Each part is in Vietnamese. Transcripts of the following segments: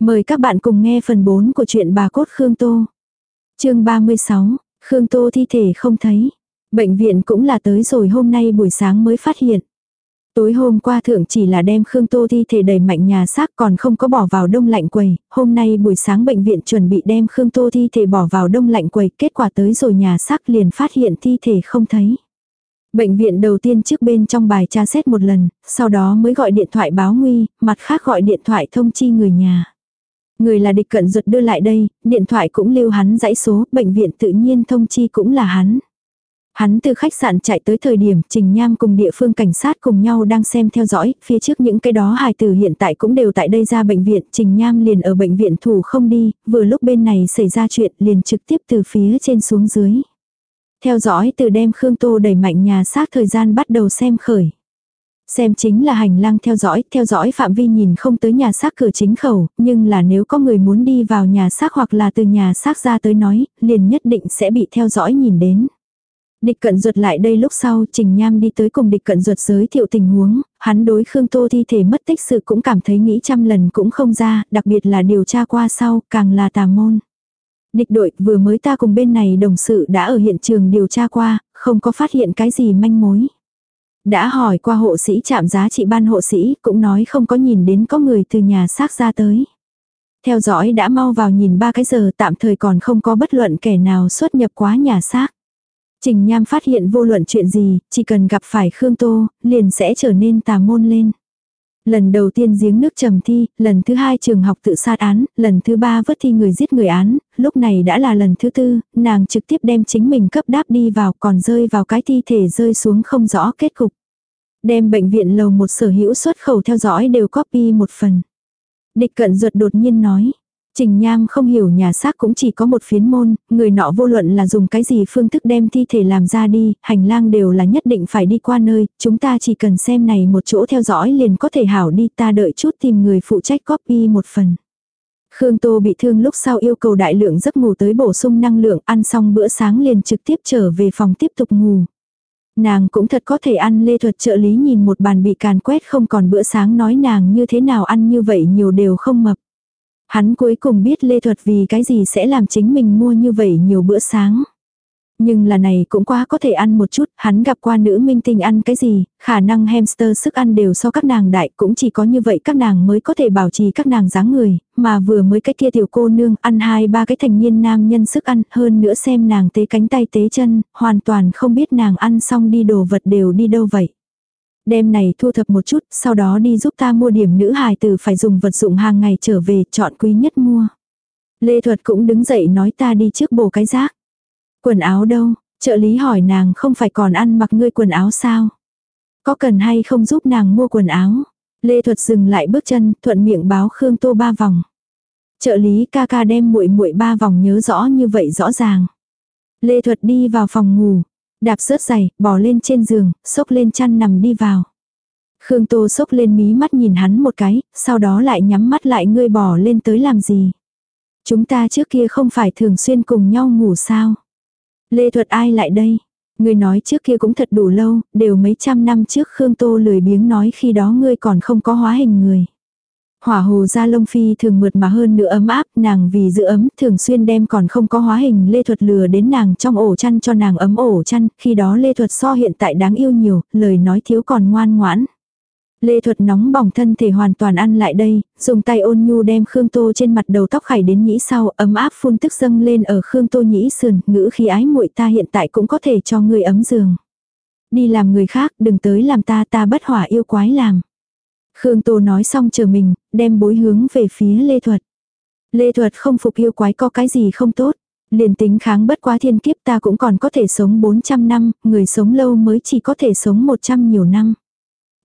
Mời các bạn cùng nghe phần 4 của truyện bà cốt Khương Tô. chương 36, Khương Tô thi thể không thấy. Bệnh viện cũng là tới rồi hôm nay buổi sáng mới phát hiện. Tối hôm qua thượng chỉ là đem Khương Tô thi thể đầy mạnh nhà xác còn không có bỏ vào đông lạnh quầy. Hôm nay buổi sáng bệnh viện chuẩn bị đem Khương Tô thi thể bỏ vào đông lạnh quầy. Kết quả tới rồi nhà xác liền phát hiện thi thể không thấy. Bệnh viện đầu tiên trước bên trong bài tra xét một lần, sau đó mới gọi điện thoại báo nguy, mặt khác gọi điện thoại thông chi người nhà. Người là địch cận ruột đưa lại đây, điện thoại cũng lưu hắn dãy số, bệnh viện tự nhiên thông chi cũng là hắn. Hắn từ khách sạn chạy tới thời điểm Trình Nham cùng địa phương cảnh sát cùng nhau đang xem theo dõi, phía trước những cái đó hài tử hiện tại cũng đều tại đây ra bệnh viện, Trình Nham liền ở bệnh viện thủ không đi, vừa lúc bên này xảy ra chuyện liền trực tiếp từ phía trên xuống dưới. Theo dõi từ đêm Khương Tô đẩy mạnh nhà xác thời gian bắt đầu xem khởi. Xem chính là hành lang theo dõi, theo dõi phạm vi nhìn không tới nhà xác cửa chính khẩu, nhưng là nếu có người muốn đi vào nhà xác hoặc là từ nhà xác ra tới nói, liền nhất định sẽ bị theo dõi nhìn đến. Địch cận ruột lại đây lúc sau, Trình Nham đi tới cùng địch cận ruột giới thiệu tình huống, hắn đối Khương Tô thi thể mất tích sự cũng cảm thấy nghĩ trăm lần cũng không ra, đặc biệt là điều tra qua sau, càng là tà môn. Địch đội vừa mới ta cùng bên này đồng sự đã ở hiện trường điều tra qua, không có phát hiện cái gì manh mối. Đã hỏi qua hộ sĩ chạm giá trị ban hộ sĩ, cũng nói không có nhìn đến có người từ nhà xác ra tới. Theo dõi đã mau vào nhìn ba cái giờ tạm thời còn không có bất luận kẻ nào xuất nhập quá nhà xác. Trình Nham phát hiện vô luận chuyện gì, chỉ cần gặp phải Khương Tô, liền sẽ trở nên tà môn lên. Lần đầu tiên giếng nước trầm thi, lần thứ hai trường học tự sát án, lần thứ ba vớt thi người giết người án, lúc này đã là lần thứ tư, nàng trực tiếp đem chính mình cấp đáp đi vào còn rơi vào cái thi thể rơi xuống không rõ kết cục. Đem bệnh viện lầu một sở hữu xuất khẩu theo dõi đều copy một phần. Địch cận ruột đột nhiên nói. Trình Nham không hiểu nhà xác cũng chỉ có một phiến môn, người nọ vô luận là dùng cái gì phương thức đem thi thể làm ra đi, hành lang đều là nhất định phải đi qua nơi, chúng ta chỉ cần xem này một chỗ theo dõi liền có thể hảo đi ta đợi chút tìm người phụ trách copy một phần. Khương Tô bị thương lúc sau yêu cầu đại lượng giấc ngủ tới bổ sung năng lượng ăn xong bữa sáng liền trực tiếp trở về phòng tiếp tục ngủ. Nàng cũng thật có thể ăn lê thuật trợ lý nhìn một bàn bị càn quét không còn bữa sáng nói nàng như thế nào ăn như vậy nhiều đều không mập. Hắn cuối cùng biết lê thuật vì cái gì sẽ làm chính mình mua như vậy nhiều bữa sáng. Nhưng là này cũng quá có thể ăn một chút, hắn gặp qua nữ minh tinh ăn cái gì, khả năng hamster sức ăn đều so các nàng đại, cũng chỉ có như vậy các nàng mới có thể bảo trì các nàng dáng người, mà vừa mới cái kia tiểu cô nương ăn hai ba cái thành niên nam nhân sức ăn, hơn nữa xem nàng tế cánh tay tế chân, hoàn toàn không biết nàng ăn xong đi đồ vật đều đi đâu vậy. Đêm này thu thập một chút, sau đó đi giúp ta mua điểm nữ hài tử phải dùng vật dụng hàng ngày trở về, chọn quý nhất mua. Lê Thuật cũng đứng dậy nói ta đi trước bổ cái rác. Quần áo đâu? Trợ lý hỏi nàng không phải còn ăn mặc ngươi quần áo sao? Có cần hay không giúp nàng mua quần áo? Lê Thuật dừng lại bước chân, thuận miệng báo Khương Tô ba vòng. Trợ lý ca ca đem muội muội ba vòng nhớ rõ như vậy rõ ràng. Lê Thuật đi vào phòng ngủ, đạp rớt giày, bò lên trên giường, xốc lên chăn nằm đi vào. Khương Tô xốc lên mí mắt nhìn hắn một cái, sau đó lại nhắm mắt lại ngươi bò lên tới làm gì. Chúng ta trước kia không phải thường xuyên cùng nhau ngủ sao. Lê Thuật ai lại đây? Ngươi nói trước kia cũng thật đủ lâu, đều mấy trăm năm trước Khương Tô lười biếng nói khi đó ngươi còn không có hóa hình người. Hỏa hồ ra lông phi thường mượt mà hơn nữa ấm áp, nàng vì giữ ấm thường xuyên đem còn không có hóa hình lê thuật lừa đến nàng trong ổ chăn cho nàng ấm ổ chăn, khi đó lê thuật so hiện tại đáng yêu nhiều, lời nói thiếu còn ngoan ngoãn. Lê thuật nóng bỏng thân thể hoàn toàn ăn lại đây, dùng tay ôn nhu đem Khương Tô trên mặt đầu tóc khải đến nhĩ sau, ấm áp phun tức dâng lên ở Khương Tô nhĩ sườn, ngữ khi ái muội ta hiện tại cũng có thể cho người ấm giường. Đi làm người khác, đừng tới làm ta ta bất hỏa yêu quái làm. Khương Tô nói xong chờ mình, đem bối hướng về phía Lê Thuật. Lê Thuật không phục yêu quái có cái gì không tốt. Liền tính kháng bất quá thiên kiếp ta cũng còn có thể sống 400 năm, người sống lâu mới chỉ có thể sống 100 nhiều năm.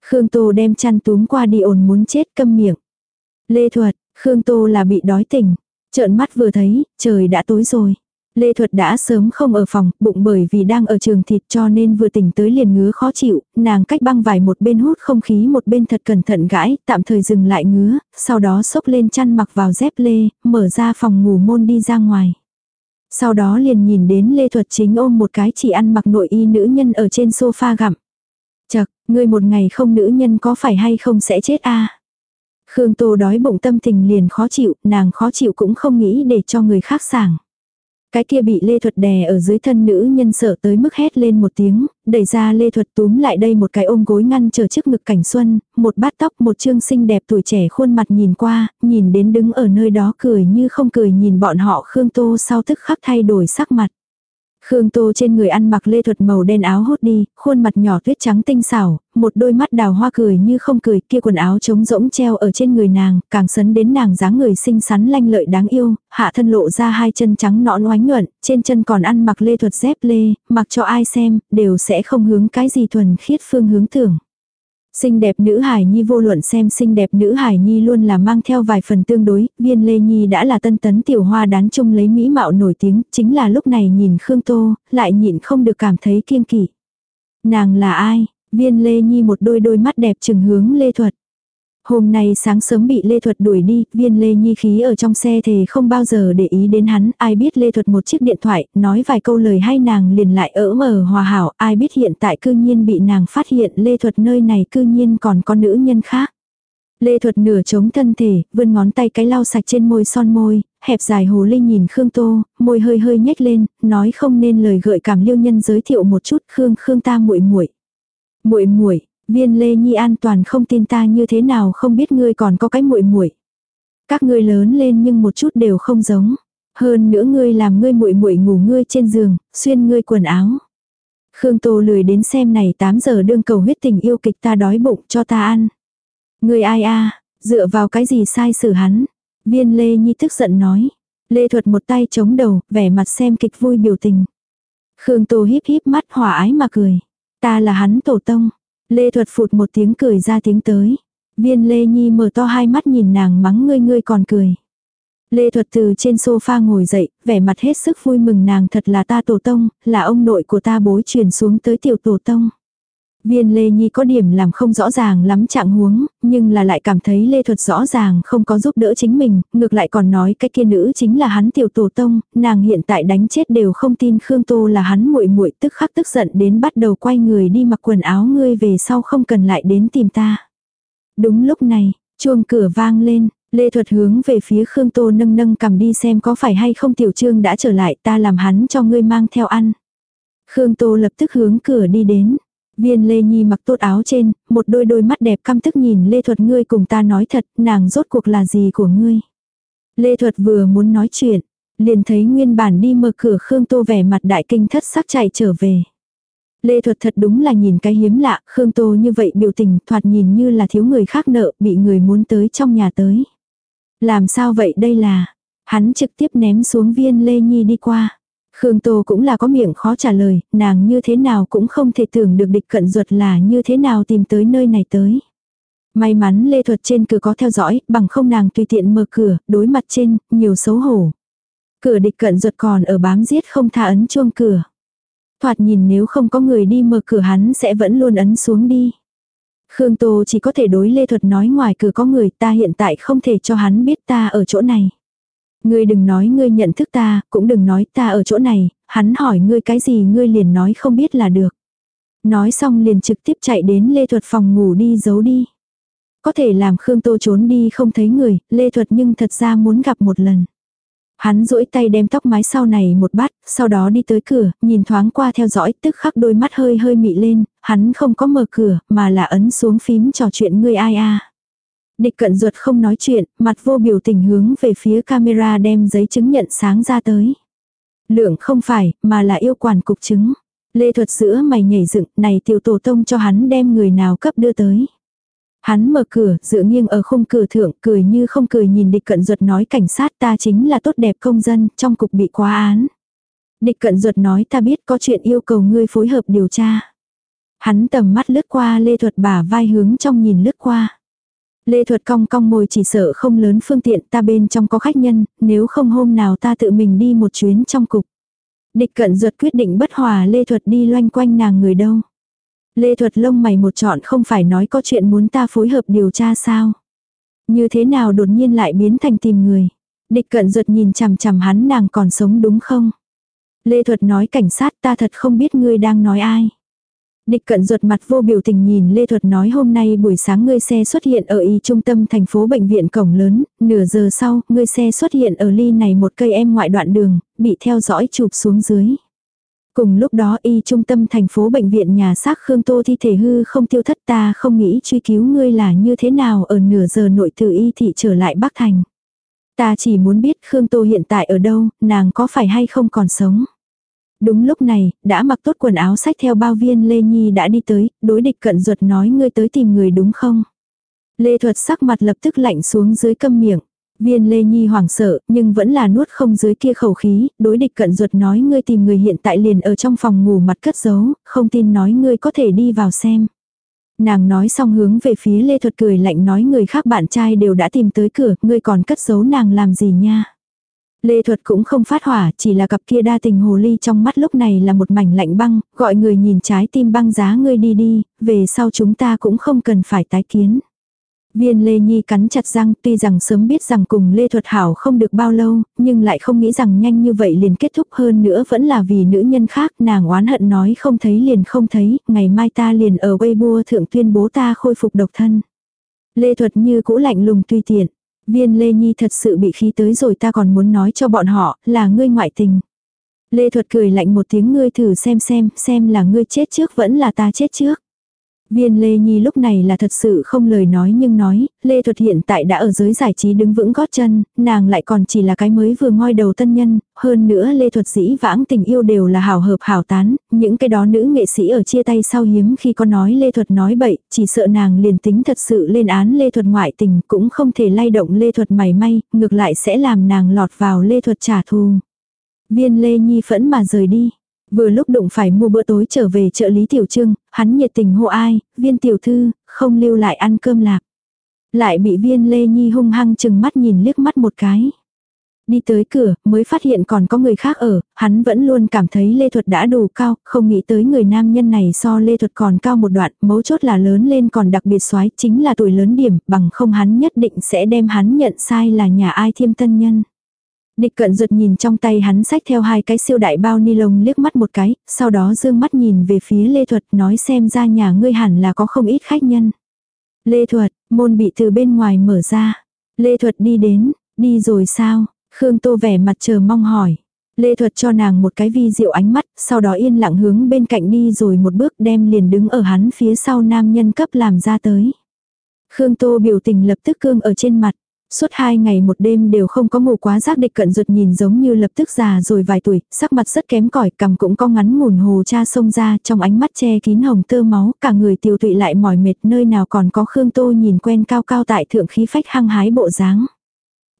Khương Tô đem chăn túm qua đi ồn muốn chết câm miệng. Lê Thuật, Khương Tô là bị đói tỉnh. Trợn mắt vừa thấy, trời đã tối rồi. Lê Thuật đã sớm không ở phòng, bụng bởi vì đang ở trường thịt cho nên vừa tỉnh tới liền ngứa khó chịu, nàng cách băng vải một bên hút không khí một bên thật cẩn thận gãi, tạm thời dừng lại ngứa, sau đó xốc lên chăn mặc vào dép lê, mở ra phòng ngủ môn đi ra ngoài. Sau đó liền nhìn đến Lê Thuật chính ôm một cái chỉ ăn mặc nội y nữ nhân ở trên sofa gặm. Chật, ngươi một ngày không nữ nhân có phải hay không sẽ chết a Khương Tô đói bụng tâm tình liền khó chịu, nàng khó chịu cũng không nghĩ để cho người khác sảng. Cái kia bị Lê Thuật đè ở dưới thân nữ nhân sợ tới mức hét lên một tiếng, đẩy ra Lê Thuật túm lại đây một cái ôm gối ngăn chờ trước ngực cảnh xuân, một bát tóc một trương xinh đẹp tuổi trẻ khuôn mặt nhìn qua, nhìn đến đứng ở nơi đó cười như không cười nhìn bọn họ Khương Tô sau tức khắc thay đổi sắc mặt. Khương Tô trên người ăn mặc lê thuật màu đen áo hốt đi, khuôn mặt nhỏ tuyết trắng tinh xảo, một đôi mắt đào hoa cười như không cười, kia quần áo trống rỗng treo ở trên người nàng, càng sấn đến nàng dáng người xinh xắn lanh lợi đáng yêu, hạ thân lộ ra hai chân trắng nõn oánh nhuận, trên chân còn ăn mặc lê thuật dép lê, mặc cho ai xem, đều sẽ không hướng cái gì thuần khiết phương hướng tưởng. Xinh đẹp nữ hải nhi vô luận xem xinh đẹp nữ hải nhi luôn là mang theo vài phần tương đối, viên lê nhi đã là tân tấn tiểu hoa đán chung lấy mỹ mạo nổi tiếng, chính là lúc này nhìn Khương Tô, lại nhịn không được cảm thấy kiêng kỵ. Nàng là ai? Viên lê nhi một đôi đôi mắt đẹp trừng hướng lê thuật. Hôm nay sáng sớm bị Lê Thuật đuổi đi, viên Lê Nhi khí ở trong xe thề không bao giờ để ý đến hắn, ai biết Lê Thuật một chiếc điện thoại, nói vài câu lời hay nàng liền lại ỡ mở hòa hảo, ai biết hiện tại cư nhiên bị nàng phát hiện Lê Thuật nơi này cư nhiên còn có nữ nhân khác. Lê Thuật nửa chống thân thể, vươn ngón tay cái lau sạch trên môi son môi, hẹp dài hồ ly nhìn Khương Tô, môi hơi hơi nhếch lên, nói không nên lời gợi cảm liêu nhân giới thiệu một chút Khương Khương ta muội muội muội muội Viên Lê Nhi an toàn không tin ta như thế nào không biết ngươi còn có cái muội muội. Các ngươi lớn lên nhưng một chút đều không giống. Hơn nữa ngươi làm ngươi muội muội ngủ ngươi trên giường, xuyên ngươi quần áo. Khương Tô lười đến xem này 8 giờ đương cầu huyết tình yêu kịch ta đói bụng cho ta ăn. Ngươi ai a, dựa vào cái gì sai xử hắn? Viên Lê Nhi tức giận nói. Lê Thuật một tay chống đầu, vẻ mặt xem kịch vui biểu tình. Khương Tô híp híp mắt hòa ái mà cười. Ta là hắn tổ tông, Lê Thuật phụt một tiếng cười ra tiếng tới. Viên Lê Nhi mở to hai mắt nhìn nàng mắng ngươi ngươi còn cười. Lê Thuật từ trên sofa ngồi dậy, vẻ mặt hết sức vui mừng nàng thật là ta tổ tông, là ông nội của ta bối truyền xuống tới tiểu tổ tông. Viên Lê Nhi có điểm làm không rõ ràng lắm trạng huống, nhưng là lại cảm thấy Lê Thuật rõ ràng không có giúp đỡ chính mình, ngược lại còn nói cái kia nữ chính là hắn tiểu tổ tông, nàng hiện tại đánh chết đều không tin Khương Tô là hắn muội muội tức khắc tức giận đến bắt đầu quay người đi mặc quần áo ngươi về sau không cần lại đến tìm ta. Đúng lúc này, chuông cửa vang lên, Lê Thuật hướng về phía Khương Tô nâng nâng cầm đi xem có phải hay không tiểu trương đã trở lại ta làm hắn cho ngươi mang theo ăn. Khương Tô lập tức hướng cửa đi đến. Viên Lê Nhi mặc tốt áo trên, một đôi đôi mắt đẹp căm tức nhìn Lê Thuật ngươi cùng ta nói thật, nàng rốt cuộc là gì của ngươi. Lê Thuật vừa muốn nói chuyện, liền thấy nguyên bản đi mở cửa Khương Tô vẻ mặt đại kinh thất sắc chạy trở về. Lê Thuật thật đúng là nhìn cái hiếm lạ, Khương Tô như vậy biểu tình thoạt nhìn như là thiếu người khác nợ, bị người muốn tới trong nhà tới. Làm sao vậy đây là, hắn trực tiếp ném xuống viên Lê Nhi đi qua. Khương Tô cũng là có miệng khó trả lời, nàng như thế nào cũng không thể tưởng được địch cận ruột là như thế nào tìm tới nơi này tới. May mắn Lê Thuật trên cửa có theo dõi, bằng không nàng tùy tiện mở cửa, đối mặt trên, nhiều xấu hổ. Cửa địch cận ruột còn ở bám giết không tha ấn chuông cửa. Thoạt nhìn nếu không có người đi mở cửa hắn sẽ vẫn luôn ấn xuống đi. Khương Tô chỉ có thể đối Lê Thuật nói ngoài cửa có người ta hiện tại không thể cho hắn biết ta ở chỗ này. Ngươi đừng nói ngươi nhận thức ta, cũng đừng nói ta ở chỗ này, hắn hỏi ngươi cái gì ngươi liền nói không biết là được. Nói xong liền trực tiếp chạy đến Lê Thuật phòng ngủ đi giấu đi. Có thể làm Khương Tô trốn đi không thấy người, Lê Thuật nhưng thật ra muốn gặp một lần. Hắn duỗi tay đem tóc mái sau này một bát, sau đó đi tới cửa, nhìn thoáng qua theo dõi, tức khắc đôi mắt hơi hơi mị lên, hắn không có mở cửa, mà là ấn xuống phím trò chuyện ngươi ai a. Địch cận ruột không nói chuyện, mặt vô biểu tình hướng về phía camera đem giấy chứng nhận sáng ra tới. Lượng không phải, mà là yêu quản cục chứng. Lê thuật giữa mày nhảy dựng, này tiểu tổ tông cho hắn đem người nào cấp đưa tới. Hắn mở cửa, dựa nghiêng ở khung cửa thượng, cười như không cười nhìn địch cận ruột nói cảnh sát ta chính là tốt đẹp công dân, trong cục bị quá án. Địch cận ruột nói ta biết có chuyện yêu cầu ngươi phối hợp điều tra. Hắn tầm mắt lướt qua lê thuật bả vai hướng trong nhìn lướt qua. Lê Thuật cong cong môi chỉ sợ không lớn phương tiện ta bên trong có khách nhân, nếu không hôm nào ta tự mình đi một chuyến trong cục. Địch cận ruột quyết định bất hòa Lê Thuật đi loanh quanh nàng người đâu. Lê Thuật lông mày một chọn không phải nói có chuyện muốn ta phối hợp điều tra sao. Như thế nào đột nhiên lại biến thành tìm người. Địch cận ruột nhìn chằm chằm hắn nàng còn sống đúng không? Lê Thuật nói cảnh sát ta thật không biết ngươi đang nói ai. Địch cận ruột mặt vô biểu tình nhìn Lê Thuật nói hôm nay buổi sáng ngươi xe xuất hiện ở y trung tâm thành phố bệnh viện cổng lớn, nửa giờ sau, ngươi xe xuất hiện ở ly này một cây em ngoại đoạn đường, bị theo dõi chụp xuống dưới. Cùng lúc đó y trung tâm thành phố bệnh viện nhà xác Khương Tô thi thể hư không tiêu thất ta không nghĩ truy cứu ngươi là như thế nào ở nửa giờ nội từ y thị trở lại Bắc Thành. Ta chỉ muốn biết Khương Tô hiện tại ở đâu, nàng có phải hay không còn sống. Đúng lúc này, đã mặc tốt quần áo sách theo bao viên Lê Nhi đã đi tới, đối địch cận ruột nói ngươi tới tìm người đúng không? Lê Thuật sắc mặt lập tức lạnh xuống dưới câm miệng. Viên Lê Nhi hoảng sợ, nhưng vẫn là nuốt không dưới kia khẩu khí, đối địch cận ruột nói ngươi tìm người hiện tại liền ở trong phòng ngủ mặt cất giấu, không tin nói ngươi có thể đi vào xem. Nàng nói xong hướng về phía Lê Thuật cười lạnh nói người khác bạn trai đều đã tìm tới cửa, ngươi còn cất giấu nàng làm gì nha. Lê Thuật cũng không phát hỏa, chỉ là cặp kia đa tình hồ ly trong mắt lúc này là một mảnh lạnh băng, gọi người nhìn trái tim băng giá ngươi đi đi, về sau chúng ta cũng không cần phải tái kiến. Viên Lê Nhi cắn chặt răng tuy rằng sớm biết rằng cùng Lê Thuật Hảo không được bao lâu, nhưng lại không nghĩ rằng nhanh như vậy liền kết thúc hơn nữa vẫn là vì nữ nhân khác nàng oán hận nói không thấy liền không thấy, ngày mai ta liền ở Weibo thượng tuyên bố ta khôi phục độc thân. Lê Thuật như cũ lạnh lùng tùy tiện. Viên Lê Nhi thật sự bị khí tới rồi ta còn muốn nói cho bọn họ là ngươi ngoại tình. Lê Thuật cười lạnh một tiếng ngươi thử xem xem, xem là ngươi chết trước vẫn là ta chết trước. Viên Lê Nhi lúc này là thật sự không lời nói nhưng nói, Lê Thuật hiện tại đã ở giới giải trí đứng vững gót chân, nàng lại còn chỉ là cái mới vừa ngoi đầu tân nhân, hơn nữa Lê Thuật dĩ vãng tình yêu đều là hảo hợp hảo tán, những cái đó nữ nghệ sĩ ở chia tay sau hiếm khi có nói Lê Thuật nói bậy, chỉ sợ nàng liền tính thật sự lên án Lê Thuật ngoại tình cũng không thể lay động Lê Thuật mảy may, ngược lại sẽ làm nàng lọt vào Lê Thuật trả thù. Viên Lê Nhi phẫn mà rời đi. Vừa lúc đụng phải mua bữa tối trở về chợ Lý Tiểu Trương, hắn nhiệt tình hô ai, viên tiểu thư, không lưu lại ăn cơm lạc. Lại bị viên Lê Nhi hung hăng chừng mắt nhìn liếc mắt một cái. Đi tới cửa, mới phát hiện còn có người khác ở, hắn vẫn luôn cảm thấy Lê Thuật đã đủ cao, không nghĩ tới người nam nhân này so Lê Thuật còn cao một đoạn, mấu chốt là lớn lên còn đặc biệt soái chính là tuổi lớn điểm, bằng không hắn nhất định sẽ đem hắn nhận sai là nhà ai thiêm tân nhân. Địch cận ruột nhìn trong tay hắn sách theo hai cái siêu đại bao ni lông liếc mắt một cái, sau đó dương mắt nhìn về phía Lê Thuật nói xem ra nhà ngươi hẳn là có không ít khách nhân. Lê Thuật, môn bị từ bên ngoài mở ra. Lê Thuật đi đến, đi rồi sao? Khương Tô vẻ mặt chờ mong hỏi. Lê Thuật cho nàng một cái vi diệu ánh mắt, sau đó yên lặng hướng bên cạnh đi rồi một bước đem liền đứng ở hắn phía sau nam nhân cấp làm ra tới. Khương Tô biểu tình lập tức cương ở trên mặt. Suốt hai ngày một đêm đều không có ngủ quá giác địch cận ruột nhìn giống như lập tức già rồi vài tuổi, sắc mặt rất kém cỏi cằm cũng có ngắn ngủn hồ cha sông ra trong ánh mắt che kín hồng tơ máu, cả người tiêu tụy lại mỏi mệt nơi nào còn có Khương Tô nhìn quen cao cao tại thượng khí phách hăng hái bộ dáng.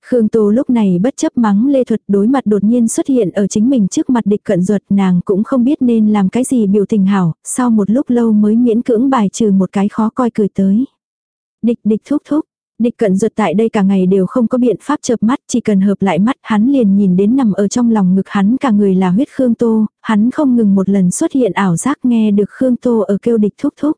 Khương Tô lúc này bất chấp mắng lê thuật đối mặt đột nhiên xuất hiện ở chính mình trước mặt địch cận ruột nàng cũng không biết nên làm cái gì biểu tình hảo, sau một lúc lâu mới miễn cưỡng bài trừ một cái khó coi cười tới. Địch địch thúc thúc, Địch cận ruột tại đây cả ngày đều không có biện pháp chợp mắt, chỉ cần hợp lại mắt hắn liền nhìn đến nằm ở trong lòng ngực hắn cả người là huyết Khương Tô, hắn không ngừng một lần xuất hiện ảo giác nghe được Khương Tô ở kêu địch thúc thúc.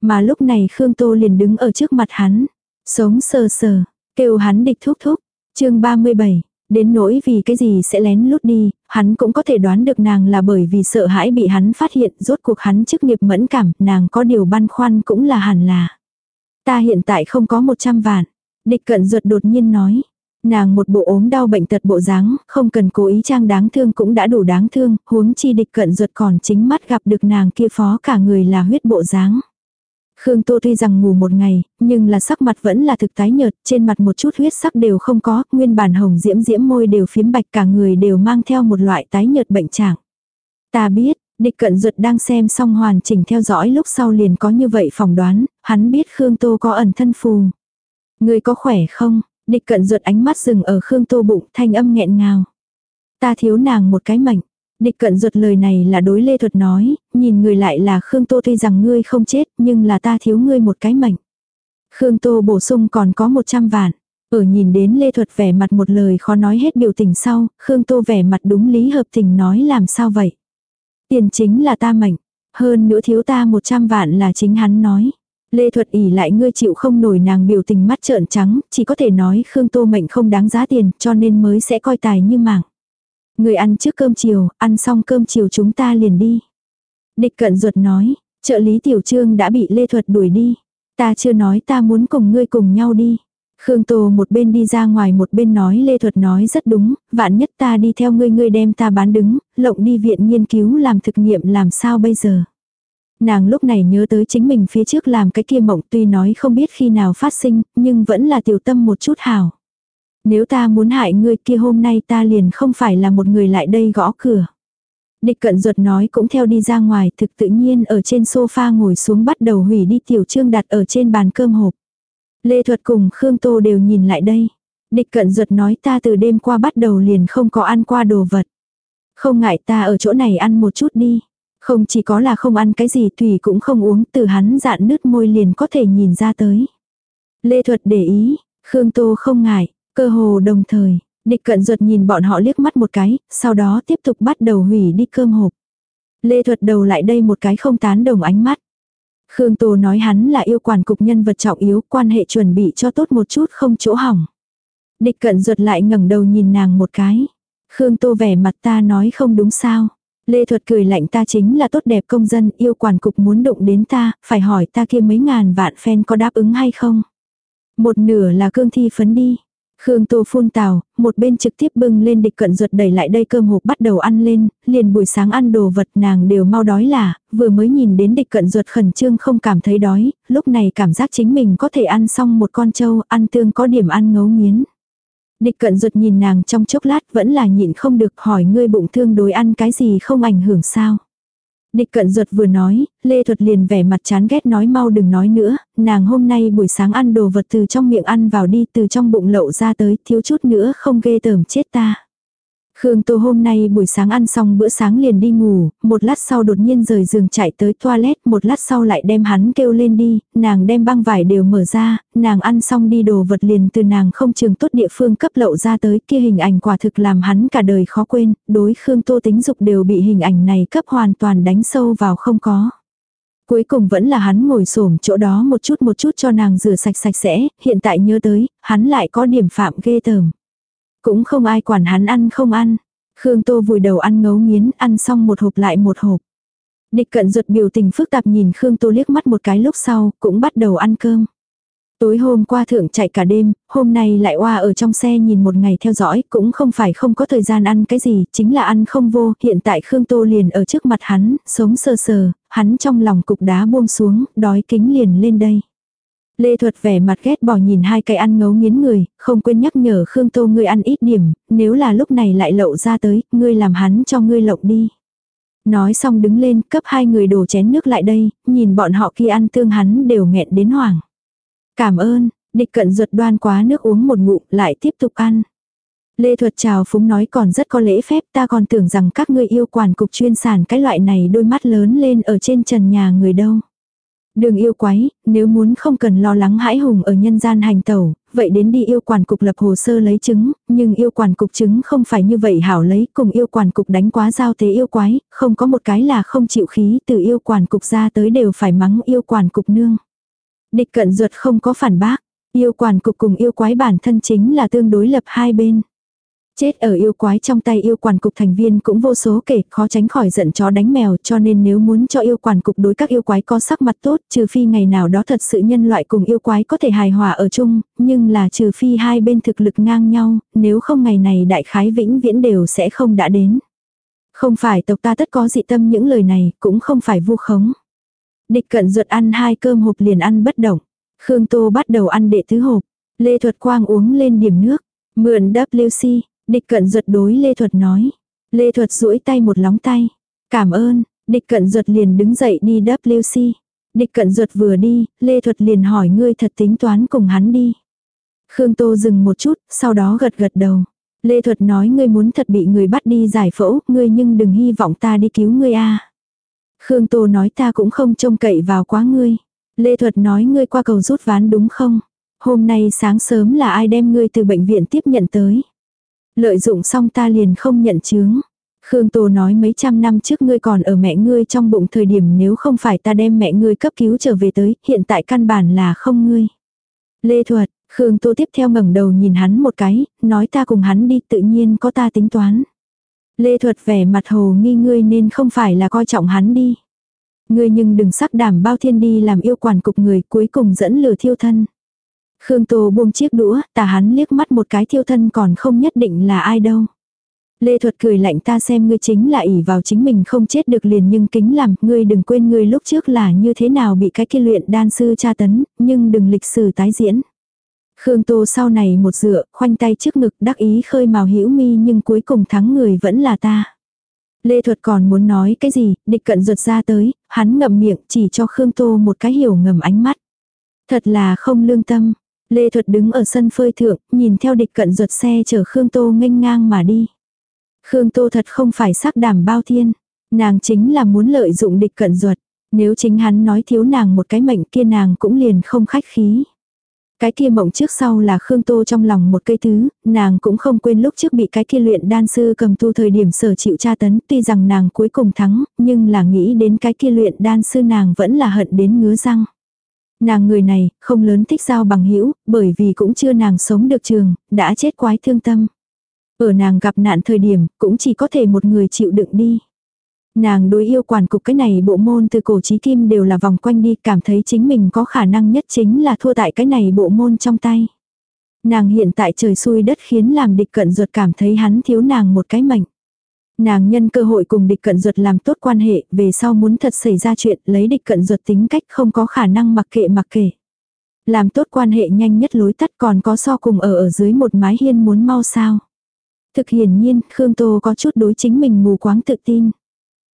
Mà lúc này Khương Tô liền đứng ở trước mặt hắn, sống sờ sờ, kêu hắn địch thúc thúc. chương 37, đến nỗi vì cái gì sẽ lén lút đi, hắn cũng có thể đoán được nàng là bởi vì sợ hãi bị hắn phát hiện, rốt cuộc hắn chức nghiệp mẫn cảm, nàng có điều băn khoăn cũng là hẳn là. Ta hiện tại không có 100 vạn. Địch cận ruột đột nhiên nói. Nàng một bộ ốm đau bệnh tật bộ dáng, không cần cố ý trang đáng thương cũng đã đủ đáng thương, huống chi địch cận ruột còn chính mắt gặp được nàng kia phó cả người là huyết bộ dáng. Khương Tô tuy rằng ngủ một ngày, nhưng là sắc mặt vẫn là thực tái nhợt, trên mặt một chút huyết sắc đều không có, nguyên bản hồng diễm diễm môi đều phiếm bạch cả người đều mang theo một loại tái nhợt bệnh trạng. Ta biết, Địch cận ruột đang xem xong hoàn chỉnh theo dõi lúc sau liền có như vậy phỏng đoán, hắn biết Khương Tô có ẩn thân phù. Người có khỏe không? Địch cận ruột ánh mắt dừng ở Khương Tô bụng thanh âm nghẹn ngào. Ta thiếu nàng một cái mảnh Địch cận ruột lời này là đối Lê Thuật nói, nhìn người lại là Khương Tô tuy rằng ngươi không chết nhưng là ta thiếu ngươi một cái mảnh Khương Tô bổ sung còn có 100 vạn. Ở nhìn đến Lê Thuật vẻ mặt một lời khó nói hết biểu tình sau, Khương Tô vẻ mặt đúng lý hợp tình nói làm sao vậy. Tiền chính là ta mệnh. Hơn nữa thiếu ta 100 vạn là chính hắn nói. Lê Thuật ỉ lại ngươi chịu không nổi nàng biểu tình mắt trợn trắng, chỉ có thể nói Khương Tô mệnh không đáng giá tiền, cho nên mới sẽ coi tài như mạng. Người ăn trước cơm chiều, ăn xong cơm chiều chúng ta liền đi. Địch cận ruột nói, Trợ lý tiểu trương đã bị Lê Thuật đuổi đi. Ta chưa nói ta muốn cùng ngươi cùng nhau đi. Khương Tô một bên đi ra ngoài một bên nói Lê Thuật nói rất đúng, vạn nhất ta đi theo ngươi ngươi đem ta bán đứng, lộng đi viện nghiên cứu làm thực nghiệm làm sao bây giờ. Nàng lúc này nhớ tới chính mình phía trước làm cái kia mộng tuy nói không biết khi nào phát sinh, nhưng vẫn là tiểu tâm một chút hảo. Nếu ta muốn hại ngươi kia hôm nay ta liền không phải là một người lại đây gõ cửa. Địch cận ruột nói cũng theo đi ra ngoài thực tự nhiên ở trên sofa ngồi xuống bắt đầu hủy đi tiểu trương đặt ở trên bàn cơm hộp. Lê Thuật cùng Khương Tô đều nhìn lại đây. Địch cận ruột nói ta từ đêm qua bắt đầu liền không có ăn qua đồ vật. Không ngại ta ở chỗ này ăn một chút đi. Không chỉ có là không ăn cái gì Thủy cũng không uống từ hắn dạn nứt môi liền có thể nhìn ra tới. Lê Thuật để ý, Khương Tô không ngại, cơ hồ đồng thời, địch cận ruột nhìn bọn họ liếc mắt một cái, sau đó tiếp tục bắt đầu hủy đi cơm hộp. Lê Thuật đầu lại đây một cái không tán đồng ánh mắt. Khương Tô nói hắn là yêu quản cục nhân vật trọng yếu, quan hệ chuẩn bị cho tốt một chút không chỗ hỏng. Địch cận ruột lại ngẩng đầu nhìn nàng một cái. Khương Tô vẻ mặt ta nói không đúng sao. Lê Thuật cười lạnh ta chính là tốt đẹp công dân, yêu quản cục muốn đụng đến ta, phải hỏi ta kia mấy ngàn vạn fan có đáp ứng hay không. Một nửa là cương thi phấn đi. Khương Tô phun tào, một bên trực tiếp bưng lên địch cận ruột đẩy lại đây cơm hộp bắt đầu ăn lên, liền buổi sáng ăn đồ vật nàng đều mau đói là, vừa mới nhìn đến địch cận ruột khẩn trương không cảm thấy đói, lúc này cảm giác chính mình có thể ăn xong một con trâu, ăn tương có điểm ăn ngấu nghiến. Địch cận ruột nhìn nàng trong chốc lát vẫn là nhịn không được hỏi ngươi bụng thương đối ăn cái gì không ảnh hưởng sao. Địch cận ruột vừa nói, Lê Thuật liền vẻ mặt chán ghét nói mau đừng nói nữa, nàng hôm nay buổi sáng ăn đồ vật từ trong miệng ăn vào đi từ trong bụng lậu ra tới thiếu chút nữa không ghê tởm chết ta. Khương Tô hôm nay buổi sáng ăn xong bữa sáng liền đi ngủ, một lát sau đột nhiên rời giường chạy tới toilet, một lát sau lại đem hắn kêu lên đi, nàng đem băng vải đều mở ra, nàng ăn xong đi đồ vật liền từ nàng không trường tốt địa phương cấp lậu ra tới kia hình ảnh quả thực làm hắn cả đời khó quên, đối Khương Tô tính dục đều bị hình ảnh này cấp hoàn toàn đánh sâu vào không có. Cuối cùng vẫn là hắn ngồi xổm chỗ đó một chút một chút cho nàng rửa sạch sạch sẽ, hiện tại nhớ tới, hắn lại có điểm phạm ghê tởm. Cũng không ai quản hắn ăn không ăn. Khương Tô vùi đầu ăn ngấu nghiến, ăn xong một hộp lại một hộp. Địch cận ruột biểu tình phức tạp nhìn Khương Tô liếc mắt một cái lúc sau, cũng bắt đầu ăn cơm. Tối hôm qua thượng chạy cả đêm, hôm nay lại oa ở trong xe nhìn một ngày theo dõi, cũng không phải không có thời gian ăn cái gì, chính là ăn không vô, hiện tại Khương Tô liền ở trước mặt hắn, sống sờ sờ, hắn trong lòng cục đá buông xuống, đói kính liền lên đây. Lê Thuật vẻ mặt ghét bỏ nhìn hai cây ăn ngấu nghiến người, không quên nhắc nhở Khương Tô ngươi ăn ít điểm, nếu là lúc này lại lậu ra tới, ngươi làm hắn cho ngươi lộng đi. Nói xong đứng lên, cấp hai người đổ chén nước lại đây, nhìn bọn họ khi ăn tương hắn đều nghẹn đến hoảng. Cảm ơn, địch cận ruột đoan quá nước uống một ngụm, lại tiếp tục ăn. Lê Thuật chào phúng nói còn rất có lễ phép ta còn tưởng rằng các ngươi yêu quản cục chuyên sản cái loại này đôi mắt lớn lên ở trên trần nhà người đâu. Đường yêu quái, nếu muốn không cần lo lắng hãi hùng ở nhân gian hành tẩu, vậy đến đi yêu quản cục lập hồ sơ lấy chứng, nhưng yêu quản cục chứng không phải như vậy hảo lấy cùng yêu quản cục đánh quá giao tế yêu quái, không có một cái là không chịu khí từ yêu quản cục ra tới đều phải mắng yêu quản cục nương. Địch cận ruột không có phản bác, yêu quản cục cùng yêu quái bản thân chính là tương đối lập hai bên. Chết ở yêu quái trong tay yêu quản cục thành viên cũng vô số kể, khó tránh khỏi giận chó đánh mèo cho nên nếu muốn cho yêu quản cục đối các yêu quái có sắc mặt tốt, trừ phi ngày nào đó thật sự nhân loại cùng yêu quái có thể hài hòa ở chung, nhưng là trừ phi hai bên thực lực ngang nhau, nếu không ngày này đại khái vĩnh viễn đều sẽ không đã đến. Không phải tộc ta tất có dị tâm những lời này, cũng không phải vu khống. Địch cận ruột ăn hai cơm hộp liền ăn bất động. Khương Tô bắt đầu ăn đệ thứ hộp. Lê Thuật Quang uống lên điểm nước. Mượn WC, Địch cận ruột đối Lê Thuật nói. Lê Thuật duỗi tay một lóng tay. Cảm ơn, địch cận ruột liền đứng dậy đi WC. Địch cận ruột vừa đi, Lê Thuật liền hỏi ngươi thật tính toán cùng hắn đi. Khương Tô dừng một chút, sau đó gật gật đầu. Lê Thuật nói ngươi muốn thật bị người bắt đi giải phẫu, ngươi nhưng đừng hy vọng ta đi cứu ngươi a. Khương Tô nói ta cũng không trông cậy vào quá ngươi. Lê Thuật nói ngươi qua cầu rút ván đúng không? Hôm nay sáng sớm là ai đem ngươi từ bệnh viện tiếp nhận tới? Lợi dụng xong ta liền không nhận chướng. Khương Tô nói mấy trăm năm trước ngươi còn ở mẹ ngươi trong bụng thời điểm nếu không phải ta đem mẹ ngươi cấp cứu trở về tới, hiện tại căn bản là không ngươi. Lê Thuật, Khương Tô tiếp theo ngẩng đầu nhìn hắn một cái, nói ta cùng hắn đi tự nhiên có ta tính toán. Lê Thuật vẻ mặt hồ nghi ngươi nên không phải là coi trọng hắn đi. Ngươi nhưng đừng sắc đảm bao thiên đi làm yêu quản cục người cuối cùng dẫn lửa thiêu thân. Khương Tô buông chiếc đũa, tà hắn liếc mắt một cái thiêu thân còn không nhất định là ai đâu. Lê Thuật cười lạnh ta xem ngươi chính là ỷ vào chính mình không chết được liền nhưng kính làm, ngươi đừng quên ngươi lúc trước là như thế nào bị cái kia luyện đan sư tra tấn, nhưng đừng lịch sử tái diễn. Khương Tô sau này một dựa, khoanh tay trước ngực đắc ý khơi màu hữu mi nhưng cuối cùng thắng người vẫn là ta. Lê Thuật còn muốn nói cái gì, địch cận ruột ra tới, hắn ngậm miệng chỉ cho Khương Tô một cái hiểu ngầm ánh mắt. Thật là không lương tâm. Lê Thuật đứng ở sân phơi thượng, nhìn theo địch cận ruột xe chở Khương Tô nghênh ngang mà đi. Khương Tô thật không phải sắc đảm bao thiên. Nàng chính là muốn lợi dụng địch cận ruột. Nếu chính hắn nói thiếu nàng một cái mệnh kia nàng cũng liền không khách khí. Cái kia mộng trước sau là Khương Tô trong lòng một cây thứ, nàng cũng không quên lúc trước bị cái kia luyện đan sư cầm tu thời điểm sở chịu tra tấn, tuy rằng nàng cuối cùng thắng, nhưng là nghĩ đến cái kia luyện đan sư nàng vẫn là hận đến ngứa răng. Nàng người này, không lớn thích giao bằng hữu bởi vì cũng chưa nàng sống được trường, đã chết quái thương tâm. Ở nàng gặp nạn thời điểm, cũng chỉ có thể một người chịu đựng đi. Nàng đối yêu quản cục cái này bộ môn từ cổ chí kim đều là vòng quanh đi, cảm thấy chính mình có khả năng nhất chính là thua tại cái này bộ môn trong tay. Nàng hiện tại trời xui đất khiến làm địch cận ruột cảm thấy hắn thiếu nàng một cái mệnh. Nàng nhân cơ hội cùng địch cận ruột làm tốt quan hệ, về sau muốn thật xảy ra chuyện, lấy địch cận ruột tính cách không có khả năng mặc kệ mặc kệ. Làm tốt quan hệ nhanh nhất lối tắt còn có so cùng ở ở dưới một mái hiên muốn mau sao. Thực hiển nhiên, Khương Tô có chút đối chính mình mù quáng tự tin.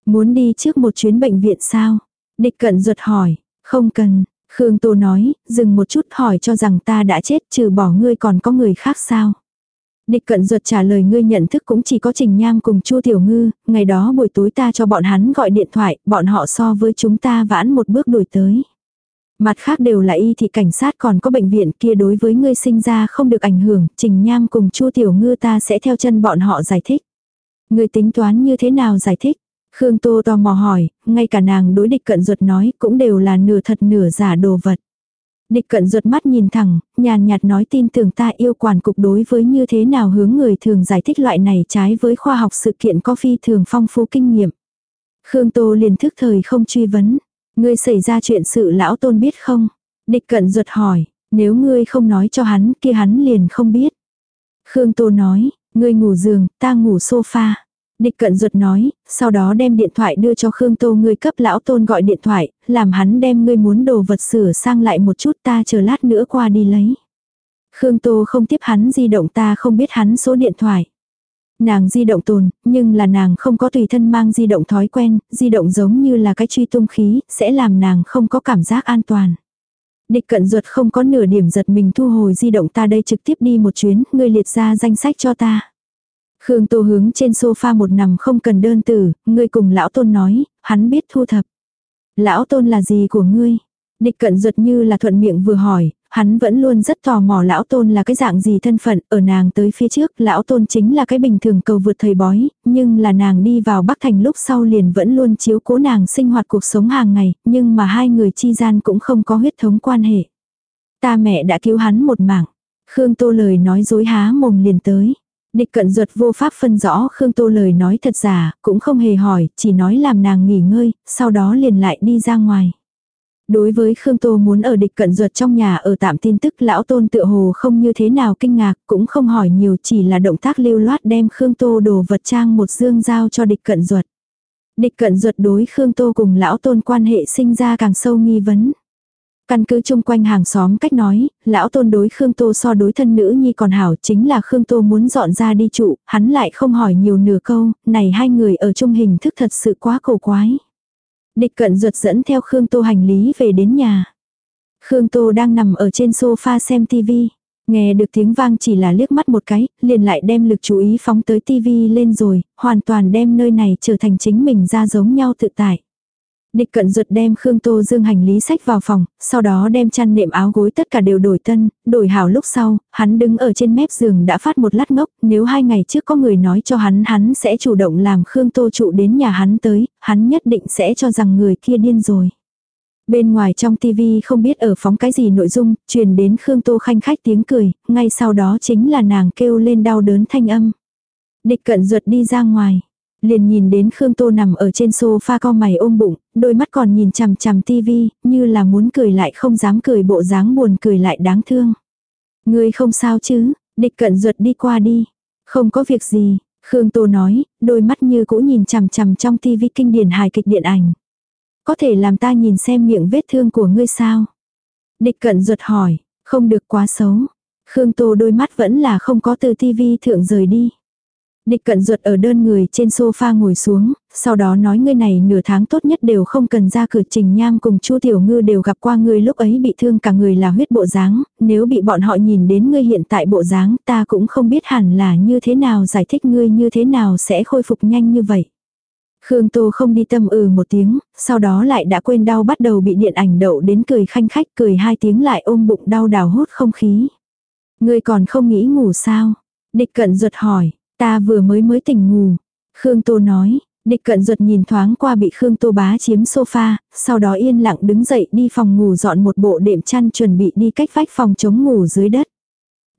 Muốn đi trước một chuyến bệnh viện sao? Địch cận ruột hỏi, không cần. Khương Tô nói, dừng một chút hỏi cho rằng ta đã chết trừ bỏ ngươi còn có người khác sao? Địch cận ruột trả lời ngươi nhận thức cũng chỉ có Trình Nham cùng Chu Tiểu Ngư, ngày đó buổi tối ta cho bọn hắn gọi điện thoại, bọn họ so với chúng ta vãn một bước đuổi tới. Mặt khác đều là y thì cảnh sát còn có bệnh viện kia đối với ngươi sinh ra không được ảnh hưởng, Trình Nham cùng Chu Tiểu Ngư ta sẽ theo chân bọn họ giải thích. Ngươi tính toán như thế nào giải thích? Khương Tô tò mò hỏi, ngay cả nàng đối địch cận ruột nói cũng đều là nửa thật nửa giả đồ vật. Địch cận ruột mắt nhìn thẳng, nhàn nhạt nói tin tưởng ta yêu quản cục đối với như thế nào hướng người thường giải thích loại này trái với khoa học sự kiện có phi thường phong phú kinh nghiệm. Khương Tô liền thức thời không truy vấn. Ngươi xảy ra chuyện sự lão tôn biết không? Địch cận ruột hỏi, nếu ngươi không nói cho hắn kia hắn liền không biết. Khương Tô nói, ngươi ngủ giường, ta ngủ sofa. Địch cận ruột nói, sau đó đem điện thoại đưa cho Khương Tô ngươi cấp lão tôn gọi điện thoại, làm hắn đem ngươi muốn đồ vật sửa sang lại một chút ta chờ lát nữa qua đi lấy. Khương Tô không tiếp hắn di động ta không biết hắn số điện thoại. Nàng di động tồn, nhưng là nàng không có tùy thân mang di động thói quen, di động giống như là cái truy tung khí, sẽ làm nàng không có cảm giác an toàn. Địch cận ruột không có nửa điểm giật mình thu hồi di động ta đây trực tiếp đi một chuyến, ngươi liệt ra danh sách cho ta. Khương Tô hướng trên sofa một nằm không cần đơn tử, ngươi cùng lão tôn nói, hắn biết thu thập. Lão tôn là gì của ngươi? Địch cận ruột như là thuận miệng vừa hỏi, hắn vẫn luôn rất tò mò lão tôn là cái dạng gì thân phận, ở nàng tới phía trước, lão tôn chính là cái bình thường cầu vượt thầy bói, nhưng là nàng đi vào Bắc Thành lúc sau liền vẫn luôn chiếu cố nàng sinh hoạt cuộc sống hàng ngày, nhưng mà hai người chi gian cũng không có huyết thống quan hệ. Ta mẹ đã cứu hắn một mạng. Khương Tô lời nói dối há mồm liền tới. Địch cận ruột vô pháp phân rõ Khương Tô lời nói thật giả, cũng không hề hỏi, chỉ nói làm nàng nghỉ ngơi, sau đó liền lại đi ra ngoài. Đối với Khương Tô muốn ở địch cận ruột trong nhà ở tạm tin tức lão tôn tựa hồ không như thế nào kinh ngạc, cũng không hỏi nhiều chỉ là động tác lưu loát đem Khương Tô đồ vật trang một dương giao cho địch cận ruột. Địch cận ruột đối Khương Tô cùng lão tôn quan hệ sinh ra càng sâu nghi vấn. Căn cứ chung quanh hàng xóm cách nói, lão tôn đối Khương Tô so đối thân nữ nhi còn hảo chính là Khương Tô muốn dọn ra đi trụ, hắn lại không hỏi nhiều nửa câu, này hai người ở chung hình thức thật sự quá cổ quái. Địch cận ruột dẫn theo Khương Tô hành lý về đến nhà. Khương Tô đang nằm ở trên sofa xem tivi. Nghe được tiếng vang chỉ là liếc mắt một cái, liền lại đem lực chú ý phóng tới tivi lên rồi, hoàn toàn đem nơi này trở thành chính mình ra giống nhau tự tại. Địch cận ruột đem Khương Tô Dương hành lý sách vào phòng, sau đó đem chăn nệm áo gối tất cả đều đổi tân, đổi hảo lúc sau, hắn đứng ở trên mép giường đã phát một lát ngốc, nếu hai ngày trước có người nói cho hắn hắn sẽ chủ động làm Khương Tô trụ đến nhà hắn tới, hắn nhất định sẽ cho rằng người kia điên rồi. Bên ngoài trong tivi không biết ở phóng cái gì nội dung, truyền đến Khương Tô khanh khách tiếng cười, ngay sau đó chính là nàng kêu lên đau đớn thanh âm. Địch cận ruột đi ra ngoài. Liền nhìn đến Khương Tô nằm ở trên sofa co mày ôm bụng, đôi mắt còn nhìn chằm chằm tivi, như là muốn cười lại không dám cười bộ dáng buồn cười lại đáng thương. Ngươi không sao chứ, địch cận ruột đi qua đi. Không có việc gì, Khương Tô nói, đôi mắt như cũ nhìn chằm chằm trong tivi kinh điển hài kịch điện ảnh. Có thể làm ta nhìn xem miệng vết thương của ngươi sao? Địch cận ruột hỏi, không được quá xấu. Khương Tô đôi mắt vẫn là không có từ tivi thượng rời đi. Địch cận ruột ở đơn người trên sofa ngồi xuống, sau đó nói ngươi này nửa tháng tốt nhất đều không cần ra cửa trình nham cùng chu tiểu ngư đều gặp qua ngươi lúc ấy bị thương cả người là huyết bộ dáng, nếu bị bọn họ nhìn đến ngươi hiện tại bộ dáng ta cũng không biết hẳn là như thế nào giải thích ngươi như thế nào sẽ khôi phục nhanh như vậy. Khương Tô không đi tâm ừ một tiếng, sau đó lại đã quên đau bắt đầu bị điện ảnh đậu đến cười khanh khách cười hai tiếng lại ôm bụng đau đào hút không khí. Ngươi còn không nghĩ ngủ sao? Địch cận ruột hỏi, Ta vừa mới mới tỉnh ngủ. Khương Tô nói, địch cận ruột nhìn thoáng qua bị Khương Tô bá chiếm sofa, sau đó yên lặng đứng dậy đi phòng ngủ dọn một bộ đệm chăn chuẩn bị đi cách vách phòng chống ngủ dưới đất.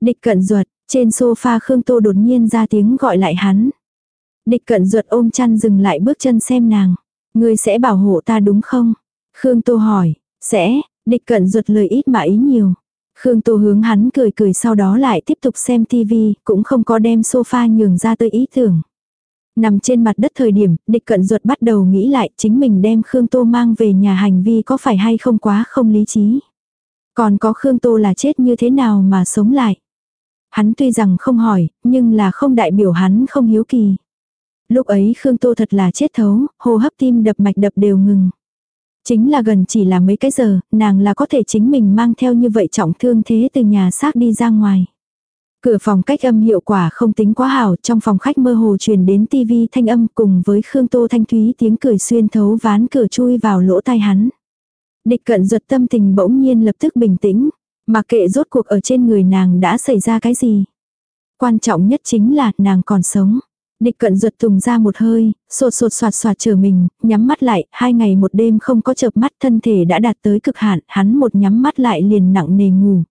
Địch cận ruột, trên sofa Khương Tô đột nhiên ra tiếng gọi lại hắn. Địch cận ruột ôm chăn dừng lại bước chân xem nàng. Ngươi sẽ bảo hộ ta đúng không? Khương Tô hỏi, sẽ, địch cận ruột lời ít mà ý nhiều. Khương Tô hướng hắn cười cười sau đó lại tiếp tục xem tivi, cũng không có đem sofa nhường ra tới ý tưởng. Nằm trên mặt đất thời điểm, địch cận ruột bắt đầu nghĩ lại chính mình đem Khương Tô mang về nhà hành vi có phải hay không quá không lý trí. Còn có Khương Tô là chết như thế nào mà sống lại. Hắn tuy rằng không hỏi, nhưng là không đại biểu hắn không hiếu kỳ. Lúc ấy Khương Tô thật là chết thấu, hô hấp tim đập mạch đập đều ngừng. Chính là gần chỉ là mấy cái giờ, nàng là có thể chính mình mang theo như vậy trọng thương thế từ nhà xác đi ra ngoài. Cửa phòng cách âm hiệu quả không tính quá hảo, trong phòng khách mơ hồ truyền đến tivi thanh âm cùng với Khương Tô Thanh Thúy tiếng cười xuyên thấu ván cửa chui vào lỗ tai hắn. Địch cận giật tâm tình bỗng nhiên lập tức bình tĩnh, mà kệ rốt cuộc ở trên người nàng đã xảy ra cái gì. Quan trọng nhất chính là nàng còn sống. Địch cận ruột tùng ra một hơi, sột sột soạt soạt trở mình, nhắm mắt lại, hai ngày một đêm không có chợp mắt thân thể đã đạt tới cực hạn, hắn một nhắm mắt lại liền nặng nề ngủ.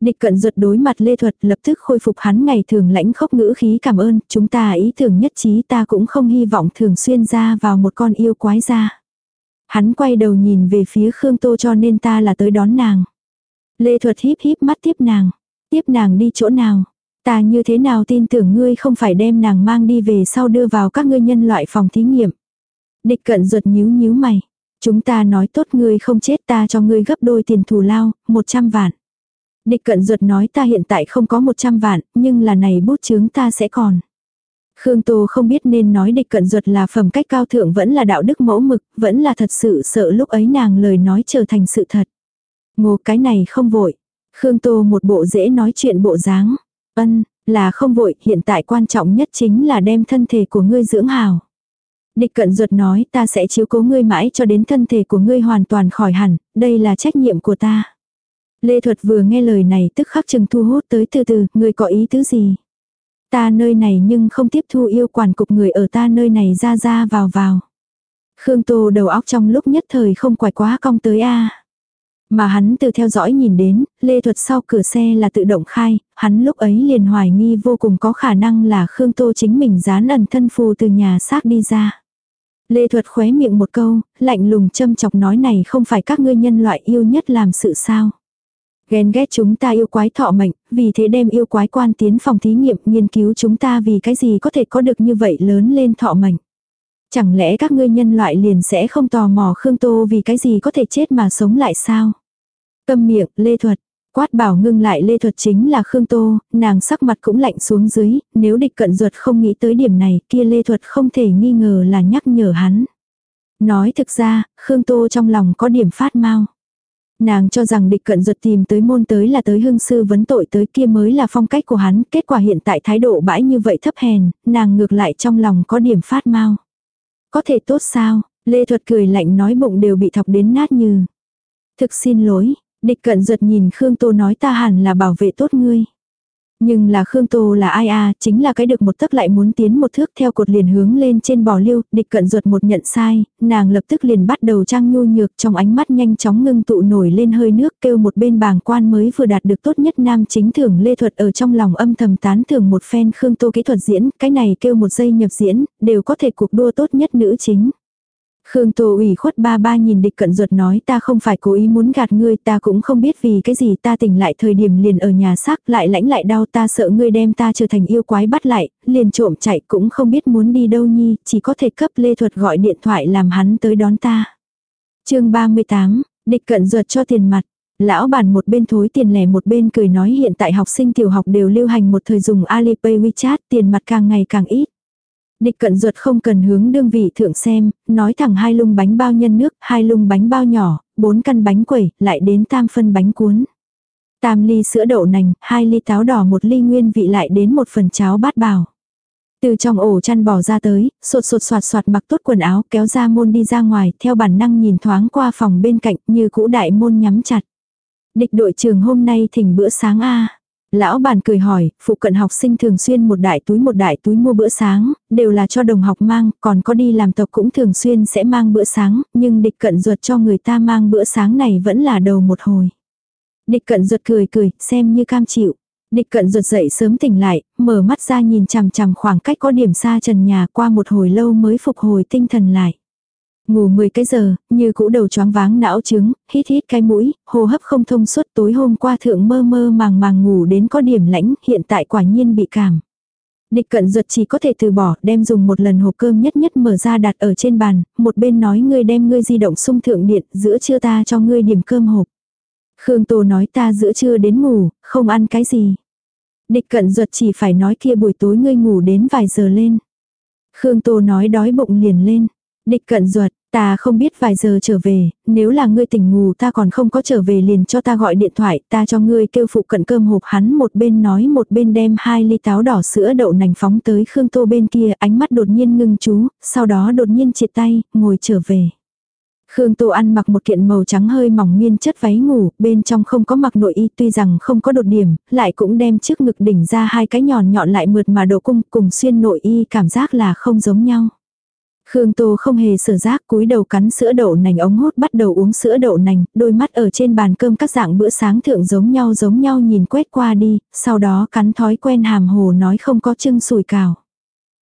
Địch cận ruột đối mặt lê thuật lập tức khôi phục hắn ngày thường lãnh khốc ngữ khí cảm ơn, chúng ta ý tưởng nhất trí ta cũng không hy vọng thường xuyên ra vào một con yêu quái ra. Hắn quay đầu nhìn về phía Khương Tô cho nên ta là tới đón nàng. Lê thuật híp híp mắt tiếp nàng. Tiếp nàng đi chỗ nào? Ta như thế nào tin tưởng ngươi không phải đem nàng mang đi về sau đưa vào các ngươi nhân loại phòng thí nghiệm. Địch cận ruột nhíu nhíu mày. Chúng ta nói tốt ngươi không chết ta cho ngươi gấp đôi tiền thù lao, 100 vạn. Địch cận ruột nói ta hiện tại không có 100 vạn, nhưng là này bút chướng ta sẽ còn. Khương Tô không biết nên nói địch cận ruột là phẩm cách cao thượng vẫn là đạo đức mẫu mực, vẫn là thật sự sợ lúc ấy nàng lời nói trở thành sự thật. Ngô cái này không vội. Khương Tô một bộ dễ nói chuyện bộ dáng. Ân, là không vội, hiện tại quan trọng nhất chính là đem thân thể của ngươi dưỡng hào. Địch cận ruột nói ta sẽ chiếu cố ngươi mãi cho đến thân thể của ngươi hoàn toàn khỏi hẳn, đây là trách nhiệm của ta. Lê Thuật vừa nghe lời này tức khắc chừng thu hút tới từ từ, ngươi có ý tứ gì? Ta nơi này nhưng không tiếp thu yêu quản cục người ở ta nơi này ra ra vào vào. Khương Tô đầu óc trong lúc nhất thời không quải quá cong tới a mà hắn từ theo dõi nhìn đến, lê thuật sau cửa xe là tự động khai, hắn lúc ấy liền hoài nghi vô cùng có khả năng là Khương Tô chính mình dán ẩn thân phù từ nhà xác đi ra. Lê thuật khóe miệng một câu, lạnh lùng châm chọc nói này không phải các ngươi nhân loại yêu nhất làm sự sao. Ghen ghét chúng ta yêu quái thọ mệnh, vì thế đem yêu quái quan tiến phòng thí nghiệm nghiên cứu chúng ta vì cái gì có thể có được như vậy lớn lên thọ mệnh. Chẳng lẽ các ngươi nhân loại liền sẽ không tò mò Khương Tô vì cái gì có thể chết mà sống lại sao? Câm miệng, Lê Thuật. Quát bảo ngưng lại Lê Thuật chính là Khương Tô, nàng sắc mặt cũng lạnh xuống dưới, nếu địch cận ruột không nghĩ tới điểm này, kia Lê Thuật không thể nghi ngờ là nhắc nhở hắn. Nói thực ra, Khương Tô trong lòng có điểm phát mau. Nàng cho rằng địch cận ruột tìm tới môn tới là tới hương sư vấn tội tới kia mới là phong cách của hắn, kết quả hiện tại thái độ bãi như vậy thấp hèn, nàng ngược lại trong lòng có điểm phát mau. Có thể tốt sao, Lê Thuật cười lạnh nói bụng đều bị thọc đến nát như. Thực xin lỗi, địch cận giật nhìn Khương Tô nói ta hẳn là bảo vệ tốt ngươi. Nhưng là Khương Tô là ai à, chính là cái được một tấc lại muốn tiến một thước theo cột liền hướng lên trên bò lưu, địch cận ruột một nhận sai, nàng lập tức liền bắt đầu trang nhu nhược trong ánh mắt nhanh chóng ngưng tụ nổi lên hơi nước kêu một bên bàng quan mới vừa đạt được tốt nhất nam chính thưởng lê thuật ở trong lòng âm thầm tán thưởng một phen Khương Tô kỹ thuật diễn, cái này kêu một giây nhập diễn, đều có thể cuộc đua tốt nhất nữ chính. Khương Tô ủy khuất ba ba nhìn địch cận ruột nói ta không phải cố ý muốn gạt ngươi ta cũng không biết vì cái gì ta tỉnh lại thời điểm liền ở nhà xác lại lãnh lại đau ta sợ ngươi đem ta trở thành yêu quái bắt lại, liền trộm chạy cũng không biết muốn đi đâu nhi, chỉ có thể cấp lê thuật gọi điện thoại làm hắn tới đón ta. chương 38, địch cận ruột cho tiền mặt. Lão bản một bên thối tiền lẻ một bên cười nói hiện tại học sinh tiểu học đều lưu hành một thời dùng Alipay WeChat tiền mặt càng ngày càng ít. Địch cận ruột không cần hướng đương vị thượng xem, nói thẳng hai lung bánh bao nhân nước, hai lung bánh bao nhỏ, bốn căn bánh quẩy, lại đến tam phân bánh cuốn. Tam ly sữa đậu nành, hai ly táo đỏ một ly nguyên vị lại đến một phần cháo bát bào. Từ trong ổ chăn bò ra tới, sột sột soạt soạt mặc tốt quần áo kéo ra môn đi ra ngoài, theo bản năng nhìn thoáng qua phòng bên cạnh như cũ đại môn nhắm chặt. Địch đội trường hôm nay thỉnh bữa sáng a Lão bản cười hỏi, phụ cận học sinh thường xuyên một đại túi một đại túi mua bữa sáng, đều là cho đồng học mang, còn có đi làm tộc cũng thường xuyên sẽ mang bữa sáng, nhưng địch cận ruột cho người ta mang bữa sáng này vẫn là đầu một hồi. Địch cận ruột cười cười, xem như cam chịu. Địch cận ruột dậy sớm tỉnh lại, mở mắt ra nhìn chằm chằm khoảng cách có điểm xa trần nhà qua một hồi lâu mới phục hồi tinh thần lại. Ngủ 10 cái giờ, như cũ đầu choáng váng não trứng, hít hít cái mũi, hô hấp không thông suốt tối hôm qua thượng mơ mơ màng màng ngủ đến có điểm lãnh, hiện tại quả nhiên bị cảm. Địch cận ruột chỉ có thể từ bỏ, đem dùng một lần hộp cơm nhất nhất mở ra đặt ở trên bàn, một bên nói ngươi đem ngươi di động sung thượng điện, giữa trưa ta cho ngươi điểm cơm hộp. Khương Tô nói ta giữa trưa đến ngủ, không ăn cái gì. Địch cận ruột chỉ phải nói kia buổi tối ngươi ngủ đến vài giờ lên. Khương Tô nói đói bụng liền lên. Địch cận ruột, ta không biết vài giờ trở về, nếu là ngươi tỉnh ngủ ta còn không có trở về liền cho ta gọi điện thoại, ta cho ngươi kêu phụ cận cơm hộp hắn một bên nói một bên đem hai ly táo đỏ sữa đậu nành phóng tới Khương Tô bên kia, ánh mắt đột nhiên ngưng chú, sau đó đột nhiên triệt tay, ngồi trở về. Khương Tô ăn mặc một kiện màu trắng hơi mỏng miên chất váy ngủ, bên trong không có mặc nội y tuy rằng không có đột điểm, lại cũng đem trước ngực đỉnh ra hai cái nhọn nhọn lại mượt mà độ cung cùng xuyên nội y cảm giác là không giống nhau. Khương Tô không hề sở giác cúi đầu cắn sữa đậu nành ống hút bắt đầu uống sữa đậu nành, đôi mắt ở trên bàn cơm các dạng bữa sáng thượng giống nhau giống nhau nhìn quét qua đi, sau đó cắn thói quen hàm hồ nói không có chưng sùi cào.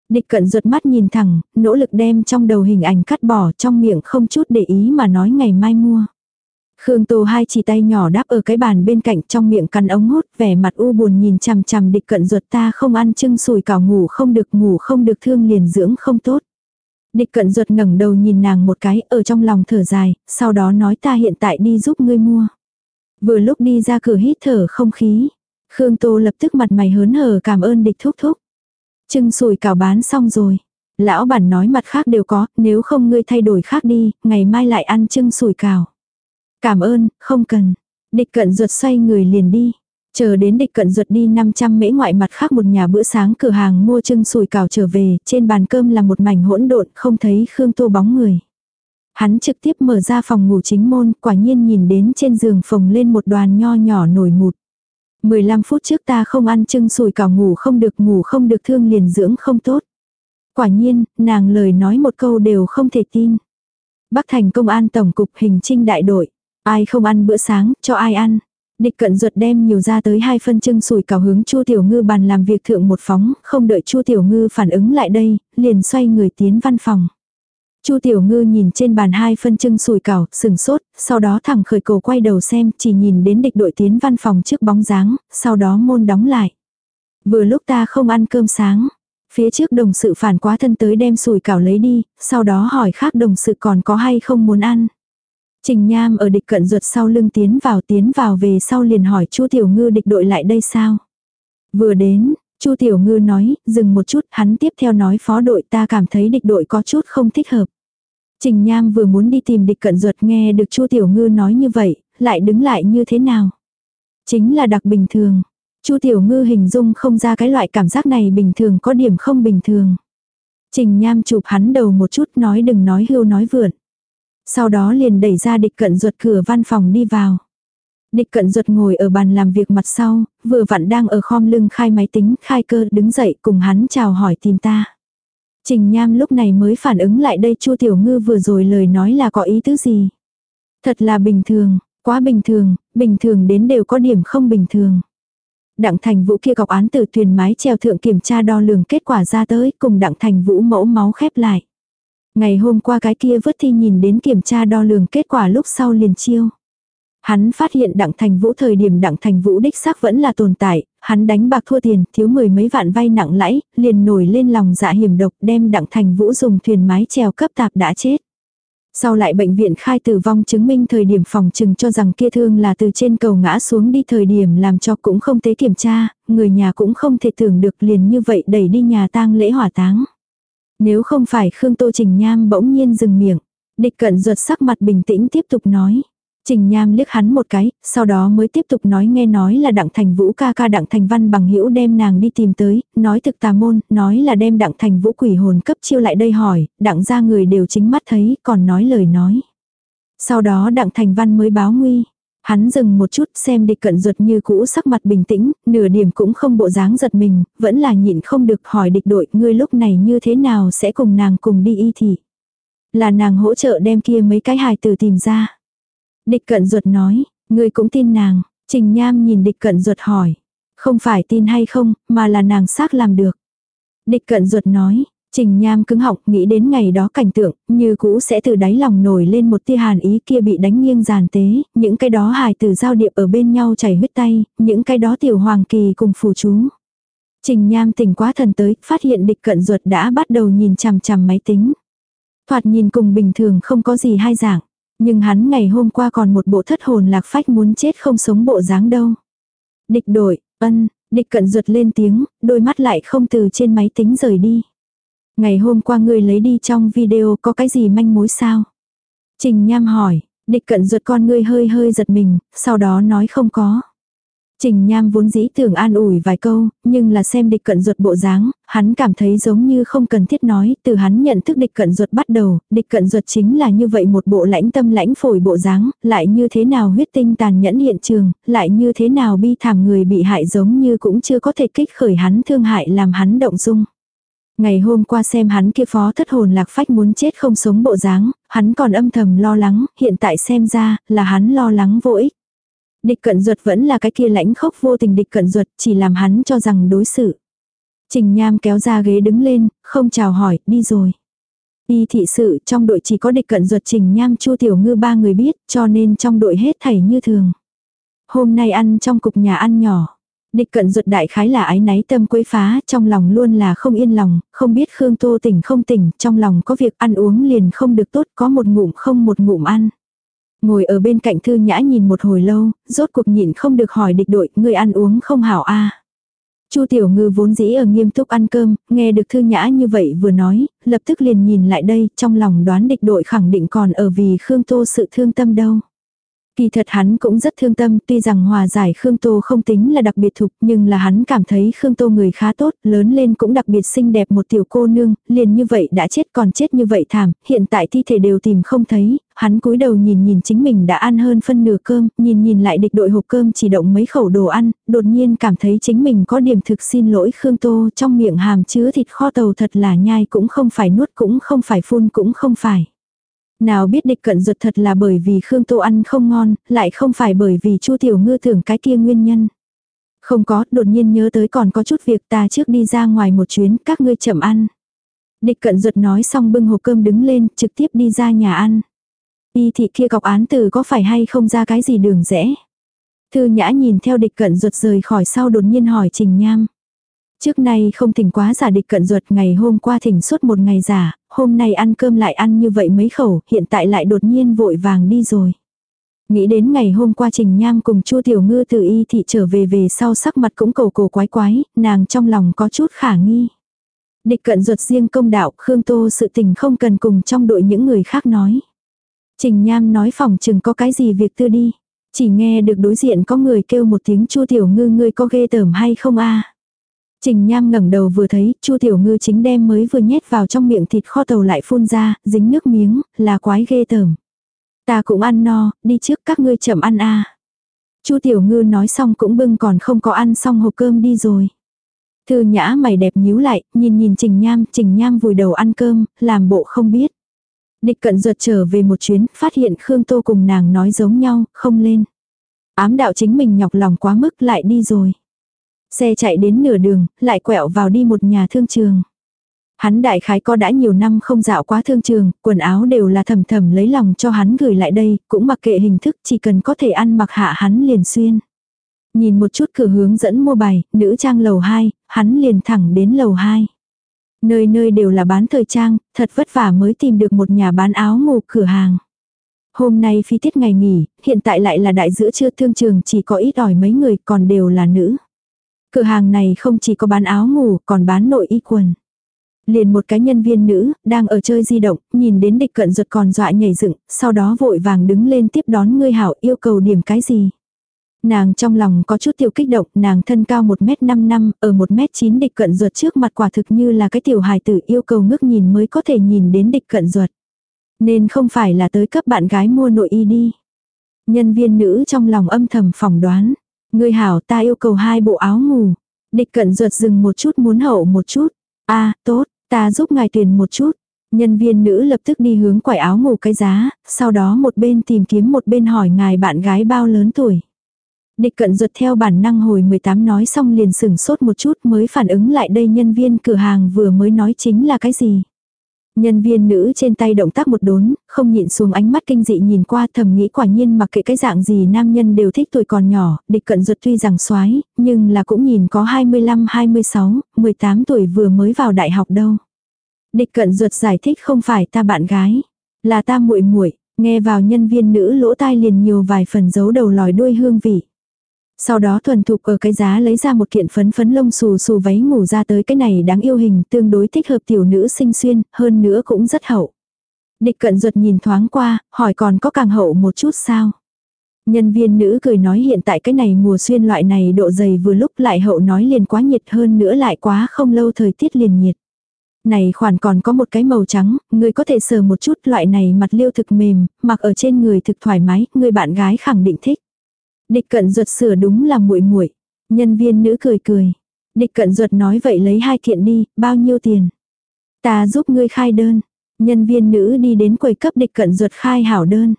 Địch cận ruột mắt nhìn thẳng, nỗ lực đem trong đầu hình ảnh cắt bỏ trong miệng không chút để ý mà nói ngày mai mua. Khương Tô hai chỉ tay nhỏ đáp ở cái bàn bên cạnh trong miệng cắn ống hút vẻ mặt u buồn nhìn chằm chằm địch cận ruột ta không ăn chưng sùi cào ngủ không được ngủ không được thương liền dưỡng không tốt. Địch cận ruột ngẩng đầu nhìn nàng một cái ở trong lòng thở dài, sau đó nói ta hiện tại đi giúp ngươi mua. Vừa lúc đi ra cửa hít thở không khí. Khương Tô lập tức mặt mày hớn hở cảm ơn địch thúc thúc. Trưng sùi cào bán xong rồi. Lão bản nói mặt khác đều có, nếu không ngươi thay đổi khác đi, ngày mai lại ăn trưng sùi cào. Cảm ơn, không cần. Địch cận ruột xoay người liền đi. Chờ đến địch cận ruột đi 500 mễ ngoại mặt khác một nhà bữa sáng cửa hàng mua trưng sùi cào trở về, trên bàn cơm là một mảnh hỗn độn, không thấy Khương Tô bóng người. Hắn trực tiếp mở ra phòng ngủ chính môn, quả nhiên nhìn đến trên giường phồng lên một đoàn nho nhỏ nổi mụt. 15 phút trước ta không ăn trưng sùi cào ngủ không được ngủ không được thương liền dưỡng không tốt. Quả nhiên, nàng lời nói một câu đều không thể tin. Bắc thành công an tổng cục hình trinh đại đội. Ai không ăn bữa sáng, cho ai ăn. Địch cận ruột đem nhiều ra tới hai phân trưng sủi cào hướng Chu Tiểu Ngư bàn làm việc thượng một phóng, không đợi Chu Tiểu Ngư phản ứng lại đây, liền xoay người tiến văn phòng. Chu Tiểu Ngư nhìn trên bàn hai phân trưng sủi cảo, sừng sốt, sau đó thẳng khởi cổ quay đầu xem, chỉ nhìn đến địch đội tiến văn phòng trước bóng dáng, sau đó môn đóng lại. Vừa lúc ta không ăn cơm sáng, phía trước đồng sự phản quá thân tới đem sủi cảo lấy đi, sau đó hỏi khác đồng sự còn có hay không muốn ăn. Trình Nham ở địch cận ruột sau lưng tiến vào tiến vào về sau liền hỏi Chu Tiểu Ngư địch đội lại đây sao. Vừa đến, Chu Tiểu Ngư nói, dừng một chút, hắn tiếp theo nói phó đội ta cảm thấy địch đội có chút không thích hợp. Trình Nham vừa muốn đi tìm địch cận ruột nghe được Chu Tiểu Ngư nói như vậy, lại đứng lại như thế nào. Chính là đặc bình thường. Chu Tiểu Ngư hình dung không ra cái loại cảm giác này bình thường có điểm không bình thường. Trình Nham chụp hắn đầu một chút nói đừng nói hưu nói vượn. Sau đó liền đẩy ra địch cận ruột cửa văn phòng đi vào. Địch cận ruột ngồi ở bàn làm việc mặt sau, vừa vặn đang ở khom lưng khai máy tính, khai cơ, đứng dậy cùng hắn chào hỏi tìm ta. Trình Nham lúc này mới phản ứng lại đây Chu Tiểu Ngư vừa rồi lời nói là có ý tứ gì. Thật là bình thường, quá bình thường, bình thường đến đều có điểm không bình thường. Đặng Thành Vũ kia gọc án từ thuyền mái treo thượng kiểm tra đo lường kết quả ra tới cùng Đặng Thành Vũ mẫu máu khép lại. Ngày hôm qua cái kia vớt thi nhìn đến kiểm tra đo lường kết quả lúc sau liền chiêu. Hắn phát hiện Đặng Thành Vũ thời điểm Đặng Thành Vũ đích xác vẫn là tồn tại, hắn đánh bạc thua tiền, thiếu mười mấy vạn vay nặng lãi, liền nổi lên lòng dạ hiểm độc đem Đặng Thành Vũ dùng thuyền mái trèo cấp tạp đã chết. Sau lại bệnh viện khai tử vong chứng minh thời điểm phòng trừng cho rằng kia thương là từ trên cầu ngã xuống đi thời điểm làm cho cũng không tế kiểm tra, người nhà cũng không thể tưởng được liền như vậy đẩy đi nhà tang lễ hỏa táng. Nếu không phải Khương Tô Trình Nham bỗng nhiên dừng miệng, địch cận ruột sắc mặt bình tĩnh tiếp tục nói. Trình Nham liếc hắn một cái, sau đó mới tiếp tục nói nghe nói là Đặng Thành Vũ ca ca Đặng Thành Văn bằng hữu đem nàng đi tìm tới, nói thực tà môn, nói là đem Đặng Thành Vũ quỷ hồn cấp chiêu lại đây hỏi, Đặng ra người đều chính mắt thấy, còn nói lời nói. Sau đó Đặng Thành Văn mới báo nguy. Hắn dừng một chút xem địch cận ruột như cũ sắc mặt bình tĩnh, nửa điểm cũng không bộ dáng giật mình, vẫn là nhịn không được hỏi địch đội ngươi lúc này như thế nào sẽ cùng nàng cùng đi y thị. Là nàng hỗ trợ đem kia mấy cái hài từ tìm ra. Địch cận ruột nói, ngươi cũng tin nàng, Trình Nham nhìn địch cận ruột hỏi. Không phải tin hay không, mà là nàng xác làm được. Địch cận ruột nói, Trình Nham cứng họng nghĩ đến ngày đó cảnh tượng, như cũ sẽ từ đáy lòng nổi lên một tia hàn ý kia bị đánh nghiêng giàn tế, những cái đó hài từ giao điệp ở bên nhau chảy huyết tay, những cái đó tiểu hoàng kỳ cùng phù chú. Trình Nham tỉnh quá thần tới, phát hiện địch cận ruột đã bắt đầu nhìn chằm chằm máy tính. Thoạt nhìn cùng bình thường không có gì hai dạng. Nhưng hắn ngày hôm qua còn một bộ thất hồn lạc phách muốn chết không sống bộ dáng đâu. Địch đội, ân, địch cận ruột lên tiếng, đôi mắt lại không từ trên máy tính rời đi. Ngày hôm qua ngươi lấy đi trong video có cái gì manh mối sao? Trình Nham hỏi, địch cận ruột con ngươi hơi hơi giật mình, sau đó nói không có. Trình Nham vốn dĩ tưởng an ủi vài câu, nhưng là xem địch cận ruột bộ dáng, hắn cảm thấy giống như không cần thiết nói, từ hắn nhận thức địch cận ruột bắt đầu, địch cận ruột chính là như vậy một bộ lãnh tâm lãnh phổi bộ dáng, lại như thế nào huyết tinh tàn nhẫn hiện trường, lại như thế nào bi thảm người bị hại giống như cũng chưa có thể kích khởi hắn thương hại làm hắn động dung. Ngày hôm qua xem hắn kia phó thất hồn lạc phách muốn chết không sống bộ dáng, hắn còn âm thầm lo lắng, hiện tại xem ra là hắn lo lắng vô ích. Địch cận ruột vẫn là cái kia lãnh khốc vô tình địch cận ruột chỉ làm hắn cho rằng đối xử. Trình Nham kéo ra ghế đứng lên, không chào hỏi, đi rồi. Y thị sự trong đội chỉ có địch cận ruột Trình Nham Chu Tiểu Ngư ba người biết, cho nên trong đội hết thảy như thường. Hôm nay ăn trong cục nhà ăn nhỏ. Địch cận ruột đại khái là ái náy tâm quấy phá, trong lòng luôn là không yên lòng, không biết Khương Tô tỉnh không tỉnh, trong lòng có việc ăn uống liền không được tốt, có một ngụm không một ngụm ăn. Ngồi ở bên cạnh thư nhã nhìn một hồi lâu, rốt cuộc nhịn không được hỏi địch đội, người ăn uống không hảo a Chu Tiểu Ngư vốn dĩ ở nghiêm túc ăn cơm, nghe được Thư Nhã như vậy vừa nói, lập tức liền nhìn lại đây, trong lòng đoán địch đội khẳng định còn ở vì Khương Tô sự thương tâm đâu. Kỳ thật hắn cũng rất thương tâm, tuy rằng hòa giải Khương Tô không tính là đặc biệt thục, nhưng là hắn cảm thấy Khương Tô người khá tốt, lớn lên cũng đặc biệt xinh đẹp một tiểu cô nương, liền như vậy đã chết còn chết như vậy thảm, hiện tại thi thể đều tìm không thấy, hắn cúi đầu nhìn nhìn chính mình đã ăn hơn phân nửa cơm, nhìn nhìn lại địch đội hộp cơm chỉ động mấy khẩu đồ ăn, đột nhiên cảm thấy chính mình có điểm thực xin lỗi Khương Tô trong miệng hàm chứa thịt kho tàu thật là nhai cũng không phải nuốt cũng không phải phun cũng không phải. Nào biết địch cận ruột thật là bởi vì Khương Tô ăn không ngon, lại không phải bởi vì Chu Tiểu Ngư tưởng cái kia nguyên nhân. Không có, đột nhiên nhớ tới còn có chút việc ta trước đi ra ngoài một chuyến, các ngươi chậm ăn. Địch cận ruột nói xong bưng hộp cơm đứng lên, trực tiếp đi ra nhà ăn. Y thị kia gọc án từ có phải hay không ra cái gì đường rẽ. Thư nhã nhìn theo địch cận ruột rời khỏi sau đột nhiên hỏi Trình Nham. Trước nay không thỉnh quá giả địch cận ruột ngày hôm qua thỉnh suốt một ngày giả, hôm nay ăn cơm lại ăn như vậy mấy khẩu, hiện tại lại đột nhiên vội vàng đi rồi. Nghĩ đến ngày hôm qua Trình Nham cùng Chu Tiểu Ngư từ y thị trở về về sau sắc mặt cũng cầu cổ quái quái, nàng trong lòng có chút khả nghi. Địch cận ruột riêng công đạo, Khương Tô sự tình không cần cùng trong đội những người khác nói. Trình Nham nói phòng chừng có cái gì việc tư đi. Chỉ nghe được đối diện có người kêu một tiếng Chu Tiểu Ngư ngươi có ghê tởm hay không a Trình Nham ngẩng đầu vừa thấy, Chu Tiểu Ngư chính đem mới vừa nhét vào trong miệng thịt kho tàu lại phun ra, dính nước miếng, là quái ghê tởm. Ta cũng ăn no, đi trước các ngươi chậm ăn a. Chu Tiểu Ngư nói xong cũng bưng còn không có ăn xong hộp cơm đi rồi. Thư nhã mày đẹp nhíu lại, nhìn nhìn Trình Nham, Trình Nham vùi đầu ăn cơm, làm bộ không biết. Địch cận ruột trở về một chuyến, phát hiện Khương Tô cùng nàng nói giống nhau, không lên. Ám đạo chính mình nhọc lòng quá mức lại đi rồi. Xe chạy đến nửa đường, lại quẹo vào đi một nhà thương trường. Hắn đại khái có đã nhiều năm không dạo quá thương trường, quần áo đều là thầm thầm lấy lòng cho hắn gửi lại đây, cũng mặc kệ hình thức chỉ cần có thể ăn mặc hạ hắn liền xuyên. Nhìn một chút cửa hướng dẫn mua bài, nữ trang lầu 2, hắn liền thẳng đến lầu 2. Nơi nơi đều là bán thời trang, thật vất vả mới tìm được một nhà bán áo ngủ cửa hàng. Hôm nay phi tiết ngày nghỉ, hiện tại lại là đại giữa trưa thương trường chỉ có ít ỏi mấy người còn đều là nữ. Cửa hàng này không chỉ có bán áo ngủ còn bán nội y quần. Liền một cái nhân viên nữ, đang ở chơi di động, nhìn đến địch cận ruột còn dọa nhảy dựng, sau đó vội vàng đứng lên tiếp đón ngươi hảo yêu cầu điểm cái gì. Nàng trong lòng có chút tiểu kích động, nàng thân cao 1m5 năm, ở 1m9 địch cận ruột trước mặt quả thực như là cái tiểu hài tử yêu cầu ngước nhìn mới có thể nhìn đến địch cận ruột. Nên không phải là tới cấp bạn gái mua nội y đi. Nhân viên nữ trong lòng âm thầm phỏng đoán ngươi hảo ta yêu cầu hai bộ áo ngủ. Địch cận ruột dừng một chút muốn hậu một chút. a à, tốt, ta giúp ngài tuyển một chút. Nhân viên nữ lập tức đi hướng quải áo ngủ cái giá, sau đó một bên tìm kiếm một bên hỏi ngài bạn gái bao lớn tuổi. Địch cận ruột theo bản năng hồi 18 nói xong liền sửng sốt một chút mới phản ứng lại đây nhân viên cửa hàng vừa mới nói chính là cái gì. Nhân viên nữ trên tay động tác một đốn, không nhịn xuống ánh mắt kinh dị nhìn qua thầm nghĩ quả nhiên mặc kệ cái dạng gì nam nhân đều thích tuổi còn nhỏ, địch cận ruột tuy rằng xoái nhưng là cũng nhìn có 25, 26, 18 tuổi vừa mới vào đại học đâu. Địch cận ruột giải thích không phải ta bạn gái, là ta muội muội nghe vào nhân viên nữ lỗ tai liền nhiều vài phần giấu đầu lòi đuôi hương vị. Sau đó thuần thục ở cái giá lấy ra một kiện phấn phấn lông xù xù váy ngủ ra tới cái này đáng yêu hình tương đối thích hợp tiểu nữ sinh xuyên, hơn nữa cũng rất hậu. Địch cận ruột nhìn thoáng qua, hỏi còn có càng hậu một chút sao? Nhân viên nữ cười nói hiện tại cái này mùa xuyên loại này độ dày vừa lúc lại hậu nói liền quá nhiệt hơn nữa lại quá không lâu thời tiết liền nhiệt. Này khoản còn có một cái màu trắng, người có thể sờ một chút loại này mặt liêu thực mềm, mặc ở trên người thực thoải mái, người bạn gái khẳng định thích. Địch cận ruột sửa đúng là muội muội. Nhân viên nữ cười cười. Địch cận ruột nói vậy lấy hai kiện đi, bao nhiêu tiền? Ta giúp ngươi khai đơn. Nhân viên nữ đi đến quầy cấp địch cận ruột khai hảo đơn.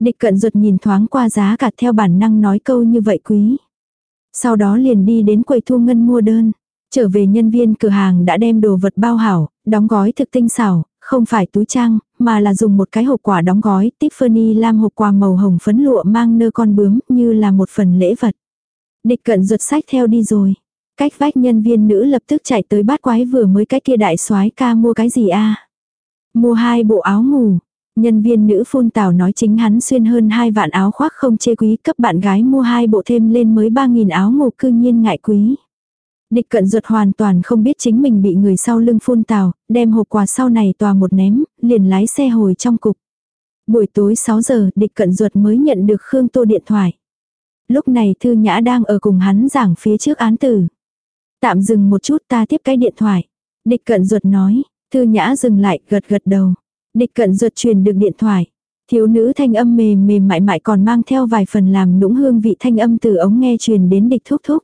Địch cận ruột nhìn thoáng qua giá cả theo bản năng nói câu như vậy quý. Sau đó liền đi đến quầy thu ngân mua đơn. Trở về nhân viên cửa hàng đã đem đồ vật bao hảo, đóng gói thực tinh xảo, không phải túi trang, mà là dùng một cái hộp quả đóng gói, Tiffany lam hộp quà màu hồng phấn lụa mang nơ con bướm như là một phần lễ vật. Địch cận ruột sách theo đi rồi. Cách vách nhân viên nữ lập tức chạy tới bát quái vừa mới cái kia đại soái ca mua cái gì a Mua hai bộ áo ngủ. Nhân viên nữ phun tảo nói chính hắn xuyên hơn hai vạn áo khoác không chê quý cấp bạn gái mua hai bộ thêm lên mới ba nghìn áo ngủ cư nhiên ngại quý. Địch cận ruột hoàn toàn không biết chính mình bị người sau lưng phun tào, đem hộp quà sau này tòa một ném, liền lái xe hồi trong cục. Buổi tối 6 giờ, địch cận ruột mới nhận được Khương Tô điện thoại. Lúc này Thư Nhã đang ở cùng hắn giảng phía trước án tử. Tạm dừng một chút ta tiếp cái điện thoại. Địch cận ruột nói, Thư Nhã dừng lại, gật gật đầu. Địch cận ruột truyền được điện thoại. Thiếu nữ thanh âm mềm mềm mại mại còn mang theo vài phần làm nũng hương vị thanh âm từ ống nghe truyền đến địch thúc thúc.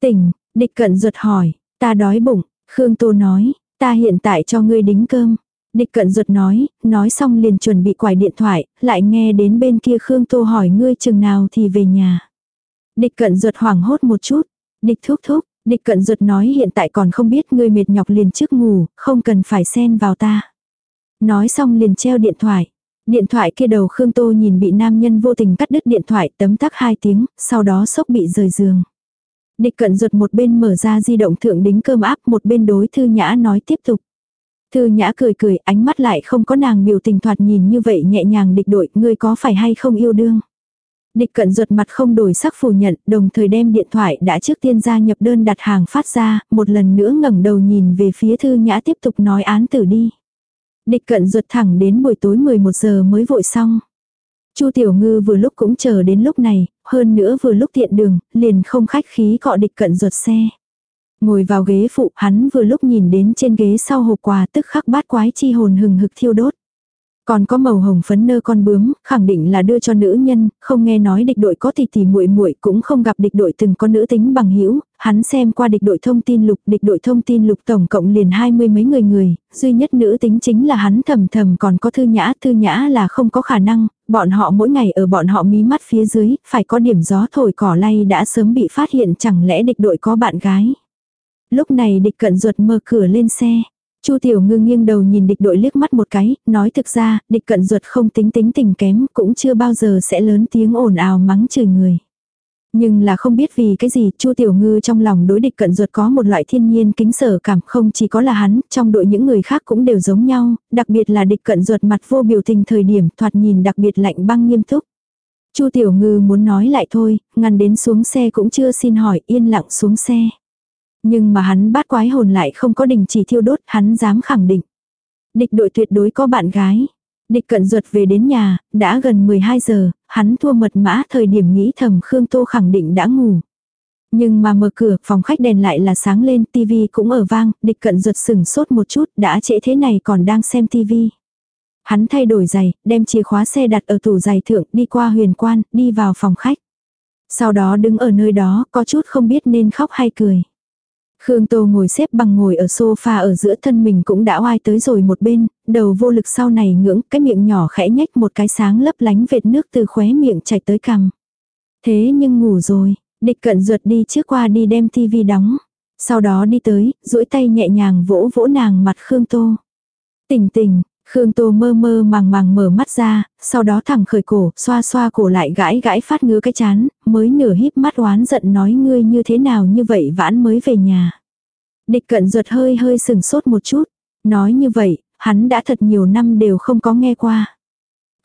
Tỉnh, Địch cận ruột hỏi, ta đói bụng, Khương Tô nói, ta hiện tại cho ngươi đính cơm. Địch cận ruột nói, nói xong liền chuẩn bị quải điện thoại, lại nghe đến bên kia Khương Tô hỏi ngươi chừng nào thì về nhà. Địch cận ruột hoảng hốt một chút, địch thúc thúc, địch cận ruột nói hiện tại còn không biết ngươi mệt nhọc liền trước ngủ, không cần phải xen vào ta. Nói xong liền treo điện thoại. Điện thoại kia đầu Khương Tô nhìn bị nam nhân vô tình cắt đứt điện thoại tấm tắc hai tiếng, sau đó sốc bị rời giường. Địch cận ruột một bên mở ra di động thượng đính cơm áp, một bên đối thư nhã nói tiếp tục. Thư nhã cười cười, ánh mắt lại không có nàng biểu tình thoạt nhìn như vậy nhẹ nhàng địch đội, ngươi có phải hay không yêu đương. Địch cận ruột mặt không đổi sắc phủ nhận, đồng thời đem điện thoại đã trước tiên ra nhập đơn đặt hàng phát ra, một lần nữa ngẩng đầu nhìn về phía thư nhã tiếp tục nói án tử đi. Địch cận ruột thẳng đến buổi tối 11 giờ mới vội xong. Chu Tiểu Ngư vừa lúc cũng chờ đến lúc này, hơn nữa vừa lúc tiện đường, liền không khách khí cọ địch cận ruột xe. Ngồi vào ghế phụ, hắn vừa lúc nhìn đến trên ghế sau hộp quà tức khắc bát quái chi hồn hừng hực thiêu đốt. Còn có màu hồng phấn nơ con bướm, khẳng định là đưa cho nữ nhân, không nghe nói địch đội có thì thì muội muội cũng không gặp địch đội từng có nữ tính bằng hữu hắn xem qua địch đội thông tin lục, địch đội thông tin lục tổng cộng liền hai mươi mấy người người, duy nhất nữ tính chính là hắn thầm thầm còn có thư nhã, thư nhã là không có khả năng, bọn họ mỗi ngày ở bọn họ mí mắt phía dưới, phải có điểm gió thổi cỏ lay đã sớm bị phát hiện chẳng lẽ địch đội có bạn gái. Lúc này địch cận ruột mở cửa lên xe. Chu Tiểu Ngư nghiêng đầu nhìn địch đội liếc mắt một cái, nói thực ra, địch cận ruột không tính tính tình kém, cũng chưa bao giờ sẽ lớn tiếng ồn ào mắng chửi người. Nhưng là không biết vì cái gì, Chu Tiểu Ngư trong lòng đối địch cận ruột có một loại thiên nhiên kính sở cảm không chỉ có là hắn, trong đội những người khác cũng đều giống nhau, đặc biệt là địch cận ruột mặt vô biểu tình thời điểm thoạt nhìn đặc biệt lạnh băng nghiêm túc. Chu Tiểu Ngư muốn nói lại thôi, ngăn đến xuống xe cũng chưa xin hỏi, yên lặng xuống xe. Nhưng mà hắn bát quái hồn lại không có đình chỉ thiêu đốt, hắn dám khẳng định. Địch đội tuyệt đối có bạn gái. Địch cận ruột về đến nhà, đã gần 12 giờ, hắn thua mật mã thời điểm nghĩ thầm Khương Tô khẳng định đã ngủ. Nhưng mà mở cửa, phòng khách đèn lại là sáng lên, tivi cũng ở vang, địch cận ruột sừng sốt một chút, đã trễ thế này còn đang xem tivi. Hắn thay đổi giày, đem chìa khóa xe đặt ở tủ giày thượng, đi qua huyền quan, đi vào phòng khách. Sau đó đứng ở nơi đó, có chút không biết nên khóc hay cười. Khương Tô ngồi xếp bằng ngồi ở sofa ở giữa thân mình cũng đã oai tới rồi một bên, đầu vô lực sau này ngưỡng, cái miệng nhỏ khẽ nhách một cái sáng lấp lánh vệt nước từ khóe miệng chảy tới cằm. Thế nhưng ngủ rồi, địch cận ruột đi trước qua đi đem tivi đóng. Sau đó đi tới, duỗi tay nhẹ nhàng vỗ vỗ nàng mặt Khương Tô. Tỉnh tỉnh, Khương Tô mơ mơ màng màng mở mắt ra, sau đó thẳng khởi cổ, xoa xoa cổ lại gãi gãi phát ngứa cái chán, mới nửa híp mắt oán giận nói ngươi như thế nào như vậy vãn mới về nhà. Địch cận ruột hơi hơi sừng sốt một chút, nói như vậy, hắn đã thật nhiều năm đều không có nghe qua.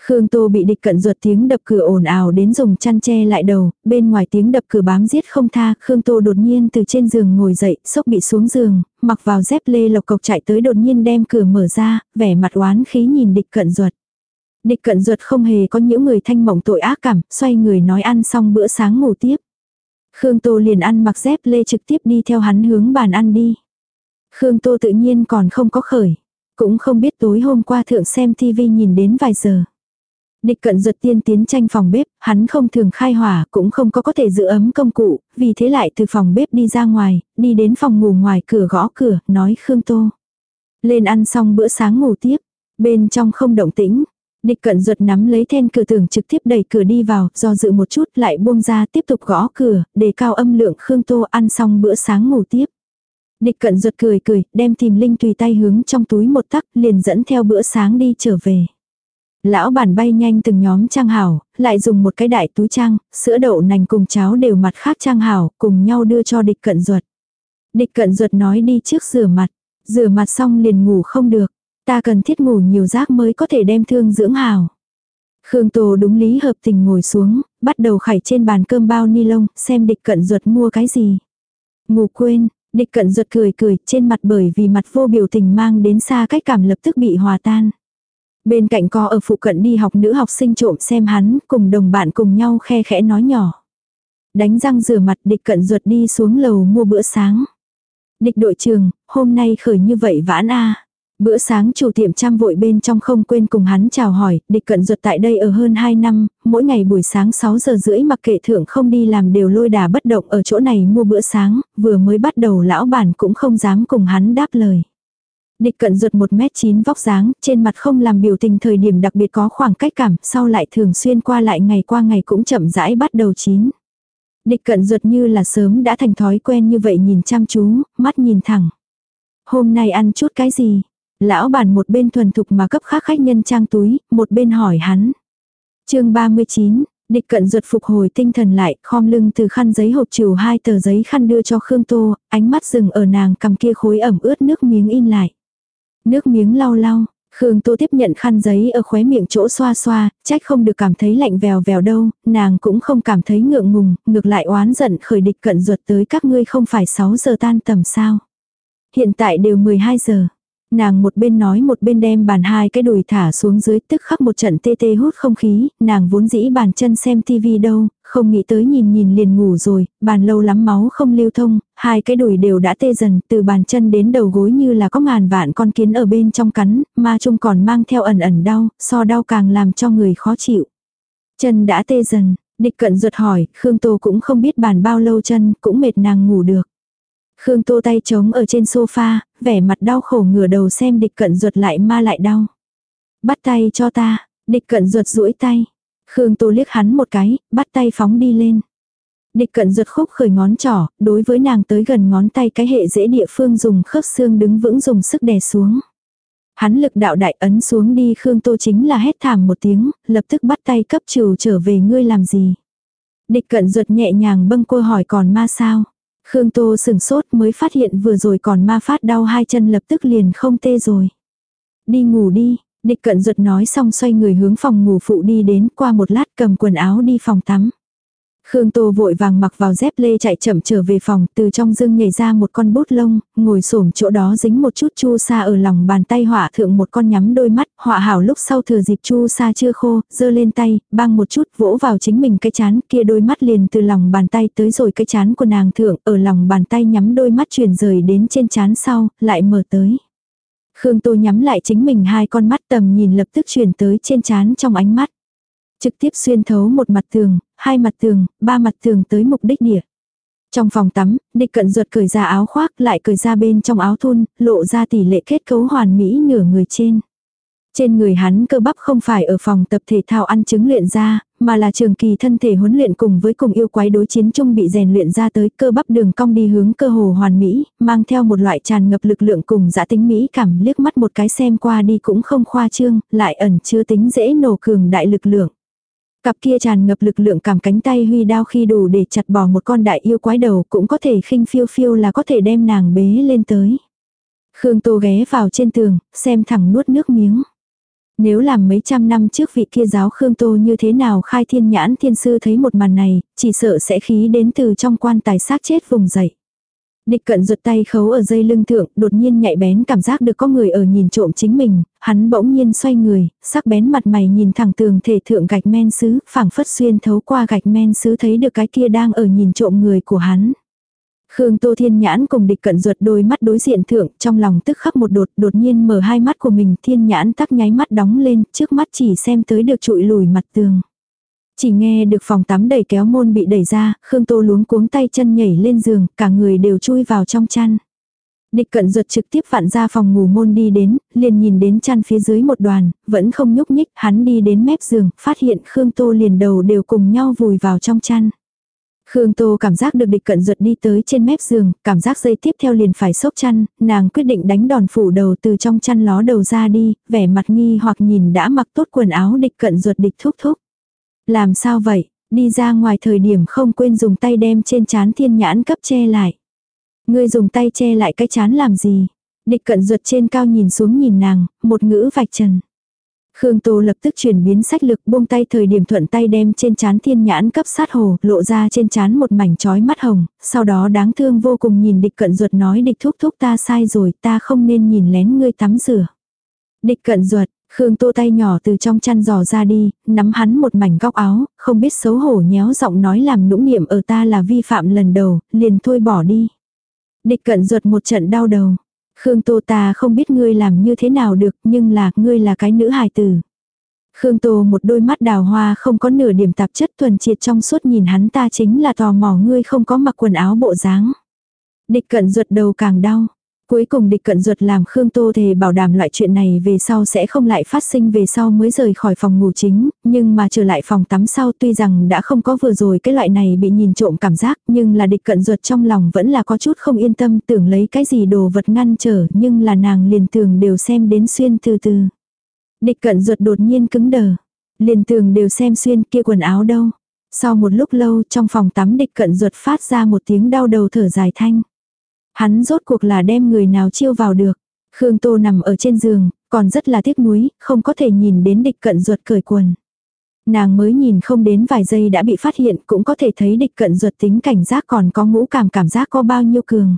Khương Tô bị địch cận ruột tiếng đập cửa ồn ào đến dùng chăn che lại đầu, bên ngoài tiếng đập cửa bám giết không tha, Khương Tô đột nhiên từ trên giường ngồi dậy, sốc bị xuống giường, mặc vào dép lê lộc cộc chạy tới đột nhiên đem cửa mở ra, vẻ mặt oán khí nhìn địch cận ruột. Địch cận ruột không hề có những người thanh mộng tội ác cảm, xoay người nói ăn xong bữa sáng ngủ tiếp. Khương Tô liền ăn mặc dép lê trực tiếp đi theo hắn hướng bàn ăn đi. Khương Tô tự nhiên còn không có khởi. Cũng không biết tối hôm qua thượng xem tivi nhìn đến vài giờ. Địch cận giật tiên tiến tranh phòng bếp, hắn không thường khai hỏa, cũng không có có thể giữ ấm công cụ, vì thế lại từ phòng bếp đi ra ngoài, đi đến phòng ngủ ngoài cửa gõ cửa, nói Khương Tô. Lên ăn xong bữa sáng ngủ tiếp, bên trong không động tĩnh. Địch cận ruột nắm lấy then cửa tường trực tiếp đẩy cửa đi vào, do dự một chút lại buông ra tiếp tục gõ cửa, để cao âm lượng Khương Tô ăn xong bữa sáng ngủ tiếp. Địch cận ruột cười cười, đem tìm linh tùy tay hướng trong túi một tắc, liền dẫn theo bữa sáng đi trở về. Lão bản bay nhanh từng nhóm trang hảo, lại dùng một cái đại túi trang, sữa đậu nành cùng cháo đều mặt khác trang hảo, cùng nhau đưa cho địch cận ruột. Địch cận ruột nói đi trước rửa mặt, rửa mặt xong liền ngủ không được, ta cần thiết ngủ nhiều giác mới có thể đem thương dưỡng hảo. Khương Tô đúng lý hợp tình ngồi xuống, bắt đầu khải trên bàn cơm bao ni lông, xem địch cận ruột mua cái gì. Ngủ quên, địch cận ruột cười cười, trên mặt bởi vì mặt vô biểu tình mang đến xa cách cảm lập tức bị hòa tan. Bên cạnh có ở phụ cận đi học nữ học sinh trộm xem hắn, cùng đồng bạn cùng nhau khe khẽ nói nhỏ. Đánh răng rửa mặt địch cận ruột đi xuống lầu mua bữa sáng. Địch đội trường, hôm nay khởi như vậy vãn a Bữa sáng chủ tiệm chăm vội bên trong không quên cùng hắn chào hỏi, địch cận ruột tại đây ở hơn 2 năm, mỗi ngày buổi sáng 6 giờ rưỡi mặc kệ thượng không đi làm đều lôi đà bất động ở chỗ này mua bữa sáng, vừa mới bắt đầu lão bản cũng không dám cùng hắn đáp lời. Địch cận ruột 1m9 vóc dáng, trên mặt không làm biểu tình thời điểm đặc biệt có khoảng cách cảm, sau lại thường xuyên qua lại ngày qua ngày cũng chậm rãi bắt đầu chín. Địch cận ruột như là sớm đã thành thói quen như vậy nhìn chăm chú, mắt nhìn thẳng. Hôm nay ăn chút cái gì? Lão bản một bên thuần thục mà cấp khác khách nhân trang túi, một bên hỏi hắn. chương 39, Địch cận ruột phục hồi tinh thần lại, khom lưng từ khăn giấy hộp chiều hai tờ giấy khăn đưa cho Khương Tô, ánh mắt dừng ở nàng cầm kia khối ẩm ướt nước miếng in lại. Nước miếng lau lau, Khương Tô tiếp nhận khăn giấy ở khóe miệng chỗ xoa xoa, trách không được cảm thấy lạnh vèo vèo đâu, nàng cũng không cảm thấy ngượng ngùng, ngược lại oán giận khởi địch cận ruột tới các ngươi không phải 6 giờ tan tầm sao. Hiện tại đều 12 giờ. Nàng một bên nói một bên đem bàn hai cái đùi thả xuống dưới tức khắc một trận tê tê hút không khí, nàng vốn dĩ bàn chân xem tivi đâu, không nghĩ tới nhìn nhìn liền ngủ rồi, bàn lâu lắm máu không lưu thông, hai cái đùi đều đã tê dần, từ bàn chân đến đầu gối như là có ngàn vạn con kiến ở bên trong cắn, ma chung còn mang theo ẩn ẩn đau, so đau càng làm cho người khó chịu. Chân đã tê dần, địch cận ruột hỏi, Khương Tô cũng không biết bàn bao lâu chân, cũng mệt nàng ngủ được. Khương Tô tay trống ở trên sofa, vẻ mặt đau khổ ngửa đầu xem địch cận ruột lại ma lại đau. Bắt tay cho ta, địch cận ruột duỗi tay. Khương Tô liếc hắn một cái, bắt tay phóng đi lên. Địch cận giật khúc khởi ngón trỏ, đối với nàng tới gần ngón tay cái hệ dễ địa phương dùng khớp xương đứng vững dùng sức đè xuống. Hắn lực đạo đại ấn xuống đi Khương Tô chính là hét thảm một tiếng, lập tức bắt tay cấp trừ trở về ngươi làm gì. Địch cận ruột nhẹ nhàng bâng cô hỏi còn ma sao. Khương Tô sừng sốt mới phát hiện vừa rồi còn ma phát đau hai chân lập tức liền không tê rồi. Đi ngủ đi, địch cận ruột nói xong xoay người hướng phòng ngủ phụ đi đến qua một lát cầm quần áo đi phòng tắm. Khương Tô vội vàng mặc vào dép lê chạy chậm trở về phòng, từ trong dương nhảy ra một con bút lông, ngồi xổm chỗ đó dính một chút chu sa ở lòng bàn tay họa thượng một con nhắm đôi mắt, họa hảo lúc sau thừa dịp chu sa chưa khô, giơ lên tay, băng một chút vỗ vào chính mình cái chán, kia đôi mắt liền từ lòng bàn tay tới rồi cái chán của nàng thượng, ở lòng bàn tay nhắm đôi mắt chuyển rời đến trên chán sau, lại mở tới. Khương Tô nhắm lại chính mình hai con mắt tầm nhìn lập tức chuyển tới trên chán trong ánh mắt trực tiếp xuyên thấu một mặt tường, hai mặt tường, ba mặt tường tới mục đích địa. Trong phòng tắm, địch cận ruột cởi ra áo khoác lại cởi ra bên trong áo thun, lộ ra tỷ lệ kết cấu hoàn mỹ nửa người trên. Trên người hắn cơ bắp không phải ở phòng tập thể thao ăn chứng luyện ra, mà là trường kỳ thân thể huấn luyện cùng với cùng yêu quái đối chiến chung bị rèn luyện ra tới cơ bắp đường cong đi hướng cơ hồ hoàn mỹ, mang theo một loại tràn ngập lực lượng cùng dã tính mỹ cảm liếc mắt một cái xem qua đi cũng không khoa trương, lại ẩn chứa tính dễ nổ cường đại lực lượng. Cặp kia tràn ngập lực lượng cảm cánh tay huy đao khi đủ để chặt bỏ một con đại yêu quái đầu cũng có thể khinh phiêu phiêu là có thể đem nàng bế lên tới. Khương Tô ghé vào trên tường, xem thẳng nuốt nước miếng. Nếu làm mấy trăm năm trước vị kia giáo Khương Tô như thế nào khai thiên nhãn thiên sư thấy một màn này, chỉ sợ sẽ khí đến từ trong quan tài xác chết vùng dậy. Địch cận ruột tay khấu ở dây lưng thượng, đột nhiên nhạy bén cảm giác được có người ở nhìn trộm chính mình, hắn bỗng nhiên xoay người, sắc bén mặt mày nhìn thẳng tường thể thượng gạch men sứ, phảng phất xuyên thấu qua gạch men sứ thấy được cái kia đang ở nhìn trộm người của hắn. Khương Tô Thiên Nhãn cùng địch cận ruột đôi mắt đối diện thượng, trong lòng tức khắc một đột, đột nhiên mở hai mắt của mình, Thiên Nhãn tắc nháy mắt đóng lên, trước mắt chỉ xem tới được trụi lùi mặt tường. Chỉ nghe được phòng tắm đẩy kéo môn bị đẩy ra, Khương Tô luống cuống tay chân nhảy lên giường, cả người đều chui vào trong chăn. Địch cận ruột trực tiếp vặn ra phòng ngủ môn đi đến, liền nhìn đến chăn phía dưới một đoàn, vẫn không nhúc nhích, hắn đi đến mép giường, phát hiện Khương Tô liền đầu đều cùng nhau vùi vào trong chăn. Khương Tô cảm giác được địch cận ruột đi tới trên mép giường, cảm giác dây tiếp theo liền phải sốc chăn, nàng quyết định đánh đòn phủ đầu từ trong chăn ló đầu ra đi, vẻ mặt nghi hoặc nhìn đã mặc tốt quần áo địch cận ruột địch thúc thúc. Làm sao vậy, đi ra ngoài thời điểm không quên dùng tay đem trên chán thiên nhãn cấp che lại. Ngươi dùng tay che lại cái chán làm gì? Địch cận ruột trên cao nhìn xuống nhìn nàng, một ngữ vạch trần. Khương Tô lập tức chuyển biến sách lực buông tay thời điểm thuận tay đem trên chán thiên nhãn cấp sát hồ, lộ ra trên chán một mảnh trói mắt hồng, sau đó đáng thương vô cùng nhìn địch cận ruột nói địch thúc thúc ta sai rồi, ta không nên nhìn lén ngươi tắm rửa. Địch cận ruột, Khương Tô tay nhỏ từ trong chăn giò ra đi, nắm hắn một mảnh góc áo, không biết xấu hổ nhéo giọng nói làm nũng niệm ở ta là vi phạm lần đầu, liền thôi bỏ đi. Địch cận ruột một trận đau đầu. Khương Tô ta không biết ngươi làm như thế nào được, nhưng là, ngươi là cái nữ hài tử. Khương Tô một đôi mắt đào hoa không có nửa điểm tạp chất thuần triệt trong suốt nhìn hắn ta chính là tò mò ngươi không có mặc quần áo bộ dáng. Địch cận ruột đầu càng đau. Cuối cùng địch cận ruột làm Khương Tô thề bảo đảm loại chuyện này về sau sẽ không lại phát sinh về sau mới rời khỏi phòng ngủ chính, nhưng mà trở lại phòng tắm sau tuy rằng đã không có vừa rồi cái loại này bị nhìn trộm cảm giác nhưng là địch cận ruột trong lòng vẫn là có chút không yên tâm tưởng lấy cái gì đồ vật ngăn trở nhưng là nàng liền tường đều xem đến xuyên từ từ. Địch cận ruột đột nhiên cứng đờ, liền tường đều xem xuyên kia quần áo đâu. Sau một lúc lâu trong phòng tắm địch cận ruột phát ra một tiếng đau đầu thở dài thanh. Hắn rốt cuộc là đem người nào chiêu vào được. Khương Tô nằm ở trên giường, còn rất là tiếc nuối, không có thể nhìn đến địch cận ruột cởi quần. Nàng mới nhìn không đến vài giây đã bị phát hiện cũng có thể thấy địch cận ruột tính cảnh giác còn có ngũ cảm cảm giác có bao nhiêu cường.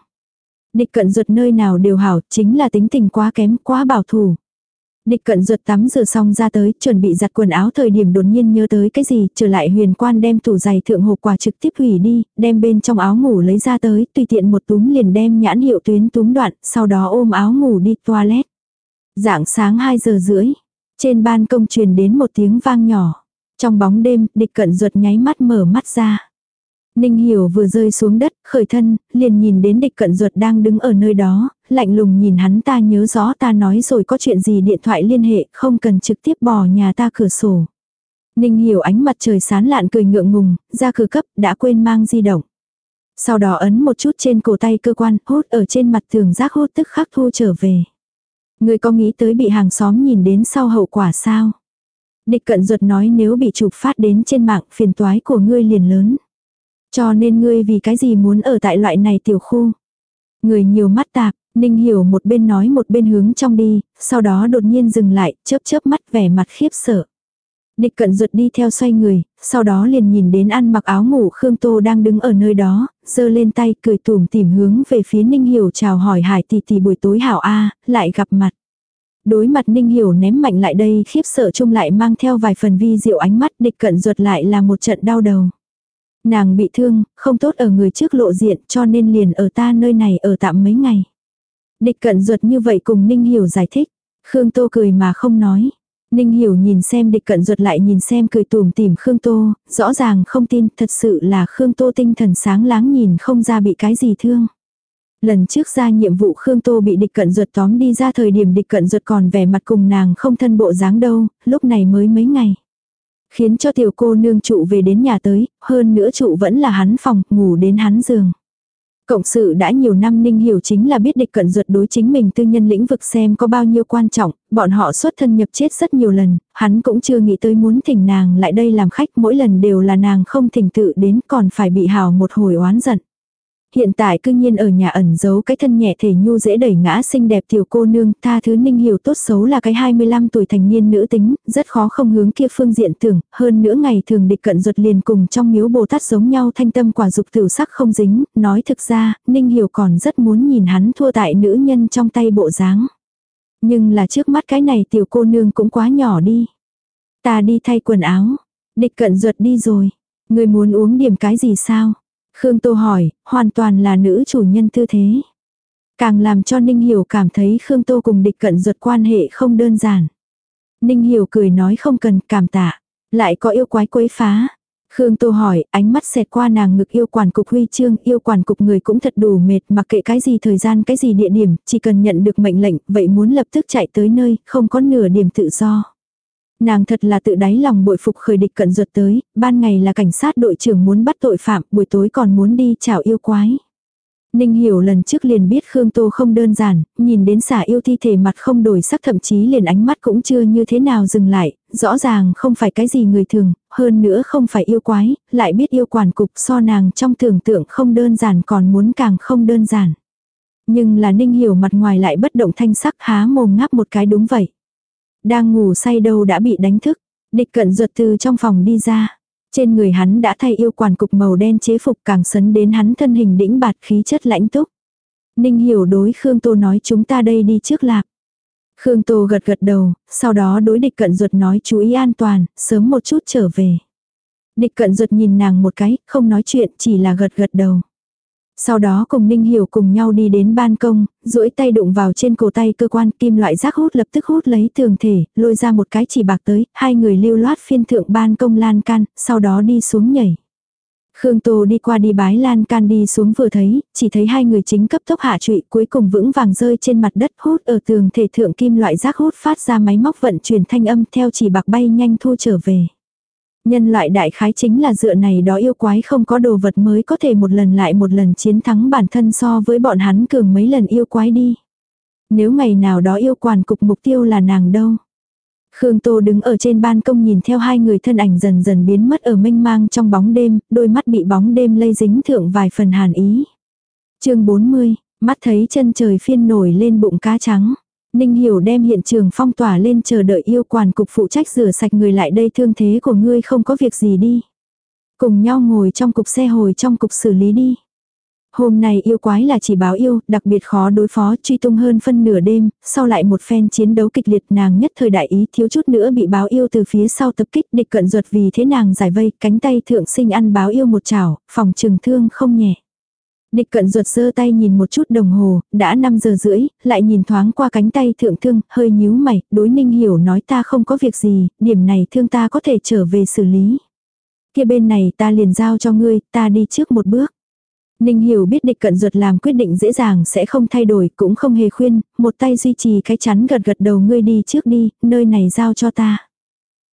Địch cận ruột nơi nào đều hảo chính là tính tình quá kém quá bảo thủ. Địch cận ruột tắm rửa xong ra tới, chuẩn bị giặt quần áo thời điểm đột nhiên nhớ tới cái gì, trở lại huyền quan đem tủ giày thượng hộp quà trực tiếp hủy đi, đem bên trong áo ngủ lấy ra tới, tùy tiện một túm liền đem nhãn hiệu tuyến túm đoạn, sau đó ôm áo ngủ đi toilet. Dạng sáng 2 giờ rưỡi, trên ban công truyền đến một tiếng vang nhỏ. Trong bóng đêm, địch cận ruột nháy mắt mở mắt ra. Ninh hiểu vừa rơi xuống đất, khởi thân, liền nhìn đến địch cận ruột đang đứng ở nơi đó, lạnh lùng nhìn hắn ta nhớ rõ ta nói rồi có chuyện gì điện thoại liên hệ, không cần trực tiếp bỏ nhà ta cửa sổ. Ninh hiểu ánh mặt trời sán lạn cười ngượng ngùng, ra cửa cấp, đã quên mang di động. Sau đó ấn một chút trên cổ tay cơ quan, hút ở trên mặt tường rác hút tức khắc thu trở về. Người có nghĩ tới bị hàng xóm nhìn đến sau hậu quả sao? Địch cận ruột nói nếu bị chụp phát đến trên mạng phiền toái của ngươi liền lớn. Cho nên ngươi vì cái gì muốn ở tại loại này tiểu khu. Người nhiều mắt tạp, Ninh hiểu một bên nói một bên hướng trong đi, sau đó đột nhiên dừng lại, chớp chớp mắt vẻ mặt khiếp sợ. Địch cận ruột đi theo xoay người, sau đó liền nhìn đến ăn mặc áo ngủ Khương Tô đang đứng ở nơi đó, giơ lên tay cười tủm tìm hướng về phía Ninh Hiểu chào hỏi hải tỷ tỷ buổi tối hảo A, lại gặp mặt. Đối mặt Ninh Hiểu ném mạnh lại đây khiếp sợ chung lại mang theo vài phần vi diệu ánh mắt địch cận ruột lại là một trận đau đầu. Nàng bị thương, không tốt ở người trước lộ diện cho nên liền ở ta nơi này ở tạm mấy ngày. Địch cận ruột như vậy cùng Ninh Hiểu giải thích. Khương Tô cười mà không nói. Ninh Hiểu nhìn xem địch cận ruột lại nhìn xem cười tùm tìm Khương Tô, rõ ràng không tin thật sự là Khương Tô tinh thần sáng láng nhìn không ra bị cái gì thương. Lần trước ra nhiệm vụ Khương Tô bị địch cận ruột tóm đi ra thời điểm địch cận ruột còn vẻ mặt cùng nàng không thân bộ dáng đâu, lúc này mới mấy ngày. Khiến cho tiểu cô nương trụ về đến nhà tới, hơn nữa trụ vẫn là hắn phòng, ngủ đến hắn giường. Cộng sự đã nhiều năm Ninh Hiểu chính là biết địch cận ruột đối chính mình tư nhân lĩnh vực xem có bao nhiêu quan trọng, bọn họ xuất thân nhập chết rất nhiều lần, hắn cũng chưa nghĩ tới muốn thỉnh nàng lại đây làm khách mỗi lần đều là nàng không thỉnh tự đến còn phải bị hào một hồi oán giận. Hiện tại cư nhiên ở nhà ẩn giấu cái thân nhẹ thể nhu dễ đẩy ngã xinh đẹp tiểu cô nương, tha thứ ninh hiểu tốt xấu là cái 25 tuổi thành niên nữ tính, rất khó không hướng kia phương diện tưởng, hơn nữa ngày thường địch cận ruột liền cùng trong miếu Bồ Tát giống nhau thanh tâm quả dục tiểu sắc không dính, nói thực ra, ninh hiểu còn rất muốn nhìn hắn thua tại nữ nhân trong tay bộ dáng. Nhưng là trước mắt cái này tiểu cô nương cũng quá nhỏ đi. Ta đi thay quần áo, địch cận ruột đi rồi, người muốn uống điểm cái gì sao? Khương Tô hỏi, hoàn toàn là nữ chủ nhân tư thế. Càng làm cho Ninh Hiểu cảm thấy Khương Tô cùng địch cận ruột quan hệ không đơn giản. Ninh Hiểu cười nói không cần cảm tạ. Lại có yêu quái quấy phá. Khương Tô hỏi, ánh mắt xẹt qua nàng ngực yêu quản cục huy chương, yêu quản cục người cũng thật đủ mệt mặc kệ cái gì thời gian cái gì địa điểm, chỉ cần nhận được mệnh lệnh, vậy muốn lập tức chạy tới nơi, không có nửa điểm tự do. Nàng thật là tự đáy lòng bội phục khởi địch cận ruột tới, ban ngày là cảnh sát đội trưởng muốn bắt tội phạm, buổi tối còn muốn đi chào yêu quái. Ninh hiểu lần trước liền biết Khương Tô không đơn giản, nhìn đến xả yêu thi thể mặt không đổi sắc thậm chí liền ánh mắt cũng chưa như thế nào dừng lại, rõ ràng không phải cái gì người thường, hơn nữa không phải yêu quái, lại biết yêu quản cục so nàng trong tưởng tượng không đơn giản còn muốn càng không đơn giản. Nhưng là Ninh hiểu mặt ngoài lại bất động thanh sắc há mồm ngáp một cái đúng vậy. Đang ngủ say đâu đã bị đánh thức. Địch cận ruột từ trong phòng đi ra. Trên người hắn đã thay yêu quản cục màu đen chế phục càng sấn đến hắn thân hình đĩnh bạt khí chất lãnh túc. Ninh hiểu đối Khương Tô nói chúng ta đây đi trước lạc. Khương Tô gật gật đầu, sau đó đối địch cận ruột nói chú ý an toàn, sớm một chút trở về. Địch cận ruột nhìn nàng một cái, không nói chuyện, chỉ là gật gật đầu. Sau đó cùng Ninh Hiểu cùng nhau đi đến ban công, duỗi tay đụng vào trên cổ tay cơ quan kim loại rác hút lập tức hút lấy tường thể, lôi ra một cái chỉ bạc tới, hai người lưu loát phiên thượng ban công lan can, sau đó đi xuống nhảy. Khương Tô đi qua đi bái lan can đi xuống vừa thấy, chỉ thấy hai người chính cấp tốc hạ trụy cuối cùng vững vàng rơi trên mặt đất hút ở tường thể thượng kim loại rác hút phát ra máy móc vận chuyển thanh âm theo chỉ bạc bay nhanh thu trở về. Nhân loại đại khái chính là dựa này đó yêu quái không có đồ vật mới có thể một lần lại một lần chiến thắng bản thân so với bọn hắn cường mấy lần yêu quái đi. Nếu ngày nào đó yêu quản cục mục tiêu là nàng đâu. Khương Tô đứng ở trên ban công nhìn theo hai người thân ảnh dần dần biến mất ở mênh mang trong bóng đêm, đôi mắt bị bóng đêm lây dính thượng vài phần hàn ý. chương 40, mắt thấy chân trời phiên nổi lên bụng cá trắng. Ninh Hiểu đem hiện trường phong tỏa lên chờ đợi yêu quản cục phụ trách rửa sạch người lại đây thương thế của ngươi không có việc gì đi. Cùng nhau ngồi trong cục xe hồi trong cục xử lý đi. Hôm nay yêu quái là chỉ báo yêu, đặc biệt khó đối phó, truy tung hơn phân nửa đêm, sau lại một phen chiến đấu kịch liệt nàng nhất thời đại ý thiếu chút nữa bị báo yêu từ phía sau tập kích địch cận ruột vì thế nàng giải vây, cánh tay thượng sinh ăn báo yêu một chảo, phòng trừng thương không nhẹ. Địch cận ruột giơ tay nhìn một chút đồng hồ, đã 5 giờ rưỡi, lại nhìn thoáng qua cánh tay thượng thương, hơi nhíu mày, đối ninh hiểu nói ta không có việc gì, điểm này thương ta có thể trở về xử lý. Kia bên này ta liền giao cho ngươi, ta đi trước một bước. Ninh hiểu biết địch cận ruột làm quyết định dễ dàng sẽ không thay đổi, cũng không hề khuyên, một tay duy trì cái chắn gật gật đầu ngươi đi trước đi, nơi này giao cho ta.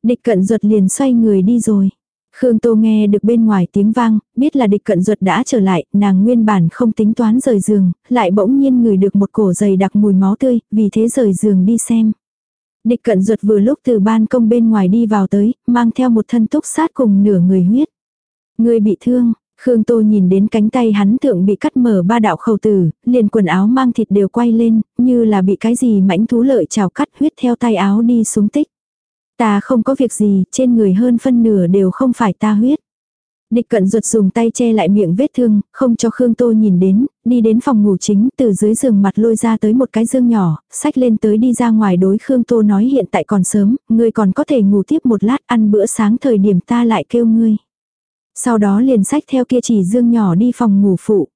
Địch cận ruột liền xoay người đi rồi. Khương Tô nghe được bên ngoài tiếng vang, biết là địch cận ruột đã trở lại, nàng nguyên bản không tính toán rời giường, lại bỗng nhiên ngửi được một cổ dày đặc mùi máu tươi, vì thế rời giường đi xem. Địch cận ruột vừa lúc từ ban công bên ngoài đi vào tới, mang theo một thân túc sát cùng nửa người huyết. Người bị thương, Khương Tô nhìn đến cánh tay hắn tượng bị cắt mở ba đạo khẩu tử, liền quần áo mang thịt đều quay lên, như là bị cái gì mãnh thú lợi trào cắt huyết theo tay áo đi xuống tích. Ta không có việc gì, trên người hơn phân nửa đều không phải ta huyết. Địch cận ruột dùng tay che lại miệng vết thương, không cho Khương Tô nhìn đến, đi đến phòng ngủ chính, từ dưới giường mặt lôi ra tới một cái dương nhỏ, sách lên tới đi ra ngoài đối Khương Tô nói hiện tại còn sớm, ngươi còn có thể ngủ tiếp một lát ăn bữa sáng thời điểm ta lại kêu ngươi. Sau đó liền sách theo kia chỉ dương nhỏ đi phòng ngủ phụ.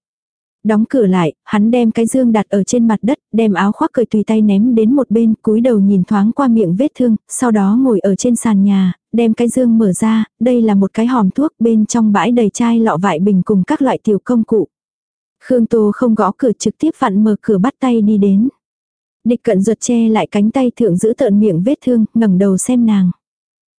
Đóng cửa lại, hắn đem cái dương đặt ở trên mặt đất, đem áo khoác cởi tùy tay ném đến một bên, cúi đầu nhìn thoáng qua miệng vết thương, sau đó ngồi ở trên sàn nhà, đem cái dương mở ra, đây là một cái hòm thuốc bên trong bãi đầy chai lọ vại bình cùng các loại tiểu công cụ. Khương Tô không gõ cửa trực tiếp vặn mở cửa bắt tay đi đến. Địch cận ruột che lại cánh tay thượng giữ tợn miệng vết thương, ngẩng đầu xem nàng.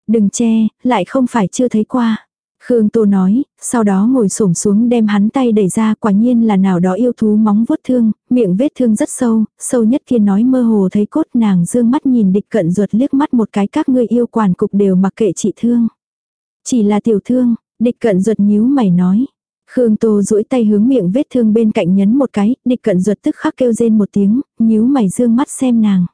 Đừng che, lại không phải chưa thấy qua. Khương Tô nói, sau đó ngồi xổm xuống đem hắn tay đẩy ra quả nhiên là nào đó yêu thú móng vuốt thương, miệng vết thương rất sâu, sâu nhất kia nói mơ hồ thấy cốt nàng dương mắt nhìn địch cận ruột liếc mắt một cái các ngươi yêu quản cục đều mặc kệ trị thương. Chỉ là tiểu thương, địch cận ruột nhíu mày nói. Khương Tô duỗi tay hướng miệng vết thương bên cạnh nhấn một cái, địch cận ruột tức khắc kêu rên một tiếng, nhíu mày dương mắt xem nàng.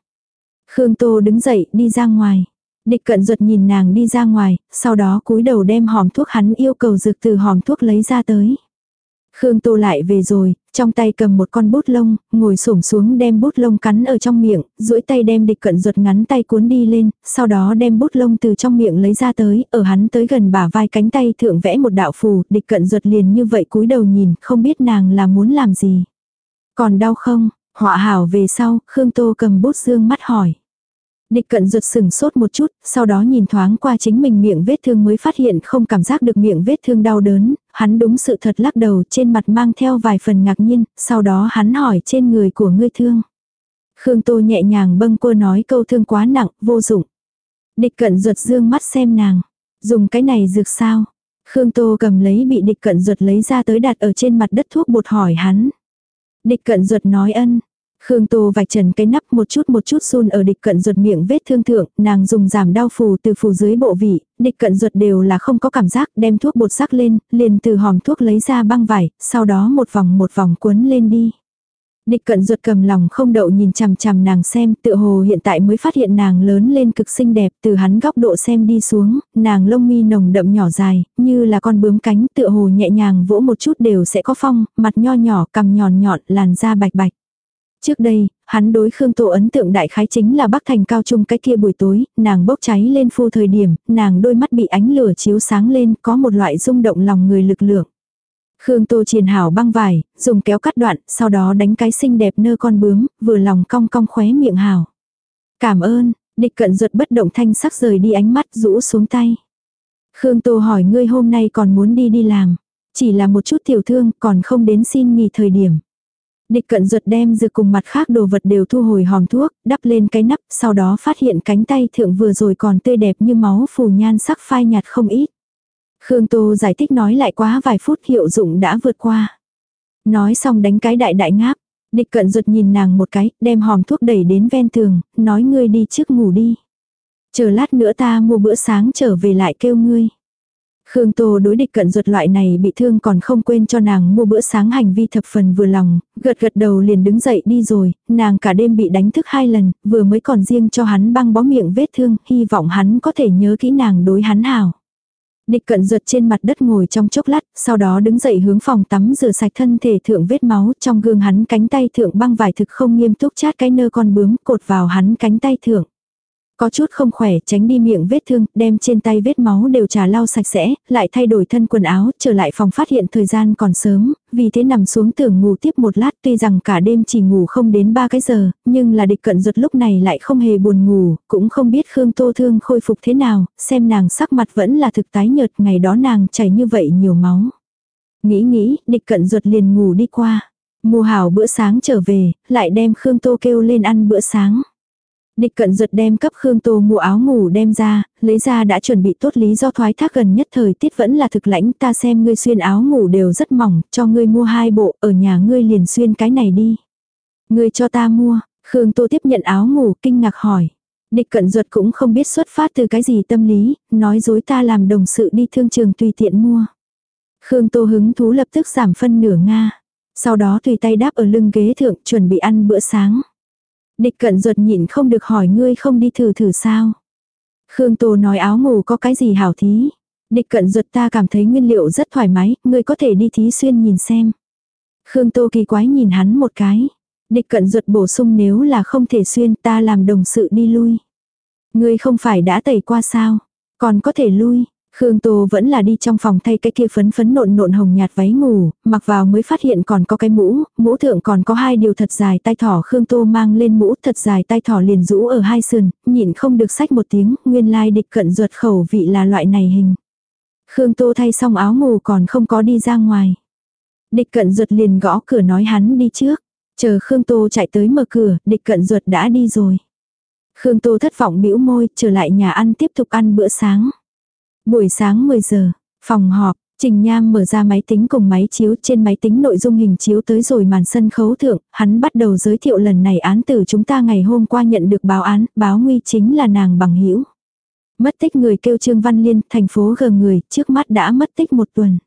Khương Tô đứng dậy đi ra ngoài. Địch cận ruột nhìn nàng đi ra ngoài, sau đó cúi đầu đem hòm thuốc hắn yêu cầu dược từ hòm thuốc lấy ra tới. Khương Tô lại về rồi, trong tay cầm một con bút lông, ngồi xổm xuống đem bút lông cắn ở trong miệng, duỗi tay đem địch cận ruột ngắn tay cuốn đi lên, sau đó đem bút lông từ trong miệng lấy ra tới, ở hắn tới gần bả vai cánh tay thượng vẽ một đạo phù, địch cận ruột liền như vậy cúi đầu nhìn, không biết nàng là muốn làm gì. Còn đau không? Họa hảo về sau, Khương Tô cầm bút dương mắt hỏi. Địch cận ruột sừng sốt một chút, sau đó nhìn thoáng qua chính mình miệng vết thương mới phát hiện không cảm giác được miệng vết thương đau đớn, hắn đúng sự thật lắc đầu trên mặt mang theo vài phần ngạc nhiên, sau đó hắn hỏi trên người của ngươi thương. Khương Tô nhẹ nhàng bâng quơ nói câu thương quá nặng, vô dụng. Địch cận ruột dương mắt xem nàng, dùng cái này dược sao. Khương Tô cầm lấy bị địch cận ruột lấy ra tới đặt ở trên mặt đất thuốc bột hỏi hắn. Địch cận ruột nói ân, Khương Tô vạch trần cái nắp một chút một chút run ở địch cận ruột miệng vết thương thượng, nàng dùng giảm đau phù từ phù dưới bộ vị, địch cận ruột đều là không có cảm giác, đem thuốc bột sắc lên, liền từ hòm thuốc lấy ra băng vải, sau đó một vòng một vòng cuốn lên đi. Địch cận ruột cầm lòng không đậu nhìn chằm chằm nàng xem, tự hồ hiện tại mới phát hiện nàng lớn lên cực xinh đẹp, từ hắn góc độ xem đi xuống, nàng lông mi nồng đậm nhỏ dài, như là con bướm cánh, tự hồ nhẹ nhàng vỗ một chút đều sẽ có phong, mặt nho nhỏ, cằm nhọn nhọn, làn da bạch bạch. Trước đây, hắn đối Khương Tô ấn tượng đại khái chính là Bắc Thành cao trung cái kia buổi tối, nàng bốc cháy lên phu thời điểm, nàng đôi mắt bị ánh lửa chiếu sáng lên, có một loại rung động lòng người lực lượng. Khương Tô triền hảo băng vải, dùng kéo cắt đoạn, sau đó đánh cái xinh đẹp nơ con bướm, vừa lòng cong cong khóe miệng hảo. Cảm ơn, địch cận ruột bất động thanh sắc rời đi ánh mắt rũ xuống tay. Khương Tô hỏi ngươi hôm nay còn muốn đi đi làm. Chỉ là một chút tiểu thương còn không đến xin nghỉ thời điểm. Địch cận ruột đem dược cùng mặt khác đồ vật đều thu hồi hòm thuốc, đắp lên cái nắp, sau đó phát hiện cánh tay thượng vừa rồi còn tươi đẹp như máu phù nhan sắc phai nhạt không ít. Khương Tô giải thích nói lại quá vài phút hiệu dụng đã vượt qua. Nói xong đánh cái đại đại ngáp. Địch cận ruột nhìn nàng một cái, đem hòm thuốc đẩy đến ven tường, nói ngươi đi trước ngủ đi. Chờ lát nữa ta mua bữa sáng trở về lại kêu ngươi. Khương Tô đối địch cận ruột loại này bị thương còn không quên cho nàng mua bữa sáng hành vi thập phần vừa lòng, gật gật đầu liền đứng dậy đi rồi, nàng cả đêm bị đánh thức hai lần, vừa mới còn riêng cho hắn băng bó miệng vết thương, hy vọng hắn có thể nhớ kỹ nàng đối hắn hảo. Địch cận ruột trên mặt đất ngồi trong chốc lát, sau đó đứng dậy hướng phòng tắm rửa sạch thân thể thượng vết máu, trong gương hắn cánh tay thượng băng vải thực không nghiêm túc chát cái nơ con bướm cột vào hắn cánh tay thượng. Có chút không khỏe, tránh đi miệng vết thương, đem trên tay vết máu đều trà lau sạch sẽ, lại thay đổi thân quần áo, trở lại phòng phát hiện thời gian còn sớm, vì thế nằm xuống tưởng ngủ tiếp một lát tuy rằng cả đêm chỉ ngủ không đến ba cái giờ, nhưng là địch cận ruột lúc này lại không hề buồn ngủ, cũng không biết Khương Tô Thương khôi phục thế nào, xem nàng sắc mặt vẫn là thực tái nhợt, ngày đó nàng chảy như vậy nhiều máu. Nghĩ nghĩ, địch cận ruột liền ngủ đi qua. mùa hảo bữa sáng trở về, lại đem Khương Tô kêu lên ăn bữa sáng. Địch cận giật đem cấp Khương Tô mua áo ngủ đem ra, lấy ra đã chuẩn bị tốt lý do thoái thác gần nhất thời tiết vẫn là thực lãnh ta xem ngươi xuyên áo ngủ đều rất mỏng, cho ngươi mua hai bộ, ở nhà ngươi liền xuyên cái này đi. Ngươi cho ta mua, Khương Tô tiếp nhận áo ngủ kinh ngạc hỏi. Địch cận ruột cũng không biết xuất phát từ cái gì tâm lý, nói dối ta làm đồng sự đi thương trường tùy tiện mua. Khương Tô hứng thú lập tức giảm phân nửa Nga. Sau đó tùy tay đáp ở lưng ghế thượng chuẩn bị ăn bữa sáng. Địch cận ruột nhịn không được hỏi ngươi không đi thử thử sao. Khương Tô nói áo ngủ có cái gì hảo thí. Địch cận ruột ta cảm thấy nguyên liệu rất thoải mái, ngươi có thể đi thí xuyên nhìn xem. Khương Tô kỳ quái nhìn hắn một cái. Địch cận ruột bổ sung nếu là không thể xuyên ta làm đồng sự đi lui. Ngươi không phải đã tẩy qua sao, còn có thể lui. Khương Tô vẫn là đi trong phòng thay cái kia phấn phấn nộn nộn hồng nhạt váy ngủ, mặc vào mới phát hiện còn có cái mũ, mũ thượng còn có hai điều thật dài tay thỏ Khương Tô mang lên mũ thật dài tay thỏ liền rũ ở hai sườn, nhịn không được sách một tiếng, nguyên lai địch cận ruột khẩu vị là loại này hình. Khương Tô thay xong áo ngủ còn không có đi ra ngoài. Địch cận ruột liền gõ cửa nói hắn đi trước, chờ Khương Tô chạy tới mở cửa, địch cận ruột đã đi rồi. Khương Tô thất vọng bĩu môi, trở lại nhà ăn tiếp tục ăn bữa sáng. Buổi sáng 10 giờ, phòng họp, Trình Nham mở ra máy tính cùng máy chiếu trên máy tính nội dung hình chiếu tới rồi màn sân khấu thượng, hắn bắt đầu giới thiệu lần này án tử chúng ta ngày hôm qua nhận được báo án, báo nguy chính là nàng bằng hữu Mất tích người kêu Trương Văn Liên, thành phố gờ người, trước mắt đã mất tích một tuần.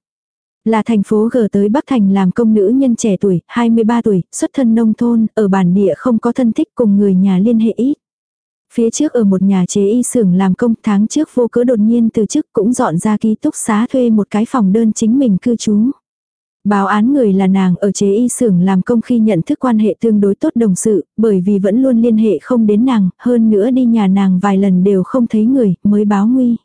Là thành phố gờ tới Bắc Thành làm công nữ nhân trẻ tuổi, 23 tuổi, xuất thân nông thôn, ở bản địa không có thân thích cùng người nhà liên hệ ít. Phía trước ở một nhà chế y xưởng làm công tháng trước vô cớ đột nhiên từ chức cũng dọn ra ký túc xá thuê một cái phòng đơn chính mình cư trú. Báo án người là nàng ở chế y xưởng làm công khi nhận thức quan hệ tương đối tốt đồng sự, bởi vì vẫn luôn liên hệ không đến nàng, hơn nữa đi nhà nàng vài lần đều không thấy người, mới báo nguy.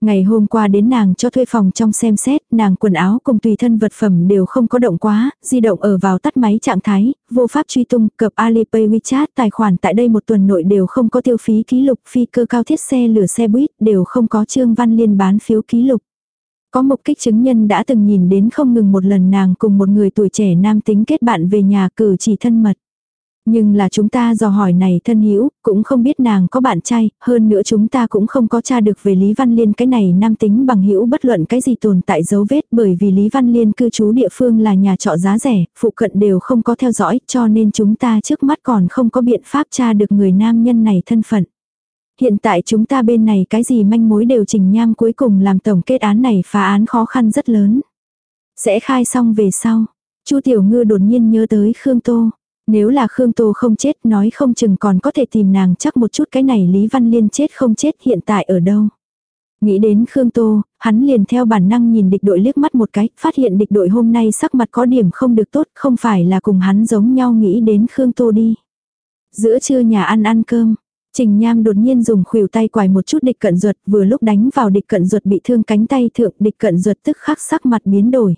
Ngày hôm qua đến nàng cho thuê phòng trong xem xét, nàng quần áo cùng tùy thân vật phẩm đều không có động quá, di động ở vào tắt máy trạng thái, vô pháp truy tung, cập Alipay WeChat tài khoản tại đây một tuần nội đều không có tiêu phí ký lục, phi cơ cao thiết xe lửa xe buýt đều không có trương văn liên bán phiếu ký lục. Có mục kích chứng nhân đã từng nhìn đến không ngừng một lần nàng cùng một người tuổi trẻ nam tính kết bạn về nhà cử chỉ thân mật. Nhưng là chúng ta dò hỏi này thân hữu cũng không biết nàng có bạn trai, hơn nữa chúng ta cũng không có tra được về Lý Văn Liên cái này nam tính bằng hữu bất luận cái gì tồn tại dấu vết bởi vì Lý Văn Liên cư trú địa phương là nhà trọ giá rẻ, phụ cận đều không có theo dõi cho nên chúng ta trước mắt còn không có biện pháp tra được người nam nhân này thân phận. Hiện tại chúng ta bên này cái gì manh mối đều trình nham cuối cùng làm tổng kết án này phá án khó khăn rất lớn. Sẽ khai xong về sau. Chu Tiểu Ngư đột nhiên nhớ tới Khương Tô. Nếu là Khương Tô không chết nói không chừng còn có thể tìm nàng chắc một chút cái này Lý Văn Liên chết không chết hiện tại ở đâu. Nghĩ đến Khương Tô, hắn liền theo bản năng nhìn địch đội liếc mắt một cái, phát hiện địch đội hôm nay sắc mặt có điểm không được tốt, không phải là cùng hắn giống nhau nghĩ đến Khương Tô đi. Giữa trưa nhà ăn ăn cơm, Trình Nham đột nhiên dùng khuỷu tay quài một chút địch cận ruột, vừa lúc đánh vào địch cận ruột bị thương cánh tay thượng, địch cận ruột tức khắc sắc mặt biến đổi.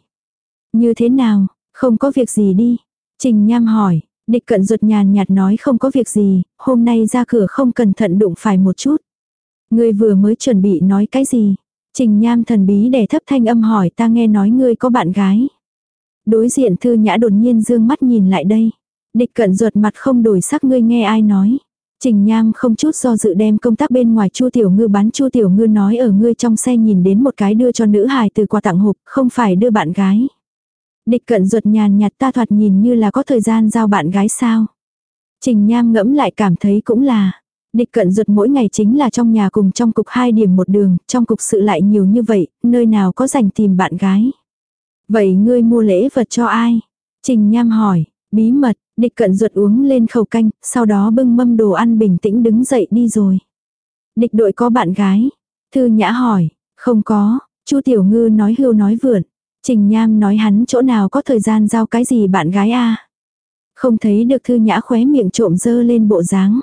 Như thế nào, không có việc gì đi. Trình Nham hỏi, Địch cận ruột nhàn nhạt nói không có việc gì, hôm nay ra cửa không cẩn thận đụng phải một chút. Ngươi vừa mới chuẩn bị nói cái gì? Trình nham thần bí để thấp thanh âm hỏi ta nghe nói ngươi có bạn gái. Đối diện thư nhã đột nhiên dương mắt nhìn lại đây. Địch cận ruột mặt không đổi sắc ngươi nghe ai nói. Trình Nham không chút do dự đem công tác bên ngoài Chu Tiểu Ngư bán Chu Tiểu Ngư nói ở ngươi trong xe nhìn đến một cái đưa cho nữ hài từ quà tặng hộp, không phải đưa bạn gái. Địch cận ruột nhàn nhạt ta thoạt nhìn như là có thời gian giao bạn gái sao. Trình Nham ngẫm lại cảm thấy cũng là. Địch cận ruột mỗi ngày chính là trong nhà cùng trong cục hai điểm một đường, trong cục sự lại nhiều như vậy, nơi nào có dành tìm bạn gái. Vậy ngươi mua lễ vật cho ai? Trình Nham hỏi, bí mật, địch cận ruột uống lên khẩu canh, sau đó bưng mâm đồ ăn bình tĩnh đứng dậy đi rồi. Địch đội có bạn gái? Thư Nhã hỏi, không có, Chu Tiểu Ngư nói hưu nói vượn. Trình Nham nói hắn chỗ nào có thời gian giao cái gì bạn gái a Không thấy được thư nhã khóe miệng trộm dơ lên bộ dáng.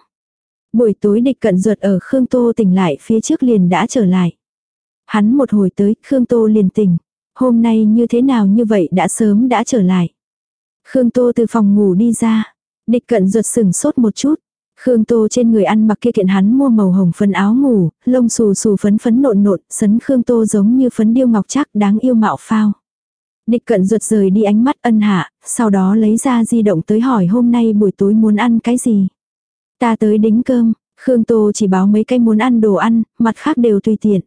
Buổi tối địch cận ruột ở Khương Tô tỉnh lại phía trước liền đã trở lại. Hắn một hồi tới, Khương Tô liền tỉnh. Hôm nay như thế nào như vậy đã sớm đã trở lại. Khương Tô từ phòng ngủ đi ra. Địch cận ruột sừng sốt một chút. Khương Tô trên người ăn mặc kia kiện hắn mua màu hồng phấn áo ngủ, lông xù xù phấn phấn nộn nộn, sấn Khương Tô giống như phấn điêu ngọc chắc đáng yêu mạo phao. Địch cận ruột rời đi ánh mắt ân hạ, sau đó lấy ra di động tới hỏi hôm nay buổi tối muốn ăn cái gì. Ta tới đính cơm, Khương Tô chỉ báo mấy cái muốn ăn đồ ăn, mặt khác đều tùy tiện.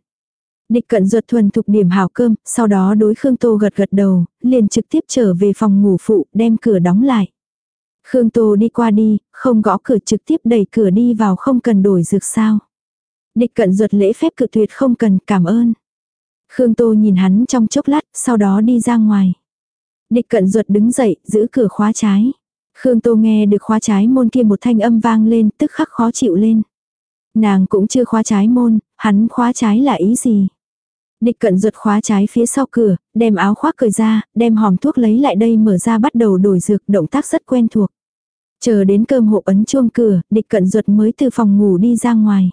Địch cận ruột thuần thục điểm hào cơm, sau đó đối Khương Tô gật gật đầu, liền trực tiếp trở về phòng ngủ phụ, đem cửa đóng lại. Khương Tô đi qua đi, không gõ cửa trực tiếp đẩy cửa đi vào không cần đổi dược sao. Địch cận ruột lễ phép cự tuyệt không cần cảm ơn. Khương Tô nhìn hắn trong chốc lát, sau đó đi ra ngoài. Địch cận ruột đứng dậy, giữ cửa khóa trái. Khương Tô nghe được khóa trái môn kia một thanh âm vang lên, tức khắc khó chịu lên. Nàng cũng chưa khóa trái môn, hắn khóa trái là ý gì? Địch cận ruột khóa trái phía sau cửa, đem áo khoác cởi ra, đem hòm thuốc lấy lại đây mở ra bắt đầu đổi dược, động tác rất quen thuộc. Chờ đến cơm hộ ấn chuông cửa, địch cận ruột mới từ phòng ngủ đi ra ngoài.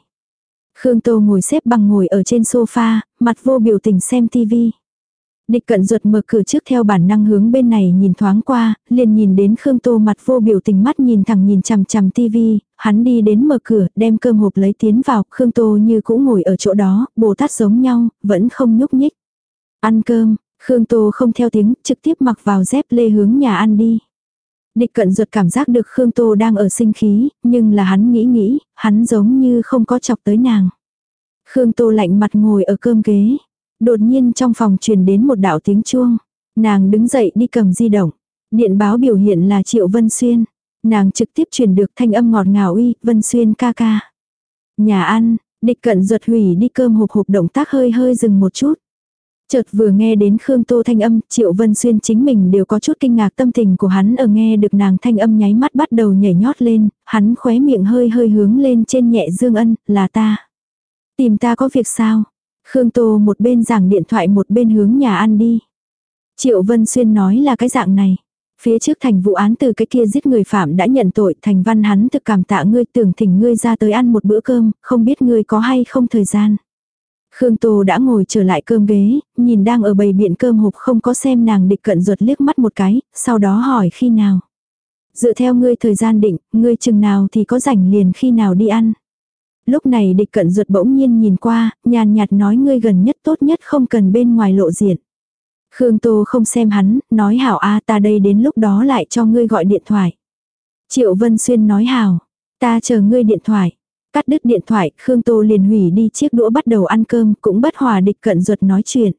Khương Tô ngồi xếp bằng ngồi ở trên sofa, mặt vô biểu tình xem tivi. Địch cận ruột mở cửa trước theo bản năng hướng bên này nhìn thoáng qua, liền nhìn đến Khương Tô mặt vô biểu tình mắt nhìn thẳng nhìn chằm chằm tivi, hắn đi đến mở cửa, đem cơm hộp lấy tiến vào, Khương Tô như cũng ngồi ở chỗ đó, bồ tát giống nhau, vẫn không nhúc nhích. Ăn cơm, Khương Tô không theo tiếng, trực tiếp mặc vào dép lê hướng nhà ăn đi. Địch cận ruột cảm giác được Khương Tô đang ở sinh khí, nhưng là hắn nghĩ nghĩ, hắn giống như không có chọc tới nàng. Khương Tô lạnh mặt ngồi ở cơm ghế. Đột nhiên trong phòng truyền đến một đạo tiếng chuông. Nàng đứng dậy đi cầm di động. Điện báo biểu hiện là Triệu Vân Xuyên. Nàng trực tiếp truyền được thanh âm ngọt ngào uy, Vân Xuyên ca ca. Nhà ăn, địch cận ruột hủy đi cơm hộp hộp động tác hơi hơi dừng một chút. Chợt vừa nghe đến Khương Tô thanh âm, Triệu Vân Xuyên chính mình đều có chút kinh ngạc tâm tình của hắn ở nghe được nàng thanh âm nháy mắt bắt đầu nhảy nhót lên, hắn khóe miệng hơi hơi hướng lên trên nhẹ dương ân, là ta. Tìm ta có việc sao? Khương Tô một bên giảng điện thoại một bên hướng nhà ăn đi. Triệu Vân Xuyên nói là cái dạng này. Phía trước thành vụ án từ cái kia giết người phạm đã nhận tội thành văn hắn thực cảm tạ ngươi tưởng thỉnh ngươi ra tới ăn một bữa cơm, không biết ngươi có hay không thời gian. Khương Tô đã ngồi trở lại cơm ghế, nhìn đang ở bầy biện cơm hộp không có xem nàng địch cận ruột liếc mắt một cái, sau đó hỏi khi nào. Dựa theo ngươi thời gian định, ngươi chừng nào thì có rảnh liền khi nào đi ăn. Lúc này địch cận ruột bỗng nhiên nhìn qua, nhàn nhạt nói ngươi gần nhất tốt nhất không cần bên ngoài lộ diện. Khương Tô không xem hắn, nói hảo a ta đây đến lúc đó lại cho ngươi gọi điện thoại. Triệu Vân Xuyên nói hảo, ta chờ ngươi điện thoại. Cắt đứt điện thoại, Khương Tô liền hủy đi chiếc đũa bắt đầu ăn cơm, cũng bất hòa địch cận ruột nói chuyện.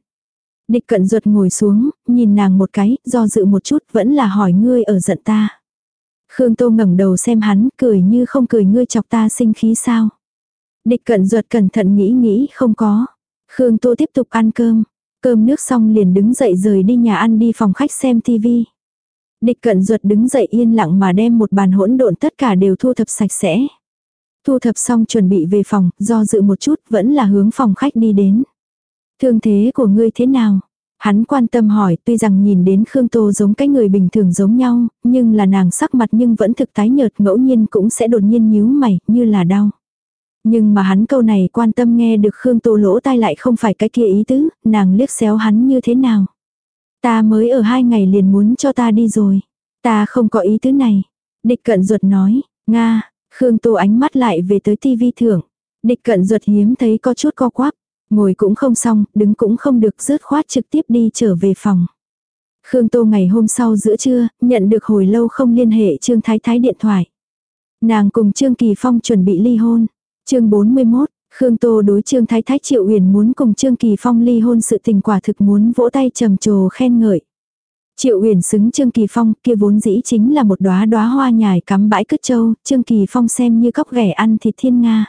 Địch cận ruột ngồi xuống, nhìn nàng một cái, do dự một chút, vẫn là hỏi ngươi ở giận ta. Khương Tô ngẩng đầu xem hắn, cười như không cười ngươi chọc ta sinh khí sao. Địch cận ruột cẩn thận nghĩ nghĩ không có. Khương Tô tiếp tục ăn cơm. Cơm nước xong liền đứng dậy rời đi nhà ăn đi phòng khách xem tivi. Địch cận ruột đứng dậy yên lặng mà đem một bàn hỗn độn tất cả đều thu thập sạch sẽ. Thu thập xong chuẩn bị về phòng, do dự một chút vẫn là hướng phòng khách đi đến. Thương thế của ngươi thế nào? Hắn quan tâm hỏi tuy rằng nhìn đến Khương Tô giống cái người bình thường giống nhau, nhưng là nàng sắc mặt nhưng vẫn thực tái nhợt ngẫu nhiên cũng sẽ đột nhiên nhíu mày, như là đau. Nhưng mà hắn câu này quan tâm nghe được Khương Tô lỗ tai lại không phải cái kia ý tứ, nàng liếc xéo hắn như thế nào. Ta mới ở hai ngày liền muốn cho ta đi rồi. Ta không có ý tứ này. Địch cận ruột nói, Nga, Khương Tô ánh mắt lại về tới tivi thưởng. Địch cận ruột hiếm thấy có chút co quắp. Ngồi cũng không xong, đứng cũng không được rớt khoát trực tiếp đi trở về phòng. Khương Tô ngày hôm sau giữa trưa, nhận được hồi lâu không liên hệ Trương Thái Thái điện thoại. Nàng cùng Trương Kỳ Phong chuẩn bị ly hôn chương 41, Khương Tô đối Trương Thái Thái Triệu Huyền muốn cùng Trương Kỳ Phong ly hôn sự tình quả thực muốn vỗ tay trầm trồ khen ngợi. Triệu Huyền xứng Trương Kỳ Phong kia vốn dĩ chính là một đóa đóa hoa nhài cắm bãi cứt châu, Trương Kỳ Phong xem như cóc ghẻ ăn thịt thiên Nga.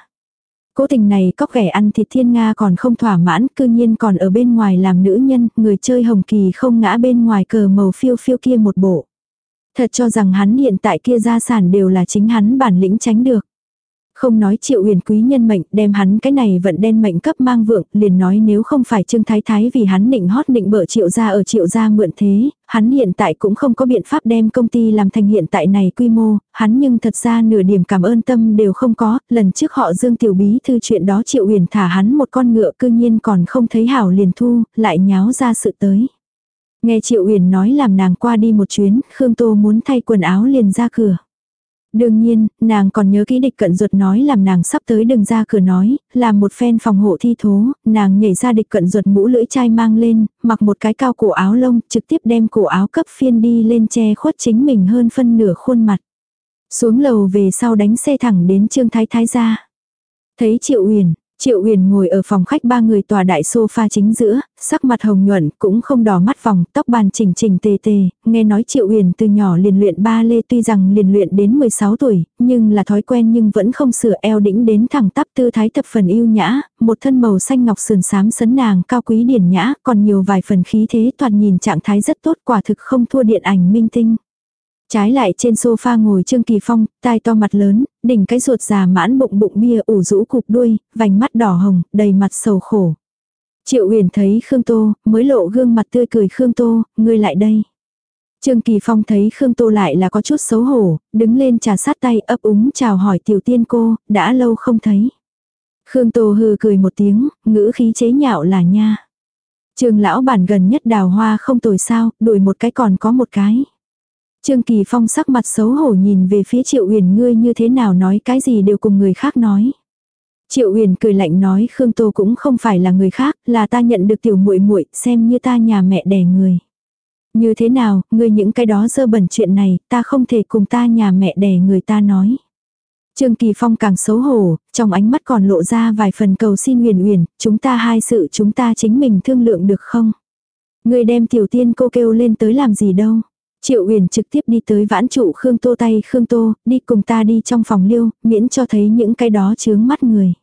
Cố tình này cóc ghẻ ăn thịt thiên Nga còn không thỏa mãn, cư nhiên còn ở bên ngoài làm nữ nhân, người chơi hồng kỳ không ngã bên ngoài cờ màu phiêu phiêu kia một bộ. Thật cho rằng hắn hiện tại kia gia sản đều là chính hắn bản lĩnh tránh được. Không nói triệu huyền quý nhân mệnh, đem hắn cái này vận đen mệnh cấp mang vượng, liền nói nếu không phải trương thái thái vì hắn nịnh hót nịnh bợ triệu gia ở triệu gia mượn thế, hắn hiện tại cũng không có biện pháp đem công ty làm thành hiện tại này quy mô, hắn nhưng thật ra nửa điểm cảm ơn tâm đều không có, lần trước họ dương tiểu bí thư chuyện đó triệu huyền thả hắn một con ngựa cư nhiên còn không thấy hảo liền thu, lại nháo ra sự tới. Nghe triệu huyền nói làm nàng qua đi một chuyến, Khương Tô muốn thay quần áo liền ra cửa. Đương nhiên, nàng còn nhớ kỹ địch cận ruột nói làm nàng sắp tới đừng ra cửa nói, làm một phen phòng hộ thi thố, nàng nhảy ra địch cận ruột mũ lưỡi chai mang lên, mặc một cái cao cổ áo lông, trực tiếp đem cổ áo cấp phiên đi lên che khuất chính mình hơn phân nửa khuôn mặt. Xuống lầu về sau đánh xe thẳng đến Trương Thái Thái ra. Thấy Triệu Uyển, Triệu Huyền ngồi ở phòng khách ba người tòa đại sofa chính giữa, sắc mặt hồng nhuận, cũng không đỏ mắt vòng, tóc bàn chỉnh chỉnh tề tề, nghe nói Triệu Huyền từ nhỏ liền luyện ba lê tuy rằng liền luyện đến 16 tuổi, nhưng là thói quen nhưng vẫn không sửa eo đĩnh đến thẳng tắp tư thái thập phần yêu nhã, một thân màu xanh ngọc sườn xám sấn nàng cao quý điển nhã, còn nhiều vài phần khí thế toàn nhìn trạng thái rất tốt quả thực không thua điện ảnh minh tinh. Trái lại trên sofa ngồi Trương Kỳ Phong, tai to mặt lớn, đỉnh cái ruột già mãn bụng bụng bia ủ rũ cục đuôi, vành mắt đỏ hồng, đầy mặt sầu khổ. Triệu uyển thấy Khương Tô, mới lộ gương mặt tươi cười Khương Tô, ngươi lại đây. Trương Kỳ Phong thấy Khương Tô lại là có chút xấu hổ, đứng lên trà sát tay ấp úng chào hỏi tiểu tiên cô, đã lâu không thấy. Khương Tô hừ cười một tiếng, ngữ khí chế nhạo là nha. Trương lão bản gần nhất đào hoa không tồi sao, đuổi một cái còn có một cái. Trương Kỳ Phong sắc mặt xấu hổ nhìn về phía Triệu Huyền ngươi như thế nào nói cái gì đều cùng người khác nói. Triệu Huyền cười lạnh nói Khương Tô cũng không phải là người khác, là ta nhận được tiểu muội muội, xem như ta nhà mẹ đẻ người. Như thế nào, ngươi những cái đó dơ bẩn chuyện này, ta không thể cùng ta nhà mẹ đẻ người ta nói. Trương Kỳ Phong càng xấu hổ, trong ánh mắt còn lộ ra vài phần cầu xin huyền huyền, chúng ta hai sự chúng ta chính mình thương lượng được không? Ngươi đem tiểu tiên cô kêu lên tới làm gì đâu? Triệu Uyển trực tiếp đi tới vãn trụ Khương Tô tay Khương Tô, đi cùng ta đi trong phòng liêu, miễn cho thấy những cái đó chướng mắt người.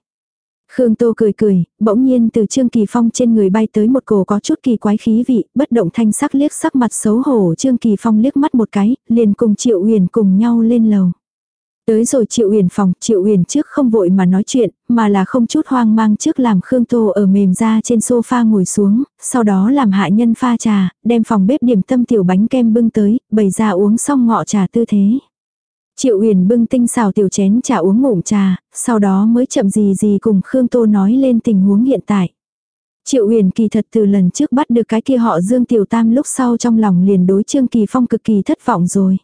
Khương Tô cười cười, bỗng nhiên từ Trương Kỳ Phong trên người bay tới một cổ có chút kỳ quái khí vị, bất động thanh sắc liếc sắc mặt xấu hổ Trương Kỳ Phong liếc mắt một cái, liền cùng Triệu Uyển cùng nhau lên lầu. Tới rồi Triệu Uyển phòng, Triệu Uyển trước không vội mà nói chuyện, mà là không chút hoang mang trước làm Khương Tô ở mềm ra trên sofa ngồi xuống, sau đó làm hạ nhân pha trà, đem phòng bếp điểm tâm tiểu bánh kem bưng tới, bày ra uống xong ngọ trà tư thế. Triệu Uyển bưng tinh xào tiểu chén trà uống ngụm trà, sau đó mới chậm gì gì cùng Khương Tô nói lên tình huống hiện tại. Triệu Uyển kỳ thật từ lần trước bắt được cái kia họ Dương Tiểu Tam lúc sau trong lòng liền đối Trương Kỳ Phong cực kỳ thất vọng rồi.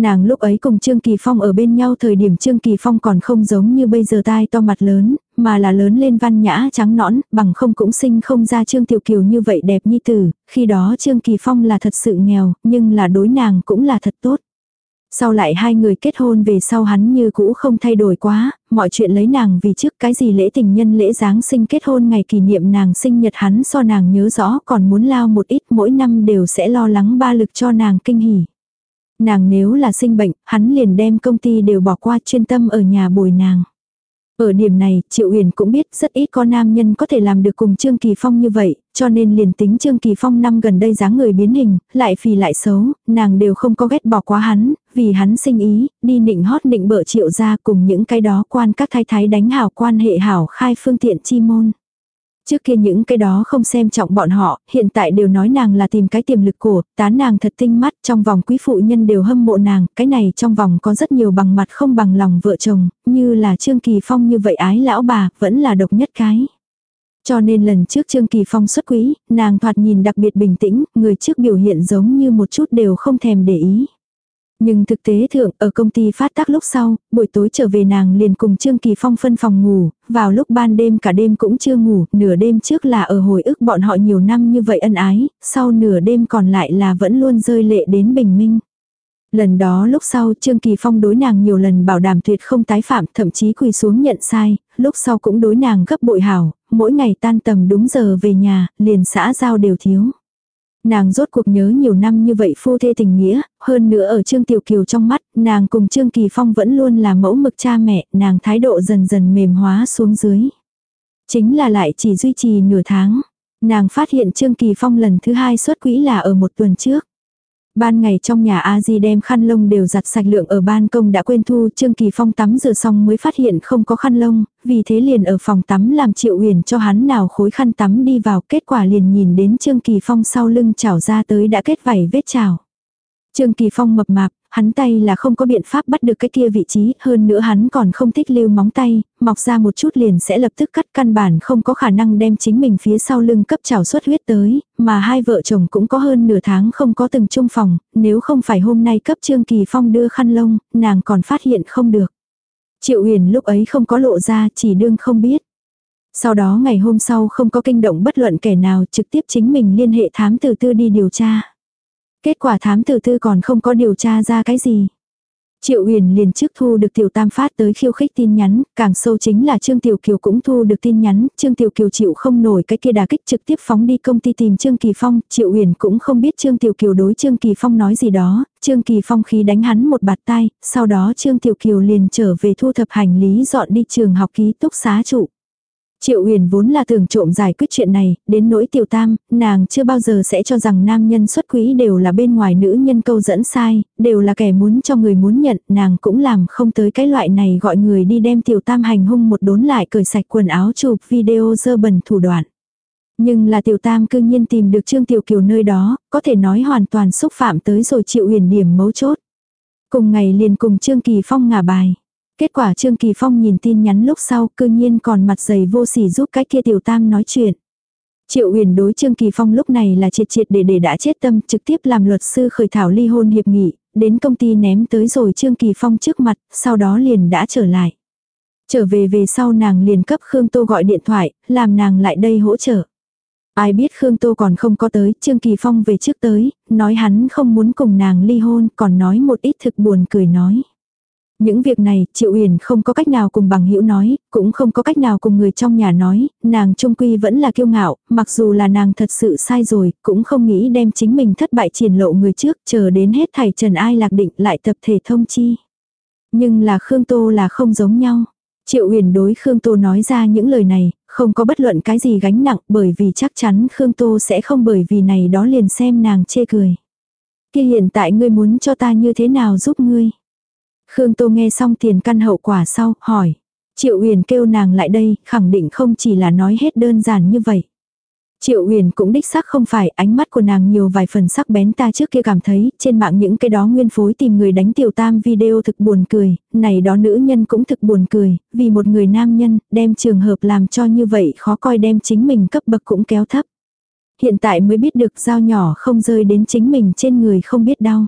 Nàng lúc ấy cùng Trương Kỳ Phong ở bên nhau thời điểm Trương Kỳ Phong còn không giống như bây giờ tai to mặt lớn, mà là lớn lên văn nhã trắng nõn, bằng không cũng sinh không ra Trương Tiểu Kiều như vậy đẹp như tử, khi đó Trương Kỳ Phong là thật sự nghèo, nhưng là đối nàng cũng là thật tốt. Sau lại hai người kết hôn về sau hắn như cũ không thay đổi quá, mọi chuyện lấy nàng vì trước cái gì lễ tình nhân lễ Giáng sinh kết hôn ngày kỷ niệm nàng sinh nhật hắn so nàng nhớ rõ còn muốn lao một ít mỗi năm đều sẽ lo lắng ba lực cho nàng kinh hỉ. Nàng nếu là sinh bệnh, hắn liền đem công ty đều bỏ qua chuyên tâm ở nhà bồi nàng. Ở điểm này, Triệu Huyền cũng biết rất ít có nam nhân có thể làm được cùng Trương Kỳ Phong như vậy, cho nên liền tính Trương Kỳ Phong năm gần đây dáng người biến hình, lại phì lại xấu, nàng đều không có ghét bỏ quá hắn, vì hắn sinh ý, đi nịnh hót nịnh bợ Triệu ra cùng những cái đó quan các thái thái đánh hảo quan hệ hảo khai phương tiện chi môn. Trước kia những cái đó không xem trọng bọn họ, hiện tại đều nói nàng là tìm cái tiềm lực của tán nàng thật tinh mắt, trong vòng quý phụ nhân đều hâm mộ nàng, cái này trong vòng có rất nhiều bằng mặt không bằng lòng vợ chồng, như là Trương Kỳ Phong như vậy ái lão bà, vẫn là độc nhất cái. Cho nên lần trước Trương Kỳ Phong xuất quý, nàng thoạt nhìn đặc biệt bình tĩnh, người trước biểu hiện giống như một chút đều không thèm để ý. Nhưng thực tế thượng, ở công ty phát tác lúc sau, buổi tối trở về nàng liền cùng Trương Kỳ Phong phân phòng ngủ, vào lúc ban đêm cả đêm cũng chưa ngủ, nửa đêm trước là ở hồi ức bọn họ nhiều năm như vậy ân ái, sau nửa đêm còn lại là vẫn luôn rơi lệ đến bình minh. Lần đó lúc sau Trương Kỳ Phong đối nàng nhiều lần bảo đảm tuyệt không tái phạm, thậm chí quỳ xuống nhận sai, lúc sau cũng đối nàng gấp bội hảo, mỗi ngày tan tầm đúng giờ về nhà, liền xã giao đều thiếu. Nàng rốt cuộc nhớ nhiều năm như vậy phu thê tình nghĩa, hơn nữa ở Trương Tiểu Kiều trong mắt, nàng cùng Trương Kỳ Phong vẫn luôn là mẫu mực cha mẹ, nàng thái độ dần dần mềm hóa xuống dưới. Chính là lại chỉ duy trì nửa tháng. Nàng phát hiện Trương Kỳ Phong lần thứ hai xuất quỹ là ở một tuần trước. Ban ngày trong nhà A Di đem khăn lông đều giặt sạch lượng ở ban công đã quên thu, Trương Kỳ Phong tắm rửa xong mới phát hiện không có khăn lông, vì thế liền ở phòng tắm làm Triệu Huyền cho hắn nào khối khăn tắm đi vào, kết quả liền nhìn đến Trương Kỳ Phong sau lưng chảo ra tới đã kết vảy vết chảo. Trương Kỳ Phong mập mạp, hắn tay là không có biện pháp bắt được cái kia vị trí, hơn nữa hắn còn không thích lưu móng tay, mọc ra một chút liền sẽ lập tức cắt căn bản không có khả năng đem chính mình phía sau lưng cấp trào xuất huyết tới, mà hai vợ chồng cũng có hơn nửa tháng không có từng chung phòng, nếu không phải hôm nay cấp Trương Kỳ Phong đưa khăn lông, nàng còn phát hiện không được. Triệu Huyền lúc ấy không có lộ ra, chỉ đương không biết. Sau đó ngày hôm sau không có kinh động bất luận kẻ nào trực tiếp chính mình liên hệ thám tử tư đi điều tra. Kết quả thám tử tư còn không có điều tra ra cái gì. Triệu Huyền liền trước thu được Tiểu Tam phát tới khiêu khích tin nhắn, càng sâu chính là Trương Tiểu Kiều cũng thu được tin nhắn, Trương Tiểu Kiều chịu không nổi cái kia đà kích trực tiếp phóng đi công ty tìm Trương Kỳ Phong, Triệu Huyền cũng không biết Trương Tiểu Kiều đối Trương Kỳ Phong nói gì đó, Trương Kỳ Phong khí đánh hắn một bạt tay, sau đó Trương Tiểu Kiều liền trở về thu thập hành lý dọn đi trường học ký túc xá trụ. Triệu Huyền vốn là tưởng trộm giải quyết chuyện này, đến nỗi tiểu tam, nàng chưa bao giờ sẽ cho rằng nam nhân xuất quỹ đều là bên ngoài nữ nhân câu dẫn sai, đều là kẻ muốn cho người muốn nhận, nàng cũng làm không tới cái loại này gọi người đi đem tiểu tam hành hung một đốn lại cởi sạch quần áo chụp video dơ bẩn thủ đoạn. Nhưng là tiểu tam cương nhiên tìm được Trương Tiểu Kiều nơi đó, có thể nói hoàn toàn xúc phạm tới rồi Triệu Huyền điểm mấu chốt. Cùng ngày liền cùng Trương Kỳ Phong ngả bài. Kết quả Trương Kỳ Phong nhìn tin nhắn lúc sau cư nhiên còn mặt dày vô sỉ giúp cái kia tiểu tam nói chuyện. Triệu Huyền đối Trương Kỳ Phong lúc này là triệt triệt để để đã chết tâm trực tiếp làm luật sư khởi thảo ly hôn hiệp nghị, đến công ty ném tới rồi Trương Kỳ Phong trước mặt, sau đó liền đã trở lại. Trở về về sau nàng liền cấp Khương Tô gọi điện thoại, làm nàng lại đây hỗ trợ. Ai biết Khương Tô còn không có tới, Trương Kỳ Phong về trước tới, nói hắn không muốn cùng nàng ly hôn, còn nói một ít thực buồn cười nói. Những việc này, Triệu Uyển không có cách nào cùng bằng hữu nói, cũng không có cách nào cùng người trong nhà nói, nàng trung quy vẫn là kiêu ngạo, mặc dù là nàng thật sự sai rồi, cũng không nghĩ đem chính mình thất bại triển lộ người trước, chờ đến hết thảy Trần Ai lạc định lại tập thể thông chi. Nhưng là Khương Tô là không giống nhau. Triệu Uyển đối Khương Tô nói ra những lời này, không có bất luận cái gì gánh nặng bởi vì chắc chắn Khương Tô sẽ không bởi vì này đó liền xem nàng chê cười. Kia hiện tại ngươi muốn cho ta như thế nào giúp ngươi? Khương Tô nghe xong tiền căn hậu quả sau, hỏi. Triệu Huyền kêu nàng lại đây, khẳng định không chỉ là nói hết đơn giản như vậy. Triệu Huyền cũng đích xác không phải, ánh mắt của nàng nhiều vài phần sắc bén ta trước kia cảm thấy, trên mạng những cái đó nguyên phối tìm người đánh tiểu tam video thực buồn cười, này đó nữ nhân cũng thực buồn cười, vì một người nam nhân, đem trường hợp làm cho như vậy khó coi đem chính mình cấp bậc cũng kéo thấp. Hiện tại mới biết được dao nhỏ không rơi đến chính mình trên người không biết đau.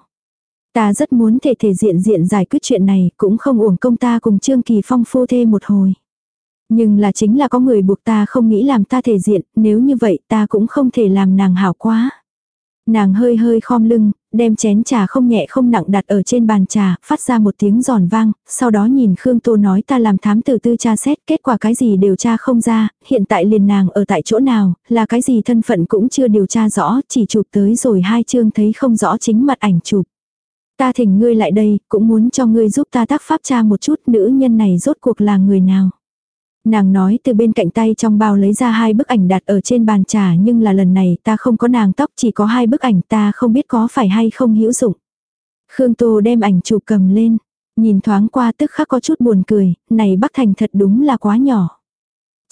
Ta rất muốn thể thể diện diện giải quyết chuyện này, cũng không uổng công ta cùng Trương Kỳ Phong phu thê một hồi. Nhưng là chính là có người buộc ta không nghĩ làm ta thể diện, nếu như vậy ta cũng không thể làm nàng hảo quá. Nàng hơi hơi khom lưng, đem chén trà không nhẹ không nặng đặt ở trên bàn trà, phát ra một tiếng giòn vang, sau đó nhìn Khương Tô nói ta làm thám tử tư tra xét, kết quả cái gì đều tra không ra, hiện tại liền nàng ở tại chỗ nào, là cái gì thân phận cũng chưa điều tra rõ, chỉ chụp tới rồi hai chương thấy không rõ chính mặt ảnh chụp. Ta thỉnh ngươi lại đây, cũng muốn cho ngươi giúp ta tác pháp tra một chút nữ nhân này rốt cuộc là người nào. Nàng nói từ bên cạnh tay trong bao lấy ra hai bức ảnh đặt ở trên bàn trà nhưng là lần này ta không có nàng tóc chỉ có hai bức ảnh ta không biết có phải hay không hữu dụng. Khương Tô đem ảnh chụp cầm lên, nhìn thoáng qua tức khắc có chút buồn cười, này Bắc Thành thật đúng là quá nhỏ.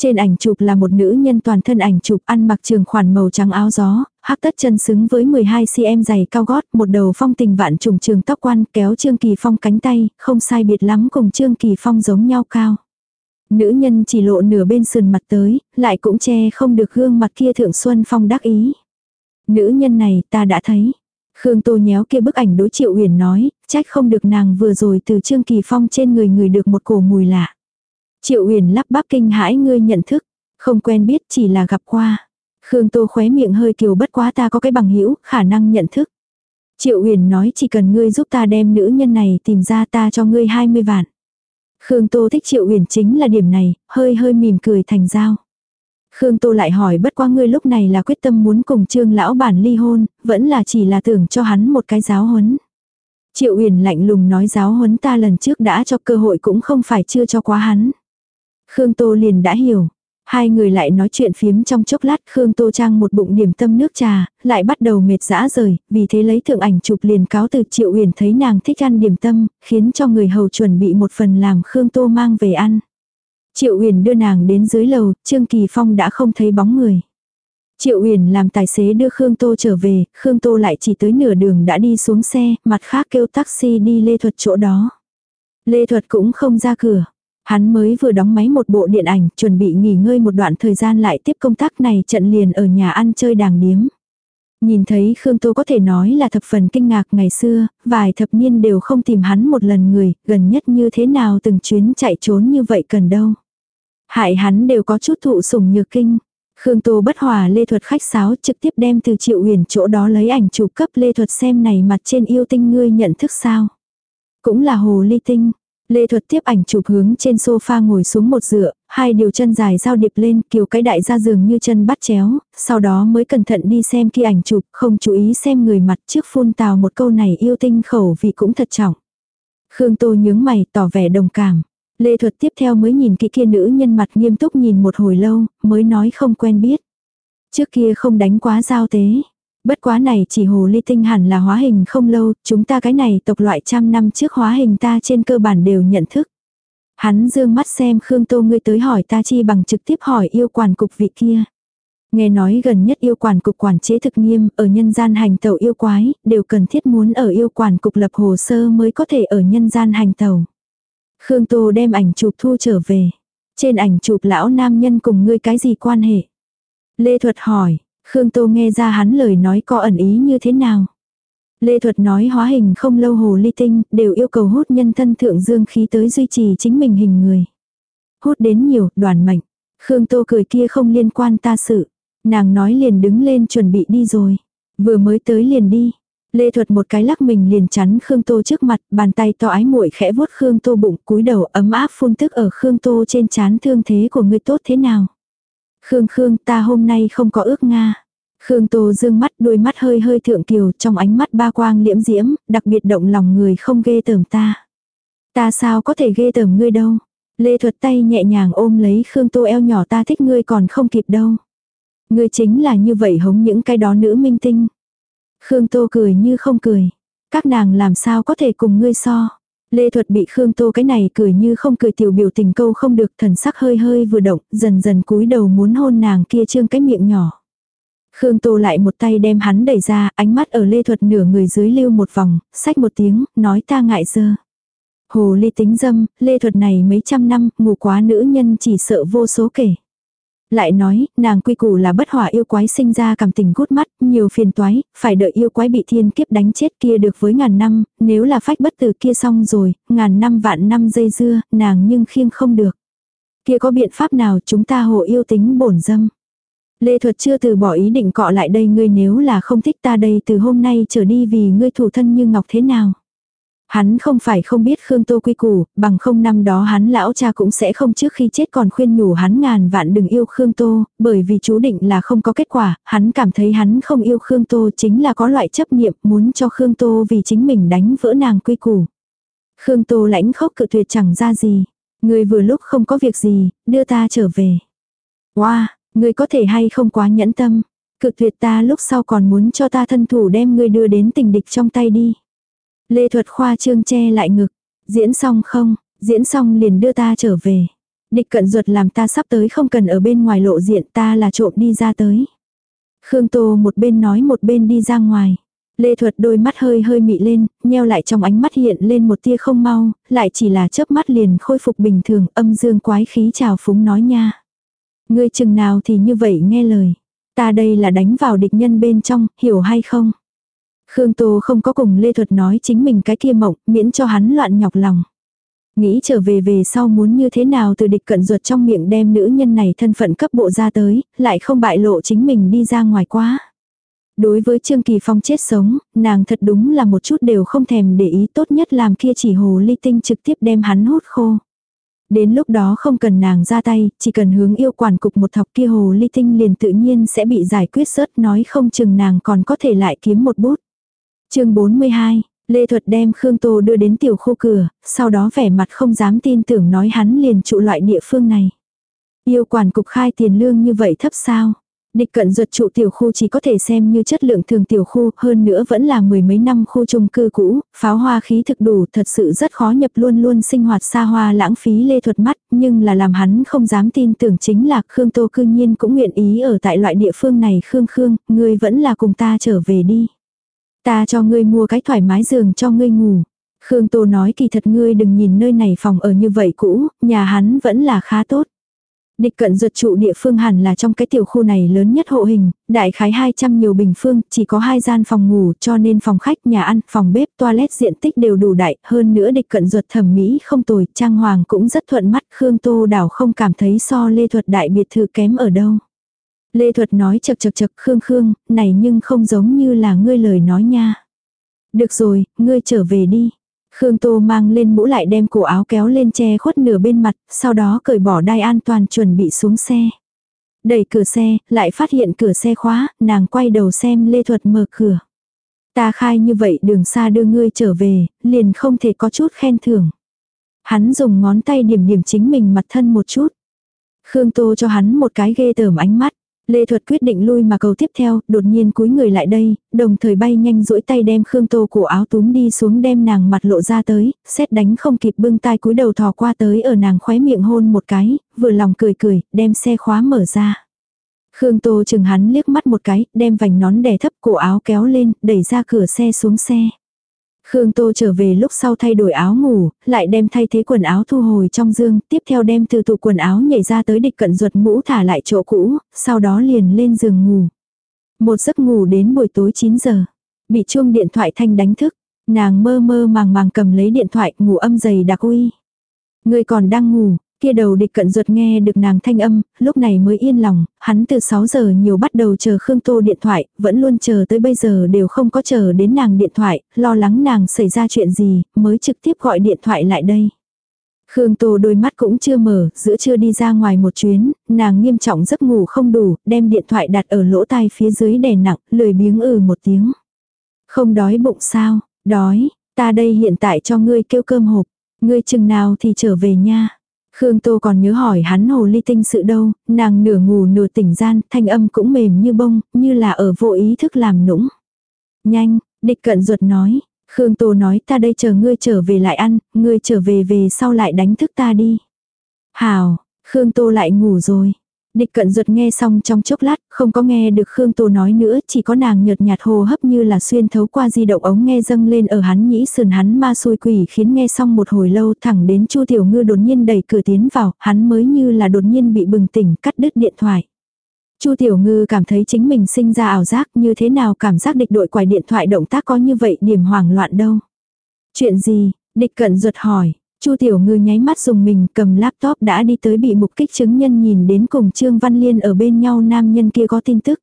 Trên ảnh chụp là một nữ nhân toàn thân ảnh chụp ăn mặc trường khoản màu trắng áo gió, hắc tất chân xứng với 12cm giày cao gót, một đầu phong tình vạn trùng trường tóc quan kéo Trương Kỳ Phong cánh tay, không sai biệt lắm cùng Trương Kỳ Phong giống nhau cao. Nữ nhân chỉ lộ nửa bên sườn mặt tới, lại cũng che không được gương mặt kia thượng xuân phong đắc ý. Nữ nhân này ta đã thấy. Khương Tô nhéo kia bức ảnh đối triệu huyền nói, trách không được nàng vừa rồi từ Trương Kỳ Phong trên người người được một cổ mùi lạ. Triệu huyền lắp bắp kinh hãi ngươi nhận thức, không quen biết chỉ là gặp qua. Khương Tô khóe miệng hơi kiều bất quá ta có cái bằng hữu khả năng nhận thức. Triệu huyền nói chỉ cần ngươi giúp ta đem nữ nhân này tìm ra ta cho ngươi 20 vạn. Khương Tô thích Triệu huyền chính là điểm này, hơi hơi mỉm cười thành giao. Khương Tô lại hỏi bất quá ngươi lúc này là quyết tâm muốn cùng trương lão bản ly hôn, vẫn là chỉ là tưởng cho hắn một cái giáo huấn. Triệu huyền lạnh lùng nói giáo huấn ta lần trước đã cho cơ hội cũng không phải chưa cho quá hắn. Khương Tô liền đã hiểu. Hai người lại nói chuyện phiếm trong chốc lát Khương Tô Trang một bụng điểm tâm nước trà, lại bắt đầu mệt dã rời, vì thế lấy thượng ảnh chụp liền cáo từ Triệu Uyển thấy nàng thích ăn điểm tâm, khiến cho người hầu chuẩn bị một phần làm Khương Tô mang về ăn. Triệu Uyển đưa nàng đến dưới lầu, Trương Kỳ Phong đã không thấy bóng người. Triệu Uyển làm tài xế đưa Khương Tô trở về, Khương Tô lại chỉ tới nửa đường đã đi xuống xe, mặt khác kêu taxi đi Lê Thuật chỗ đó. Lê Thuật cũng không ra cửa. Hắn mới vừa đóng máy một bộ điện ảnh, chuẩn bị nghỉ ngơi một đoạn thời gian lại tiếp công tác này trận liền ở nhà ăn chơi đàng điếm. Nhìn thấy Khương Tô có thể nói là thập phần kinh ngạc ngày xưa, vài thập niên đều không tìm hắn một lần người, gần nhất như thế nào từng chuyến chạy trốn như vậy cần đâu. Hại hắn đều có chút thụ sủng nhược kinh. Khương Tô bất hòa Lê Thuật khách sáo trực tiếp đem từ triệu huyền chỗ đó lấy ảnh chụp cấp Lê Thuật xem này mặt trên yêu tinh ngươi nhận thức sao. Cũng là hồ ly tinh. Lê Thuật tiếp ảnh chụp hướng trên sofa ngồi xuống một dựa, hai điều chân dài giao điệp lên kiều cái đại ra giường như chân bắt chéo, sau đó mới cẩn thận đi xem kia ảnh chụp, không chú ý xem người mặt trước phun tào một câu này yêu tinh khẩu vì cũng thật trọng. Khương Tô nhướng mày tỏ vẻ đồng cảm. Lê Thuật tiếp theo mới nhìn kỹ kia nữ nhân mặt nghiêm túc nhìn một hồi lâu, mới nói không quen biết. Trước kia không đánh quá giao tế. Bất quá này chỉ hồ ly tinh hẳn là hóa hình không lâu, chúng ta cái này tộc loại trăm năm trước hóa hình ta trên cơ bản đều nhận thức. Hắn dương mắt xem Khương Tô ngươi tới hỏi ta chi bằng trực tiếp hỏi yêu quản cục vị kia. Nghe nói gần nhất yêu quản cục quản chế thực nghiêm, ở nhân gian hành tàu yêu quái, đều cần thiết muốn ở yêu quản cục lập hồ sơ mới có thể ở nhân gian hành tàu. Khương Tô đem ảnh chụp thu trở về. Trên ảnh chụp lão nam nhân cùng ngươi cái gì quan hệ? Lê Thuật hỏi, Khương Tô nghe ra hắn lời nói có ẩn ý như thế nào? Lê Thuật nói hóa hình không lâu hồ ly tinh, đều yêu cầu hút nhân thân thượng dương khí tới duy trì chính mình hình người. Hút đến nhiều, đoàn mệnh. Khương Tô cười kia không liên quan ta sự. Nàng nói liền đứng lên chuẩn bị đi rồi. Vừa mới tới liền đi. Lê Thuật một cái lắc mình liền chắn Khương Tô trước mặt, bàn tay to ái muội khẽ vuốt Khương Tô bụng, cúi đầu ấm áp phun tức ở Khương Tô trên chán thương thế của ngươi tốt thế nào. Khương Khương ta hôm nay không có ước Nga. Khương Tô dương mắt đôi mắt hơi hơi thượng kiều trong ánh mắt ba quang liễm diễm, đặc biệt động lòng người không ghê tởm ta. Ta sao có thể ghê tởm ngươi đâu. Lê Thuật tay nhẹ nhàng ôm lấy Khương Tô eo nhỏ ta thích ngươi còn không kịp đâu. Ngươi chính là như vậy hống những cái đó nữ minh tinh. Khương Tô cười như không cười. Các nàng làm sao có thể cùng ngươi so. Lê Thuật bị Khương Tô cái này cười như không cười tiểu biểu tình câu không được thần sắc hơi hơi vừa động, dần dần cúi đầu muốn hôn nàng kia trương cái miệng nhỏ. Khương Tô lại một tay đem hắn đẩy ra, ánh mắt ở Lê Thuật nửa người dưới lưu một vòng, sách một tiếng, nói ta ngại dơ. Hồ ly tính dâm, Lê Thuật này mấy trăm năm, ngủ quá nữ nhân chỉ sợ vô số kể. Lại nói, nàng quy củ là bất hỏa yêu quái sinh ra cảm tình gút mắt, nhiều phiền toái, phải đợi yêu quái bị thiên kiếp đánh chết kia được với ngàn năm, nếu là phách bất tử kia xong rồi, ngàn năm vạn năm dây dưa, nàng nhưng khiêng không được. Kia có biện pháp nào chúng ta hộ yêu tính bổn dâm. Lê Thuật chưa từ bỏ ý định cọ lại đây ngươi nếu là không thích ta đây từ hôm nay trở đi vì ngươi thủ thân như ngọc thế nào. Hắn không phải không biết Khương Tô quy củ, bằng không năm đó hắn lão cha cũng sẽ không trước khi chết còn khuyên nhủ hắn ngàn vạn đừng yêu Khương Tô, bởi vì chú định là không có kết quả, hắn cảm thấy hắn không yêu Khương Tô chính là có loại chấp niệm muốn cho Khương Tô vì chính mình đánh vỡ nàng quy củ. Khương Tô lãnh khốc cự tuyệt chẳng ra gì, người vừa lúc không có việc gì, đưa ta trở về. Wow, người có thể hay không quá nhẫn tâm, cự tuyệt ta lúc sau còn muốn cho ta thân thủ đem ngươi đưa đến tình địch trong tay đi. Lê thuật khoa trương che lại ngực. Diễn xong không, diễn xong liền đưa ta trở về. Địch cận ruột làm ta sắp tới không cần ở bên ngoài lộ diện ta là trộm đi ra tới. Khương Tô một bên nói một bên đi ra ngoài. Lê Thuật đôi mắt hơi hơi mị lên, nheo lại trong ánh mắt hiện lên một tia không mau, lại chỉ là chớp mắt liền khôi phục bình thường, âm dương quái khí chào phúng nói nha. Ngươi chừng nào thì như vậy nghe lời. Ta đây là đánh vào địch nhân bên trong, hiểu hay không? Khương Tô không có cùng Lê Thuật nói chính mình cái kia mộng, miễn cho hắn loạn nhọc lòng. Nghĩ trở về về sau muốn như thế nào từ địch cận ruột trong miệng đem nữ nhân này thân phận cấp bộ ra tới, lại không bại lộ chính mình đi ra ngoài quá. Đối với Trương Kỳ Phong chết sống, nàng thật đúng là một chút đều không thèm để ý tốt nhất làm kia chỉ hồ ly tinh trực tiếp đem hắn hút khô. Đến lúc đó không cần nàng ra tay, chỉ cần hướng yêu quản cục một thọc kia hồ ly tinh liền tự nhiên sẽ bị giải quyết sớt nói không chừng nàng còn có thể lại kiếm một bút chương 42, Lê Thuật đem Khương Tô đưa đến tiểu khu cửa, sau đó vẻ mặt không dám tin tưởng nói hắn liền trụ loại địa phương này. Yêu quản cục khai tiền lương như vậy thấp sao? Địch cận ruột trụ tiểu khu chỉ có thể xem như chất lượng thường tiểu khu, hơn nữa vẫn là mười mấy năm khu chung cư cũ, pháo hoa khí thực đủ, thật sự rất khó nhập luôn luôn sinh hoạt xa hoa lãng phí lê thuật mắt, nhưng là làm hắn không dám tin tưởng chính là Khương Tô cư nhiên cũng nguyện ý ở tại loại địa phương này Khương Khương, người vẫn là cùng ta trở về đi. Ta cho ngươi mua cái thoải mái giường cho ngươi ngủ. Khương Tô nói kỳ thật ngươi đừng nhìn nơi này phòng ở như vậy cũ, nhà hắn vẫn là khá tốt. Địch cận ruột trụ địa phương hẳn là trong cái tiểu khu này lớn nhất hộ hình, đại khái 200 nhiều bình phương, chỉ có hai gian phòng ngủ cho nên phòng khách, nhà ăn, phòng bếp, toilet diện tích đều đủ đại, hơn nữa địch cận ruột thẩm mỹ không tồi, trang hoàng cũng rất thuận mắt, Khương Tô Đảo không cảm thấy so lê thuật đại biệt thự kém ở đâu. Lê thuật nói chật chật chật Khương Khương, này nhưng không giống như là ngươi lời nói nha. Được rồi, ngươi trở về đi. Khương Tô mang lên mũ lại đem cổ áo kéo lên che khuất nửa bên mặt, sau đó cởi bỏ đai an toàn chuẩn bị xuống xe. Đẩy cửa xe, lại phát hiện cửa xe khóa, nàng quay đầu xem Lê Thuật mở cửa. Ta khai như vậy đường xa đưa ngươi trở về, liền không thể có chút khen thưởng. Hắn dùng ngón tay điểm điểm chính mình mặt thân một chút. Khương Tô cho hắn một cái ghê tởm ánh mắt. Lê Thuật quyết định lui mà cầu tiếp theo, đột nhiên cúi người lại đây, đồng thời bay nhanh duỗi tay đem Khương Tô cổ áo túm đi xuống đem nàng mặt lộ ra tới, xét đánh không kịp bưng tay cúi đầu thò qua tới ở nàng khóe miệng hôn một cái, vừa lòng cười cười, đem xe khóa mở ra. Khương Tô chừng hắn liếc mắt một cái, đem vành nón đè thấp cổ áo kéo lên, đẩy ra cửa xe xuống xe. Khương Tô trở về lúc sau thay đổi áo ngủ, lại đem thay thế quần áo thu hồi trong dương, tiếp theo đem từ tủ quần áo nhảy ra tới địch cận ruột mũ thả lại chỗ cũ, sau đó liền lên giường ngủ. Một giấc ngủ đến buổi tối 9 giờ, bị chuông điện thoại thanh đánh thức, nàng mơ mơ màng màng cầm lấy điện thoại ngủ âm dày đặc uy. Người còn đang ngủ, Kia đầu địch cận ruột nghe được nàng thanh âm, lúc này mới yên lòng, hắn từ 6 giờ nhiều bắt đầu chờ Khương Tô điện thoại, vẫn luôn chờ tới bây giờ đều không có chờ đến nàng điện thoại, lo lắng nàng xảy ra chuyện gì, mới trực tiếp gọi điện thoại lại đây. Khương Tô đôi mắt cũng chưa mở, giữa trưa đi ra ngoài một chuyến, nàng nghiêm trọng giấc ngủ không đủ, đem điện thoại đặt ở lỗ tai phía dưới đè nặng, lười biếng ừ một tiếng. Không đói bụng sao, đói, ta đây hiện tại cho ngươi kêu cơm hộp, ngươi chừng nào thì trở về nha. Khương Tô còn nhớ hỏi hắn hồ ly tinh sự đâu, nàng nửa ngủ nửa tỉnh gian, thanh âm cũng mềm như bông, như là ở vô ý thức làm nũng. Nhanh, địch cận ruột nói, Khương Tô nói ta đây chờ ngươi trở về lại ăn, ngươi trở về về sau lại đánh thức ta đi. Hào, Khương Tô lại ngủ rồi. Địch cận ruột nghe xong trong chốc lát, không có nghe được Khương Tô nói nữa, chỉ có nàng nhợt nhạt hồ hấp như là xuyên thấu qua di động ống nghe dâng lên ở hắn nhĩ sườn hắn ma xôi quỷ khiến nghe xong một hồi lâu thẳng đến Chu Tiểu Ngư đột nhiên đẩy cửa tiến vào, hắn mới như là đột nhiên bị bừng tỉnh cắt đứt điện thoại. Chu Tiểu Ngư cảm thấy chính mình sinh ra ảo giác như thế nào cảm giác địch đội quải điện thoại động tác có như vậy điểm hoảng loạn đâu. Chuyện gì, địch cận ruột hỏi, Chu Tiểu Ngư nháy mắt dùng mình cầm laptop đã đi tới bị mục kích chứng nhân nhìn đến cùng Trương Văn Liên ở bên nhau nam nhân kia có tin tức.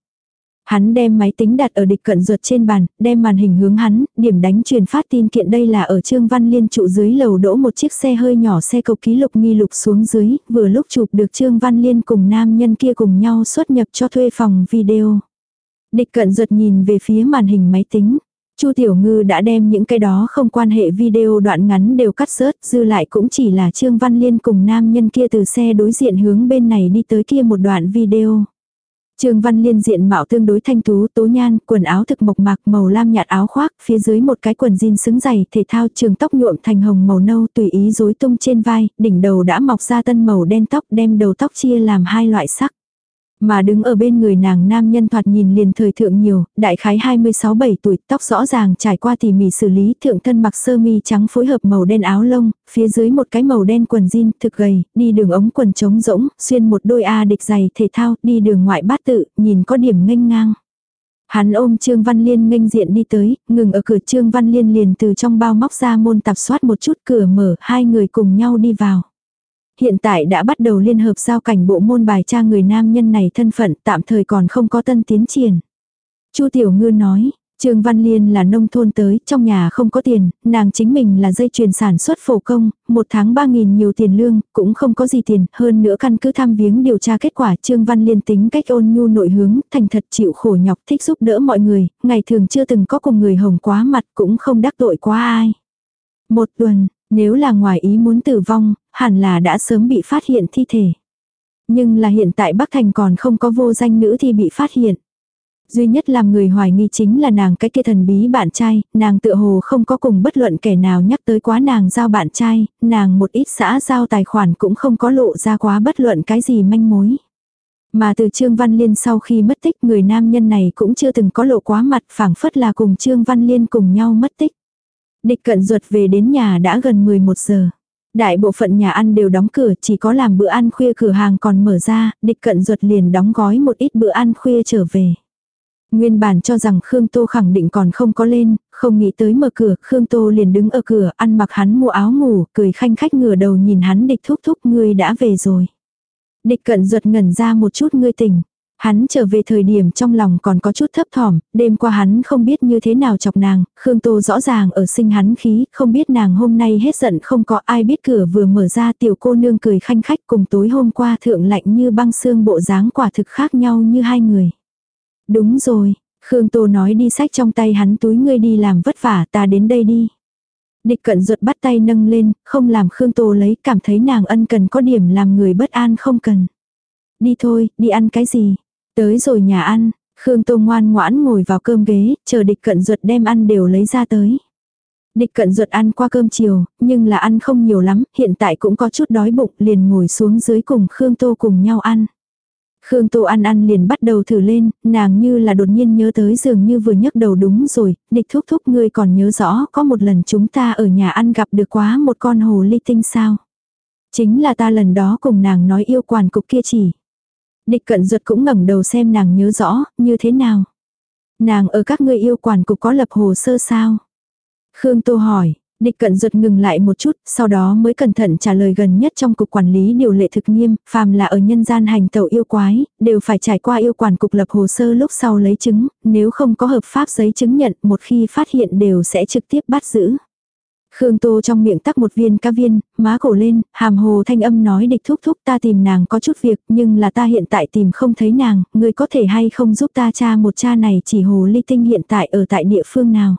Hắn đem máy tính đặt ở địch cận ruột trên bàn, đem màn hình hướng hắn, điểm đánh truyền phát tin kiện đây là ở Trương Văn Liên trụ dưới lầu đỗ một chiếc xe hơi nhỏ xe cầu ký lục nghi lục xuống dưới, vừa lúc chụp được Trương Văn Liên cùng nam nhân kia cùng nhau xuất nhập cho thuê phòng video. Địch cận ruột nhìn về phía màn hình máy tính. Chu Tiểu Ngư đã đem những cái đó không quan hệ video đoạn ngắn đều cắt rớt, dư lại cũng chỉ là Trương Văn Liên cùng nam nhân kia từ xe đối diện hướng bên này đi tới kia một đoạn video. Trương Văn Liên diện mạo tương đối thanh tú, tố nhan, quần áo thực mộc mạc màu lam nhạt áo khoác, phía dưới một cái quần jean xứng dày, thể thao trường tóc nhuộm thành hồng màu nâu tùy ý rối tung trên vai, đỉnh đầu đã mọc ra tân màu đen tóc đem đầu tóc chia làm hai loại sắc. Mà đứng ở bên người nàng nam nhân thoạt nhìn liền thời thượng nhiều, đại khái 26-7 tuổi, tóc rõ ràng trải qua tỉ mỉ xử lý, thượng thân mặc sơ mi trắng phối hợp màu đen áo lông, phía dưới một cái màu đen quần jean thực gầy, đi đường ống quần trống rỗng, xuyên một đôi A địch giày thể thao, đi đường ngoại bát tự, nhìn có điểm nghênh ngang. Hắn ôm Trương Văn Liên nghênh diện đi tới, ngừng ở cửa Trương Văn Liên liền từ trong bao móc ra môn tạp soát một chút cửa mở, hai người cùng nhau đi vào hiện tại đã bắt đầu liên hợp giao cảnh bộ môn bài tra người nam nhân này thân phận tạm thời còn không có tân tiến triển. Chu Tiểu Ngư nói, Trương Văn Liên là nông thôn tới, trong nhà không có tiền, nàng chính mình là dây chuyền sản xuất phổ công, một tháng 3.000 nhiều tiền lương, cũng không có gì tiền, hơn nữa căn cứ tham viếng điều tra kết quả Trương Văn Liên tính cách ôn nhu nội hướng, thành thật chịu khổ nhọc thích giúp đỡ mọi người, ngày thường chưa từng có cùng người hồng quá mặt cũng không đắc tội quá ai. Một tuần, nếu là ngoài ý muốn tử vong, hẳn là đã sớm bị phát hiện thi thể. Nhưng là hiện tại Bắc Thành còn không có vô danh nữ thì bị phát hiện. Duy nhất làm người hoài nghi chính là nàng cái kia thần bí bạn trai, nàng tự hồ không có cùng bất luận kẻ nào nhắc tới quá nàng giao bạn trai, nàng một ít xã giao tài khoản cũng không có lộ ra quá bất luận cái gì manh mối. Mà từ Trương Văn Liên sau khi mất tích người nam nhân này cũng chưa từng có lộ quá mặt phảng phất là cùng Trương Văn Liên cùng nhau mất tích. Địch cận ruột về đến nhà đã gần 11 giờ. Đại bộ phận nhà ăn đều đóng cửa chỉ có làm bữa ăn khuya cửa hàng còn mở ra, địch cận ruột liền đóng gói một ít bữa ăn khuya trở về. Nguyên bản cho rằng Khương Tô khẳng định còn không có lên, không nghĩ tới mở cửa, Khương Tô liền đứng ở cửa, ăn mặc hắn mua áo ngủ, cười khanh khách ngửa đầu nhìn hắn địch thúc thúc ngươi đã về rồi. Địch cận ruột ngẩn ra một chút ngươi tỉnh. Hắn trở về thời điểm trong lòng còn có chút thấp thỏm, đêm qua hắn không biết như thế nào chọc nàng, Khương Tô rõ ràng ở sinh hắn khí, không biết nàng hôm nay hết giận không có ai biết cửa vừa mở ra tiểu cô nương cười khanh khách cùng tối hôm qua thượng lạnh như băng xương bộ dáng quả thực khác nhau như hai người. Đúng rồi, Khương Tô nói đi sách trong tay hắn túi ngươi đi làm vất vả ta đến đây đi. Địch cận ruột bắt tay nâng lên, không làm Khương Tô lấy cảm thấy nàng ân cần có điểm làm người bất an không cần. Đi thôi, đi ăn cái gì? Tới rồi nhà ăn, Khương Tô ngoan ngoãn ngồi vào cơm ghế, chờ địch cận ruột đem ăn đều lấy ra tới. Địch cận ruột ăn qua cơm chiều, nhưng là ăn không nhiều lắm, hiện tại cũng có chút đói bụng liền ngồi xuống dưới cùng Khương Tô cùng nhau ăn. Khương Tô ăn ăn liền bắt đầu thử lên, nàng như là đột nhiên nhớ tới dường như vừa nhấc đầu đúng rồi, địch thúc thúc ngươi còn nhớ rõ có một lần chúng ta ở nhà ăn gặp được quá một con hồ ly tinh sao. Chính là ta lần đó cùng nàng nói yêu quản cục kia chỉ. Địch cận ruột cũng ngẩng đầu xem nàng nhớ rõ, như thế nào. Nàng ở các ngươi yêu quản cục có lập hồ sơ sao? Khương Tô hỏi, Địch cận ruột ngừng lại một chút, sau đó mới cẩn thận trả lời gần nhất trong cục quản lý điều lệ thực nghiêm, phàm là ở nhân gian hành tẩu yêu quái, đều phải trải qua yêu quản cục lập hồ sơ lúc sau lấy chứng, nếu không có hợp pháp giấy chứng nhận một khi phát hiện đều sẽ trực tiếp bắt giữ. Khương Tô trong miệng tắc một viên ca viên, má cổ lên, hàm hồ thanh âm nói địch thúc thúc ta tìm nàng có chút việc nhưng là ta hiện tại tìm không thấy nàng, người có thể hay không giúp ta cha một cha này chỉ hồ ly tinh hiện tại ở tại địa phương nào.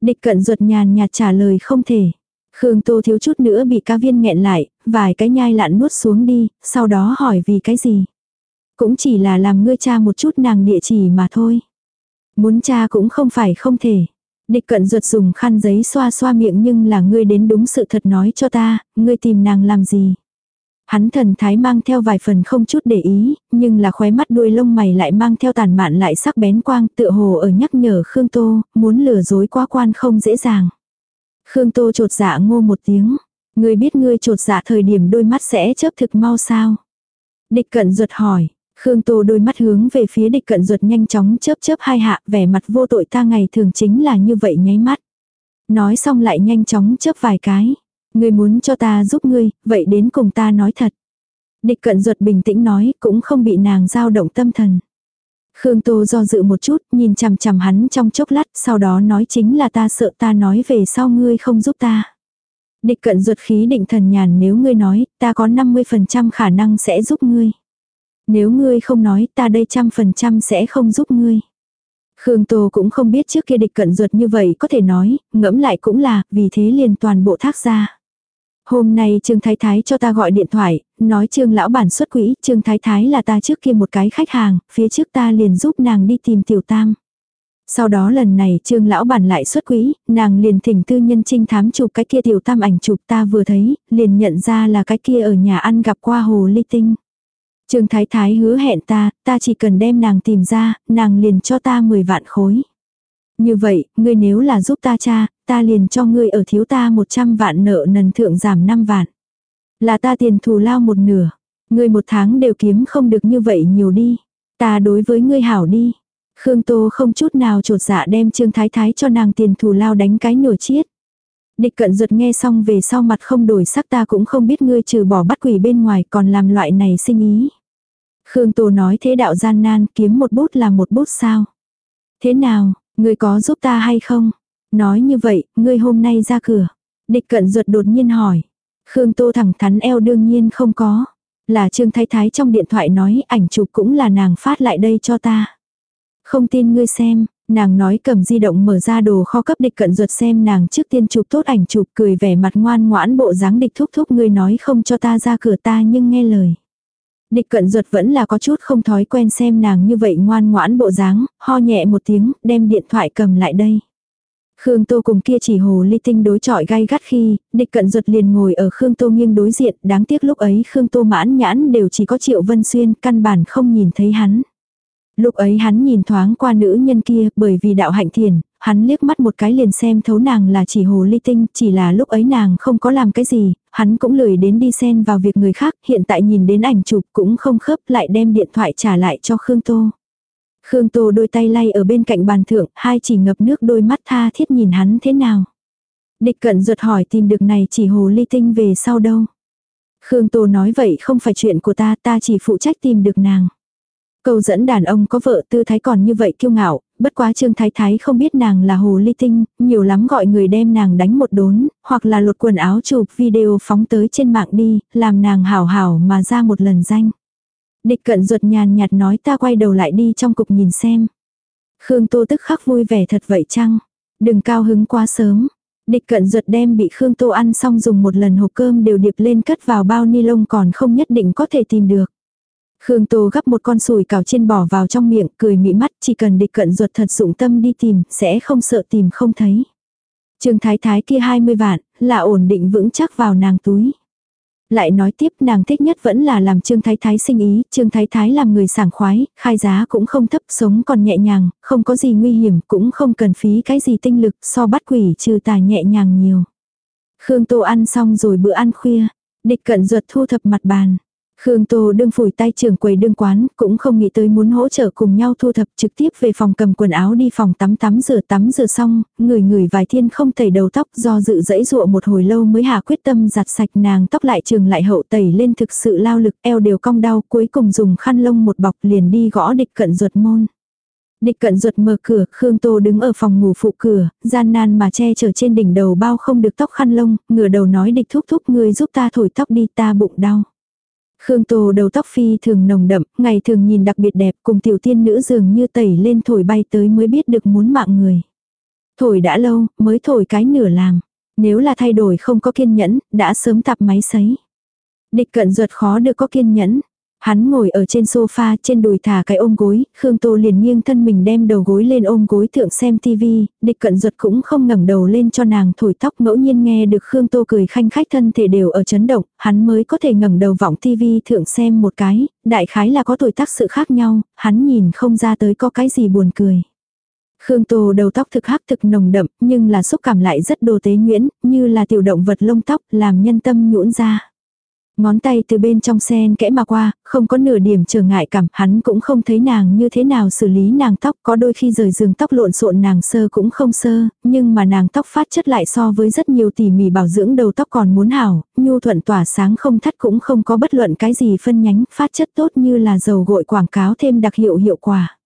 Địch cận ruột nhàn nhạt trả lời không thể. Khương Tô thiếu chút nữa bị ca viên nghẹn lại, vài cái nhai lạn nuốt xuống đi, sau đó hỏi vì cái gì. Cũng chỉ là làm ngươi cha một chút nàng địa chỉ mà thôi. Muốn cha cũng không phải không thể. Địch cận ruột dùng khăn giấy xoa xoa miệng nhưng là ngươi đến đúng sự thật nói cho ta, ngươi tìm nàng làm gì. Hắn thần thái mang theo vài phần không chút để ý, nhưng là khóe mắt đuôi lông mày lại mang theo tàn mạn lại sắc bén quang tựa hồ ở nhắc nhở Khương Tô, muốn lừa dối quá quan không dễ dàng. Khương Tô trột dạ ngô một tiếng, ngươi biết ngươi trột dạ thời điểm đôi mắt sẽ chớp thực mau sao. Địch cận ruột hỏi, Khương Tô đôi mắt hướng về phía địch cận ruột nhanh chóng chớp chớp hai hạ vẻ mặt vô tội ta ngày thường chính là như vậy nháy mắt. Nói xong lại nhanh chóng chớp vài cái. Ngươi muốn cho ta giúp ngươi, vậy đến cùng ta nói thật. Địch cận ruột bình tĩnh nói, cũng không bị nàng dao động tâm thần. Khương Tô do dự một chút, nhìn chằm chằm hắn trong chốc lát, sau đó nói chính là ta sợ ta nói về sau ngươi không giúp ta. Địch cận ruột khí định thần nhàn nếu ngươi nói, ta có 50% khả năng sẽ giúp ngươi. Nếu ngươi không nói, ta đây trăm phần trăm sẽ không giúp ngươi. Khương Tô cũng không biết trước kia địch cận ruột như vậy có thể nói, ngẫm lại cũng là, vì thế liền toàn bộ thác ra. Hôm nay Trương Thái Thái cho ta gọi điện thoại, nói Trương lão bản xuất quỹ, Trương Thái Thái là ta trước kia một cái khách hàng, phía trước ta liền giúp nàng đi tìm tiểu tam. Sau đó lần này Trương lão bản lại xuất quỹ, nàng liền thỉnh tư nhân trinh thám chụp cái kia tiểu tam ảnh chụp ta vừa thấy, liền nhận ra là cái kia ở nhà ăn gặp qua hồ ly tinh. Trương Thái Thái hứa hẹn ta, ta chỉ cần đem nàng tìm ra, nàng liền cho ta 10 vạn khối. Như vậy, ngươi nếu là giúp ta cha, ta liền cho ngươi ở thiếu ta 100 vạn nợ nần thượng giảm 5 vạn. Là ta tiền thù lao một nửa. Ngươi một tháng đều kiếm không được như vậy nhiều đi. Ta đối với ngươi hảo đi. Khương Tô không chút nào trột dạ đem Trương Thái Thái cho nàng tiền thù lao đánh cái nửa chiết. Địch cận ruột nghe xong về sau mặt không đổi sắc ta cũng không biết ngươi trừ bỏ bắt quỷ bên ngoài còn làm loại này sinh ý. Khương Tô nói thế đạo gian nan kiếm một bút là một bút sao. Thế nào, ngươi có giúp ta hay không? Nói như vậy, ngươi hôm nay ra cửa. Địch cận ruột đột nhiên hỏi. Khương Tô thẳng thắn eo đương nhiên không có. Là Trương Thái Thái trong điện thoại nói ảnh chụp cũng là nàng phát lại đây cho ta. Không tin ngươi xem, nàng nói cầm di động mở ra đồ kho cấp địch cận ruột xem nàng trước tiên chụp tốt ảnh chụp cười vẻ mặt ngoan ngoãn bộ dáng địch thúc thúc ngươi nói không cho ta ra cửa ta nhưng nghe lời. Địch cận ruột vẫn là có chút không thói quen xem nàng như vậy ngoan ngoãn bộ dáng, ho nhẹ một tiếng, đem điện thoại cầm lại đây. Khương Tô cùng kia chỉ hồ ly tinh đối chọi gai gắt khi, địch cận ruột liền ngồi ở Khương Tô nghiêng đối diện, đáng tiếc lúc ấy Khương Tô mãn nhãn đều chỉ có Triệu Vân Xuyên, căn bản không nhìn thấy hắn. Lúc ấy hắn nhìn thoáng qua nữ nhân kia, bởi vì đạo hạnh thiền, hắn liếc mắt một cái liền xem thấu nàng là chỉ hồ ly tinh, chỉ là lúc ấy nàng không có làm cái gì, hắn cũng lười đến đi xen vào việc người khác, hiện tại nhìn đến ảnh chụp cũng không khớp lại đem điện thoại trả lại cho Khương Tô. Khương Tô đôi tay lay ở bên cạnh bàn thượng, hai chỉ ngập nước đôi mắt tha thiết nhìn hắn thế nào. Địch cận ruột hỏi tìm được này chỉ hồ ly tinh về sau đâu. Khương Tô nói vậy không phải chuyện của ta, ta chỉ phụ trách tìm được nàng. Câu dẫn đàn ông có vợ tư thái còn như vậy kiêu ngạo, bất quá Trương Thái Thái không biết nàng là hồ ly tinh, nhiều lắm gọi người đem nàng đánh một đốn, hoặc là lột quần áo chụp video phóng tới trên mạng đi, làm nàng hảo hảo mà ra một lần danh. Địch cận ruột nhàn nhạt nói ta quay đầu lại đi trong cục nhìn xem. Khương Tô tức khắc vui vẻ thật vậy chăng? Đừng cao hứng quá sớm. Địch cận ruột đem bị Khương Tô ăn xong dùng một lần hộp cơm đều điệp lên cất vào bao ni lông còn không nhất định có thể tìm được. Khương Tô gắp một con sùi cảo chiên bỏ vào trong miệng, cười mị mắt, chỉ cần địch cận ruột thật dụng tâm đi tìm, sẽ không sợ tìm không thấy. Trương Thái Thái kia 20 vạn, là ổn định vững chắc vào nàng túi. Lại nói tiếp nàng thích nhất vẫn là làm Trương Thái Thái sinh ý, Trương Thái Thái làm người sảng khoái, khai giá cũng không thấp, sống còn nhẹ nhàng, không có gì nguy hiểm, cũng không cần phí cái gì tinh lực, so bắt quỷ trừ tà nhẹ nhàng nhiều. Khương Tô ăn xong rồi bữa ăn khuya, địch cận ruột thu thập mặt bàn. Khương Tô đương phủi tay trưởng quầy đương quán, cũng không nghĩ tới muốn hỗ trợ cùng nhau thu thập trực tiếp về phòng cầm quần áo đi phòng tắm tắm rửa tắm rửa xong, người người vài thiên không tẩy đầu tóc do dự dẫy dụa một hồi lâu mới hạ quyết tâm giặt sạch nàng tóc lại trường lại hậu tẩy lên thực sự lao lực eo đều cong đau cuối cùng dùng khăn lông một bọc liền đi gõ địch cận ruột môn. Địch cận ruột mở cửa, Khương Tô đứng ở phòng ngủ phụ cửa, gian nan mà che chở trên đỉnh đầu bao không được tóc khăn lông, ngửa đầu nói địch thúc thúc người giúp ta thổi tóc đi ta bụng đau. Khương Tô đầu tóc phi thường nồng đậm, ngày thường nhìn đặc biệt đẹp cùng tiểu tiên nữ dường như tẩy lên thổi bay tới mới biết được muốn mạng người. Thổi đã lâu, mới thổi cái nửa làm. Nếu là thay đổi không có kiên nhẫn, đã sớm tập máy sấy. Địch cận ruột khó được có kiên nhẫn, Hắn ngồi ở trên sofa, trên đùi thả cái ôm gối, Khương Tô liền nghiêng thân mình đem đầu gối lên ôm gối thượng xem tivi, địch cận ruột cũng không ngẩng đầu lên cho nàng thổi tóc ngẫu nhiên nghe được Khương Tô cười khanh khách thân thể đều ở chấn động, hắn mới có thể ngẩng đầu vọng tivi thượng xem một cái, đại khái là có tuổi tác sự khác nhau, hắn nhìn không ra tới có cái gì buồn cười. Khương Tô đầu tóc thực hắc thực nồng đậm, nhưng là xúc cảm lại rất đồ tế nhuyễn, như là tiểu động vật lông tóc, làm nhân tâm nhũn ra. Ngón tay từ bên trong sen kẽ mà qua, không có nửa điểm trở ngại cảm, hắn cũng không thấy nàng như thế nào xử lý nàng tóc, có đôi khi rời giường tóc lộn xộn nàng sơ cũng không sơ, nhưng mà nàng tóc phát chất lại so với rất nhiều tỉ mỉ bảo dưỡng đầu tóc còn muốn hảo, nhu thuận tỏa sáng không thắt cũng không có bất luận cái gì phân nhánh, phát chất tốt như là dầu gội quảng cáo thêm đặc hiệu hiệu quả.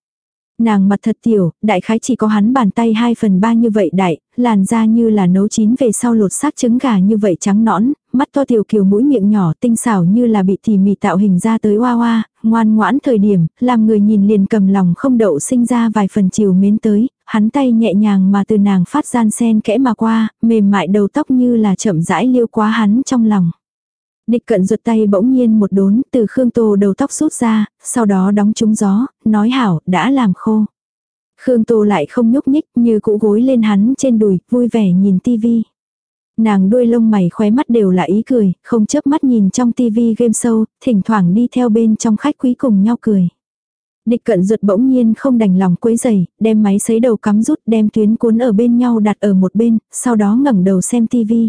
Nàng mặt thật tiểu, đại khái chỉ có hắn bàn tay 2 phần 3 như vậy đại, làn da như là nấu chín về sau lột xác trứng gà như vậy trắng nõn, mắt to tiểu kiều mũi miệng nhỏ tinh xảo như là bị tỉ mỉ tạo hình ra tới hoa hoa, ngoan ngoãn thời điểm, làm người nhìn liền cầm lòng không đậu sinh ra vài phần chiều mến tới, hắn tay nhẹ nhàng mà từ nàng phát gian sen kẽ mà qua, mềm mại đầu tóc như là chậm rãi liêu quá hắn trong lòng. Địch cận ruột tay bỗng nhiên một đốn từ Khương Tô đầu tóc rút ra, sau đó đóng trúng gió, nói hảo, đã làm khô. Khương Tô lại không nhúc nhích như cũ gối lên hắn trên đùi, vui vẻ nhìn tivi. Nàng đuôi lông mày khóe mắt đều là ý cười, không chớp mắt nhìn trong tivi game show, thỉnh thoảng đi theo bên trong khách quý cùng nhau cười. Địch cận ruột bỗng nhiên không đành lòng quấy giày, đem máy sấy đầu cắm rút đem tuyến cuốn ở bên nhau đặt ở một bên, sau đó ngẩng đầu xem tivi.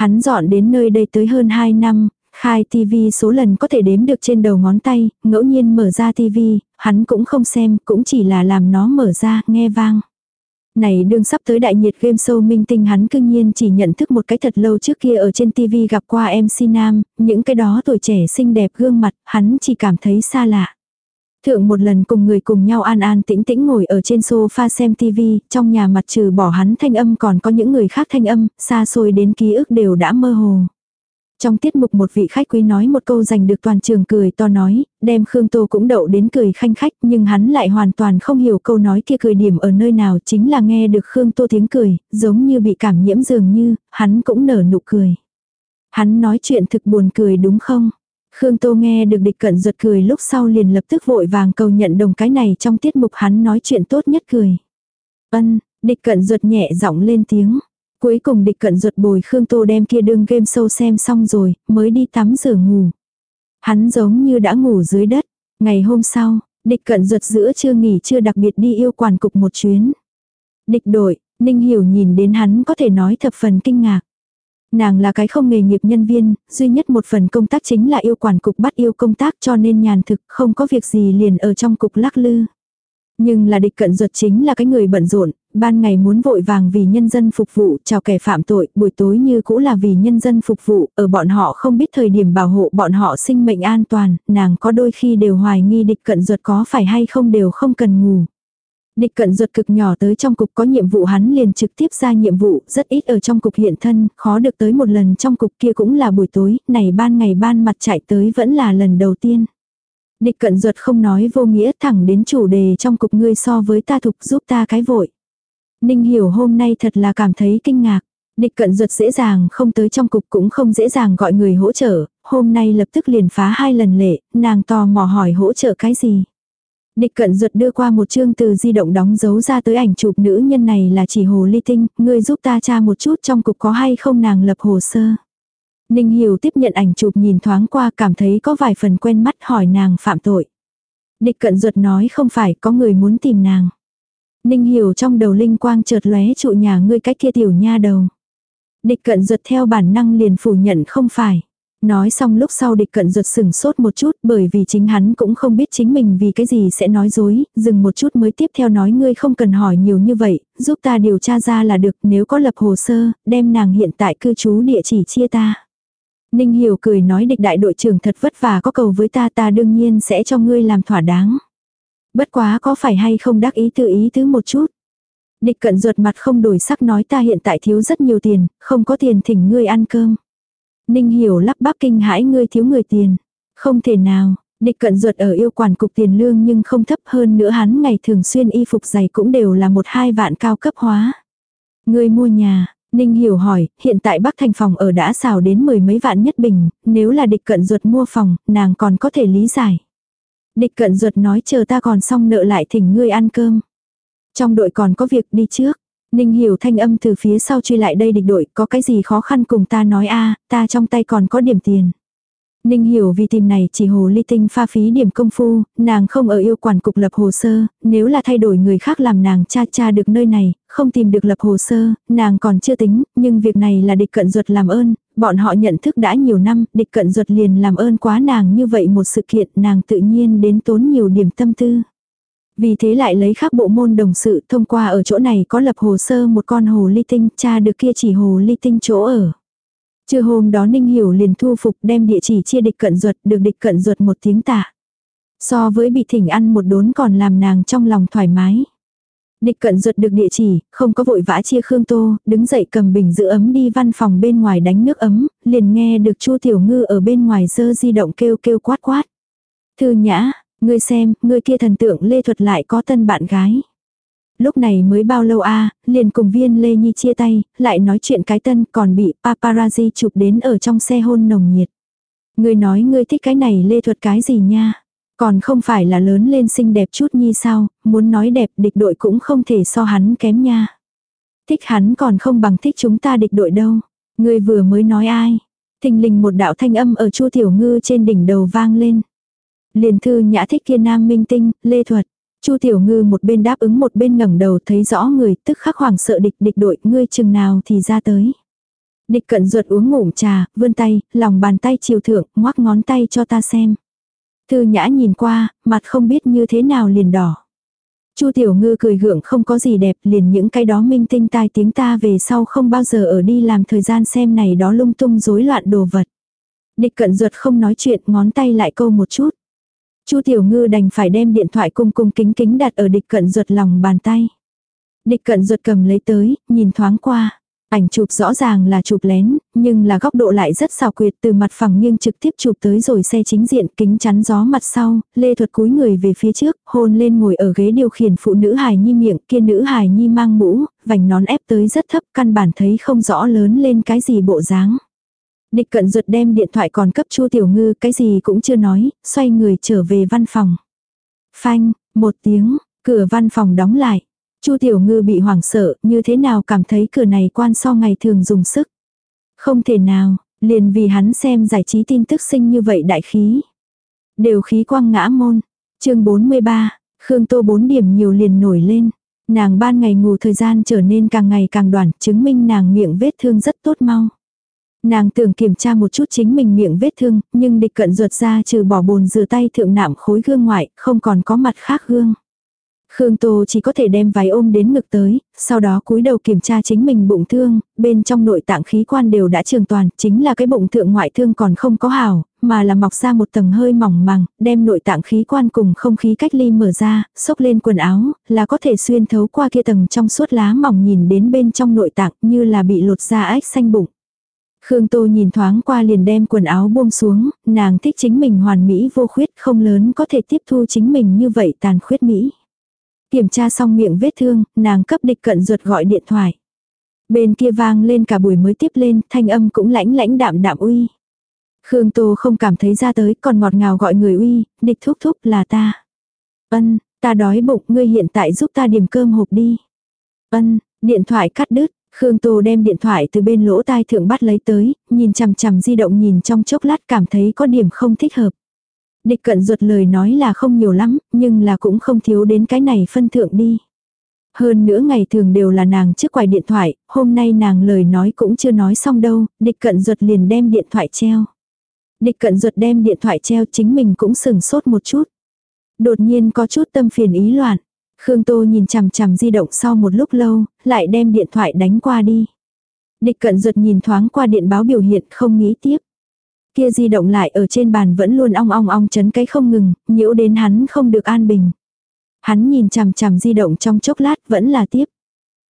Hắn dọn đến nơi đây tới hơn 2 năm, khai tivi số lần có thể đếm được trên đầu ngón tay, ngẫu nhiên mở ra tivi, hắn cũng không xem, cũng chỉ là làm nó mở ra, nghe vang. Này đương sắp tới đại nhiệt game show minh tinh hắn cương nhiên chỉ nhận thức một cái thật lâu trước kia ở trên TV gặp qua MC Nam, những cái đó tuổi trẻ xinh đẹp gương mặt, hắn chỉ cảm thấy xa lạ. Thượng một lần cùng người cùng nhau an an tĩnh tĩnh ngồi ở trên sofa xem tivi trong nhà mặt trừ bỏ hắn thanh âm còn có những người khác thanh âm, xa xôi đến ký ức đều đã mơ hồ. Trong tiết mục một vị khách quý nói một câu giành được toàn trường cười to nói, đem Khương Tô cũng đậu đến cười khanh khách nhưng hắn lại hoàn toàn không hiểu câu nói kia cười điểm ở nơi nào chính là nghe được Khương Tô tiếng cười, giống như bị cảm nhiễm dường như, hắn cũng nở nụ cười. Hắn nói chuyện thực buồn cười đúng không? Khương Tô nghe được địch cận ruột cười lúc sau liền lập tức vội vàng cầu nhận đồng cái này trong tiết mục hắn nói chuyện tốt nhất cười. Ân, địch cận ruột nhẹ giọng lên tiếng. Cuối cùng địch cận ruột bồi Khương Tô đem kia đương game sâu xem xong rồi, mới đi tắm rửa ngủ. Hắn giống như đã ngủ dưới đất. Ngày hôm sau, địch cận ruột giữa chưa nghỉ chưa đặc biệt đi yêu quản cục một chuyến. Địch đội, Ninh Hiểu nhìn đến hắn có thể nói thập phần kinh ngạc. Nàng là cái không nghề nghiệp nhân viên, duy nhất một phần công tác chính là yêu quản cục bắt yêu công tác cho nên nhàn thực không có việc gì liền ở trong cục lắc lư. Nhưng là địch cận ruột chính là cái người bận rộn, ban ngày muốn vội vàng vì nhân dân phục vụ, chào kẻ phạm tội, buổi tối như cũ là vì nhân dân phục vụ, ở bọn họ không biết thời điểm bảo hộ bọn họ sinh mệnh an toàn, nàng có đôi khi đều hoài nghi địch cận ruột có phải hay không đều không cần ngủ. Địch cận ruột cực nhỏ tới trong cục có nhiệm vụ hắn liền trực tiếp ra nhiệm vụ, rất ít ở trong cục hiện thân, khó được tới một lần trong cục kia cũng là buổi tối, này ban ngày ban mặt chạy tới vẫn là lần đầu tiên. Địch cận ruột không nói vô nghĩa thẳng đến chủ đề trong cục ngươi so với ta thục giúp ta cái vội. Ninh hiểu hôm nay thật là cảm thấy kinh ngạc. Địch cận ruột dễ dàng không tới trong cục cũng không dễ dàng gọi người hỗ trợ, hôm nay lập tức liền phá hai lần lệ, nàng tò mò hỏi hỗ trợ cái gì. Địch cận ruột đưa qua một chương từ di động đóng dấu ra tới ảnh chụp nữ nhân này là chỉ hồ ly tinh, ngươi giúp ta tra một chút trong cục có hay không nàng lập hồ sơ. Ninh Hiểu tiếp nhận ảnh chụp nhìn thoáng qua cảm thấy có vài phần quen mắt hỏi nàng phạm tội. Địch cận ruột nói không phải có người muốn tìm nàng. Ninh Hiểu trong đầu linh quang chợt lóe trụ nhà ngươi cách kia tiểu nha đầu. Địch cận ruột theo bản năng liền phủ nhận không phải. Nói xong lúc sau địch cận ruột sừng sốt một chút bởi vì chính hắn cũng không biết chính mình vì cái gì sẽ nói dối, dừng một chút mới tiếp theo nói ngươi không cần hỏi nhiều như vậy, giúp ta điều tra ra là được nếu có lập hồ sơ, đem nàng hiện tại cư trú địa chỉ chia ta. Ninh Hiểu cười nói địch đại đội trưởng thật vất vả có cầu với ta ta đương nhiên sẽ cho ngươi làm thỏa đáng. Bất quá có phải hay không đắc ý tự ý tứ một chút. Địch cận ruột mặt không đổi sắc nói ta hiện tại thiếu rất nhiều tiền, không có tiền thỉnh ngươi ăn cơm. Ninh hiểu lắp bắp kinh hãi ngươi thiếu người tiền. Không thể nào, địch cận ruột ở yêu quản cục tiền lương nhưng không thấp hơn nữa hắn ngày thường xuyên y phục giày cũng đều là một hai vạn cao cấp hóa. Ngươi mua nhà, Ninh hiểu hỏi, hiện tại Bắc Thành phòng ở đã xào đến mười mấy vạn nhất bình, nếu là địch cận ruột mua phòng, nàng còn có thể lý giải. Địch cận ruột nói chờ ta còn xong nợ lại thỉnh ngươi ăn cơm. Trong đội còn có việc đi trước. Ninh hiểu thanh âm từ phía sau truy lại đây địch đội có cái gì khó khăn cùng ta nói a ta trong tay còn có điểm tiền. Ninh hiểu vì tìm này chỉ hồ ly tinh pha phí điểm công phu, nàng không ở yêu quản cục lập hồ sơ, nếu là thay đổi người khác làm nàng cha cha được nơi này, không tìm được lập hồ sơ, nàng còn chưa tính, nhưng việc này là địch cận ruột làm ơn, bọn họ nhận thức đã nhiều năm, địch cận ruột liền làm ơn quá nàng như vậy một sự kiện nàng tự nhiên đến tốn nhiều điểm tâm tư. Vì thế lại lấy khác bộ môn đồng sự thông qua ở chỗ này có lập hồ sơ một con hồ ly tinh, cha được kia chỉ hồ ly tinh chỗ ở. Trưa hôm đó Ninh Hiểu liền thu phục đem địa chỉ chia địch cận ruột được địch cận ruột một tiếng tạ. So với bị thỉnh ăn một đốn còn làm nàng trong lòng thoải mái. Địch cận ruột được địa chỉ, không có vội vã chia Khương Tô, đứng dậy cầm bình giữ ấm đi văn phòng bên ngoài đánh nước ấm, liền nghe được Chu Tiểu Ngư ở bên ngoài dơ di động kêu kêu quát quát. Thư nhã, ngươi xem, ngươi kia thần tượng lê thuật lại có tân bạn gái. Lúc này mới bao lâu a liền cùng viên Lê Nhi chia tay, lại nói chuyện cái tân còn bị paparazzi chụp đến ở trong xe hôn nồng nhiệt. Ngươi nói ngươi thích cái này lê thuật cái gì nha. Còn không phải là lớn lên xinh đẹp chút nhi sao, muốn nói đẹp địch đội cũng không thể so hắn kém nha. Thích hắn còn không bằng thích chúng ta địch đội đâu. Ngươi vừa mới nói ai. Thình lình một đạo thanh âm ở chu tiểu ngư trên đỉnh đầu vang lên. Liền thư nhã thích kia nam minh tinh, lê thuật. Chu Tiểu Ngư một bên đáp ứng một bên ngẩng đầu thấy rõ người, tức khắc hoảng sợ địch địch đội, ngươi chừng nào thì ra tới. Địch cận ruột uống ngụm trà, vươn tay, lòng bàn tay chiều thượng, ngoắc ngón tay cho ta xem. Thư nhã nhìn qua, mặt không biết như thế nào liền đỏ. Chu Tiểu Ngư cười gượng không có gì đẹp liền những cái đó minh tinh tai tiếng ta về sau không bao giờ ở đi làm thời gian xem này đó lung tung rối loạn đồ vật. Địch cận ruột không nói chuyện ngón tay lại câu một chút. Chu Tiểu Ngư đành phải đem điện thoại cung cung kính kính đặt ở địch cận ruột lòng bàn tay. Địch cận ruột cầm lấy tới, nhìn thoáng qua. Ảnh chụp rõ ràng là chụp lén, nhưng là góc độ lại rất xào quyệt từ mặt phẳng nghiêng trực tiếp chụp tới rồi xe chính diện kính chắn gió mặt sau, lê thuật cúi người về phía trước, hôn lên ngồi ở ghế điều khiển phụ nữ hài nhi miệng kia nữ hài nhi mang mũ, vành nón ép tới rất thấp căn bản thấy không rõ lớn lên cái gì bộ dáng. Địch cận ruột đem điện thoại còn cấp Chu Tiểu Ngư cái gì cũng chưa nói, xoay người trở về văn phòng. Phanh, một tiếng, cửa văn phòng đóng lại. Chu Tiểu Ngư bị hoảng sợ, như thế nào cảm thấy cửa này quan so ngày thường dùng sức. Không thể nào, liền vì hắn xem giải trí tin tức sinh như vậy đại khí. Đều khí quang ngã môn. chương 43, Khương Tô bốn điểm nhiều liền nổi lên. Nàng ban ngày ngủ thời gian trở nên càng ngày càng đoạn, chứng minh nàng miệng vết thương rất tốt mau. Nàng tưởng kiểm tra một chút chính mình miệng vết thương, nhưng địch cận ruột ra trừ bỏ bồn rửa tay thượng nạm khối gương ngoại, không còn có mặt khác gương. Khương Tô chỉ có thể đem váy ôm đến ngực tới, sau đó cúi đầu kiểm tra chính mình bụng thương, bên trong nội tạng khí quan đều đã trường toàn, chính là cái bụng thượng ngoại thương còn không có hào mà là mọc ra một tầng hơi mỏng màng, đem nội tạng khí quan cùng không khí cách ly mở ra, xốc lên quần áo, là có thể xuyên thấu qua kia tầng trong suốt lá mỏng nhìn đến bên trong nội tạng như là bị lột ra ếch xanh bụng. Khương Tô nhìn thoáng qua liền đem quần áo buông xuống, nàng thích chính mình hoàn mỹ vô khuyết không lớn có thể tiếp thu chính mình như vậy tàn khuyết mỹ. Kiểm tra xong miệng vết thương, nàng cấp địch cận ruột gọi điện thoại. Bên kia vang lên cả buổi mới tiếp lên, thanh âm cũng lãnh lãnh đạm đạm uy. Khương Tô không cảm thấy ra tới, còn ngọt ngào gọi người uy, địch thúc thúc là ta. Ân, ta đói bụng, ngươi hiện tại giúp ta điểm cơm hộp đi. Ân, điện thoại cắt đứt, Khương Tô đem điện thoại từ bên lỗ tai thượng bắt lấy tới, nhìn chằm chằm di động nhìn trong chốc lát cảm thấy có điểm không thích hợp. Địch cận ruột lời nói là không nhiều lắm, nhưng là cũng không thiếu đến cái này phân thượng đi. Hơn nữa ngày thường đều là nàng trước quài điện thoại, hôm nay nàng lời nói cũng chưa nói xong đâu, địch cận ruột liền đem điện thoại treo. Địch cận ruột đem điện thoại treo chính mình cũng sừng sốt một chút. Đột nhiên có chút tâm phiền ý loạn. Khương Tô nhìn chằm chằm di động sau một lúc lâu, lại đem điện thoại đánh qua đi. Địch cận ruột nhìn thoáng qua điện báo biểu hiện không nghĩ tiếp. Kia di động lại ở trên bàn vẫn luôn ong ong ong chấn cái không ngừng, nhiễu đến hắn không được an bình. Hắn nhìn chằm chằm di động trong chốc lát vẫn là tiếp.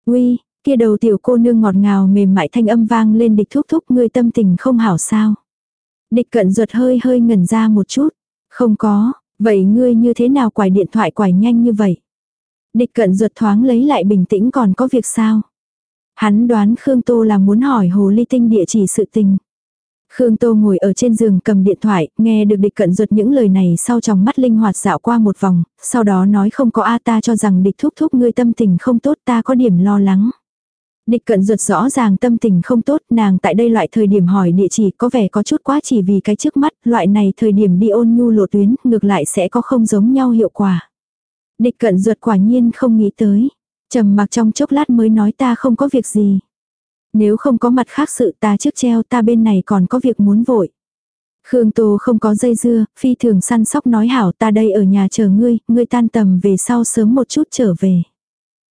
Uy, kia đầu tiểu cô nương ngọt ngào mềm mại thanh âm vang lên địch thúc thúc ngươi tâm tình không hảo sao. Địch cận ruột hơi hơi ngẩn ra một chút. Không có, vậy ngươi như thế nào quải điện thoại quải nhanh như vậy? Địch cận ruột thoáng lấy lại bình tĩnh còn có việc sao? Hắn đoán Khương Tô là muốn hỏi hồ ly tinh địa chỉ sự tình. Khương Tô ngồi ở trên giường cầm điện thoại, nghe được địch cận ruột những lời này sau trong mắt linh hoạt dạo qua một vòng, sau đó nói không có A ta cho rằng địch thúc thúc ngươi tâm tình không tốt ta có điểm lo lắng. Địch cận ruột rõ ràng tâm tình không tốt, nàng tại đây loại thời điểm hỏi địa chỉ có vẻ có chút quá chỉ vì cái trước mắt, loại này thời điểm đi ôn nhu lộ tuyến, ngược lại sẽ có không giống nhau hiệu quả. Địch cận ruột quả nhiên không nghĩ tới. trầm mặc trong chốc lát mới nói ta không có việc gì. Nếu không có mặt khác sự ta trước treo ta bên này còn có việc muốn vội. Khương Tô không có dây dưa, phi thường săn sóc nói hảo ta đây ở nhà chờ ngươi, ngươi tan tầm về sau sớm một chút trở về.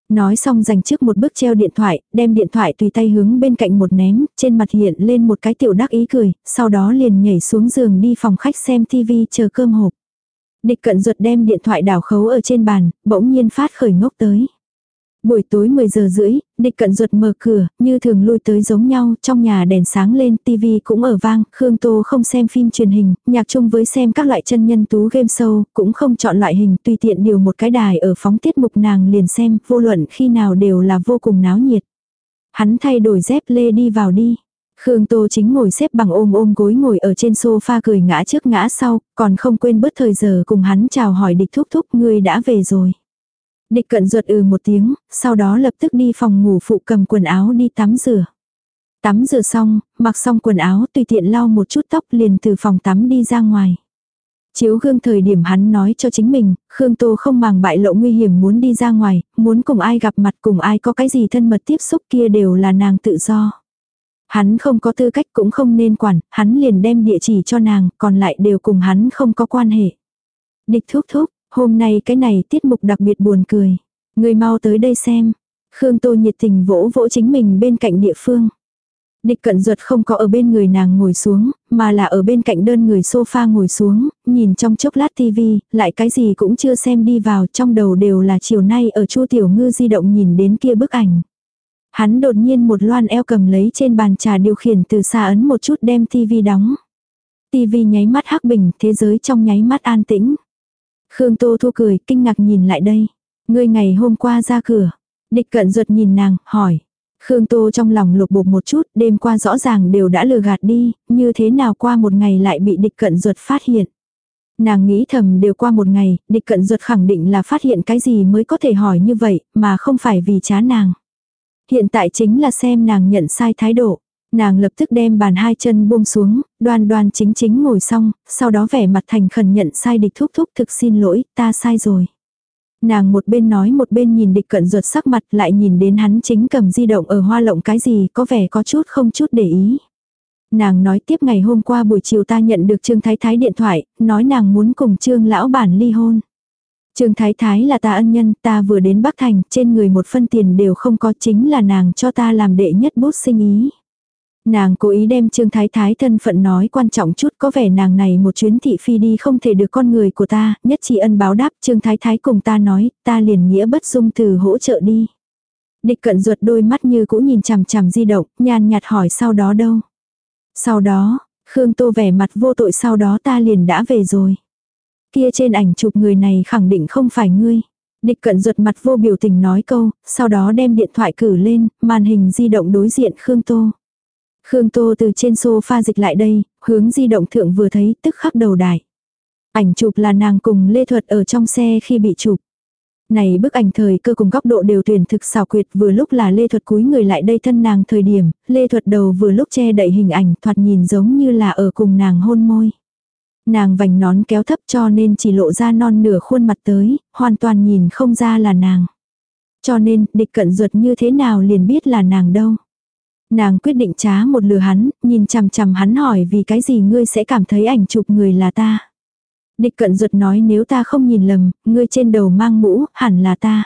Nói xong dành trước một bước treo điện thoại, đem điện thoại tùy tay hướng bên cạnh một ném, trên mặt hiện lên một cái tiểu đắc ý cười, sau đó liền nhảy xuống giường đi phòng khách xem tivi chờ cơm hộp. Địch cận ruột đem điện thoại đảo khấu ở trên bàn, bỗng nhiên phát khởi ngốc tới. Buổi tối 10 giờ rưỡi, địch cận ruột mở cửa, như thường lui tới giống nhau, trong nhà đèn sáng lên, tivi cũng ở vang, Khương Tô không xem phim truyền hình, nhạc chung với xem các loại chân nhân tú game show, cũng không chọn loại hình, tùy tiện điều một cái đài ở phóng tiết mục nàng liền xem, vô luận khi nào đều là vô cùng náo nhiệt. Hắn thay đổi dép lê đi vào đi. Khương Tô chính ngồi xếp bằng ôm ôm gối ngồi ở trên sofa cười ngã trước ngã sau, còn không quên bớt thời giờ cùng hắn chào hỏi địch thúc thúc ngươi đã về rồi. Địch cận ruột ừ một tiếng, sau đó lập tức đi phòng ngủ phụ cầm quần áo đi tắm rửa. Tắm rửa xong, mặc xong quần áo tùy tiện lau một chút tóc liền từ phòng tắm đi ra ngoài. Chiếu gương thời điểm hắn nói cho chính mình, Khương Tô không màng bại lộ nguy hiểm muốn đi ra ngoài, muốn cùng ai gặp mặt cùng ai có cái gì thân mật tiếp xúc kia đều là nàng tự do. Hắn không có tư cách cũng không nên quản, hắn liền đem địa chỉ cho nàng, còn lại đều cùng hắn không có quan hệ. Địch thúc thúc, hôm nay cái này tiết mục đặc biệt buồn cười. Người mau tới đây xem. Khương Tô nhiệt tình vỗ vỗ chính mình bên cạnh địa phương. Địch cận ruột không có ở bên người nàng ngồi xuống, mà là ở bên cạnh đơn người sofa ngồi xuống, nhìn trong chốc lát tivi, lại cái gì cũng chưa xem đi vào, trong đầu đều là chiều nay ở chu tiểu ngư di động nhìn đến kia bức ảnh. Hắn đột nhiên một loan eo cầm lấy trên bàn trà điều khiển từ xa ấn một chút đem tivi đóng. Tivi nháy mắt hắc bình, thế giới trong nháy mắt an tĩnh. Khương Tô Thu cười, kinh ngạc nhìn lại đây. Ngươi ngày hôm qua ra cửa. Địch cận ruột nhìn nàng, hỏi. Khương Tô trong lòng lục bục một chút, đêm qua rõ ràng đều đã lừa gạt đi, như thế nào qua một ngày lại bị địch cận ruột phát hiện. Nàng nghĩ thầm đều qua một ngày, địch cận ruột khẳng định là phát hiện cái gì mới có thể hỏi như vậy, mà không phải vì chá nàng. Hiện tại chính là xem nàng nhận sai thái độ. Nàng lập tức đem bàn hai chân buông xuống, đoan đoan chính chính ngồi xong, sau đó vẻ mặt thành khẩn nhận sai địch thúc thúc thực xin lỗi, ta sai rồi. Nàng một bên nói một bên nhìn địch cận ruột sắc mặt lại nhìn đến hắn chính cầm di động ở hoa lộng cái gì có vẻ có chút không chút để ý. Nàng nói tiếp ngày hôm qua buổi chiều ta nhận được Trương Thái Thái điện thoại, nói nàng muốn cùng Trương Lão Bản ly hôn. Trương Thái Thái là ta ân nhân, ta vừa đến Bắc Thành, trên người một phân tiền đều không có chính là nàng cho ta làm đệ nhất bút sinh ý. Nàng cố ý đem Trương Thái Thái thân phận nói quan trọng chút có vẻ nàng này một chuyến thị phi đi không thể được con người của ta, nhất chỉ ân báo đáp Trương Thái Thái cùng ta nói, ta liền nghĩa bất dung từ hỗ trợ đi. Địch cận ruột đôi mắt như cũ nhìn chằm chằm di động, nhàn nhạt hỏi sau đó đâu. Sau đó, Khương Tô vẻ mặt vô tội sau đó ta liền đã về rồi. Kia trên ảnh chụp người này khẳng định không phải ngươi. Địch cận ruột mặt vô biểu tình nói câu, sau đó đem điện thoại cử lên, màn hình di động đối diện Khương Tô. Khương Tô từ trên sofa dịch lại đây, hướng di động thượng vừa thấy tức khắc đầu đài. Ảnh chụp là nàng cùng Lê Thuật ở trong xe khi bị chụp. Này bức ảnh thời cơ cùng góc độ đều tuyển thực xảo quyệt vừa lúc là Lê Thuật cúi người lại đây thân nàng thời điểm, Lê Thuật đầu vừa lúc che đậy hình ảnh thoạt nhìn giống như là ở cùng nàng hôn môi. Nàng vành nón kéo thấp cho nên chỉ lộ ra non nửa khuôn mặt tới, hoàn toàn nhìn không ra là nàng. Cho nên, địch cận ruột như thế nào liền biết là nàng đâu. Nàng quyết định trá một lừa hắn, nhìn chằm chằm hắn hỏi vì cái gì ngươi sẽ cảm thấy ảnh chụp người là ta. Địch cận ruột nói nếu ta không nhìn lầm, ngươi trên đầu mang mũ, hẳn là ta.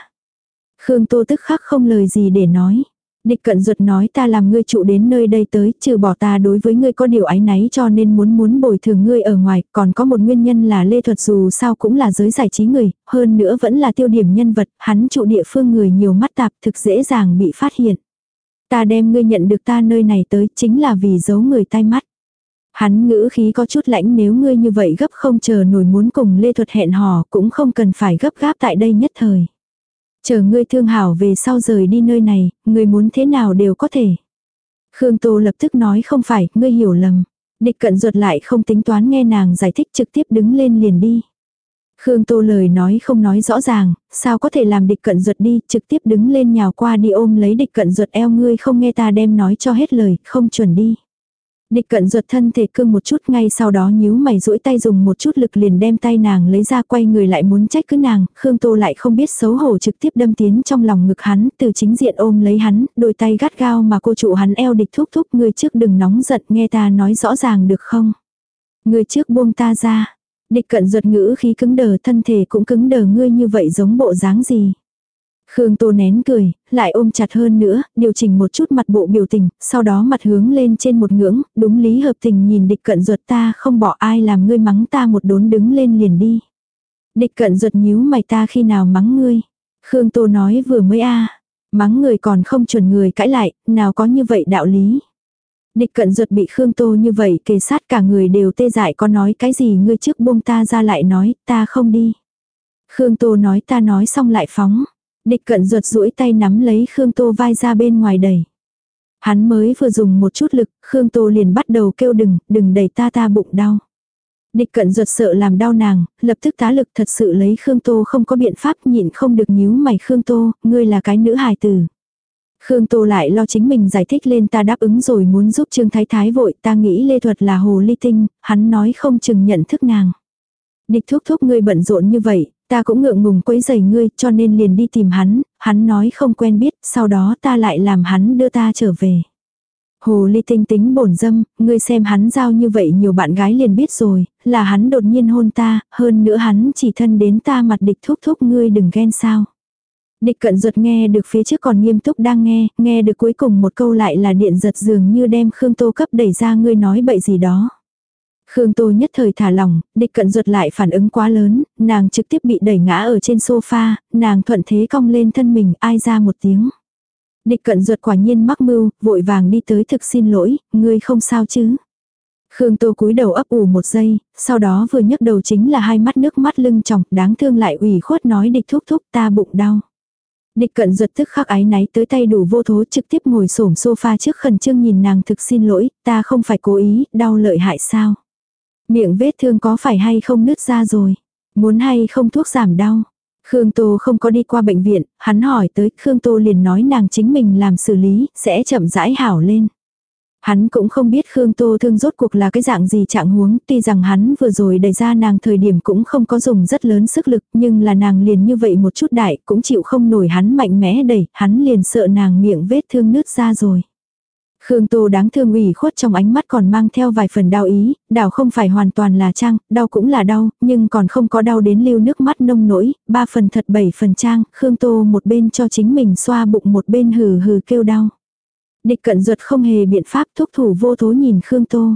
Khương Tô tức khắc không lời gì để nói. Địch cận ruột nói ta làm ngươi trụ đến nơi đây tới, trừ bỏ ta đối với ngươi có điều ái náy cho nên muốn muốn bồi thường ngươi ở ngoài, còn có một nguyên nhân là lê thuật dù sao cũng là giới giải trí người, hơn nữa vẫn là tiêu điểm nhân vật, hắn trụ địa phương người nhiều mắt tạp thực dễ dàng bị phát hiện. Ta đem ngươi nhận được ta nơi này tới chính là vì giấu người tai mắt. Hắn ngữ khí có chút lãnh nếu ngươi như vậy gấp không chờ nổi muốn cùng Lê Thuật hẹn hò cũng không cần phải gấp gáp tại đây nhất thời. Chờ ngươi thương hảo về sau rời đi nơi này, ngươi muốn thế nào đều có thể. Khương Tô lập tức nói không phải, ngươi hiểu lầm. Địch cận ruột lại không tính toán nghe nàng giải thích trực tiếp đứng lên liền đi. Khương Tô lời nói không nói rõ ràng, sao có thể làm địch cận ruột đi, trực tiếp đứng lên nhào qua đi ôm lấy địch cận ruột eo ngươi không nghe ta đem nói cho hết lời, không chuẩn đi. Địch cận ruột thân thể cương một chút ngay sau đó nhíu mày duỗi tay dùng một chút lực liền đem tay nàng lấy ra quay người lại muốn trách cứ nàng, Khương Tô lại không biết xấu hổ trực tiếp đâm tiến trong lòng ngực hắn, từ chính diện ôm lấy hắn, đôi tay gắt gao mà cô trụ hắn eo địch thúc thúc người trước đừng nóng giận nghe ta nói rõ ràng được không. Người trước buông ta ra, Địch cận ruột ngữ khí cứng đờ thân thể cũng cứng đờ ngươi như vậy giống bộ dáng gì. Khương Tô nén cười, lại ôm chặt hơn nữa, điều chỉnh một chút mặt bộ biểu tình, sau đó mặt hướng lên trên một ngưỡng, đúng lý hợp tình nhìn địch cận ruột ta không bỏ ai làm ngươi mắng ta một đốn đứng lên liền đi. Địch cận ruột nhíu mày ta khi nào mắng ngươi. Khương Tô nói vừa mới a Mắng người còn không chuẩn người cãi lại, nào có như vậy đạo lý. Địch cận ruột bị Khương Tô như vậy kề sát cả người đều tê dại có nói cái gì ngươi trước buông ta ra lại nói ta không đi. Khương Tô nói ta nói xong lại phóng. Địch cận ruột duỗi tay nắm lấy Khương Tô vai ra bên ngoài đẩy. Hắn mới vừa dùng một chút lực, Khương Tô liền bắt đầu kêu đừng, đừng đẩy ta ta bụng đau. Địch cận ruột sợ làm đau nàng, lập tức tá lực thật sự lấy Khương Tô không có biện pháp nhịn không được nhíu mày Khương Tô, ngươi là cái nữ hài tử. Khương Tô lại lo chính mình giải thích lên ta đáp ứng rồi muốn giúp Trương Thái Thái vội ta nghĩ Lê Thuật là hồ ly tinh, hắn nói không chừng nhận thức nàng. Địch thúc thúc ngươi bận rộn như vậy, ta cũng ngượng ngùng quấy giày ngươi cho nên liền đi tìm hắn, hắn nói không quen biết, sau đó ta lại làm hắn đưa ta trở về. Hồ ly tinh tính bổn dâm, ngươi xem hắn giao như vậy nhiều bạn gái liền biết rồi, là hắn đột nhiên hôn ta, hơn nữa hắn chỉ thân đến ta mặt địch thúc thúc ngươi đừng ghen sao. Địch cận ruột nghe được phía trước còn nghiêm túc đang nghe, nghe được cuối cùng một câu lại là điện giật dường như đem Khương Tô cấp đẩy ra ngươi nói bậy gì đó. Khương Tô nhất thời thả lỏng, địch cận ruột lại phản ứng quá lớn, nàng trực tiếp bị đẩy ngã ở trên sofa, nàng thuận thế cong lên thân mình ai ra một tiếng. Địch cận ruột quả nhiên mắc mưu, vội vàng đi tới thực xin lỗi, ngươi không sao chứ. Khương Tô cúi đầu ấp ủ một giây, sau đó vừa nhấc đầu chính là hai mắt nước mắt lưng tròng, đáng thương lại ủy khuất nói địch thúc thúc ta bụng đau. Địch cận ruột tức khắc ái náy tới tay đủ vô thố trực tiếp ngồi xổm sofa trước khẩn trương nhìn nàng thực xin lỗi, ta không phải cố ý, đau lợi hại sao. Miệng vết thương có phải hay không nứt ra rồi, muốn hay không thuốc giảm đau. Khương Tô không có đi qua bệnh viện, hắn hỏi tới, Khương Tô liền nói nàng chính mình làm xử lý, sẽ chậm rãi hảo lên. Hắn cũng không biết Khương Tô Thương rốt cuộc là cái dạng gì trạng huống, tuy rằng hắn vừa rồi đẩy ra nàng thời điểm cũng không có dùng rất lớn sức lực, nhưng là nàng liền như vậy một chút đại, cũng chịu không nổi hắn mạnh mẽ đẩy, hắn liền sợ nàng miệng vết thương nứt ra rồi. Khương Tô đáng thương ủy khuất trong ánh mắt còn mang theo vài phần đau ý, đảo không phải hoàn toàn là trang, đau cũng là đau, nhưng còn không có đau đến lưu nước mắt nông nỗi, ba phần thật bảy phần trang, Khương Tô một bên cho chính mình xoa bụng một bên hừ hừ kêu đau. Địch cận ruột không hề biện pháp thúc thủ vô thố nhìn Khương Tô.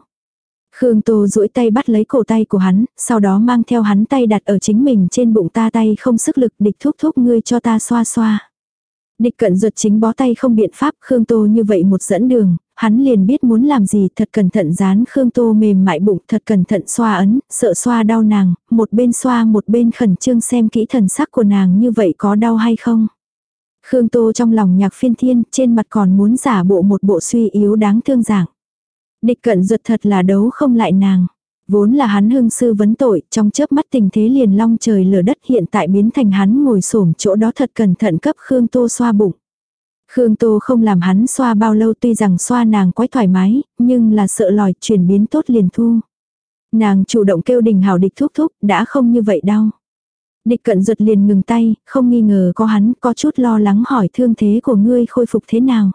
Khương Tô duỗi tay bắt lấy cổ tay của hắn, sau đó mang theo hắn tay đặt ở chính mình trên bụng ta tay không sức lực địch thúc thúc ngươi cho ta xoa xoa. Địch cận ruột chính bó tay không biện pháp Khương Tô như vậy một dẫn đường, hắn liền biết muốn làm gì thật cẩn thận dán Khương Tô mềm mại bụng thật cẩn thận xoa ấn, sợ xoa đau nàng, một bên xoa một bên khẩn trương xem kỹ thần sắc của nàng như vậy có đau hay không. Khương Tô trong lòng nhạc phiên thiên, trên mặt còn muốn giả bộ một bộ suy yếu đáng thương dạng. Địch cận ruột thật là đấu không lại nàng. Vốn là hắn hưng sư vấn tội, trong chớp mắt tình thế liền long trời lở đất hiện tại biến thành hắn ngồi xổm chỗ đó thật cẩn thận cấp Khương Tô xoa bụng. Khương Tô không làm hắn xoa bao lâu tuy rằng xoa nàng quái thoải mái, nhưng là sợ lòi chuyển biến tốt liền thu. Nàng chủ động kêu đình hào địch thúc thúc, đã không như vậy đau. Địch cận ruột liền ngừng tay, không nghi ngờ có hắn, có chút lo lắng hỏi thương thế của ngươi khôi phục thế nào.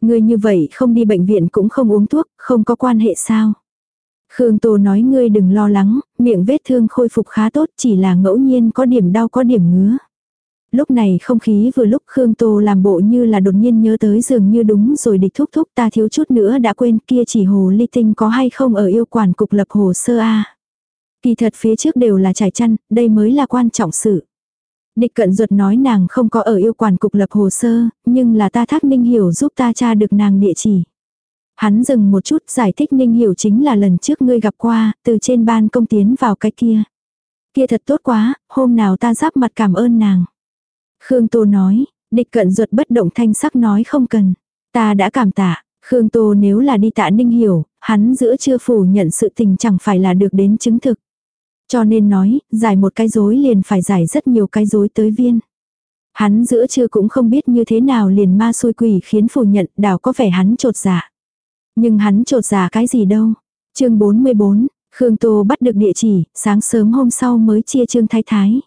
Ngươi như vậy không đi bệnh viện cũng không uống thuốc, không có quan hệ sao. Khương Tô nói ngươi đừng lo lắng, miệng vết thương khôi phục khá tốt chỉ là ngẫu nhiên có điểm đau có điểm ngứa. Lúc này không khí vừa lúc Khương Tô làm bộ như là đột nhiên nhớ tới dường như đúng rồi địch thúc thúc ta thiếu chút nữa đã quên kia chỉ hồ ly tinh có hay không ở yêu quản cục lập hồ sơ A. Kỳ thật phía trước đều là trải chăn, đây mới là quan trọng sự. Địch cận ruột nói nàng không có ở yêu quản cục lập hồ sơ, nhưng là ta thác Ninh Hiểu giúp ta tra được nàng địa chỉ. Hắn dừng một chút giải thích Ninh Hiểu chính là lần trước ngươi gặp qua, từ trên ban công tiến vào cái kia. Kia thật tốt quá, hôm nào ta giáp mặt cảm ơn nàng. Khương Tô nói, địch cận ruột bất động thanh sắc nói không cần. Ta đã cảm tạ, Khương Tô nếu là đi tạ Ninh Hiểu, hắn giữa chưa phủ nhận sự tình chẳng phải là được đến chứng thực. Cho nên nói, giải một cái dối liền phải giải rất nhiều cái dối tới viên. Hắn giữa chưa cũng không biết như thế nào liền ma xui quỷ khiến phủ nhận đảo có vẻ hắn trột dạ. Nhưng hắn trột giả cái gì đâu. chương 44, Khương Tô bắt được địa chỉ, sáng sớm hôm sau mới chia Trương Thái Thái.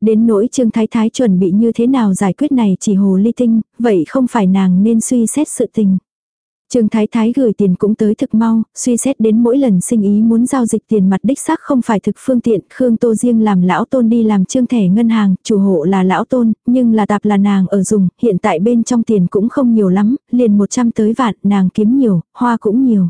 Đến nỗi Trương Thái Thái chuẩn bị như thế nào giải quyết này chỉ hồ ly tinh, vậy không phải nàng nên suy xét sự tình. Trương Thái Thái gửi tiền cũng tới thực mau, suy xét đến mỗi lần sinh ý muốn giao dịch tiền mặt đích xác không phải thực phương tiện, Khương Tô riêng làm lão tôn đi làm trương thẻ ngân hàng, chủ hộ là lão tôn, nhưng là tạp là nàng ở dùng, hiện tại bên trong tiền cũng không nhiều lắm, liền 100 tới vạn, nàng kiếm nhiều, hoa cũng nhiều.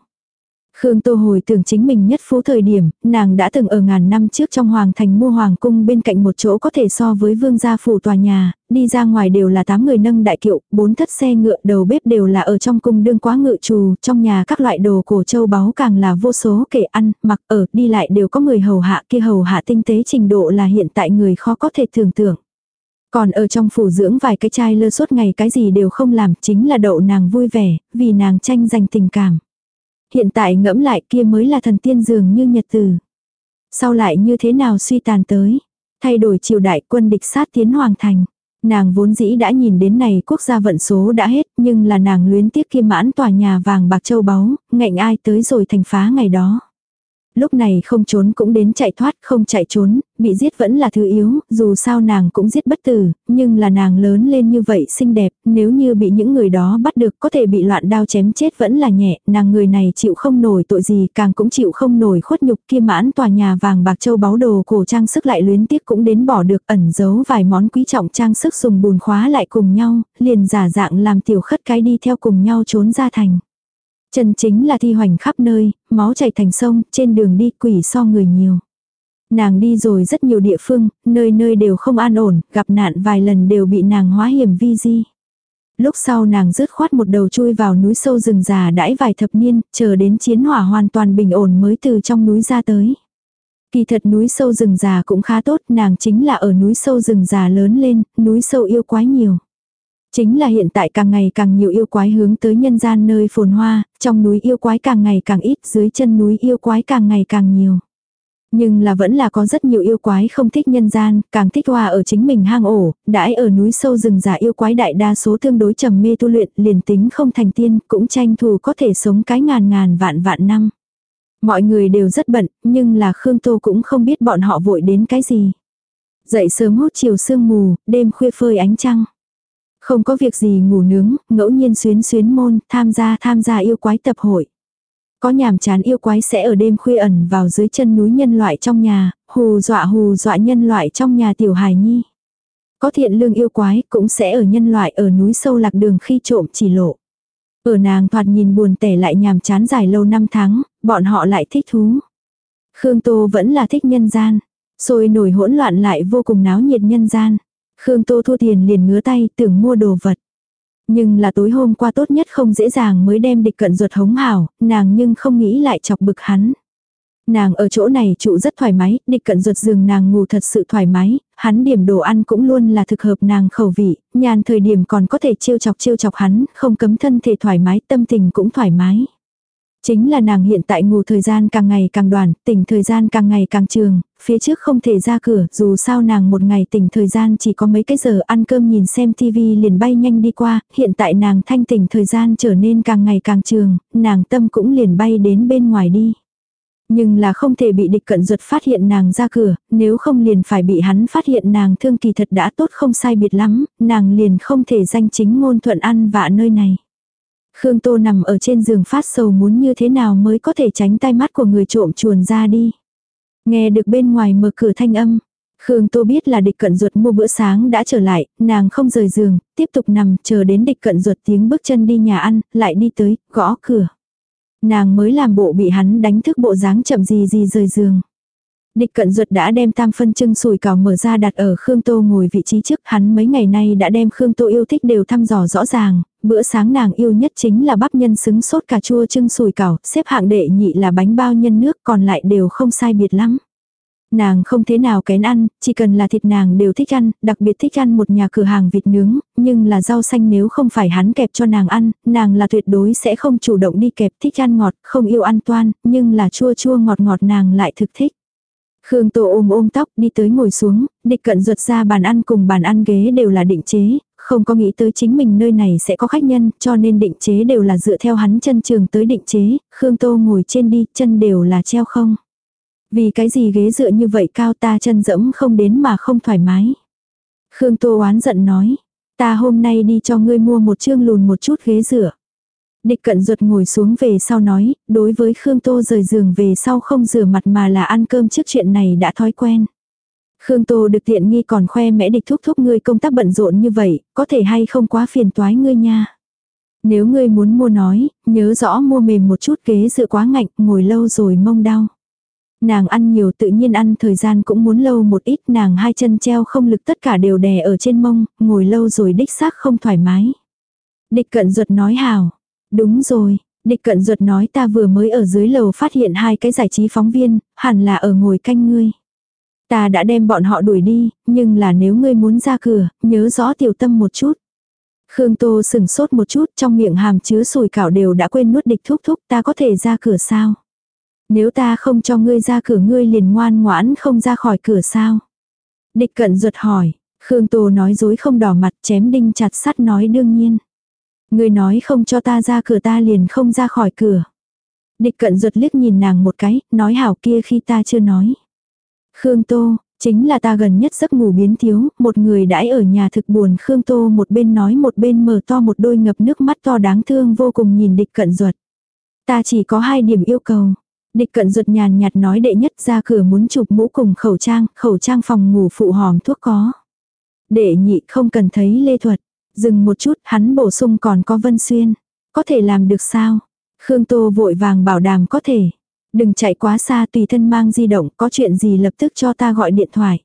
Khương Tô hồi tưởng chính mình nhất phú thời điểm, nàng đã từng ở ngàn năm trước trong hoàng thành mua hoàng cung bên cạnh một chỗ có thể so với vương gia phủ tòa nhà, đi ra ngoài đều là 8 người nâng đại kiệu, bốn thất xe ngựa đầu bếp đều là ở trong cung đương quá ngự trù, trong nhà các loại đồ cổ châu báu càng là vô số kể ăn, mặc ở, đi lại đều có người hầu hạ kia hầu hạ tinh tế trình độ là hiện tại người khó có thể tưởng tượng. Còn ở trong phủ dưỡng vài cái chai lơ suốt ngày cái gì đều không làm chính là đậu nàng vui vẻ, vì nàng tranh giành tình cảm. Hiện tại ngẫm lại kia mới là thần tiên dường như nhật từ. Sau lại như thế nào suy tàn tới. Thay đổi triều đại quân địch sát tiến hoàng thành. Nàng vốn dĩ đã nhìn đến này quốc gia vận số đã hết nhưng là nàng luyến tiếc kia mãn tòa nhà vàng bạc châu báu, ngạnh ai tới rồi thành phá ngày đó lúc này không trốn cũng đến chạy thoát, không chạy trốn, bị giết vẫn là thứ yếu, dù sao nàng cũng giết bất tử, nhưng là nàng lớn lên như vậy xinh đẹp, nếu như bị những người đó bắt được có thể bị loạn đao chém chết vẫn là nhẹ, nàng người này chịu không nổi tội gì, càng cũng chịu không nổi khuất nhục kia mãn tòa nhà vàng bạc châu báu đồ cổ trang sức lại luyến tiếc cũng đến bỏ được ẩn giấu vài món quý trọng trang sức dùng bùn khóa lại cùng nhau, liền giả dạng làm tiểu khất cái đi theo cùng nhau trốn ra thành. Chân chính là thi hoành khắp nơi, máu chảy thành sông, trên đường đi quỷ so người nhiều. Nàng đi rồi rất nhiều địa phương, nơi nơi đều không an ổn, gặp nạn vài lần đều bị nàng hóa hiểm vi di. Lúc sau nàng rứt khoát một đầu chui vào núi sâu rừng già đãi vài thập niên, chờ đến chiến hỏa hoàn toàn bình ổn mới từ trong núi ra tới. Kỳ thật núi sâu rừng già cũng khá tốt, nàng chính là ở núi sâu rừng già lớn lên, núi sâu yêu quái nhiều. Chính là hiện tại càng ngày càng nhiều yêu quái hướng tới nhân gian nơi phồn hoa, trong núi yêu quái càng ngày càng ít, dưới chân núi yêu quái càng ngày càng nhiều. Nhưng là vẫn là có rất nhiều yêu quái không thích nhân gian, càng thích hoa ở chính mình hang ổ, đãi ở núi sâu rừng già yêu quái đại đa số tương đối trầm mê tu luyện, liền tính không thành tiên, cũng tranh thủ có thể sống cái ngàn ngàn vạn vạn năm. Mọi người đều rất bận, nhưng là Khương Tô cũng không biết bọn họ vội đến cái gì. Dậy sớm hút chiều sương mù, đêm khuya phơi ánh trăng. Không có việc gì ngủ nướng, ngẫu nhiên xuyến xuyến môn, tham gia tham gia yêu quái tập hội. Có nhàm chán yêu quái sẽ ở đêm khuya ẩn vào dưới chân núi nhân loại trong nhà, hù dọa hù dọa nhân loại trong nhà tiểu hài nhi. Có thiện lương yêu quái cũng sẽ ở nhân loại ở núi sâu lạc đường khi trộm chỉ lộ. Ở nàng thoạt nhìn buồn tẻ lại nhàm chán dài lâu năm tháng, bọn họ lại thích thú. Khương Tô vẫn là thích nhân gian. Rồi nổi hỗn loạn lại vô cùng náo nhiệt nhân gian. Khương Tô thua tiền liền ngứa tay tưởng mua đồ vật. Nhưng là tối hôm qua tốt nhất không dễ dàng mới đem địch cận ruột hống hảo, nàng nhưng không nghĩ lại chọc bực hắn. Nàng ở chỗ này trụ rất thoải mái, địch cận ruột giường nàng ngủ thật sự thoải mái, hắn điểm đồ ăn cũng luôn là thực hợp nàng khẩu vị, nhàn thời điểm còn có thể trêu chọc trêu chọc hắn, không cấm thân thể thoải mái, tâm tình cũng thoải mái. Chính là nàng hiện tại ngủ thời gian càng ngày càng đoàn, tỉnh thời gian càng ngày càng trường, phía trước không thể ra cửa, dù sao nàng một ngày tỉnh thời gian chỉ có mấy cái giờ ăn cơm nhìn xem tivi liền bay nhanh đi qua, hiện tại nàng thanh tỉnh thời gian trở nên càng ngày càng trường, nàng tâm cũng liền bay đến bên ngoài đi. Nhưng là không thể bị địch cận ruột phát hiện nàng ra cửa, nếu không liền phải bị hắn phát hiện nàng thương kỳ thật đã tốt không sai biệt lắm, nàng liền không thể danh chính ngôn thuận ăn vạ nơi này. Khương Tô nằm ở trên giường phát sầu muốn như thế nào mới có thể tránh tay mắt của người trộm chuồn ra đi. Nghe được bên ngoài mở cửa thanh âm. Khương Tô biết là địch cận ruột mua bữa sáng đã trở lại, nàng không rời giường, tiếp tục nằm chờ đến địch cận ruột tiếng bước chân đi nhà ăn, lại đi tới, gõ cửa. Nàng mới làm bộ bị hắn đánh thức bộ dáng chậm gì gì rời giường. Địch cận ruột đã đem tam phân trưng sùi cào mở ra đặt ở Khương Tô ngồi vị trí trước hắn mấy ngày nay đã đem Khương Tô yêu thích đều thăm dò rõ ràng, bữa sáng nàng yêu nhất chính là bắp nhân xứng sốt cà chua trưng sùi cảo, xếp hạng đệ nhị là bánh bao nhân nước còn lại đều không sai biệt lắm. Nàng không thế nào kén ăn, chỉ cần là thịt nàng đều thích ăn, đặc biệt thích ăn một nhà cửa hàng vịt nướng, nhưng là rau xanh nếu không phải hắn kẹp cho nàng ăn, nàng là tuyệt đối sẽ không chủ động đi kẹp thích ăn ngọt, không yêu ăn toan, nhưng là chua chua ngọt ngọt nàng lại thực thích. Khương Tô ôm ôm tóc đi tới ngồi xuống, địch cận ruột ra bàn ăn cùng bàn ăn ghế đều là định chế, không có nghĩ tới chính mình nơi này sẽ có khách nhân, cho nên định chế đều là dựa theo hắn chân trường tới định chế, Khương Tô ngồi trên đi, chân đều là treo không. Vì cái gì ghế dựa như vậy cao ta chân dẫm không đến mà không thoải mái. Khương Tô oán giận nói, ta hôm nay đi cho ngươi mua một chương lùn một chút ghế dựa. Địch cận ruột ngồi xuống về sau nói, đối với Khương Tô rời giường về sau không rửa mặt mà là ăn cơm trước chuyện này đã thói quen. Khương Tô được tiện nghi còn khoe mẽ địch thúc thúc ngươi công tác bận rộn như vậy, có thể hay không quá phiền toái ngươi nha. Nếu ngươi muốn mua nói, nhớ rõ mua mềm một chút ghế dựa quá ngạnh, ngồi lâu rồi mông đau. Nàng ăn nhiều tự nhiên ăn thời gian cũng muốn lâu một ít, nàng hai chân treo không lực tất cả đều đè ở trên mông, ngồi lâu rồi đích xác không thoải mái. Địch cận ruột nói hào. Đúng rồi, địch cận ruột nói ta vừa mới ở dưới lầu phát hiện hai cái giải trí phóng viên, hẳn là ở ngồi canh ngươi. Ta đã đem bọn họ đuổi đi, nhưng là nếu ngươi muốn ra cửa, nhớ rõ tiểu tâm một chút. Khương Tô sừng sốt một chút trong miệng hàm chứa sùi cảo đều đã quên nuốt địch thúc thúc ta có thể ra cửa sao. Nếu ta không cho ngươi ra cửa ngươi liền ngoan ngoãn không ra khỏi cửa sao. Địch cận ruột hỏi, Khương Tô nói dối không đỏ mặt chém đinh chặt sắt nói đương nhiên người nói không cho ta ra cửa ta liền không ra khỏi cửa. Địch cận ruột liếc nhìn nàng một cái, nói hảo kia khi ta chưa nói. Khương Tô, chính là ta gần nhất giấc ngủ biến thiếu, một người đãi ở nhà thực buồn Khương Tô một bên nói một bên mở to một đôi ngập nước mắt to đáng thương vô cùng nhìn địch cận ruột. Ta chỉ có hai điểm yêu cầu. Địch cận ruột nhàn nhạt nói đệ nhất ra cửa muốn chụp mũ cùng khẩu trang, khẩu trang phòng ngủ phụ hòm thuốc có. Đệ nhị không cần thấy lê thuật. Dừng một chút hắn bổ sung còn có vân xuyên. Có thể làm được sao? Khương Tô vội vàng bảo đảm có thể. Đừng chạy quá xa tùy thân mang di động, có chuyện gì lập tức cho ta gọi điện thoại.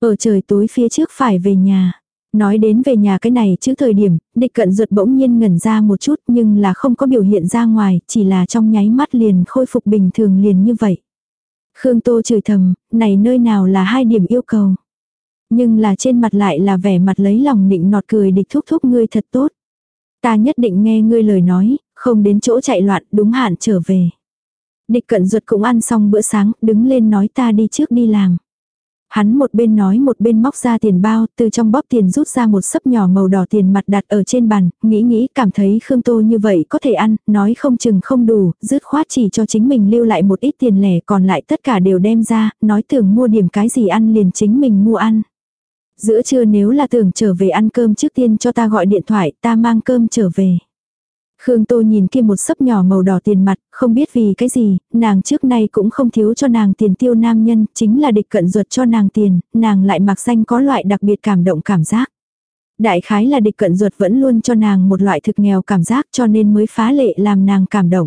Ở trời tối phía trước phải về nhà. Nói đến về nhà cái này chứ thời điểm, địch cận ruột bỗng nhiên ngẩn ra một chút nhưng là không có biểu hiện ra ngoài, chỉ là trong nháy mắt liền khôi phục bình thường liền như vậy. Khương Tô chửi thầm, này nơi nào là hai điểm yêu cầu. Nhưng là trên mặt lại là vẻ mặt lấy lòng nịnh nọt cười địch thúc thúc ngươi thật tốt. Ta nhất định nghe ngươi lời nói, không đến chỗ chạy loạn đúng hạn trở về. Địch cận ruột cũng ăn xong bữa sáng, đứng lên nói ta đi trước đi làm. Hắn một bên nói một bên móc ra tiền bao, từ trong bóp tiền rút ra một sấp nhỏ màu đỏ tiền mặt đặt ở trên bàn, nghĩ nghĩ cảm thấy Khương Tô như vậy có thể ăn, nói không chừng không đủ, dứt khoát chỉ cho chính mình lưu lại một ít tiền lẻ còn lại tất cả đều đem ra, nói tưởng mua điểm cái gì ăn liền chính mình mua ăn. Giữa trưa nếu là tưởng trở về ăn cơm trước tiên cho ta gọi điện thoại, ta mang cơm trở về. Khương Tô nhìn kia một sấp nhỏ màu đỏ tiền mặt, không biết vì cái gì, nàng trước nay cũng không thiếu cho nàng tiền tiêu nam nhân, chính là địch cận ruột cho nàng tiền, nàng lại mặc xanh có loại đặc biệt cảm động cảm giác. Đại khái là địch cận ruột vẫn luôn cho nàng một loại thực nghèo cảm giác cho nên mới phá lệ làm nàng cảm động.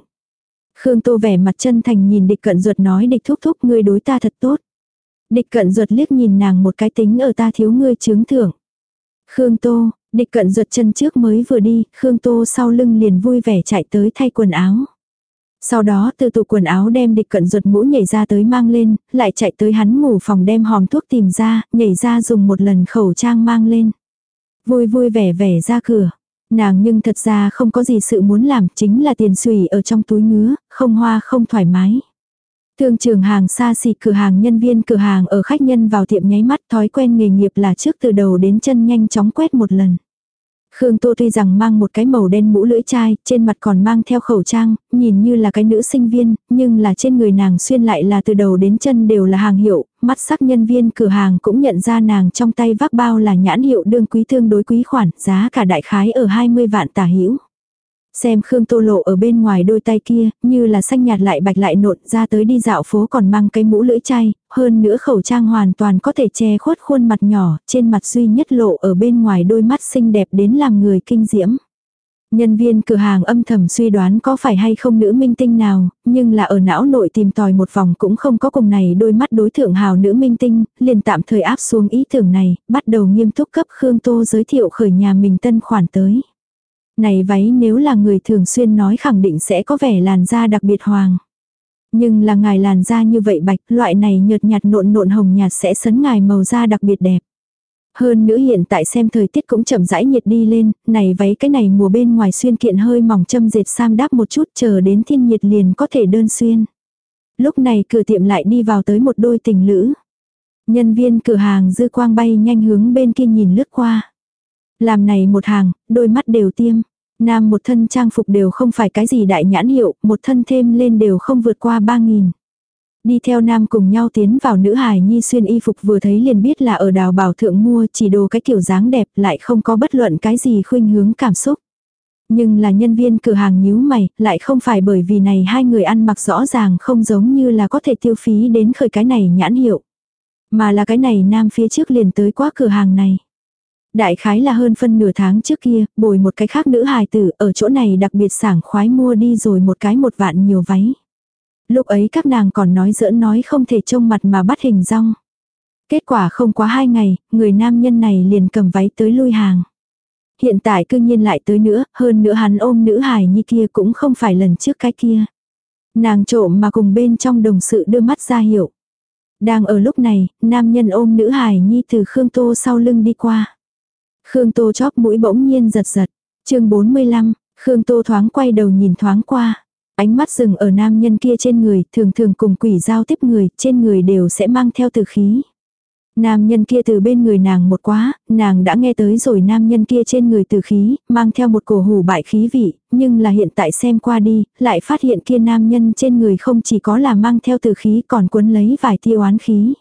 Khương Tô vẻ mặt chân thành nhìn địch cận ruột nói địch thúc thúc ngươi đối ta thật tốt. Địch cận ruột liếc nhìn nàng một cái tính ở ta thiếu ngươi chứng thưởng. Khương Tô, địch cận ruột chân trước mới vừa đi, Khương Tô sau lưng liền vui vẻ chạy tới thay quần áo. Sau đó từ tủ quần áo đem địch cận ruột mũ nhảy ra tới mang lên, lại chạy tới hắn ngủ phòng đem hòm thuốc tìm ra, nhảy ra dùng một lần khẩu trang mang lên. Vui vui vẻ vẻ ra cửa. Nàng nhưng thật ra không có gì sự muốn làm, chính là tiền sùy ở trong túi ngứa, không hoa không thoải mái. Thương trường hàng xa xỉ cửa hàng nhân viên cửa hàng ở khách nhân vào tiệm nháy mắt thói quen nghề nghiệp là trước từ đầu đến chân nhanh chóng quét một lần. Khương Tô tuy rằng mang một cái màu đen mũ lưỡi chai, trên mặt còn mang theo khẩu trang, nhìn như là cái nữ sinh viên, nhưng là trên người nàng xuyên lại là từ đầu đến chân đều là hàng hiệu, mắt sắc nhân viên cửa hàng cũng nhận ra nàng trong tay vác bao là nhãn hiệu đương quý thương đối quý khoản, giá cả đại khái ở 20 vạn tả hữu Xem Khương Tô Lộ ở bên ngoài đôi tay kia, như là xanh nhạt lại bạch lại nộn ra tới đi dạo phố còn mang cái mũ lưỡi chai, hơn nữa khẩu trang hoàn toàn có thể che khuất khuôn mặt nhỏ, trên mặt duy nhất lộ ở bên ngoài đôi mắt xinh đẹp đến làm người kinh diễm. Nhân viên cửa hàng âm thầm suy đoán có phải hay không nữ minh tinh nào, nhưng là ở não nội tìm tòi một vòng cũng không có cùng này đôi mắt đối thượng hào nữ minh tinh, liền tạm thời áp xuống ý tưởng này, bắt đầu nghiêm túc cấp Khương Tô giới thiệu khởi nhà mình tân khoản tới. Này váy nếu là người thường xuyên nói khẳng định sẽ có vẻ làn da đặc biệt hoàng. Nhưng là ngài làn da như vậy bạch, loại này nhợt nhạt nộn nộn hồng nhạt sẽ sấn ngài màu da đặc biệt đẹp. Hơn nữa hiện tại xem thời tiết cũng chậm rãi nhiệt đi lên, này váy cái này mùa bên ngoài xuyên kiện hơi mỏng châm dệt sam đáp một chút chờ đến thiên nhiệt liền có thể đơn xuyên. Lúc này cửa tiệm lại đi vào tới một đôi tình lữ. Nhân viên cửa hàng dư quang bay nhanh hướng bên kia nhìn lướt qua. Làm này một hàng, đôi mắt đều tiêm. Nam một thân trang phục đều không phải cái gì đại nhãn hiệu, một thân thêm lên đều không vượt qua ba nghìn. Đi theo nam cùng nhau tiến vào nữ hài nhi xuyên y phục vừa thấy liền biết là ở đào bảo thượng mua chỉ đồ cái kiểu dáng đẹp lại không có bất luận cái gì khuynh hướng cảm xúc. Nhưng là nhân viên cửa hàng nhíu mày, lại không phải bởi vì này hai người ăn mặc rõ ràng không giống như là có thể tiêu phí đến khởi cái này nhãn hiệu. Mà là cái này nam phía trước liền tới qua cửa hàng này. Đại khái là hơn phân nửa tháng trước kia, bồi một cái khác nữ hài tử ở chỗ này đặc biệt sảng khoái mua đi rồi một cái một vạn nhiều váy. Lúc ấy các nàng còn nói giỡn nói không thể trông mặt mà bắt hình rong. Kết quả không quá hai ngày, người nam nhân này liền cầm váy tới lui hàng. Hiện tại cư nhiên lại tới nữa, hơn nữa hắn ôm nữ hài như kia cũng không phải lần trước cái kia. Nàng trộm mà cùng bên trong đồng sự đưa mắt ra hiệu. Đang ở lúc này, nam nhân ôm nữ hài nhi từ Khương Tô sau lưng đi qua. Khương Tô chóp mũi bỗng nhiên giật giật. chương 45, Khương Tô thoáng quay đầu nhìn thoáng qua. Ánh mắt dừng ở nam nhân kia trên người, thường thường cùng quỷ giao tiếp người, trên người đều sẽ mang theo từ khí. Nam nhân kia từ bên người nàng một quá, nàng đã nghe tới rồi nam nhân kia trên người từ khí, mang theo một cổ hủ bại khí vị, nhưng là hiện tại xem qua đi, lại phát hiện kia nam nhân trên người không chỉ có là mang theo từ khí còn cuốn lấy vài tiêu oán khí.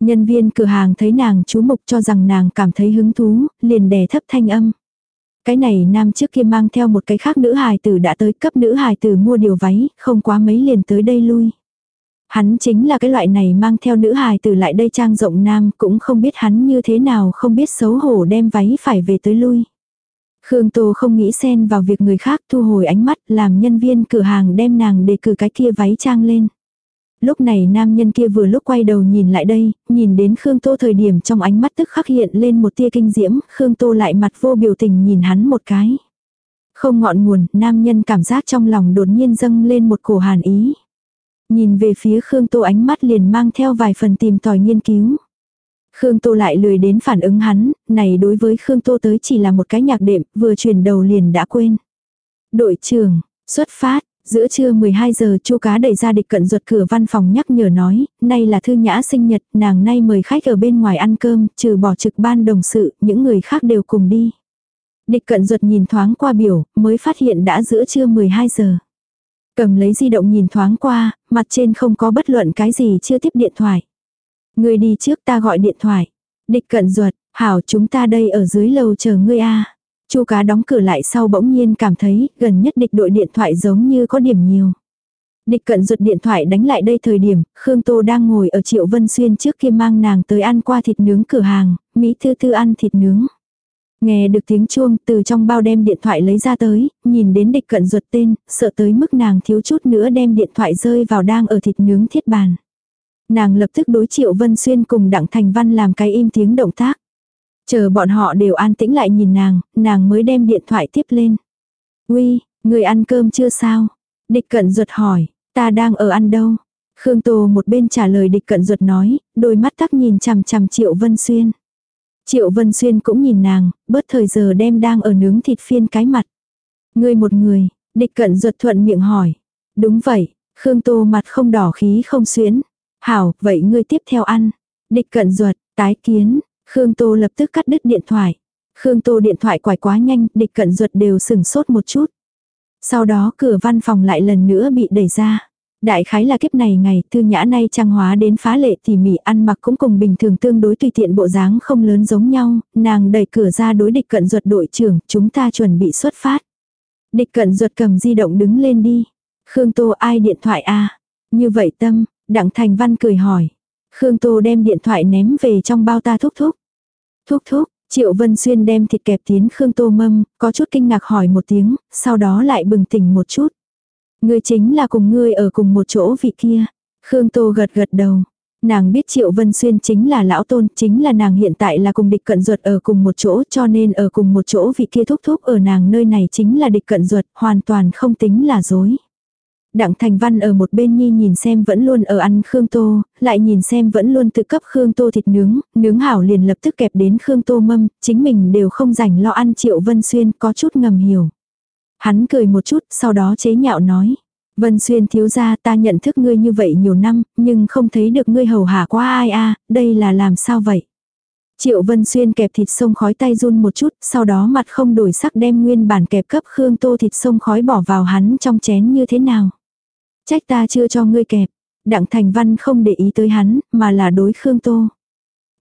Nhân viên cửa hàng thấy nàng chú mục cho rằng nàng cảm thấy hứng thú, liền đè thấp thanh âm. Cái này nam trước kia mang theo một cái khác nữ hài tử đã tới cấp nữ hài tử mua điều váy, không quá mấy liền tới đây lui. Hắn chính là cái loại này mang theo nữ hài tử lại đây trang rộng nam cũng không biết hắn như thế nào không biết xấu hổ đem váy phải về tới lui. Khương Tô không nghĩ xen vào việc người khác thu hồi ánh mắt làm nhân viên cửa hàng đem nàng đề cử cái kia váy trang lên. Lúc này nam nhân kia vừa lúc quay đầu nhìn lại đây, nhìn đến Khương Tô thời điểm trong ánh mắt tức khắc hiện lên một tia kinh diễm, Khương Tô lại mặt vô biểu tình nhìn hắn một cái. Không ngọn nguồn, nam nhân cảm giác trong lòng đột nhiên dâng lên một cổ hàn ý. Nhìn về phía Khương Tô ánh mắt liền mang theo vài phần tìm tòi nghiên cứu. Khương Tô lại lười đến phản ứng hắn, này đối với Khương Tô tới chỉ là một cái nhạc đệm, vừa chuyển đầu liền đã quên. Đội trưởng, xuất phát, giữa trưa 12 giờ chu cá đẩy ra địch cận ruột cửa văn phòng nhắc nhở nói, nay là thư nhã sinh nhật, nàng nay mời khách ở bên ngoài ăn cơm, trừ bỏ trực ban đồng sự, những người khác đều cùng đi. Địch cận ruột nhìn thoáng qua biểu, mới phát hiện đã giữa trưa 12 giờ. Cầm lấy di động nhìn thoáng qua, mặt trên không có bất luận cái gì chưa tiếp điện thoại. Người đi trước ta gọi điện thoại. Địch cận ruột, hảo chúng ta đây ở dưới lầu chờ ngươi a. Chu cá đóng cửa lại sau bỗng nhiên cảm thấy gần nhất địch đội điện thoại giống như có điểm nhiều. Địch cận ruột điện thoại đánh lại đây thời điểm, Khương Tô đang ngồi ở Triệu Vân Xuyên trước kia mang nàng tới ăn qua thịt nướng cửa hàng, Mỹ Thư Thư ăn thịt nướng. Nghe được tiếng chuông từ trong bao đem điện thoại lấy ra tới, nhìn đến địch cận ruột tên, sợ tới mức nàng thiếu chút nữa đem điện thoại rơi vào đang ở thịt nướng thiết bàn. Nàng lập tức đối triệu Vân Xuyên cùng Đặng Thành Văn làm cái im tiếng động tác. Chờ bọn họ đều an tĩnh lại nhìn nàng, nàng mới đem điện thoại tiếp lên. Uy, người ăn cơm chưa sao? Địch cận ruột hỏi, ta đang ở ăn đâu? Khương Tô một bên trả lời địch cận ruột nói, đôi mắt tắc nhìn chằm chằm Triệu Vân Xuyên. Triệu Vân Xuyên cũng nhìn nàng, bớt thời giờ đem đang ở nướng thịt phiên cái mặt. Ngươi một người, địch cận ruột thuận miệng hỏi. Đúng vậy, Khương Tô mặt không đỏ khí không xuyến. Hảo, vậy ngươi tiếp theo ăn. Địch cận ruột, tái kiến, Khương Tô lập tức cắt đứt điện thoại. Khương Tô điện thoại quải quá nhanh, địch cận ruột đều sừng sốt một chút. Sau đó cửa văn phòng lại lần nữa bị đẩy ra. Đại khái là kiếp này ngày thư nhã nay trang hóa đến phá lệ tỉ mỉ ăn mặc cũng cùng bình thường tương đối tùy tiện bộ dáng không lớn giống nhau, nàng đẩy cửa ra đối địch cận ruột đội trưởng, chúng ta chuẩn bị xuất phát. Địch cận ruột cầm di động đứng lên đi. Khương Tô ai điện thoại a Như vậy tâm, Đặng Thành Văn cười hỏi. Khương Tô đem điện thoại ném về trong bao ta thúc thúc. Thúc thúc, Triệu Vân Xuyên đem thịt kẹp tiến Khương Tô mâm, có chút kinh ngạc hỏi một tiếng, sau đó lại bừng tỉnh một chút. Ngươi chính là cùng ngươi ở cùng một chỗ vị kia. Khương Tô gật gật đầu. Nàng biết Triệu Vân Xuyên chính là lão tôn, chính là nàng hiện tại là cùng địch cận ruột ở cùng một chỗ cho nên ở cùng một chỗ vị kia thúc thúc ở nàng nơi này chính là địch cận ruột, hoàn toàn không tính là dối. Đặng Thành Văn ở một bên nhi nhìn xem vẫn luôn ở ăn Khương Tô, lại nhìn xem vẫn luôn tự cấp Khương Tô thịt nướng, nướng hảo liền lập tức kẹp đến Khương Tô mâm, chính mình đều không rảnh lo ăn Triệu Vân Xuyên có chút ngầm hiểu. Hắn cười một chút, sau đó chế nhạo nói. Vân Xuyên thiếu gia ta nhận thức ngươi như vậy nhiều năm, nhưng không thấy được ngươi hầu hạ qua ai a đây là làm sao vậy? Triệu Vân Xuyên kẹp thịt sông khói tay run một chút, sau đó mặt không đổi sắc đem nguyên bản kẹp cấp Khương Tô thịt sông khói bỏ vào hắn trong chén như thế nào? Trách ta chưa cho ngươi kẹp. Đặng Thành Văn không để ý tới hắn, mà là đối Khương Tô.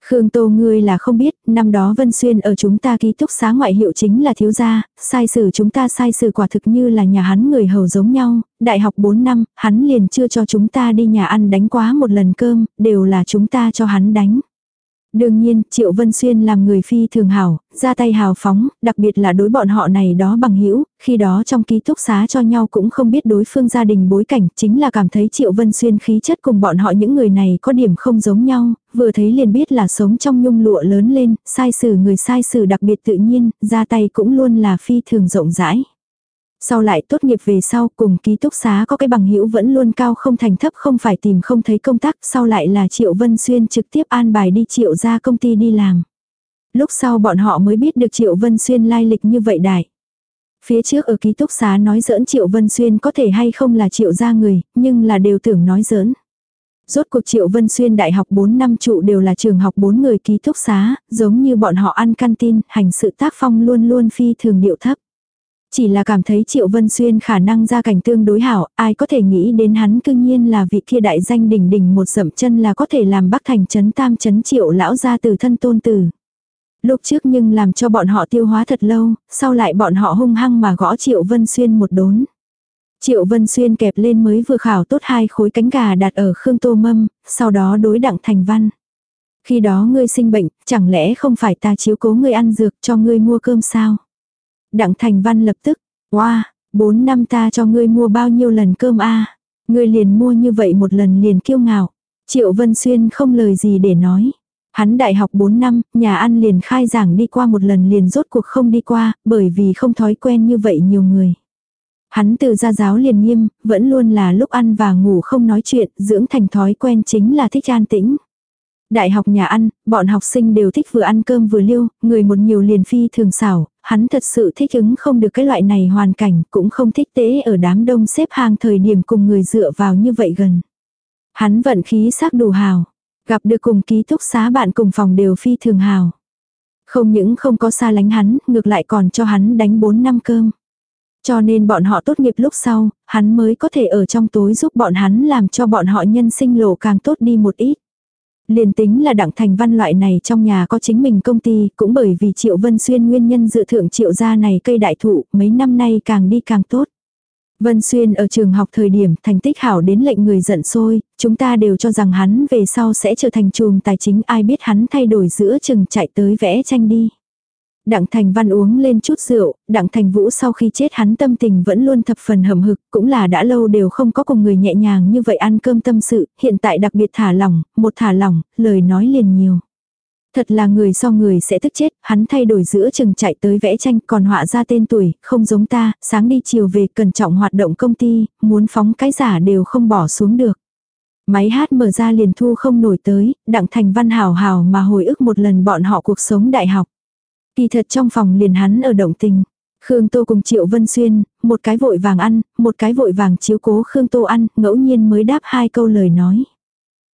Khương Tô ngươi là không biết, năm đó Vân Xuyên ở chúng ta ký túc xá ngoại hiệu chính là thiếu gia, sai sử chúng ta sai sử quả thực như là nhà hắn người hầu giống nhau, đại học 4 năm, hắn liền chưa cho chúng ta đi nhà ăn đánh quá một lần cơm, đều là chúng ta cho hắn đánh. Đương nhiên, Triệu Vân Xuyên làm người phi thường hảo, ra tay hào phóng, đặc biệt là đối bọn họ này đó bằng hữu khi đó trong ký túc xá cho nhau cũng không biết đối phương gia đình bối cảnh, chính là cảm thấy Triệu Vân Xuyên khí chất cùng bọn họ những người này có điểm không giống nhau, vừa thấy liền biết là sống trong nhung lụa lớn lên, sai xử người sai xử đặc biệt tự nhiên, ra tay cũng luôn là phi thường rộng rãi. Sau lại tốt nghiệp về sau cùng ký túc xá có cái bằng hữu vẫn luôn cao không thành thấp không phải tìm không thấy công tác, sau lại là Triệu Vân Xuyên trực tiếp an bài đi Triệu ra công ty đi làm. Lúc sau bọn họ mới biết được Triệu Vân Xuyên lai lịch như vậy đại. Phía trước ở ký túc xá nói giỡn Triệu Vân Xuyên có thể hay không là Triệu ra người, nhưng là đều tưởng nói giỡn. Rốt cuộc Triệu Vân Xuyên đại học 4 năm trụ đều là trường học 4 người ký túc xá, giống như bọn họ ăn canteen, hành sự tác phong luôn luôn phi thường điệu thấp. Chỉ là cảm thấy Triệu Vân Xuyên khả năng ra cảnh tương đối hảo, ai có thể nghĩ đến hắn cương nhiên là vị kia đại danh đỉnh đỉnh một dậm chân là có thể làm bắc thành chấn tam chấn triệu lão ra từ thân tôn tử. Lúc trước nhưng làm cho bọn họ tiêu hóa thật lâu, sau lại bọn họ hung hăng mà gõ Triệu Vân Xuyên một đốn. Triệu Vân Xuyên kẹp lên mới vừa khảo tốt hai khối cánh gà đặt ở Khương Tô Mâm, sau đó đối đặng thành văn. Khi đó ngươi sinh bệnh, chẳng lẽ không phải ta chiếu cố ngươi ăn dược cho ngươi mua cơm sao? Đặng Thành Văn lập tức, wow, bốn năm ta cho ngươi mua bao nhiêu lần cơm a Ngươi liền mua như vậy một lần liền kiêu ngạo. Triệu Vân Xuyên không lời gì để nói. Hắn đại học 4 năm, nhà ăn liền khai giảng đi qua một lần liền rốt cuộc không đi qua, bởi vì không thói quen như vậy nhiều người. Hắn từ gia giáo liền nghiêm, vẫn luôn là lúc ăn và ngủ không nói chuyện, dưỡng thành thói quen chính là thích an tĩnh. Đại học nhà ăn, bọn học sinh đều thích vừa ăn cơm vừa liêu, người một nhiều liền phi thường xảo, hắn thật sự thích ứng không được cái loại này hoàn cảnh, cũng không thích tế ở đám đông xếp hàng thời điểm cùng người dựa vào như vậy gần. Hắn vận khí sắc đủ hào, gặp được cùng ký túc xá bạn cùng phòng đều phi thường hào. Không những không có xa lánh hắn, ngược lại còn cho hắn đánh 4 năm cơm. Cho nên bọn họ tốt nghiệp lúc sau, hắn mới có thể ở trong tối giúp bọn hắn làm cho bọn họ nhân sinh lộ càng tốt đi một ít. Liền tính là đặng thành văn loại này trong nhà có chính mình công ty, cũng bởi vì triệu vân xuyên nguyên nhân dự thượng triệu gia này cây đại thụ, mấy năm nay càng đi càng tốt. Vân Xuyên ở trường học thời điểm thành tích hảo đến lệnh người giận sôi, chúng ta đều cho rằng hắn về sau sẽ trở thành chùm tài chính ai biết hắn thay đổi giữa chừng chạy tới vẽ tranh đi. Đặng Thành Văn uống lên chút rượu, Đặng Thành Vũ sau khi chết hắn tâm tình vẫn luôn thập phần hầm hực, cũng là đã lâu đều không có cùng người nhẹ nhàng như vậy ăn cơm tâm sự, hiện tại đặc biệt thả lỏng, một thả lỏng, lời nói liền nhiều. Thật là người so người sẽ tức chết, hắn thay đổi giữa chừng chạy tới vẽ tranh còn họa ra tên tuổi, không giống ta, sáng đi chiều về cẩn trọng hoạt động công ty, muốn phóng cái giả đều không bỏ xuống được. Máy hát mở ra liền thu không nổi tới, đặng thành văn hào hào mà hồi ức một lần bọn họ cuộc sống đại học. Kỳ thật trong phòng liền hắn ở động tình. Khương Tô cùng Triệu Vân Xuyên, một cái vội vàng ăn, một cái vội vàng chiếu cố Khương Tô ăn, ngẫu nhiên mới đáp hai câu lời nói.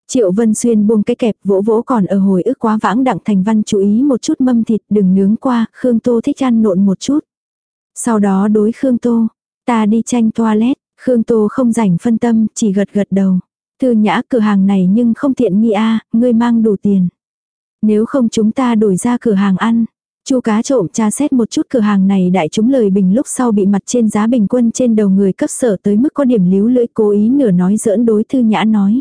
Triệu Vân Xuyên buông cái kẹp vỗ vỗ còn ở hồi ức quá vãng đặng thành văn chú ý một chút mâm thịt đừng nướng qua, Khương Tô thích ăn nộn một chút. Sau đó đối Khương Tô, ta đi tranh toilet, Khương Tô không rảnh phân tâm, chỉ gật gật đầu. Thư nhã cửa hàng này nhưng không tiện nghi a ngươi mang đủ tiền. Nếu không chúng ta đổi ra cửa hàng ăn. Chu cá trộm tra xét một chút cửa hàng này đại chúng lời bình lúc sau bị mặt trên giá bình quân trên đầu người cấp sở tới mức có điểm líu lưỡi cố ý nửa nói giỡn đối thư nhã nói.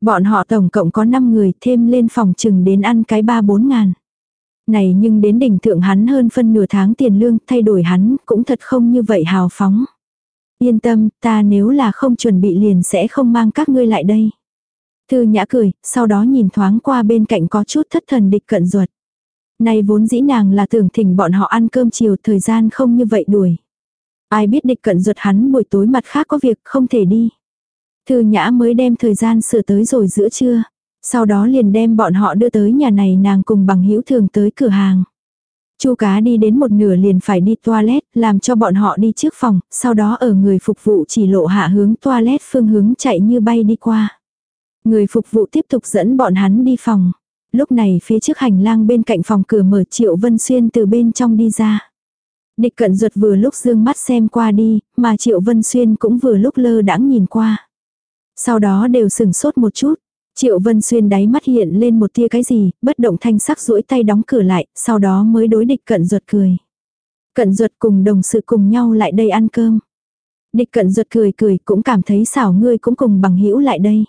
Bọn họ tổng cộng có 5 người thêm lên phòng chừng đến ăn cái 3-4 ngàn. Này nhưng đến đỉnh thượng hắn hơn phân nửa tháng tiền lương thay đổi hắn cũng thật không như vậy hào phóng. Yên tâm, ta nếu là không chuẩn bị liền sẽ không mang các ngươi lại đây. Thư nhã cười, sau đó nhìn thoáng qua bên cạnh có chút thất thần địch cận ruột. Này vốn dĩ nàng là tưởng thỉnh bọn họ ăn cơm chiều thời gian không như vậy đuổi. Ai biết địch cận ruột hắn buổi tối mặt khác có việc không thể đi. Thư nhã mới đem thời gian sửa tới rồi giữa trưa. Sau đó liền đem bọn họ đưa tới nhà này nàng cùng bằng hữu thường tới cửa hàng. Chu cá đi đến một nửa liền phải đi toilet, làm cho bọn họ đi trước phòng, sau đó ở người phục vụ chỉ lộ hạ hướng toilet phương hướng chạy như bay đi qua. Người phục vụ tiếp tục dẫn bọn hắn đi phòng. Lúc này phía trước hành lang bên cạnh phòng cửa mở Triệu Vân Xuyên từ bên trong đi ra. Địch cận ruột vừa lúc dương mắt xem qua đi, mà Triệu Vân Xuyên cũng vừa lúc lơ đãng nhìn qua. Sau đó đều sừng sốt một chút. Triệu Vân Xuyên đáy mắt hiện lên một tia cái gì, bất động thanh sắc duỗi tay đóng cửa lại, sau đó mới đối địch cận ruột cười. Cận ruột cùng đồng sự cùng nhau lại đây ăn cơm. Địch cận ruột cười cười cũng cảm thấy xảo ngươi cũng cùng bằng hữu lại đây.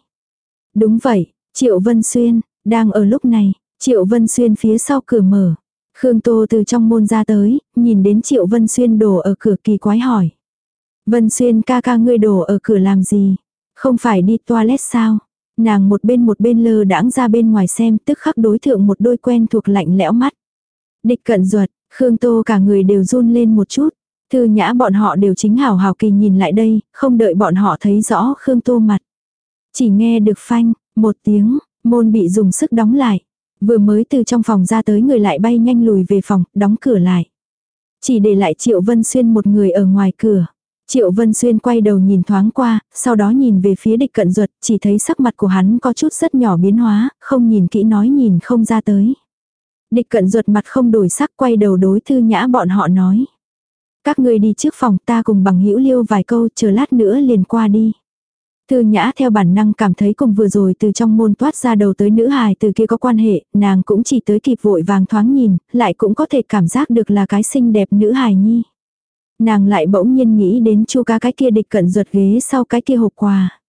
Đúng vậy, Triệu Vân Xuyên, đang ở lúc này, Triệu Vân Xuyên phía sau cửa mở. Khương Tô từ trong môn ra tới, nhìn đến Triệu Vân Xuyên đổ ở cửa kỳ quái hỏi. Vân Xuyên ca ca ngươi đổ ở cửa làm gì? Không phải đi toilet sao? Nàng một bên một bên lơ đãng ra bên ngoài xem tức khắc đối thượng một đôi quen thuộc lạnh lẽo mắt. Địch cận ruột, Khương Tô cả người đều run lên một chút. Thư nhã bọn họ đều chính hào hào kỳ nhìn lại đây, không đợi bọn họ thấy rõ Khương Tô mặt. Chỉ nghe được phanh, một tiếng, môn bị dùng sức đóng lại. Vừa mới từ trong phòng ra tới người lại bay nhanh lùi về phòng, đóng cửa lại. Chỉ để lại Triệu Vân Xuyên một người ở ngoài cửa. Triệu Vân Xuyên quay đầu nhìn thoáng qua, sau đó nhìn về phía địch cận ruột, chỉ thấy sắc mặt của hắn có chút rất nhỏ biến hóa, không nhìn kỹ nói nhìn không ra tới. Địch cận ruột mặt không đổi sắc quay đầu đối thư nhã bọn họ nói. Các người đi trước phòng ta cùng bằng hữu liêu vài câu chờ lát nữa liền qua đi. Thư nhã theo bản năng cảm thấy cùng vừa rồi từ trong môn toát ra đầu tới nữ hài từ kia có quan hệ, nàng cũng chỉ tới kịp vội vàng thoáng nhìn, lại cũng có thể cảm giác được là cái xinh đẹp nữ hài nhi. Nàng lại bỗng nhiên nghĩ đến chu ca cái kia địch cận ruột ghế sau cái kia hộp quà.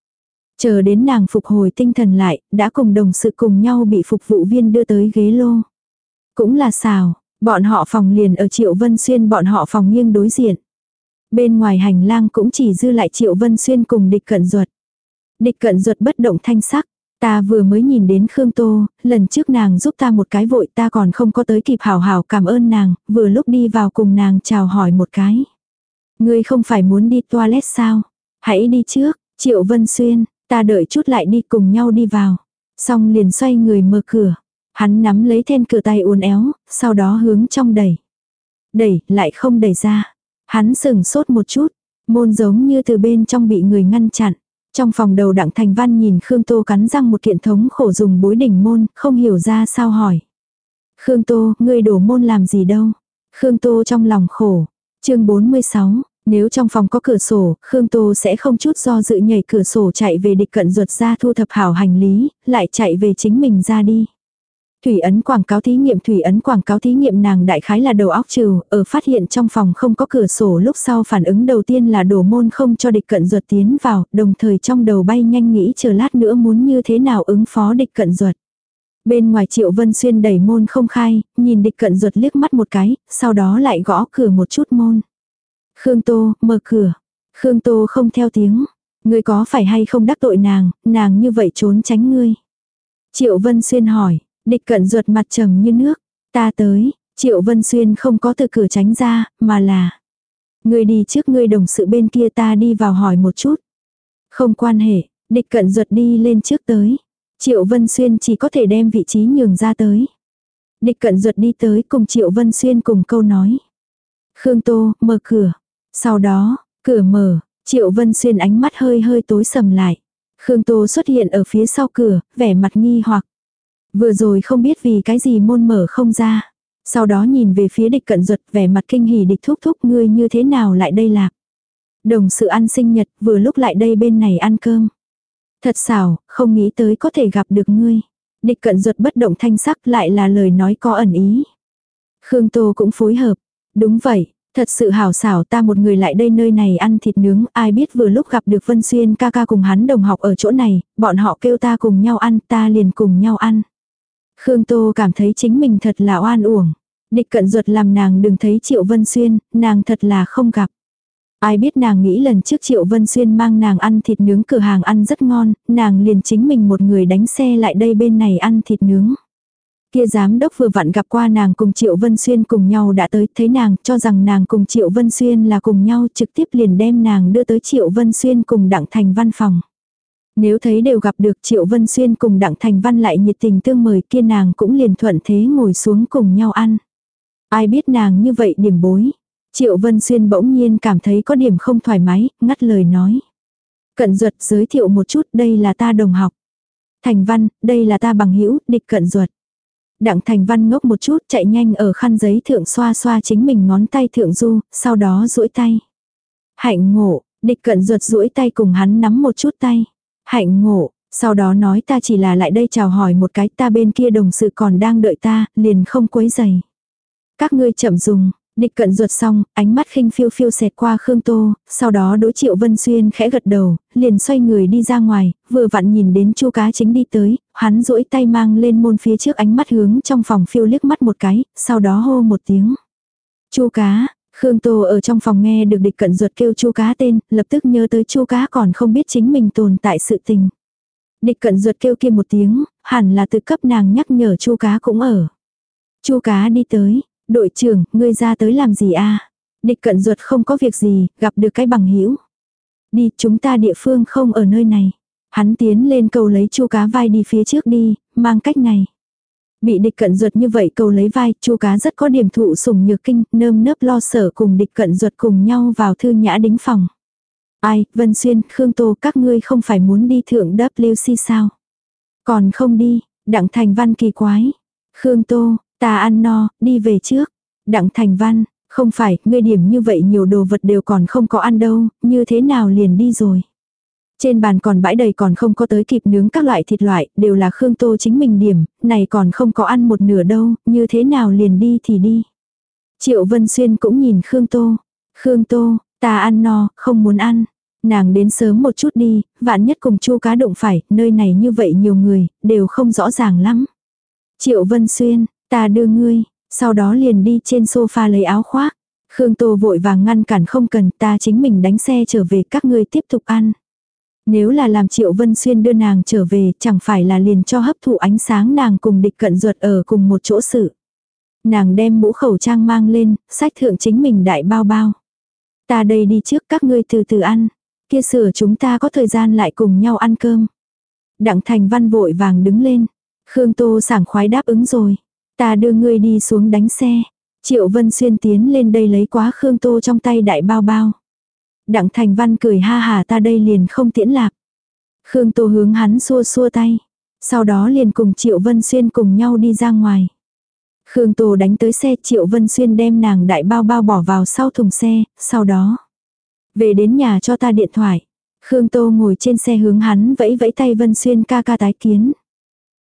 Chờ đến nàng phục hồi tinh thần lại, đã cùng đồng sự cùng nhau bị phục vụ viên đưa tới ghế lô. Cũng là xào, bọn họ phòng liền ở Triệu Vân Xuyên bọn họ phòng nghiêng đối diện. Bên ngoài hành lang cũng chỉ dư lại Triệu Vân Xuyên cùng địch cận ruột. Địch cận ruột bất động thanh sắc. Ta vừa mới nhìn đến Khương Tô, lần trước nàng giúp ta một cái vội ta còn không có tới kịp hào hào cảm ơn nàng, vừa lúc đi vào cùng nàng chào hỏi một cái. Ngươi không phải muốn đi toilet sao? Hãy đi trước, Triệu Vân Xuyên, ta đợi chút lại đi cùng nhau đi vào. Xong liền xoay người mở cửa. Hắn nắm lấy then cửa tay uốn éo, sau đó hướng trong đẩy. Đẩy, lại không đẩy ra. Hắn sừng sốt một chút, môn giống như từ bên trong bị người ngăn chặn. Trong phòng đầu đặng thành văn nhìn Khương Tô cắn răng một kiện thống khổ dùng bối đỉnh môn, không hiểu ra sao hỏi. Khương Tô, ngươi đổ môn làm gì đâu? Khương Tô trong lòng khổ. chương 46, nếu trong phòng có cửa sổ, Khương Tô sẽ không chút do dự nhảy cửa sổ chạy về địch cận ruột ra thu thập hảo hành lý, lại chạy về chính mình ra đi. Thủy ấn quảng cáo thí nghiệm thủy ấn quảng cáo thí nghiệm nàng đại khái là đầu óc trừ, ở phát hiện trong phòng không có cửa sổ lúc sau phản ứng đầu tiên là đổ môn không cho địch cận ruột tiến vào, đồng thời trong đầu bay nhanh nghĩ chờ lát nữa muốn như thế nào ứng phó địch cận ruột. Bên ngoài Triệu Vân Xuyên đẩy môn không khai, nhìn địch cận ruột liếc mắt một cái, sau đó lại gõ cửa một chút môn. Khương Tô, mở cửa. Khương Tô không theo tiếng. Ngươi có phải hay không đắc tội nàng, nàng như vậy trốn tránh ngươi. Triệu Vân Xuyên hỏi, địch cận ruột mặt trầm như nước. Ta tới, Triệu Vân Xuyên không có từ cửa tránh ra, mà là. người đi trước người đồng sự bên kia ta đi vào hỏi một chút. Không quan hệ, địch cận ruột đi lên trước tới. Triệu Vân Xuyên chỉ có thể đem vị trí nhường ra tới. Địch cận ruột đi tới cùng Triệu Vân Xuyên cùng câu nói. Khương Tô, mở cửa. Sau đó, cửa mở, Triệu Vân Xuyên ánh mắt hơi hơi tối sầm lại. Khương Tô xuất hiện ở phía sau cửa, vẻ mặt nghi hoặc. Vừa rồi không biết vì cái gì môn mở không ra. Sau đó nhìn về phía địch cận ruột vẻ mặt kinh hỉ địch thúc thúc ngươi như thế nào lại đây lạc. Đồng sự ăn sinh nhật vừa lúc lại đây bên này ăn cơm. Thật xảo, không nghĩ tới có thể gặp được ngươi. Địch cận ruột bất động thanh sắc lại là lời nói có ẩn ý. Khương Tô cũng phối hợp. Đúng vậy, thật sự hảo xảo ta một người lại đây nơi này ăn thịt nướng, ai biết vừa lúc gặp được Vân Xuyên ca ca cùng hắn đồng học ở chỗ này, bọn họ kêu ta cùng nhau ăn, ta liền cùng nhau ăn. Khương Tô cảm thấy chính mình thật là oan uổng. Địch cận ruột làm nàng đừng thấy Triệu Vân Xuyên, nàng thật là không gặp. Ai biết nàng nghĩ lần trước Triệu Vân Xuyên mang nàng ăn thịt nướng cửa hàng ăn rất ngon, nàng liền chính mình một người đánh xe lại đây bên này ăn thịt nướng. Kia giám đốc vừa vặn gặp qua nàng cùng Triệu Vân Xuyên cùng nhau đã tới, thấy nàng cho rằng nàng cùng Triệu Vân Xuyên là cùng nhau trực tiếp liền đem nàng đưa tới Triệu Vân Xuyên cùng Đặng Thành văn phòng. Nếu thấy đều gặp được Triệu Vân Xuyên cùng Đặng Thành Văn lại nhiệt tình tương mời kia nàng cũng liền thuận thế ngồi xuống cùng nhau ăn. Ai biết nàng như vậy điểm bối. Triệu Vân Xuyên bỗng nhiên cảm thấy có điểm không thoải mái, ngắt lời nói. Cận ruột giới thiệu một chút đây là ta đồng học. Thành Văn, đây là ta bằng hữu địch cận ruột. Đặng Thành Văn ngốc một chút chạy nhanh ở khăn giấy thượng xoa xoa chính mình ngón tay thượng du, sau đó duỗi tay. Hạnh ngộ, địch cận ruột duỗi tay cùng hắn nắm một chút tay. Hạnh ngộ, sau đó nói ta chỉ là lại đây chào hỏi một cái ta bên kia đồng sự còn đang đợi ta, liền không quấy giày. Các ngươi chậm dùng, địch cận ruột xong, ánh mắt khinh phiêu phiêu xẹt qua Khương Tô, sau đó đối triệu Vân Xuyên khẽ gật đầu, liền xoay người đi ra ngoài, vừa vặn nhìn đến chu cá chính đi tới, hắn duỗi tay mang lên môn phía trước ánh mắt hướng trong phòng phiêu liếc mắt một cái, sau đó hô một tiếng. chu cá, Khương Tô ở trong phòng nghe được địch cận ruột kêu chu cá tên, lập tức nhớ tới chu cá còn không biết chính mình tồn tại sự tình. Địch cận ruột kêu kia một tiếng, hẳn là từ cấp nàng nhắc nhở chu cá cũng ở. chu cá đi tới, đội trưởng, ngươi ra tới làm gì a? Địch cận ruột không có việc gì, gặp được cái bằng hữu Đi, chúng ta địa phương không ở nơi này. Hắn tiến lên cầu lấy chu cá vai đi phía trước đi, mang cách này. Bị địch cận ruột như vậy cầu lấy vai, chu cá rất có điểm thụ sủng nhược kinh, nơm nớp lo sợ cùng địch cận ruột cùng nhau vào thư nhã đính phòng. Ai, Vân Xuyên, Khương Tô các ngươi không phải muốn đi thượng WC sao? Còn không đi, Đặng Thành Văn kỳ quái. Khương Tô, ta ăn no, đi về trước. Đặng Thành Văn, không phải, ngươi điểm như vậy nhiều đồ vật đều còn không có ăn đâu, như thế nào liền đi rồi. Trên bàn còn bãi đầy còn không có tới kịp nướng các loại thịt loại, đều là Khương Tô chính mình điểm, này còn không có ăn một nửa đâu, như thế nào liền đi thì đi. Triệu Vân Xuyên cũng nhìn Khương Tô. Khương Tô, ta ăn no, không muốn ăn. Nàng đến sớm một chút đi, vạn nhất cùng chu cá đụng phải, nơi này như vậy nhiều người, đều không rõ ràng lắm. Triệu Vân Xuyên, ta đưa ngươi, sau đó liền đi trên sofa lấy áo khoác. Khương Tô vội vàng ngăn cản không cần ta chính mình đánh xe trở về các ngươi tiếp tục ăn. Nếu là làm Triệu Vân Xuyên đưa nàng trở về chẳng phải là liền cho hấp thụ ánh sáng nàng cùng địch cận ruột ở cùng một chỗ sự. Nàng đem mũ khẩu trang mang lên, sách thượng chính mình đại bao bao. Ta đây đi trước các ngươi từ từ ăn. Kia sửa chúng ta có thời gian lại cùng nhau ăn cơm. Đặng Thành Văn vội vàng đứng lên. Khương Tô sảng khoái đáp ứng rồi. Ta đưa ngươi đi xuống đánh xe. Triệu Vân Xuyên tiến lên đây lấy quá Khương Tô trong tay đại bao bao. Đặng Thành Văn cười ha hà ta đây liền không tiễn lạc. Khương Tô hướng hắn xua xua tay. Sau đó liền cùng Triệu Vân Xuyên cùng nhau đi ra ngoài. Khương Tô đánh tới xe Triệu Vân Xuyên đem nàng đại bao bao bỏ vào sau thùng xe, sau đó. Về đến nhà cho ta điện thoại. Khương Tô ngồi trên xe hướng hắn vẫy vẫy tay Vân Xuyên ca ca tái kiến.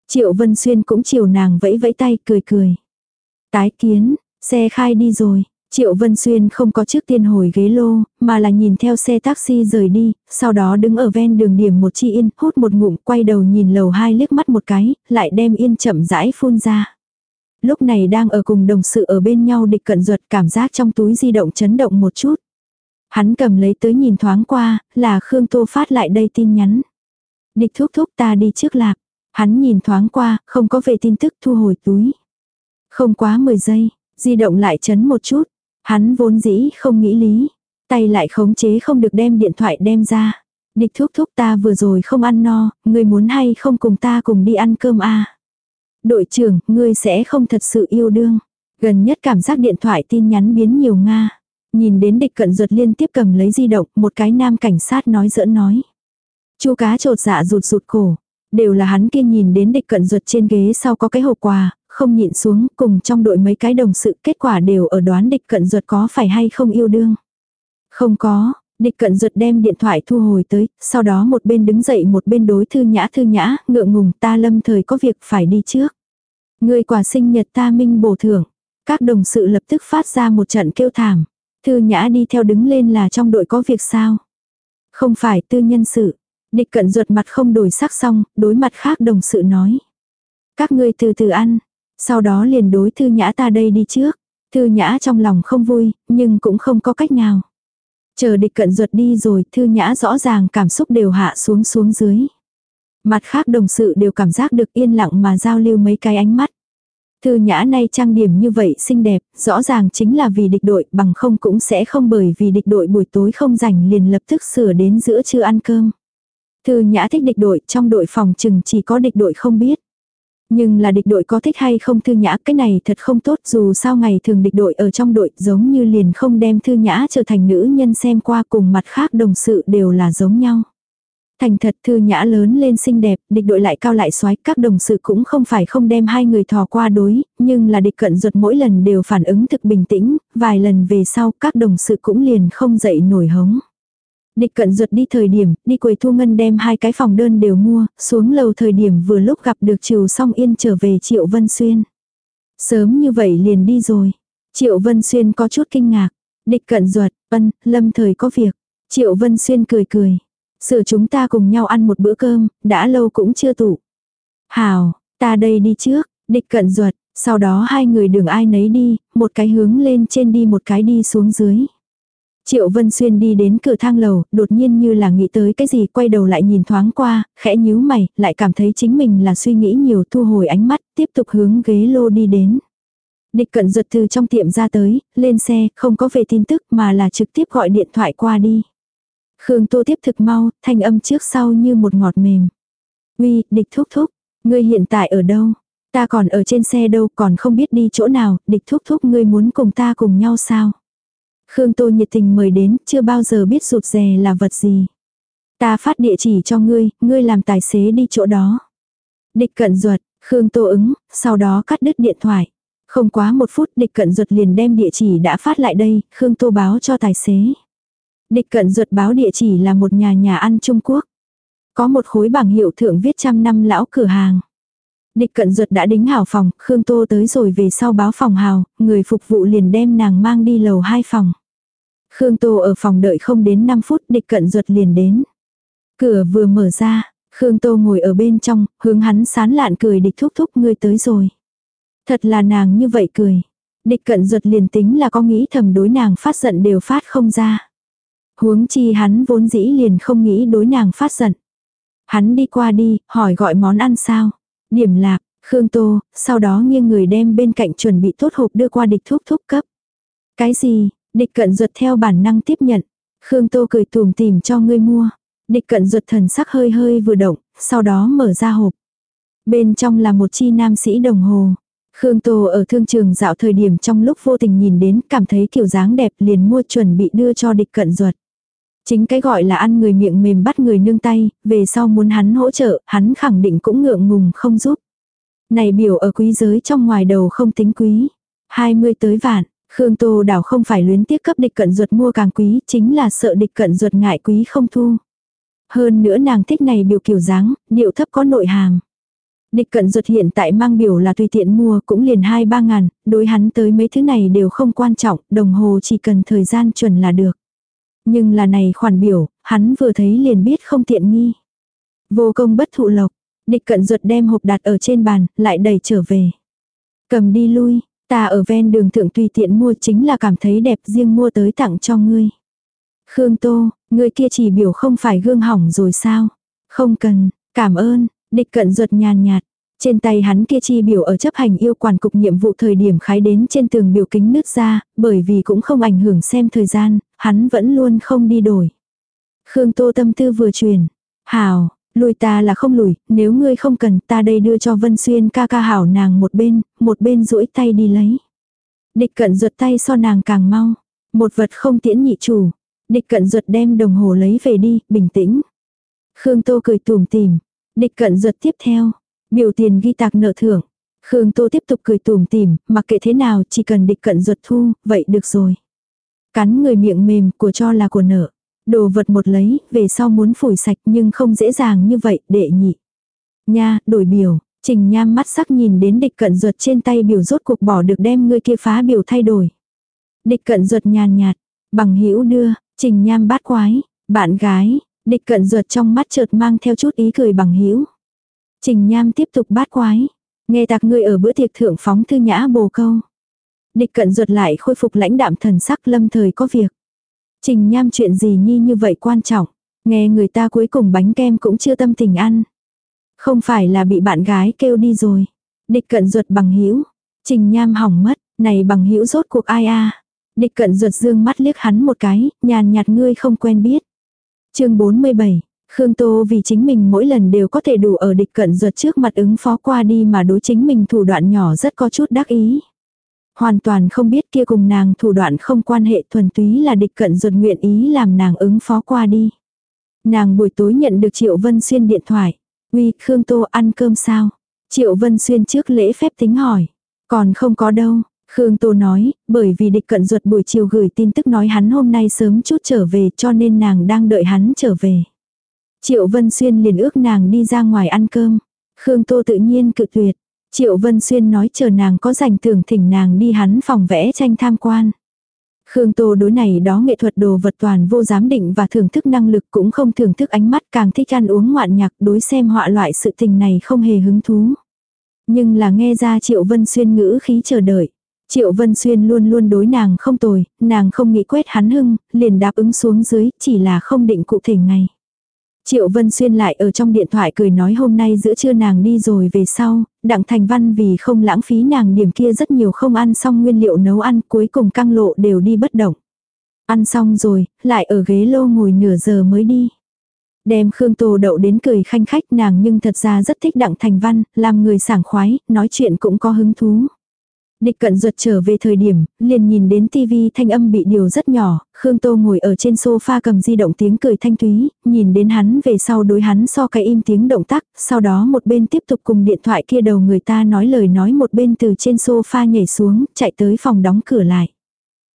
Triệu Vân Xuyên cũng chiều nàng vẫy vẫy tay cười cười. Tái kiến, xe khai đi rồi. Triệu Vân Xuyên không có trước tiên hồi ghế lô, mà là nhìn theo xe taxi rời đi, sau đó đứng ở ven đường điểm một chi yên, hút một ngụm, quay đầu nhìn lầu hai liếc mắt một cái, lại đem yên chậm rãi phun ra. Lúc này đang ở cùng đồng sự ở bên nhau địch cận ruột cảm giác trong túi di động chấn động một chút. Hắn cầm lấy tới nhìn thoáng qua, là Khương Tô phát lại đây tin nhắn. Địch thúc thúc ta đi trước lạc. Hắn nhìn thoáng qua, không có về tin tức thu hồi túi. Không quá 10 giây, di động lại chấn một chút. Hắn vốn dĩ không nghĩ lý. Tay lại khống chế không được đem điện thoại đem ra. Địch thúc thúc ta vừa rồi không ăn no, người muốn hay không cùng ta cùng đi ăn cơm à. Đội trưởng, ngươi sẽ không thật sự yêu đương. Gần nhất cảm giác điện thoại tin nhắn biến nhiều Nga. Nhìn đến địch cận ruột liên tiếp cầm lấy di động, một cái nam cảnh sát nói giỡn nói. Chu cá trột dạ rụt rụt cổ. Đều là hắn kia nhìn đến địch cận ruột trên ghế sau có cái hộp quà, không nhịn xuống cùng trong đội mấy cái đồng sự kết quả đều ở đoán địch cận ruột có phải hay không yêu đương. Không có, địch cận ruột đem điện thoại thu hồi tới, sau đó một bên đứng dậy một bên đối thư nhã thư nhã, ngượng ngùng ta lâm thời có việc phải đi trước. Người quả sinh nhật ta minh bổ thưởng. Các đồng sự lập tức phát ra một trận kêu thảm. Thư nhã đi theo đứng lên là trong đội có việc sao. Không phải tư nhân sự. Địch cận ruột mặt không đổi sắc xong, đối mặt khác đồng sự nói. Các ngươi từ từ ăn. Sau đó liền đối thư nhã ta đây đi trước. Thư nhã trong lòng không vui, nhưng cũng không có cách nào. Chờ địch cận ruột đi rồi, thư nhã rõ ràng cảm xúc đều hạ xuống xuống dưới. Mặt khác đồng sự đều cảm giác được yên lặng mà giao lưu mấy cái ánh mắt. Thư nhã nay trang điểm như vậy xinh đẹp, rõ ràng chính là vì địch đội bằng không cũng sẽ không bởi vì địch đội buổi tối không rảnh liền lập tức sửa đến giữa trưa ăn cơm. Thư nhã thích địch đội, trong đội phòng chừng chỉ có địch đội không biết. Nhưng là địch đội có thích hay không thư nhã cái này thật không tốt dù sao ngày thường địch đội ở trong đội giống như liền không đem thư nhã trở thành nữ nhân xem qua cùng mặt khác đồng sự đều là giống nhau. Thành thật thư nhã lớn lên xinh đẹp, địch đội lại cao lại xoái, các đồng sự cũng không phải không đem hai người thò qua đối, nhưng là địch cận ruột mỗi lần đều phản ứng thực bình tĩnh, vài lần về sau các đồng sự cũng liền không dậy nổi hống. Địch cận ruột đi thời điểm, đi quầy thu ngân đem hai cái phòng đơn đều mua, xuống lầu thời điểm vừa lúc gặp được Triều Song Yên trở về Triệu Vân Xuyên. Sớm như vậy liền đi rồi. Triệu Vân Xuyên có chút kinh ngạc. Địch cận ruột, ân, lâm thời có việc. Triệu Vân Xuyên cười cười. Sửa chúng ta cùng nhau ăn một bữa cơm, đã lâu cũng chưa tụ. Hào, ta đây đi trước, địch cận ruột, sau đó hai người đường ai nấy đi, một cái hướng lên trên đi một cái đi xuống dưới. Triệu Vân Xuyên đi đến cửa thang lầu, đột nhiên như là nghĩ tới cái gì quay đầu lại nhìn thoáng qua, khẽ nhíu mày, lại cảm thấy chính mình là suy nghĩ nhiều thu hồi ánh mắt, tiếp tục hướng ghế lô đi đến. Địch cận ruột từ trong tiệm ra tới, lên xe, không có về tin tức mà là trực tiếp gọi điện thoại qua đi. Khương Tô tiếp thực mau, thanh âm trước sau như một ngọt mềm. Uy, địch thúc thúc, ngươi hiện tại ở đâu? Ta còn ở trên xe đâu, còn không biết đi chỗ nào, địch thúc thúc ngươi muốn cùng ta cùng nhau sao? Khương Tô nhiệt tình mời đến, chưa bao giờ biết rụt rè là vật gì. Ta phát địa chỉ cho ngươi, ngươi làm tài xế đi chỗ đó. Địch cận ruột, Khương Tô ứng, sau đó cắt đứt điện thoại. Không quá một phút địch cận ruột liền đem địa chỉ đã phát lại đây, Khương Tô báo cho tài xế. Địch cận ruột báo địa chỉ là một nhà nhà ăn Trung Quốc. Có một khối bảng hiệu thượng viết trăm năm lão cửa hàng. Địch cận ruột đã đính hảo phòng, Khương Tô tới rồi về sau báo phòng hào, người phục vụ liền đem nàng mang đi lầu hai phòng. Khương Tô ở phòng đợi không đến 5 phút địch cận ruột liền đến. Cửa vừa mở ra, Khương Tô ngồi ở bên trong, hướng hắn sán lạn cười địch thúc thúc ngươi tới rồi. Thật là nàng như vậy cười. Địch cận ruột liền tính là có nghĩ thầm đối nàng phát giận đều phát không ra. Huống chi hắn vốn dĩ liền không nghĩ đối nàng phát giận. Hắn đi qua đi, hỏi gọi món ăn sao. Điểm lạc, Khương Tô, sau đó nghiêng người đem bên cạnh chuẩn bị tốt hộp đưa qua địch thúc thúc cấp. Cái gì, Địch cận ruột theo bản năng tiếp nhận. Khương Tô cười tùm tìm cho ngươi mua. Địch cận ruột thần sắc hơi hơi vừa động, sau đó mở ra hộp. Bên trong là một chi nam sĩ đồng hồ. Khương Tô ở thương trường dạo thời điểm trong lúc vô tình nhìn đến cảm thấy kiểu dáng đẹp liền mua chuẩn bị đưa cho địch cận ruột. Chính cái gọi là ăn người miệng mềm bắt người nương tay, về sau muốn hắn hỗ trợ, hắn khẳng định cũng ngượng ngùng không giúp. Này biểu ở quý giới trong ngoài đầu không tính quý. 20 tới vạn, Khương Tô đảo không phải luyến tiếc cấp địch cận ruột mua càng quý, chính là sợ địch cận ruột ngại quý không thu. Hơn nữa nàng thích này biểu kiểu dáng, điệu thấp có nội hàm. Địch cận ruột hiện tại mang biểu là tùy tiện mua cũng liền 2-3 ngàn, đối hắn tới mấy thứ này đều không quan trọng, đồng hồ chỉ cần thời gian chuẩn là được. Nhưng là này khoản biểu, hắn vừa thấy liền biết không tiện nghi. Vô công bất thụ lộc, địch cận ruột đem hộp đặt ở trên bàn, lại đẩy trở về. Cầm đi lui, ta ở ven đường thượng tùy tiện mua chính là cảm thấy đẹp riêng mua tới tặng cho ngươi. Khương Tô, người kia chỉ biểu không phải gương hỏng rồi sao? Không cần, cảm ơn, địch cận ruột nhàn nhạt. Trên tay hắn kia chi biểu ở chấp hành yêu quản cục nhiệm vụ thời điểm khái đến trên tường biểu kính nước ra, bởi vì cũng không ảnh hưởng xem thời gian, hắn vẫn luôn không đi đổi. Khương Tô tâm tư vừa truyền. Hảo, lùi ta là không lùi, nếu ngươi không cần ta đây đưa cho Vân Xuyên ca ca hảo nàng một bên, một bên duỗi tay đi lấy. Địch cận ruột tay so nàng càng mau. Một vật không tiễn nhị chủ. Địch cận ruột đem đồng hồ lấy về đi, bình tĩnh. Khương Tô cười tùm tìm. Địch cận ruột tiếp theo. Biểu tiền ghi tạc nợ thưởng. Khương Tô tiếp tục cười tùm tìm, mặc kệ thế nào chỉ cần địch cận ruột thu, vậy được rồi. Cắn người miệng mềm của cho là của nợ. Đồ vật một lấy, về sau muốn phủi sạch nhưng không dễ dàng như vậy, đệ nhị. Nha, đổi biểu, trình nham mắt sắc nhìn đến địch cận ruột trên tay biểu rốt cuộc bỏ được đem người kia phá biểu thay đổi. Địch cận ruột nhàn nhạt, bằng hữu đưa, trình nham bát quái, bạn gái, địch cận ruột trong mắt chợt mang theo chút ý cười bằng hữu Trình nham tiếp tục bát quái, nghe tạc người ở bữa tiệc thượng phóng thư nhã bồ câu. Địch cận ruột lại khôi phục lãnh đạm thần sắc lâm thời có việc. Trình nham chuyện gì nhi như vậy quan trọng. Nghe người ta cuối cùng bánh kem cũng chưa tâm tình ăn. Không phải là bị bạn gái kêu đi rồi. Địch cận ruột bằng hữu Trình nham hỏng mất. Này bằng hữu rốt cuộc ai a Địch cận ruột dương mắt liếc hắn một cái. Nhàn nhạt ngươi không quen biết. chương 47. Khương Tô vì chính mình mỗi lần đều có thể đủ ở địch cận ruột trước mặt ứng phó qua đi mà đối chính mình thủ đoạn nhỏ rất có chút đắc ý. Hoàn toàn không biết kia cùng nàng thủ đoạn không quan hệ thuần túy là địch cận ruột nguyện ý làm nàng ứng phó qua đi. Nàng buổi tối nhận được Triệu Vân Xuyên điện thoại. Uy, Khương Tô ăn cơm sao? Triệu Vân Xuyên trước lễ phép tính hỏi. Còn không có đâu. Khương Tô nói, bởi vì địch cận ruột buổi chiều gửi tin tức nói hắn hôm nay sớm chút trở về cho nên nàng đang đợi hắn trở về. Triệu Vân Xuyên liền ước nàng đi ra ngoài ăn cơm. Khương Tô tự nhiên cự tuyệt. Triệu Vân Xuyên nói chờ nàng có rảnh tưởng thỉnh nàng đi hắn phòng vẽ tranh tham quan. Khương Tô đối này đó nghệ thuật đồ vật toàn vô giám định và thưởng thức năng lực cũng không thưởng thức ánh mắt càng thích ăn uống ngoạn nhạc đối xem họa loại sự tình này không hề hứng thú. Nhưng là nghe ra Triệu Vân Xuyên ngữ khí chờ đợi. Triệu Vân Xuyên luôn luôn đối nàng không tồi, nàng không nghĩ quét hắn hưng, liền đáp ứng xuống dưới, chỉ là không định cụ thể ngày. Triệu Vân Xuyên lại ở trong điện thoại cười nói hôm nay giữa trưa nàng đi rồi về sau, Đặng Thành Văn vì không lãng phí nàng điểm kia rất nhiều không ăn xong nguyên liệu nấu ăn cuối cùng căng lộ đều đi bất động. Ăn xong rồi, lại ở ghế lô ngồi nửa giờ mới đi. Đem Khương Tô đậu đến cười khanh khách nàng nhưng thật ra rất thích Đặng Thành Văn, làm người sảng khoái, nói chuyện cũng có hứng thú. Địch cận ruột trở về thời điểm, liền nhìn đến tivi thanh âm bị điều rất nhỏ, Khương Tô ngồi ở trên sofa cầm di động tiếng cười thanh thúy, nhìn đến hắn về sau đối hắn so cái im tiếng động tác, sau đó một bên tiếp tục cùng điện thoại kia đầu người ta nói lời nói một bên từ trên sofa nhảy xuống, chạy tới phòng đóng cửa lại.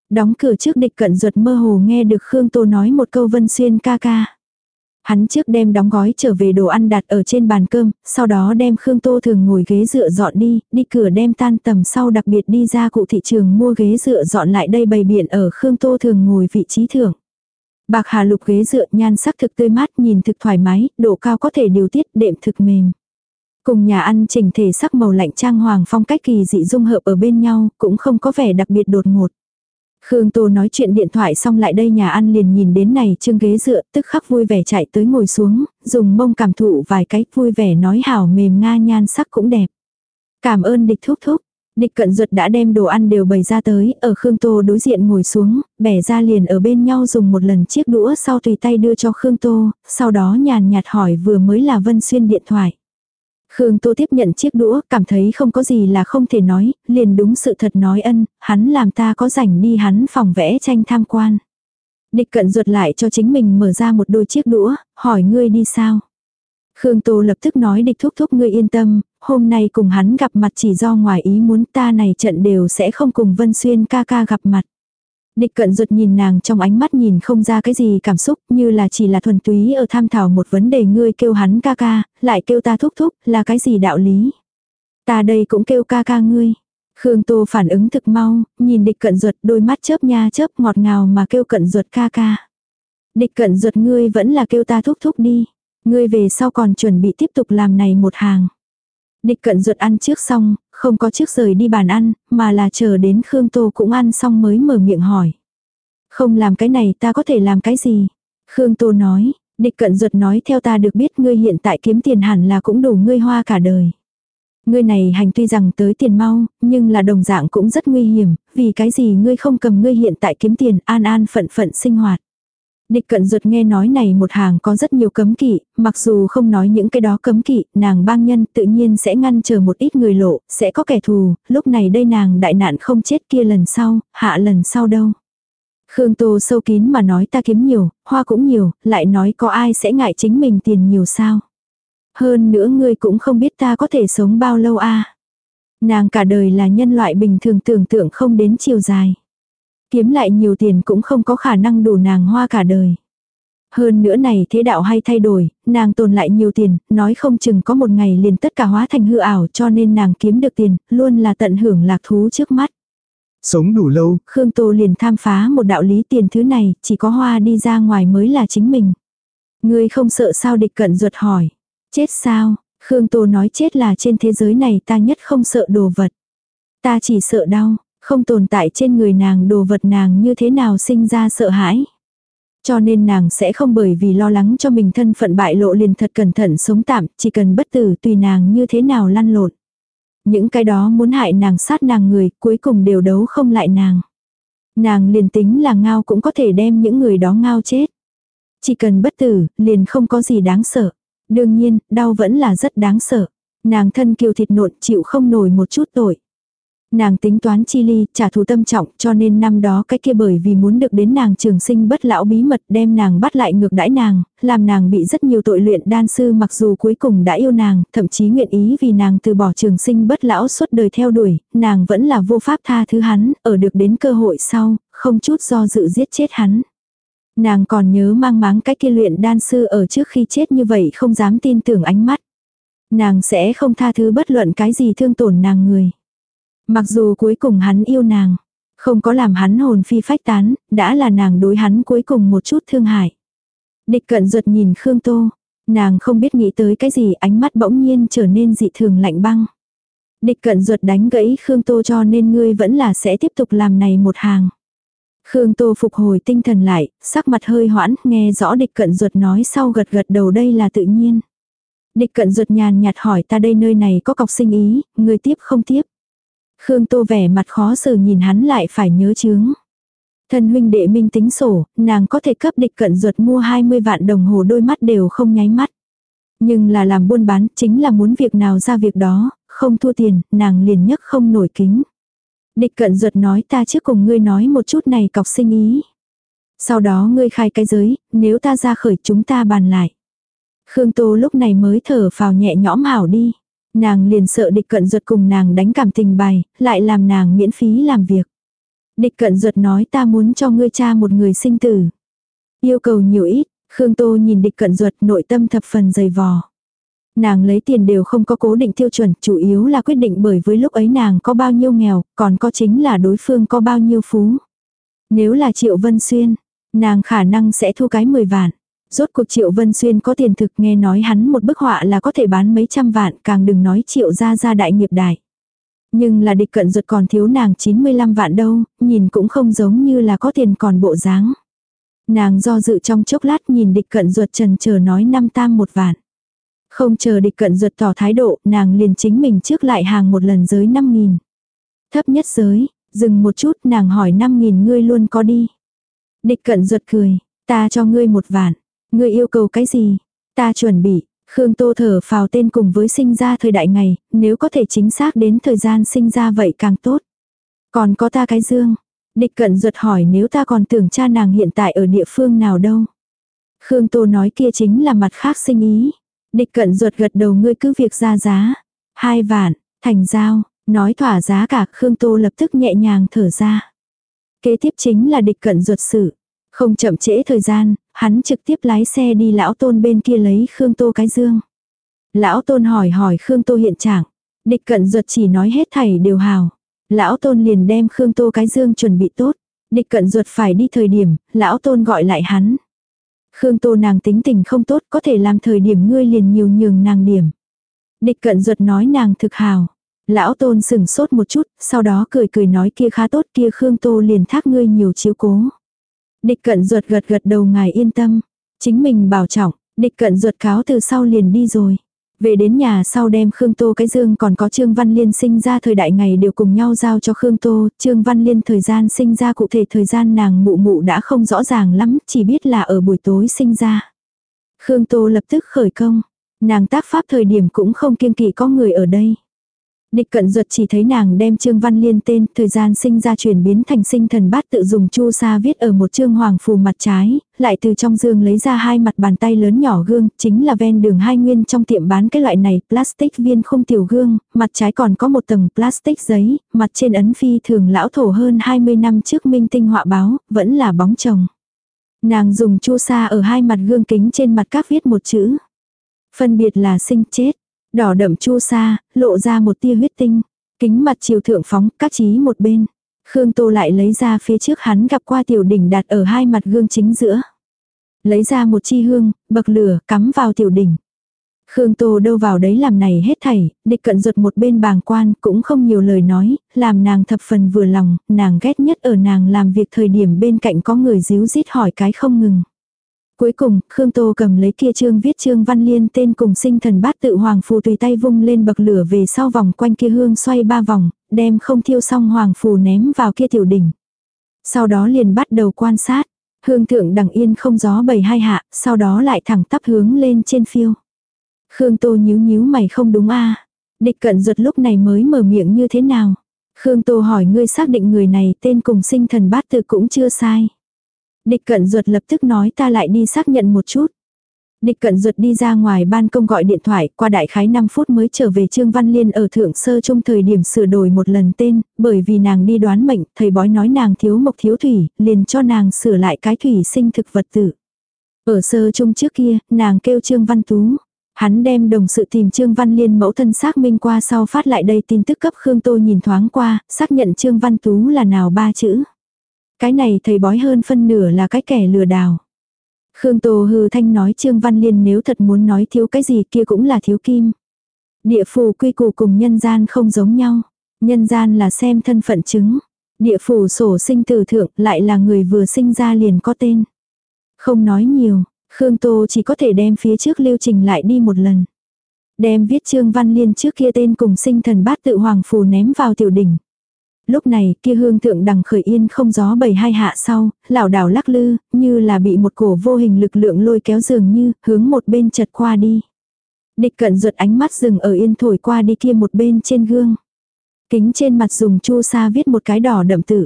Đóng cửa trước địch cận ruột mơ hồ nghe được Khương Tô nói một câu vân xuyên ca ca. Hắn trước đem đóng gói trở về đồ ăn đặt ở trên bàn cơm, sau đó đem Khương Tô thường ngồi ghế dựa dọn đi, đi cửa đem tan tầm sau đặc biệt đi ra cụ thị trường mua ghế dựa dọn lại đây bày biện ở Khương Tô thường ngồi vị trí thưởng. Bạc hà lục ghế dựa nhan sắc thực tươi mát nhìn thực thoải mái, độ cao có thể điều tiết đệm thực mềm. Cùng nhà ăn chỉnh thể sắc màu lạnh trang hoàng phong cách kỳ dị dung hợp ở bên nhau, cũng không có vẻ đặc biệt đột ngột. Khương Tô nói chuyện điện thoại xong lại đây nhà ăn liền nhìn đến này chương ghế dựa tức khắc vui vẻ chạy tới ngồi xuống, dùng mông cảm thụ vài cái vui vẻ nói hảo mềm nga nhan sắc cũng đẹp. Cảm ơn địch thúc thúc. Địch cận ruột đã đem đồ ăn đều bày ra tới, ở Khương Tô đối diện ngồi xuống, bẻ ra liền ở bên nhau dùng một lần chiếc đũa sau tùy tay đưa cho Khương Tô, sau đó nhàn nhạt hỏi vừa mới là Vân Xuyên điện thoại. Khương Tô tiếp nhận chiếc đũa, cảm thấy không có gì là không thể nói, liền đúng sự thật nói ân, hắn làm ta có rảnh đi hắn phòng vẽ tranh tham quan. Địch cận ruột lại cho chính mình mở ra một đôi chiếc đũa, hỏi ngươi đi sao. Khương Tô lập tức nói địch thúc thúc ngươi yên tâm, hôm nay cùng hắn gặp mặt chỉ do ngoài ý muốn ta này trận đều sẽ không cùng Vân Xuyên ca ca gặp mặt. Địch cận ruột nhìn nàng trong ánh mắt nhìn không ra cái gì cảm xúc như là chỉ là thuần túy ở tham thảo một vấn đề ngươi kêu hắn ca ca, lại kêu ta thúc thúc là cái gì đạo lý. Ta đây cũng kêu ca ca ngươi. Khương Tô phản ứng thực mau, nhìn địch cận ruột đôi mắt chớp nha chớp ngọt ngào mà kêu cận ruột ca ca. Địch cận ruột ngươi vẫn là kêu ta thúc thúc đi. Ngươi về sau còn chuẩn bị tiếp tục làm này một hàng. Địch cận ruột ăn trước xong, không có trước rời đi bàn ăn, mà là chờ đến Khương Tô cũng ăn xong mới mở miệng hỏi. Không làm cái này ta có thể làm cái gì? Khương Tô nói, địch cận ruột nói theo ta được biết ngươi hiện tại kiếm tiền hẳn là cũng đủ ngươi hoa cả đời. Ngươi này hành tuy rằng tới tiền mau, nhưng là đồng dạng cũng rất nguy hiểm, vì cái gì ngươi không cầm ngươi hiện tại kiếm tiền an an phận phận sinh hoạt. Địch cận ruột nghe nói này một hàng có rất nhiều cấm kỵ, mặc dù không nói những cái đó cấm kỵ, nàng bang nhân tự nhiên sẽ ngăn chờ một ít người lộ, sẽ có kẻ thù, lúc này đây nàng đại nạn không chết kia lần sau, hạ lần sau đâu. Khương Tô sâu kín mà nói ta kiếm nhiều, hoa cũng nhiều, lại nói có ai sẽ ngại chính mình tiền nhiều sao. Hơn nữa ngươi cũng không biết ta có thể sống bao lâu a à. Nàng cả đời là nhân loại bình thường tưởng tượng không đến chiều dài. Kiếm lại nhiều tiền cũng không có khả năng đủ nàng hoa cả đời. Hơn nữa này thế đạo hay thay đổi, nàng tồn lại nhiều tiền, nói không chừng có một ngày liền tất cả hóa thành hư ảo cho nên nàng kiếm được tiền, luôn là tận hưởng lạc thú trước mắt. Sống đủ lâu, Khương Tô liền tham phá một đạo lý tiền thứ này, chỉ có hoa đi ra ngoài mới là chính mình. Ngươi không sợ sao địch cận ruột hỏi. Chết sao? Khương Tô nói chết là trên thế giới này ta nhất không sợ đồ vật. Ta chỉ sợ đau, không tồn tại trên người nàng đồ vật nàng như thế nào sinh ra sợ hãi. Cho nên nàng sẽ không bởi vì lo lắng cho mình thân phận bại lộ liền thật cẩn thận sống tạm, chỉ cần bất tử tùy nàng như thế nào lăn lộn. Những cái đó muốn hại nàng sát nàng người cuối cùng đều đấu không lại nàng. Nàng liền tính là ngao cũng có thể đem những người đó ngao chết. Chỉ cần bất tử, liền không có gì đáng sợ. Đương nhiên, đau vẫn là rất đáng sợ. Nàng thân kiều thịt nộn chịu không nổi một chút tội. Nàng tính toán chi ly, trả thù tâm trọng, cho nên năm đó cái kia bởi vì muốn được đến nàng trường sinh bất lão bí mật đem nàng bắt lại ngược đãi nàng, làm nàng bị rất nhiều tội luyện đan sư mặc dù cuối cùng đã yêu nàng, thậm chí nguyện ý vì nàng từ bỏ trường sinh bất lão suốt đời theo đuổi, nàng vẫn là vô pháp tha thứ hắn, ở được đến cơ hội sau, không chút do dự giết chết hắn. Nàng còn nhớ mang máng cái kia luyện đan sư ở trước khi chết như vậy không dám tin tưởng ánh mắt. Nàng sẽ không tha thứ bất luận cái gì thương tổn nàng người. Mặc dù cuối cùng hắn yêu nàng, không có làm hắn hồn phi phách tán, đã là nàng đối hắn cuối cùng một chút thương hại. Địch cận ruột nhìn Khương Tô, nàng không biết nghĩ tới cái gì ánh mắt bỗng nhiên trở nên dị thường lạnh băng. Địch cận ruột đánh gãy Khương Tô cho nên ngươi vẫn là sẽ tiếp tục làm này một hàng. Khương Tô phục hồi tinh thần lại, sắc mặt hơi hoãn, nghe rõ địch cận ruột nói sau gật gật đầu đây là tự nhiên. Địch cận ruột nhàn nhạt hỏi ta đây nơi này có cọc sinh ý, người tiếp không tiếp. Khương Tô vẻ mặt khó xử nhìn hắn lại phải nhớ chướng. Thân huynh đệ minh tính sổ, nàng có thể cấp địch cận ruột mua 20 vạn đồng hồ đôi mắt đều không nháy mắt. Nhưng là làm buôn bán chính là muốn việc nào ra việc đó, không thua tiền, nàng liền nhất không nổi kính. Địch cận ruột nói ta trước cùng ngươi nói một chút này cọc sinh ý. Sau đó ngươi khai cái giới, nếu ta ra khởi chúng ta bàn lại. Khương Tô lúc này mới thở vào nhẹ nhõm hảo đi. Nàng liền sợ địch cận ruột cùng nàng đánh cảm tình bài, lại làm nàng miễn phí làm việc. Địch cận ruột nói ta muốn cho ngươi cha một người sinh tử. Yêu cầu nhiều ít, Khương Tô nhìn địch cận ruột nội tâm thập phần dày vò. Nàng lấy tiền đều không có cố định tiêu chuẩn, chủ yếu là quyết định bởi với lúc ấy nàng có bao nhiêu nghèo, còn có chính là đối phương có bao nhiêu phú. Nếu là Triệu Vân Xuyên, nàng khả năng sẽ thu cái 10 vạn. Rốt cuộc Triệu Vân Xuyên có tiền thực nghe nói hắn một bức họa là có thể bán mấy trăm vạn, càng đừng nói Triệu ra ra đại nghiệp đại. Nhưng là địch cận ruột còn thiếu nàng 95 vạn đâu, nhìn cũng không giống như là có tiền còn bộ dáng. Nàng do dự trong chốc lát nhìn địch cận ruột trần chờ nói năm tam một vạn. Không chờ địch cận ruột tỏ thái độ, nàng liền chính mình trước lại hàng một lần giới 5 nghìn. Thấp nhất giới, dừng một chút nàng hỏi 5.000 ngươi luôn có đi. Địch cận ruột cười, ta cho ngươi một vạn. Ngươi yêu cầu cái gì? Ta chuẩn bị, Khương Tô thở phào tên cùng với sinh ra thời đại ngày, nếu có thể chính xác đến thời gian sinh ra vậy càng tốt. Còn có ta cái dương. Địch cận ruột hỏi nếu ta còn tưởng cha nàng hiện tại ở địa phương nào đâu. Khương Tô nói kia chính là mặt khác sinh ý. Địch cận ruột gật đầu ngươi cứ việc ra giá. Hai vạn, thành giao, nói thỏa giá cả Khương Tô lập tức nhẹ nhàng thở ra. Kế tiếp chính là địch cận ruột sự. Không chậm trễ thời gian, hắn trực tiếp lái xe đi lão tôn bên kia lấy Khương Tô cái dương. Lão tôn hỏi hỏi Khương Tô hiện trạng. Địch cận ruột chỉ nói hết thảy đều hào. Lão tôn liền đem Khương Tô cái dương chuẩn bị tốt. Địch cận ruột phải đi thời điểm, lão tôn gọi lại hắn. Khương Tô nàng tính tình không tốt có thể làm thời điểm ngươi liền nhiều nhường nàng điểm. Địch cận ruột nói nàng thực hào. Lão tôn sừng sốt một chút, sau đó cười cười nói kia khá tốt kia Khương Tô liền thác ngươi nhiều chiếu cố. Địch cận ruột gật gật đầu ngài yên tâm. Chính mình bảo trọng, địch cận ruột cáo từ sau liền đi rồi. Về đến nhà sau đem Khương Tô cái dương còn có Trương Văn Liên sinh ra thời đại ngày đều cùng nhau giao cho Khương Tô, Trương Văn Liên thời gian sinh ra cụ thể thời gian nàng mụ mụ đã không rõ ràng lắm, chỉ biết là ở buổi tối sinh ra. Khương Tô lập tức khởi công, nàng tác pháp thời điểm cũng không kiêng kỵ có người ở đây. Địch cận ruột chỉ thấy nàng đem Trương Văn Liên tên, thời gian sinh ra chuyển biến thành sinh thần bát tự dùng chu sa viết ở một trương hoàng phù mặt trái, lại từ trong dương lấy ra hai mặt bàn tay lớn nhỏ gương, chính là ven đường hai nguyên trong tiệm bán cái loại này, plastic viên không tiểu gương, mặt trái còn có một tầng plastic giấy, mặt trên ấn phi thường lão thổ hơn 20 năm trước minh tinh họa báo, vẫn là bóng chồng. Nàng dùng chu sa ở hai mặt gương kính trên mặt các viết một chữ. Phân biệt là sinh chết. Đỏ đậm chu sa, lộ ra một tia huyết tinh. Kính mặt chiều thượng phóng, các trí một bên. Khương Tô lại lấy ra phía trước hắn gặp qua tiểu đỉnh đặt ở hai mặt gương chính giữa. Lấy ra một chi hương, bậc lửa, cắm vào tiểu đỉnh. Khương Tô đâu vào đấy làm này hết thảy, địch cận ruột một bên bàng quan cũng không nhiều lời nói, làm nàng thập phần vừa lòng, nàng ghét nhất ở nàng làm việc thời điểm bên cạnh có người díu dít hỏi cái không ngừng. Cuối cùng, Khương Tô cầm lấy kia trương viết trương văn liên tên cùng sinh thần bát tự hoàng phù tùy tay vung lên bậc lửa về sau vòng quanh kia hương xoay ba vòng, đem không thiêu xong hoàng phù ném vào kia tiểu đỉnh. Sau đó liền bắt đầu quan sát. Hương thượng đằng yên không gió bầy hai hạ, sau đó lại thẳng tắp hướng lên trên phiêu. Khương Tô nhíu nhíu mày không đúng a Địch cận ruột lúc này mới mở miệng như thế nào? Khương Tô hỏi ngươi xác định người này tên cùng sinh thần bát tự cũng chưa sai. Địch cận ruột lập tức nói ta lại đi xác nhận một chút. Địch cận ruột đi ra ngoài ban công gọi điện thoại, qua đại khái 5 phút mới trở về Trương Văn Liên ở thượng sơ trong thời điểm sửa đổi một lần tên, bởi vì nàng đi đoán mệnh, thầy bói nói nàng thiếu mộc thiếu thủy, liền cho nàng sửa lại cái thủy sinh thực vật tử. Ở sơ trung trước kia, nàng kêu Trương Văn Tú. Hắn đem đồng sự tìm Trương Văn Liên mẫu thân xác minh qua sau phát lại đây tin tức cấp Khương Tô nhìn thoáng qua, xác nhận Trương Văn Tú là nào ba chữ. Cái này thầy bói hơn phân nửa là cái kẻ lừa đảo. Khương Tô hư thanh nói Trương Văn Liên nếu thật muốn nói thiếu cái gì kia cũng là thiếu kim. Địa phủ quy củ cùng nhân gian không giống nhau. Nhân gian là xem thân phận chứng. Địa phủ sổ sinh tử thượng lại là người vừa sinh ra liền có tên. Không nói nhiều, Khương Tô chỉ có thể đem phía trước lưu trình lại đi một lần. Đem viết Trương Văn Liên trước kia tên cùng sinh thần bát tự hoàng phù ném vào tiểu đỉnh. Lúc này kia hương thượng đằng khởi yên không gió bầy hai hạ sau, lảo đảo lắc lư, như là bị một cổ vô hình lực lượng lôi kéo dường như, hướng một bên chật qua đi. Địch cận ruột ánh mắt dừng ở yên thổi qua đi kia một bên trên gương. Kính trên mặt dùng chu sa viết một cái đỏ đậm tự.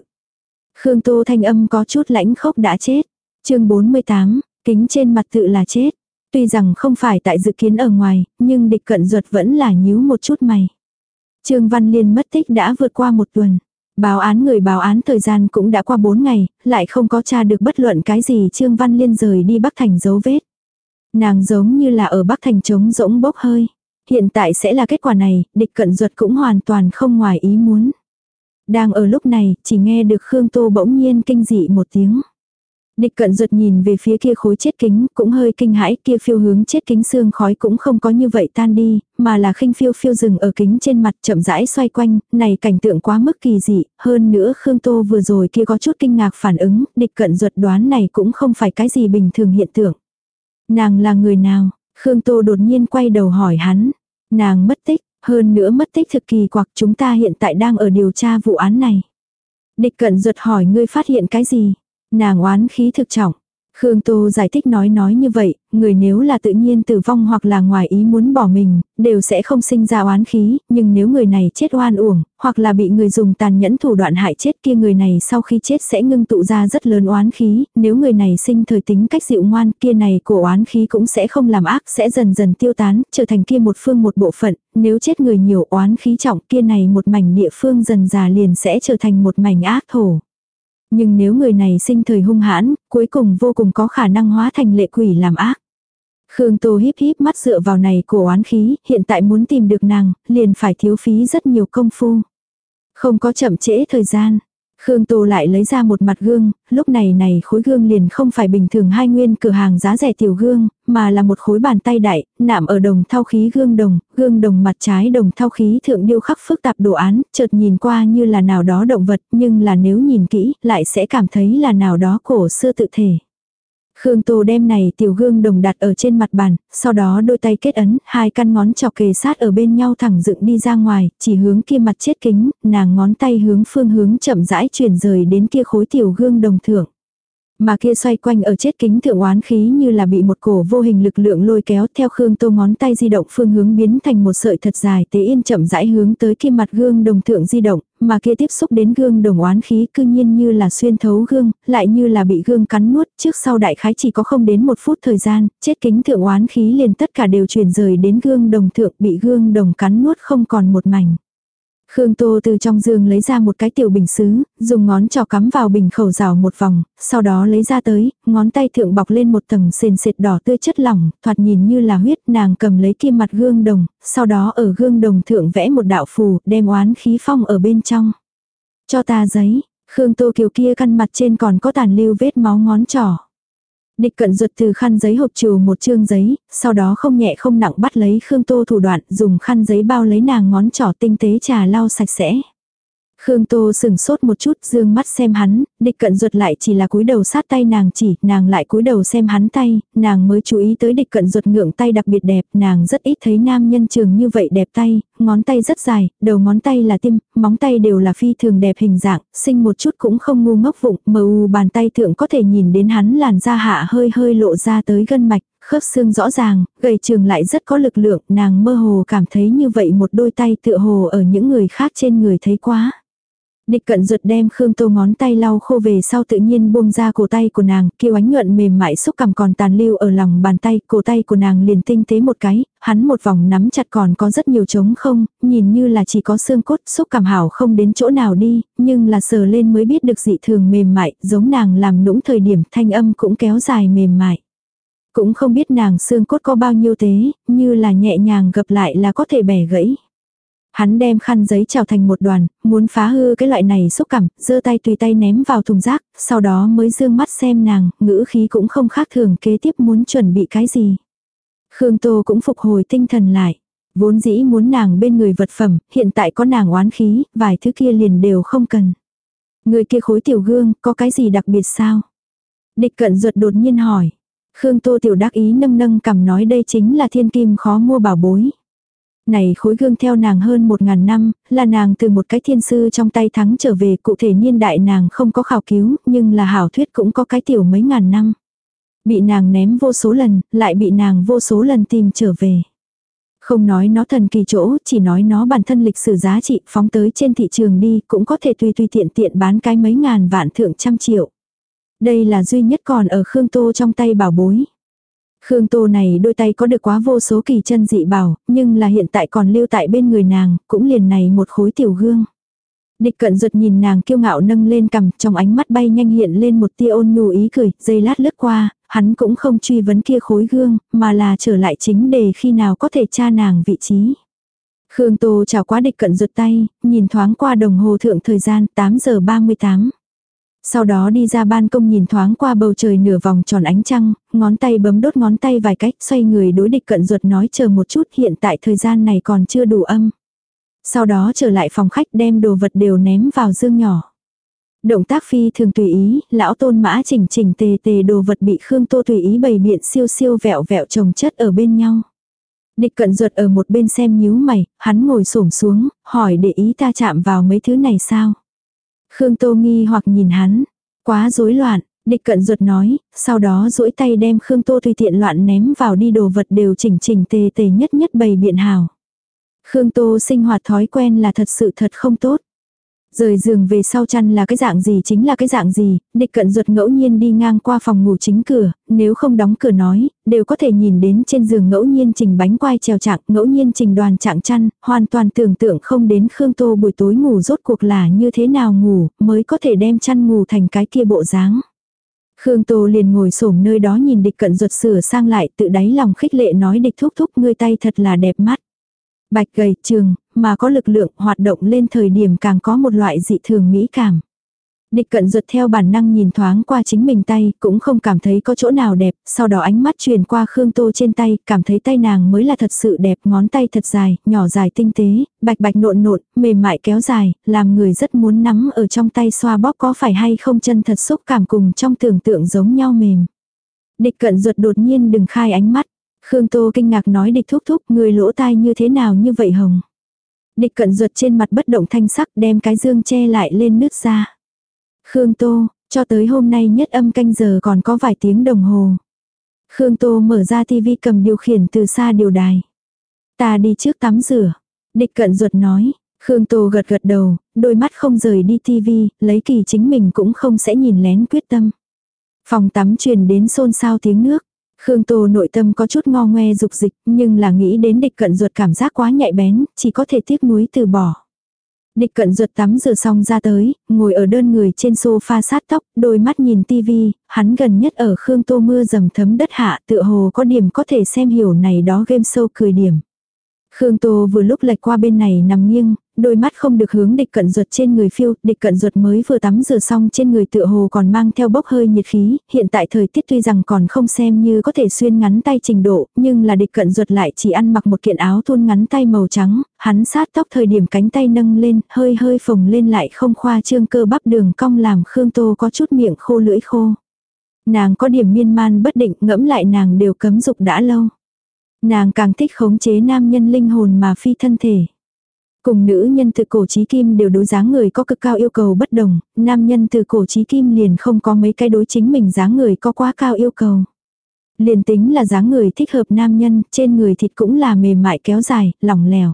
Khương Tô thanh âm có chút lãnh khốc đã chết. chương 48, kính trên mặt tự là chết. Tuy rằng không phải tại dự kiến ở ngoài, nhưng địch cận ruột vẫn là nhíu một chút mày. Trương Văn Liên mất tích đã vượt qua một tuần. Báo án người báo án thời gian cũng đã qua 4 ngày, lại không có tra được bất luận cái gì Trương Văn Liên rời đi Bắc Thành dấu vết. Nàng giống như là ở Bắc Thành trống rỗng bốc hơi. Hiện tại sẽ là kết quả này, địch cận ruột cũng hoàn toàn không ngoài ý muốn. Đang ở lúc này, chỉ nghe được Khương Tô bỗng nhiên kinh dị một tiếng. Địch cận ruột nhìn về phía kia khối chết kính, cũng hơi kinh hãi, kia phiêu hướng chết kính xương khói cũng không có như vậy tan đi, mà là khinh phiêu phiêu dừng ở kính trên mặt chậm rãi xoay quanh, này cảnh tượng quá mức kỳ dị, hơn nữa Khương Tô vừa rồi kia có chút kinh ngạc phản ứng, địch cận ruột đoán này cũng không phải cái gì bình thường hiện tượng. Nàng là người nào? Khương Tô đột nhiên quay đầu hỏi hắn. Nàng mất tích, Hơn nữa mất tích thực kỳ quặc chúng ta hiện tại đang ở điều tra vụ án này. Địch cận ruột hỏi ngươi phát hiện cái gì? Nàng oán khí thực trọng. Khương Tô giải thích nói nói như vậy, người nếu là tự nhiên tử vong hoặc là ngoài ý muốn bỏ mình, đều sẽ không sinh ra oán khí, nhưng nếu người này chết oan uổng, hoặc là bị người dùng tàn nhẫn thủ đoạn hại chết kia người này sau khi chết sẽ ngưng tụ ra rất lớn oán khí, nếu người này sinh thời tính cách dịu ngoan kia này của oán khí cũng sẽ không làm ác, sẽ dần dần tiêu tán, trở thành kia một phương một bộ phận, nếu chết người nhiều oán khí trọng kia này một mảnh địa phương dần già liền sẽ trở thành một mảnh ác thổ. Nhưng nếu người này sinh thời hung hãn, cuối cùng vô cùng có khả năng hóa thành lệ quỷ làm ác. Khương Tô híp híp mắt dựa vào này cổ oán khí, hiện tại muốn tìm được nàng, liền phải thiếu phí rất nhiều công phu. Không có chậm trễ thời gian, Khương Tô lại lấy ra một mặt gương, lúc này này khối gương liền không phải bình thường hai nguyên cửa hàng giá rẻ tiểu gương, mà là một khối bàn tay đại, nạm ở đồng thau khí gương đồng, gương đồng mặt trái đồng thau khí thượng điêu khắc phức tạp đồ án, chợt nhìn qua như là nào đó động vật, nhưng là nếu nhìn kỹ, lại sẽ cảm thấy là nào đó cổ xưa tự thể. Khương Tô đem này tiểu gương đồng đặt ở trên mặt bàn, sau đó đôi tay kết ấn, hai căn ngón chọc kề sát ở bên nhau thẳng dựng đi ra ngoài, chỉ hướng kia mặt chết kính, nàng ngón tay hướng phương hướng chậm rãi chuyển rời đến kia khối tiểu gương đồng thượng. Mà kia xoay quanh ở chết kính thượng oán khí như là bị một cổ vô hình lực lượng lôi kéo theo Khương Tô ngón tay di động phương hướng biến thành một sợi thật dài tế yên chậm rãi hướng tới kia mặt gương đồng thượng di động, mà kia tiếp xúc đến gương đồng oán khí cư nhiên như là xuyên thấu gương, lại như là bị gương cắn nuốt, trước sau đại khái chỉ có không đến một phút thời gian, chết kính thượng oán khí liền tất cả đều chuyển rời đến gương đồng thượng bị gương đồng cắn nuốt không còn một mảnh. Khương Tô từ trong giường lấy ra một cái tiểu bình xứ, dùng ngón trò cắm vào bình khẩu rào một vòng, sau đó lấy ra tới, ngón tay thượng bọc lên một tầng sền sệt đỏ tươi chất lỏng, thoạt nhìn như là huyết, nàng cầm lấy kim mặt gương đồng, sau đó ở gương đồng thượng vẽ một đạo phù, đem oán khí phong ở bên trong. Cho ta giấy, Khương Tô Kiều kia căn mặt trên còn có tàn lưu vết máu ngón trỏ. Địch cận ruột từ khăn giấy hộp trù một chương giấy, sau đó không nhẹ không nặng bắt lấy Khương Tô thủ đoạn, dùng khăn giấy bao lấy nàng ngón trỏ tinh tế trà lau sạch sẽ. Khương Tô sừng sốt một chút dương mắt xem hắn, địch cận ruột lại chỉ là cúi đầu sát tay nàng chỉ, nàng lại cúi đầu xem hắn tay, nàng mới chú ý tới địch cận ruột ngượng tay đặc biệt đẹp, nàng rất ít thấy nam nhân trường như vậy đẹp tay, ngón tay rất dài, đầu ngón tay là tim, móng tay đều là phi thường đẹp hình dạng, sinh một chút cũng không ngu ngốc vụng, mờ u bàn tay thượng có thể nhìn đến hắn làn da hạ hơi hơi lộ ra tới gân mạch, khớp xương rõ ràng, gầy trường lại rất có lực lượng, nàng mơ hồ cảm thấy như vậy một đôi tay tựa hồ ở những người khác trên người thấy quá. Địch cận ruột đem Khương Tô ngón tay lau khô về sau tự nhiên buông ra cổ tay của nàng, kêu ánh nhuận mềm mại xúc cảm còn tàn lưu ở lòng bàn tay, cổ tay của nàng liền tinh tế một cái, hắn một vòng nắm chặt còn có rất nhiều trống không, nhìn như là chỉ có xương cốt, xúc cảm hảo không đến chỗ nào đi, nhưng là sờ lên mới biết được dị thường mềm mại, giống nàng làm nũng thời điểm thanh âm cũng kéo dài mềm mại. Cũng không biết nàng xương cốt có bao nhiêu tế, như là nhẹ nhàng gập lại là có thể bẻ gãy. Hắn đem khăn giấy trào thành một đoàn, muốn phá hư cái loại này xúc cảm, giơ tay tùy tay ném vào thùng rác, sau đó mới dương mắt xem nàng, ngữ khí cũng không khác thường kế tiếp muốn chuẩn bị cái gì. Khương Tô cũng phục hồi tinh thần lại. Vốn dĩ muốn nàng bên người vật phẩm, hiện tại có nàng oán khí, vài thứ kia liền đều không cần. Người kia khối tiểu gương, có cái gì đặc biệt sao? Địch cận ruột đột nhiên hỏi. Khương Tô tiểu đắc ý nâng nâng cầm nói đây chính là thiên kim khó mua bảo bối. Này khối gương theo nàng hơn một ngàn năm, là nàng từ một cái thiên sư trong tay thắng trở về cụ thể niên đại nàng không có khảo cứu, nhưng là hảo thuyết cũng có cái tiểu mấy ngàn năm. Bị nàng ném vô số lần, lại bị nàng vô số lần tìm trở về. Không nói nó thần kỳ chỗ, chỉ nói nó bản thân lịch sử giá trị phóng tới trên thị trường đi cũng có thể tùy tùy tiện tiện bán cái mấy ngàn vạn thượng trăm triệu. Đây là duy nhất còn ở Khương Tô trong tay bảo bối. Khương Tô này đôi tay có được quá vô số kỳ chân dị bảo, nhưng là hiện tại còn lưu tại bên người nàng, cũng liền này một khối tiểu gương. Địch cận ruột nhìn nàng kiêu ngạo nâng lên cầm, trong ánh mắt bay nhanh hiện lên một tia ôn nhu ý cười, dây lát lướt qua, hắn cũng không truy vấn kia khối gương, mà là trở lại chính đề khi nào có thể tra nàng vị trí. Khương Tô chào quá địch cận ruột tay, nhìn thoáng qua đồng hồ thượng thời gian 8 giờ 38. Sau đó đi ra ban công nhìn thoáng qua bầu trời nửa vòng tròn ánh trăng, ngón tay bấm đốt ngón tay vài cách, xoay người đối địch cận ruột nói chờ một chút hiện tại thời gian này còn chưa đủ âm. Sau đó trở lại phòng khách đem đồ vật đều ném vào dương nhỏ. Động tác phi thường tùy ý, lão tôn mã chỉnh chỉnh tề tề đồ vật bị Khương Tô tùy ý bày biện siêu siêu vẹo vẹo trồng chất ở bên nhau. Địch cận ruột ở một bên xem nhíu mày, hắn ngồi xổm xuống, hỏi để ý ta chạm vào mấy thứ này sao. Khương Tô nghi hoặc nhìn hắn, quá rối loạn, địch cận ruột nói, sau đó duỗi tay đem Khương Tô tùy tiện loạn ném vào đi đồ vật đều chỉnh chỉnh tề tề nhất nhất bày biện hào. Khương Tô sinh hoạt thói quen là thật sự thật không tốt. Rời giường về sau chăn là cái dạng gì chính là cái dạng gì, địch cận ruột ngẫu nhiên đi ngang qua phòng ngủ chính cửa, nếu không đóng cửa nói, đều có thể nhìn đến trên giường ngẫu nhiên trình bánh quai treo trạng, ngẫu nhiên trình đoàn trạng chăn, hoàn toàn tưởng tượng không đến Khương Tô buổi tối ngủ rốt cuộc là như thế nào ngủ, mới có thể đem chăn ngủ thành cái kia bộ dáng. Khương Tô liền ngồi xổm nơi đó nhìn địch cận ruột sửa sang lại tự đáy lòng khích lệ nói địch thúc thúc ngươi tay thật là đẹp mắt. Bạch gầy trường, mà có lực lượng hoạt động lên thời điểm càng có một loại dị thường mỹ cảm. Địch cận ruột theo bản năng nhìn thoáng qua chính mình tay, cũng không cảm thấy có chỗ nào đẹp, sau đó ánh mắt truyền qua Khương Tô trên tay, cảm thấy tay nàng mới là thật sự đẹp, ngón tay thật dài, nhỏ dài tinh tế, bạch bạch nộn nộn, mềm mại kéo dài, làm người rất muốn nắm ở trong tay xoa bóp có phải hay không chân thật xúc cảm cùng trong tưởng tượng giống nhau mềm. Địch cận ruột đột nhiên đừng khai ánh mắt, Khương Tô kinh ngạc nói địch thúc thúc người lỗ tai như thế nào như vậy hồng. Địch cận ruột trên mặt bất động thanh sắc đem cái dương che lại lên nước ra. Khương Tô, cho tới hôm nay nhất âm canh giờ còn có vài tiếng đồng hồ. Khương Tô mở ra tivi cầm điều khiển từ xa điều đài. Ta đi trước tắm rửa. Địch cận ruột nói. Khương Tô gật gật đầu, đôi mắt không rời đi tivi, lấy kỳ chính mình cũng không sẽ nhìn lén quyết tâm. Phòng tắm truyền đến xôn xao tiếng nước. Khương Tô nội tâm có chút ngo ngoe dục dịch, nhưng là nghĩ đến địch cận ruột cảm giác quá nhạy bén, chỉ có thể tiếc nuối từ bỏ. Địch cận ruột tắm rửa xong ra tới, ngồi ở đơn người trên sofa sát tóc, đôi mắt nhìn tivi, hắn gần nhất ở Khương Tô mưa dầm thấm đất hạ tựa hồ có điểm có thể xem hiểu này đó game show cười điểm. Khương Tô vừa lúc lệch qua bên này nằm nghiêng, đôi mắt không được hướng địch cận ruột trên người phiêu, địch cận ruột mới vừa tắm rửa xong trên người tựa hồ còn mang theo bốc hơi nhiệt khí, hiện tại thời tiết tuy rằng còn không xem như có thể xuyên ngắn tay trình độ, nhưng là địch cận ruột lại chỉ ăn mặc một kiện áo thun ngắn tay màu trắng, hắn sát tóc thời điểm cánh tay nâng lên, hơi hơi phồng lên lại không khoa trương cơ bắp đường cong làm Khương Tô có chút miệng khô lưỡi khô. Nàng có điểm miên man bất định ngẫm lại nàng đều cấm dục đã lâu. Nàng càng thích khống chế nam nhân linh hồn mà phi thân thể. Cùng nữ nhân từ cổ trí kim đều đối dáng người có cực cao yêu cầu bất đồng, nam nhân từ cổ trí kim liền không có mấy cái đối chính mình dáng người có quá cao yêu cầu. Liền tính là dáng người thích hợp nam nhân, trên người thịt cũng là mềm mại kéo dài, lỏng lẻo.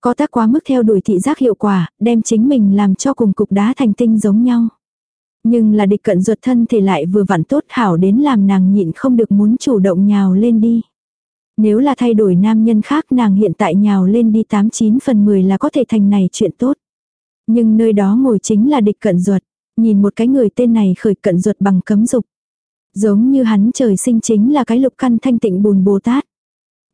Có tác quá mức theo đuổi thị giác hiệu quả, đem chính mình làm cho cùng cục đá thành tinh giống nhau. Nhưng là địch cận ruột thân thể lại vừa vặn tốt hảo đến làm nàng nhịn không được muốn chủ động nhào lên đi. Nếu là thay đổi nam nhân khác nàng hiện tại nhào lên đi 89 phần 10 là có thể thành này chuyện tốt. Nhưng nơi đó ngồi chính là địch cận ruột. Nhìn một cái người tên này khởi cận ruột bằng cấm dục. Giống như hắn trời sinh chính là cái lục căn thanh tịnh bùn Bồ Tát.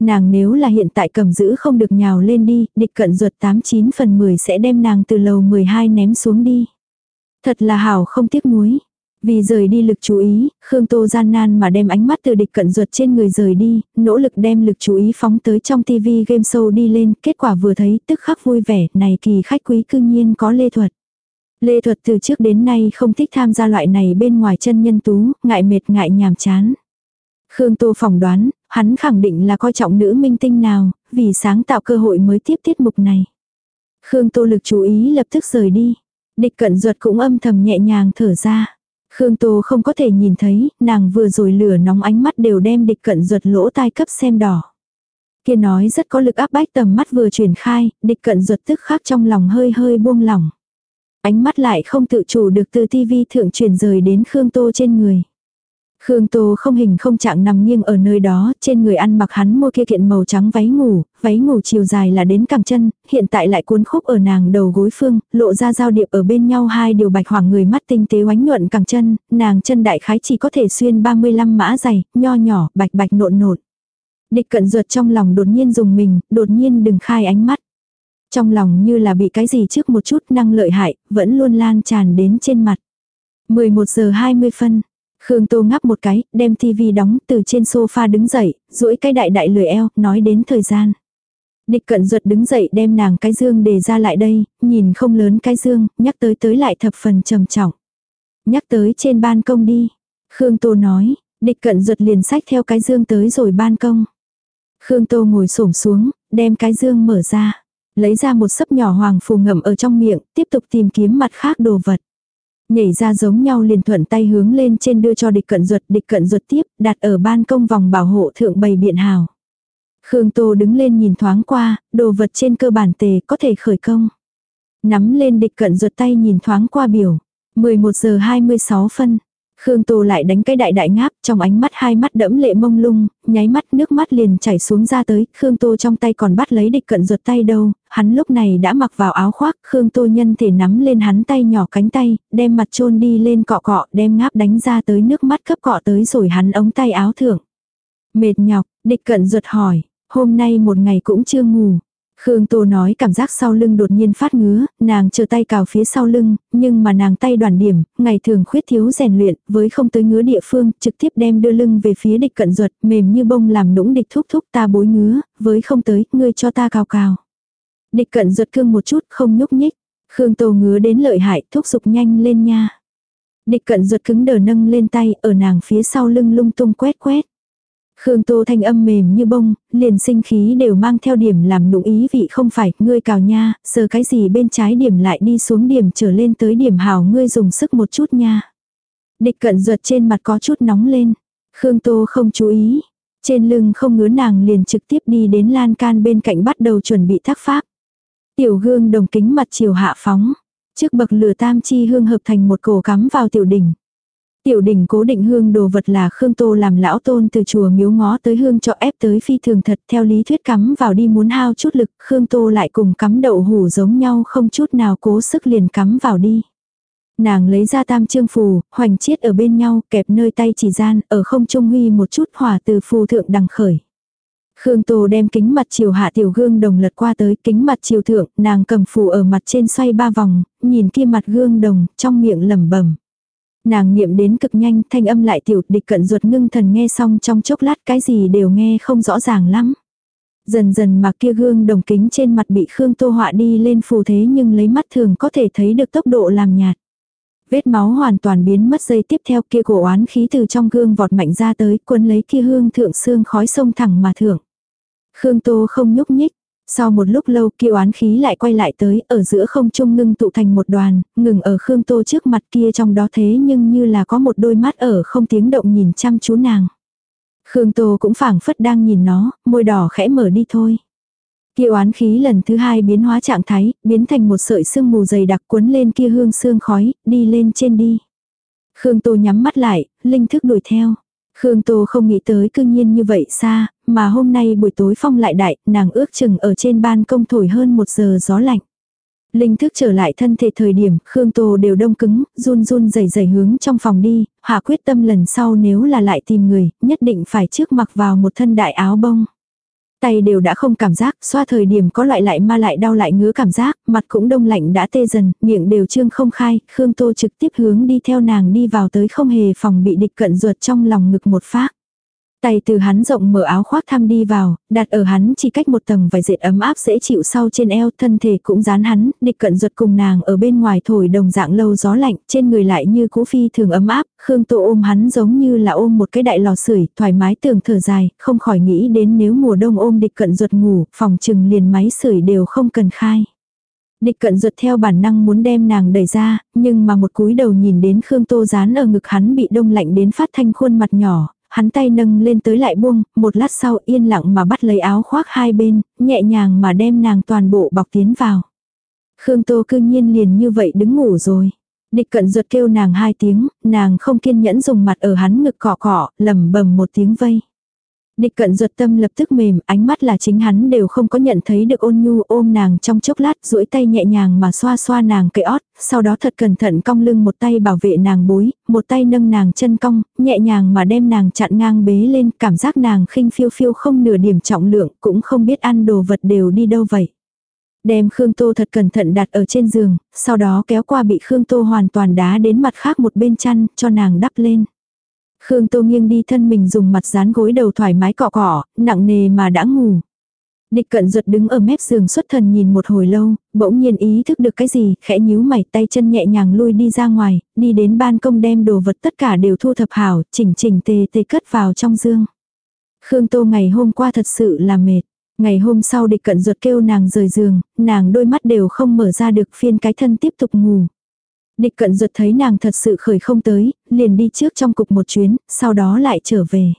Nàng nếu là hiện tại cầm giữ không được nhào lên đi, địch cận ruột 89 phần 10 sẽ đem nàng từ lầu 12 ném xuống đi. Thật là hảo không tiếc nuối. Vì rời đi lực chú ý, Khương Tô gian nan mà đem ánh mắt từ địch cận ruột trên người rời đi, nỗ lực đem lực chú ý phóng tới trong TV game show đi lên, kết quả vừa thấy tức khắc vui vẻ, này kỳ khách quý cương nhiên có lê thuật. Lê thuật từ trước đến nay không thích tham gia loại này bên ngoài chân nhân tú, ngại mệt ngại nhàm chán. Khương Tô phỏng đoán, hắn khẳng định là coi trọng nữ minh tinh nào, vì sáng tạo cơ hội mới tiếp tiết mục này. Khương Tô lực chú ý lập tức rời đi. Địch cận ruột cũng âm thầm nhẹ nhàng thở ra. Khương Tô không có thể nhìn thấy, nàng vừa rồi lửa nóng ánh mắt đều đem địch cận ruột lỗ tai cấp xem đỏ. Kia nói rất có lực áp bách tầm mắt vừa truyền khai, địch cận ruột tức khắc trong lòng hơi hơi buông lỏng. Ánh mắt lại không tự chủ được từ tivi thượng truyền rời đến Khương Tô trên người. Khương Tô không hình không trạng nằm nghiêng ở nơi đó, trên người ăn mặc hắn mua kia kiện màu trắng váy ngủ, váy ngủ chiều dài là đến cẳng chân, hiện tại lại cuốn khúc ở nàng đầu gối phương, lộ ra giao điệp ở bên nhau hai điều bạch hoàng người mắt tinh tế oánh nhuận cẳng chân, nàng chân đại khái chỉ có thể xuyên 35 mã dày, nho nhỏ, bạch bạch nộn nộn. Địch cận ruột trong lòng đột nhiên dùng mình, đột nhiên đừng khai ánh mắt. Trong lòng như là bị cái gì trước một chút năng lợi hại, vẫn luôn lan tràn đến trên mặt. 11 giờ 20 phân, Khương Tô ngáp một cái, đem tivi đóng từ trên sofa đứng dậy, duỗi cái đại đại lười eo, nói đến thời gian. Địch cận ruột đứng dậy đem nàng cái dương đề ra lại đây, nhìn không lớn cái dương, nhắc tới tới lại thập phần trầm trọng. Nhắc tới trên ban công đi. Khương Tô nói, địch cận ruột liền sách theo cái dương tới rồi ban công. Khương Tô ngồi xổm xuống, đem cái dương mở ra. Lấy ra một sấp nhỏ hoàng phù ngậm ở trong miệng, tiếp tục tìm kiếm mặt khác đồ vật. Nhảy ra giống nhau liền thuận tay hướng lên trên đưa cho địch cận ruột, địch cận ruột tiếp, đặt ở ban công vòng bảo hộ thượng bày biện hào. Khương Tô đứng lên nhìn thoáng qua, đồ vật trên cơ bản tề có thể khởi công. Nắm lên địch cận ruột tay nhìn thoáng qua biểu. 11 giờ 26 phân. Khương Tô lại đánh cái đại đại ngáp, trong ánh mắt hai mắt đẫm lệ mông lung, nháy mắt nước mắt liền chảy xuống ra tới, Khương Tô trong tay còn bắt lấy địch cận ruột tay đâu, hắn lúc này đã mặc vào áo khoác, Khương Tô nhân thể nắm lên hắn tay nhỏ cánh tay, đem mặt chôn đi lên cọ cọ, đem ngáp đánh ra tới nước mắt cấp cọ tới rồi hắn ống tay áo thượng. Mệt nhọc, địch cận ruột hỏi, hôm nay một ngày cũng chưa ngủ, Khương Tô nói cảm giác sau lưng đột nhiên phát ngứa, nàng chờ tay cào phía sau lưng, nhưng mà nàng tay đoàn điểm, ngày thường khuyết thiếu rèn luyện, với không tới ngứa địa phương, trực tiếp đem đưa lưng về phía địch cận ruột, mềm như bông làm nũng địch thúc thúc ta bối ngứa, với không tới, ngươi cho ta cào cào. Địch cận ruột cương một chút, không nhúc nhích. Khương Tô ngứa đến lợi hại, thúc giục nhanh lên nha. Địch cận ruột cứng đờ nâng lên tay, ở nàng phía sau lưng lung tung quét quét. Khương Tô thanh âm mềm như bông, liền sinh khí đều mang theo điểm làm nụng ý vị không phải, ngươi cào nha, sờ cái gì bên trái điểm lại đi xuống điểm trở lên tới điểm hào ngươi dùng sức một chút nha. Địch cận ruột trên mặt có chút nóng lên. Khương Tô không chú ý. Trên lưng không ngứa nàng liền trực tiếp đi đến lan can bên cạnh bắt đầu chuẩn bị thác pháp. Tiểu gương đồng kính mặt chiều hạ phóng. Trước bậc lửa tam chi hương hợp thành một cổ cắm vào tiểu đỉnh. Tiểu đỉnh cố định hương đồ vật là Khương Tô làm lão tôn từ chùa miếu ngó tới hương cho ép tới phi thường thật theo lý thuyết cắm vào đi muốn hao chút lực, Khương Tô lại cùng cắm đậu hủ giống nhau không chút nào cố sức liền cắm vào đi. Nàng lấy ra tam trương phù, hoành chiết ở bên nhau, kẹp nơi tay chỉ gian, ở không trung huy một chút hỏa từ phù thượng đằng khởi. Khương Tô đem kính mặt chiều hạ tiểu gương đồng lật qua tới kính mặt chiều thượng, nàng cầm phù ở mặt trên xoay ba vòng, nhìn kia mặt gương đồng, trong miệng lẩm bẩm Nàng niệm đến cực nhanh, thanh âm lại tiểu địch cận ruột ngưng thần nghe xong trong chốc lát cái gì đều nghe không rõ ràng lắm. Dần dần mà kia gương đồng kính trên mặt bị Khương Tô họa đi lên phù thế nhưng lấy mắt thường có thể thấy được tốc độ làm nhạt. Vết máu hoàn toàn biến mất giây tiếp theo kia cổ oán khí từ trong gương vọt mạnh ra tới quân lấy kia hương thượng xương khói sông thẳng mà thượng. Khương Tô không nhúc nhích, sau một lúc lâu kia oán khí lại quay lại tới, ở giữa không trung ngưng tụ thành một đoàn, ngừng ở Khương Tô trước mặt kia trong đó thế nhưng như là có một đôi mắt ở không tiếng động nhìn chăm chú nàng. Khương Tô cũng phảng phất đang nhìn nó, môi đỏ khẽ mở đi thôi. Kia oán khí lần thứ hai biến hóa trạng thái, biến thành một sợi sương mù dày đặc cuốn lên kia hương sương khói, đi lên trên đi. Khương Tô nhắm mắt lại, linh thức đuổi theo. Khương Tô không nghĩ tới cương nhiên như vậy xa, mà hôm nay buổi tối phong lại đại, nàng ước chừng ở trên ban công thổi hơn một giờ gió lạnh. Linh thức trở lại thân thể thời điểm, Khương Tô đều đông cứng, run run rẩy rẩy hướng trong phòng đi, hạ quyết tâm lần sau nếu là lại tìm người, nhất định phải trước mặc vào một thân đại áo bông. Tay đều đã không cảm giác, xoa thời điểm có loại lại ma lại đau lại ngứa cảm giác, mặt cũng đông lạnh đã tê dần, miệng đều trương không khai, Khương Tô trực tiếp hướng đi theo nàng đi vào tới không hề phòng bị địch cận ruột trong lòng ngực một phát. Tay từ hắn rộng mở áo khoác thăm đi vào, đặt ở hắn chỉ cách một tầng vài dệt ấm áp dễ chịu sau trên eo, thân thể cũng dán hắn, địch cận ruột cùng nàng ở bên ngoài thổi đồng dạng lâu gió lạnh, trên người lại như cũ phi thường ấm áp, Khương Tô ôm hắn giống như là ôm một cái đại lò sưởi, thoải mái tưởng thở dài, không khỏi nghĩ đến nếu mùa đông ôm địch cận ruột ngủ, phòng trừng liền máy sưởi đều không cần khai. Địch cận ruột theo bản năng muốn đem nàng đẩy ra, nhưng mà một cúi đầu nhìn đến Khương Tô dán ở ngực hắn bị đông lạnh đến phát thanh khuôn mặt nhỏ, hắn tay nâng lên tới lại buông, một lát sau yên lặng mà bắt lấy áo khoác hai bên, nhẹ nhàng mà đem nàng toàn bộ bọc tiến vào. Khương Tô cư nhiên liền như vậy đứng ngủ rồi. Địch cận ruột kêu nàng hai tiếng, nàng không kiên nhẫn dùng mặt ở hắn ngực cọ cọ, lầm bầm một tiếng vây. Địch cận ruột tâm lập tức mềm, ánh mắt là chính hắn đều không có nhận thấy được ôn nhu ôm nàng trong chốc lát, duỗi tay nhẹ nhàng mà xoa xoa nàng cây ót, sau đó thật cẩn thận cong lưng một tay bảo vệ nàng bối, một tay nâng nàng chân cong, nhẹ nhàng mà đem nàng chặn ngang bế lên, cảm giác nàng khinh phiêu phiêu không nửa điểm trọng lượng, cũng không biết ăn đồ vật đều đi đâu vậy. Đem Khương Tô thật cẩn thận đặt ở trên giường, sau đó kéo qua bị Khương Tô hoàn toàn đá đến mặt khác một bên chăn, cho nàng đắp lên. Khương Tô nghiêng đi thân mình dùng mặt dán gối đầu thoải mái cọ cọ, nặng nề mà đã ngủ. Địch cận ruột đứng ở mép giường xuất thần nhìn một hồi lâu, bỗng nhiên ý thức được cái gì, khẽ nhíu mày tay chân nhẹ nhàng lui đi ra ngoài, đi đến ban công đem đồ vật tất cả đều thu thập hảo, chỉnh chỉnh tề tề cất vào trong dương. Khương Tô ngày hôm qua thật sự là mệt. Ngày hôm sau địch cận ruột kêu nàng rời giường, nàng đôi mắt đều không mở ra được phiên cái thân tiếp tục ngủ. Địch cận ruột thấy nàng thật sự khởi không tới, liền đi trước trong cục một chuyến, sau đó lại trở về.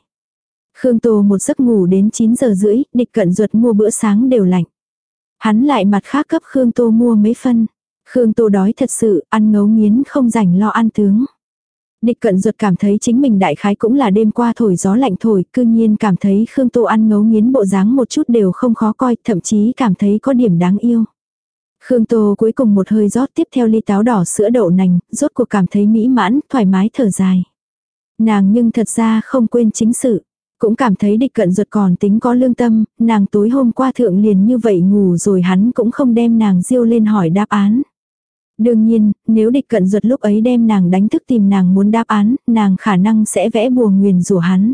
Khương Tô một giấc ngủ đến 9 giờ rưỡi, địch cận ruột mua bữa sáng đều lạnh. Hắn lại mặt khác cấp Khương Tô mua mấy phân. Khương Tô đói thật sự, ăn ngấu nghiến không rảnh lo ăn tướng. Địch cận ruột cảm thấy chính mình đại khái cũng là đêm qua thổi gió lạnh thổi, cư nhiên cảm thấy Khương Tô ăn ngấu nghiến bộ dáng một chút đều không khó coi, thậm chí cảm thấy có điểm đáng yêu. Khương Tô cuối cùng một hơi rót tiếp theo ly táo đỏ sữa đậu nành, rốt cuộc cảm thấy mỹ mãn, thoải mái thở dài. Nàng nhưng thật ra không quên chính sự. Cũng cảm thấy địch cận ruột còn tính có lương tâm, nàng tối hôm qua thượng liền như vậy ngủ rồi hắn cũng không đem nàng diêu lên hỏi đáp án. Đương nhiên, nếu địch cận ruột lúc ấy đem nàng đánh thức tìm nàng muốn đáp án, nàng khả năng sẽ vẽ bùa nguyền rủa hắn.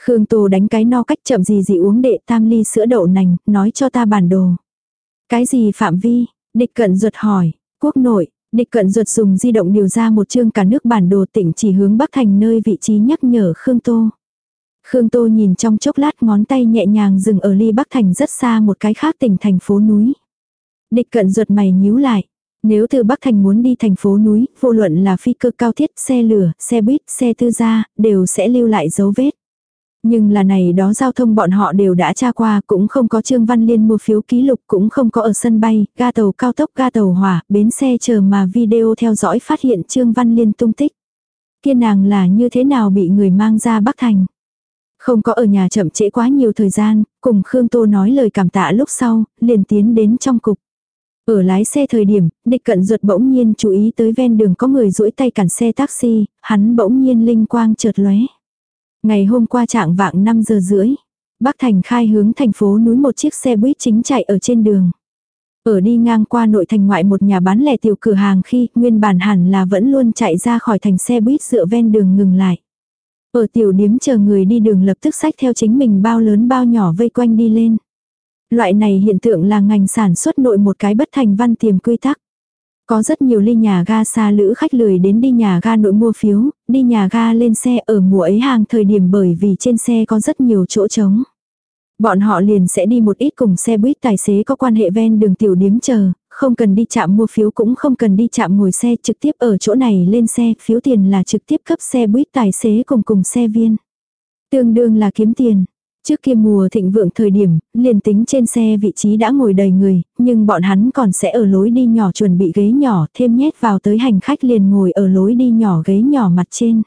Khương Tô đánh cái no cách chậm gì gì uống đệ tam ly sữa đậu nành, nói cho ta bản đồ. Cái gì phạm vi? Địch cận ruột hỏi. Quốc nội, địch cận ruột dùng di động điều ra một chương cả nước bản đồ tỉnh chỉ hướng bắc thành nơi vị trí nhắc nhở Khương Tô. Khương Tô nhìn trong chốc lát ngón tay nhẹ nhàng dừng ở ly bắc thành rất xa một cái khác tỉnh thành phố núi. Địch cận ruột mày nhíu lại. Nếu từ Bắc Thành muốn đi thành phố núi, vô luận là phi cơ cao thiết, xe lửa, xe buýt, xe tư gia, đều sẽ lưu lại dấu vết. Nhưng là này đó giao thông bọn họ đều đã tra qua, cũng không có Trương Văn Liên mua phiếu ký lục, cũng không có ở sân bay, ga tàu cao tốc, ga tàu hỏa, bến xe chờ mà video theo dõi phát hiện Trương Văn Liên tung tích. Kia nàng là như thế nào bị người mang ra Bắc Thành. Không có ở nhà chậm trễ quá nhiều thời gian, cùng Khương Tô nói lời cảm tạ lúc sau, liền tiến đến trong cục. Ở lái xe thời điểm, địch cận ruột bỗng nhiên chú ý tới ven đường có người duỗi tay cản xe taxi, hắn bỗng nhiên linh quang chợt lóe. Ngày hôm qua trạng vạng 5 giờ rưỡi, Bắc Thành khai hướng thành phố núi một chiếc xe buýt chính chạy ở trên đường. Ở đi ngang qua nội thành ngoại một nhà bán lẻ tiểu cửa hàng khi nguyên bản hẳn là vẫn luôn chạy ra khỏi thành xe buýt dựa ven đường ngừng lại. Ở tiểu điếm chờ người đi đường lập tức sách theo chính mình bao lớn bao nhỏ vây quanh đi lên. Loại này hiện tượng là ngành sản xuất nội một cái bất thành văn tiềm quy tắc. Có rất nhiều ly nhà ga xa lữ khách lười đến đi nhà ga nội mua phiếu, đi nhà ga lên xe ở mùa ấy hàng thời điểm bởi vì trên xe có rất nhiều chỗ trống. Bọn họ liền sẽ đi một ít cùng xe buýt tài xế có quan hệ ven đường tiểu điếm chờ, không cần đi chạm mua phiếu cũng không cần đi chạm ngồi xe trực tiếp ở chỗ này lên xe, phiếu tiền là trực tiếp cấp xe buýt tài xế cùng cùng xe viên. Tương đương là kiếm tiền. Trước kia mùa thịnh vượng thời điểm, liền tính trên xe vị trí đã ngồi đầy người, nhưng bọn hắn còn sẽ ở lối đi nhỏ chuẩn bị ghế nhỏ thêm nhét vào tới hành khách liền ngồi ở lối đi nhỏ ghế nhỏ mặt trên.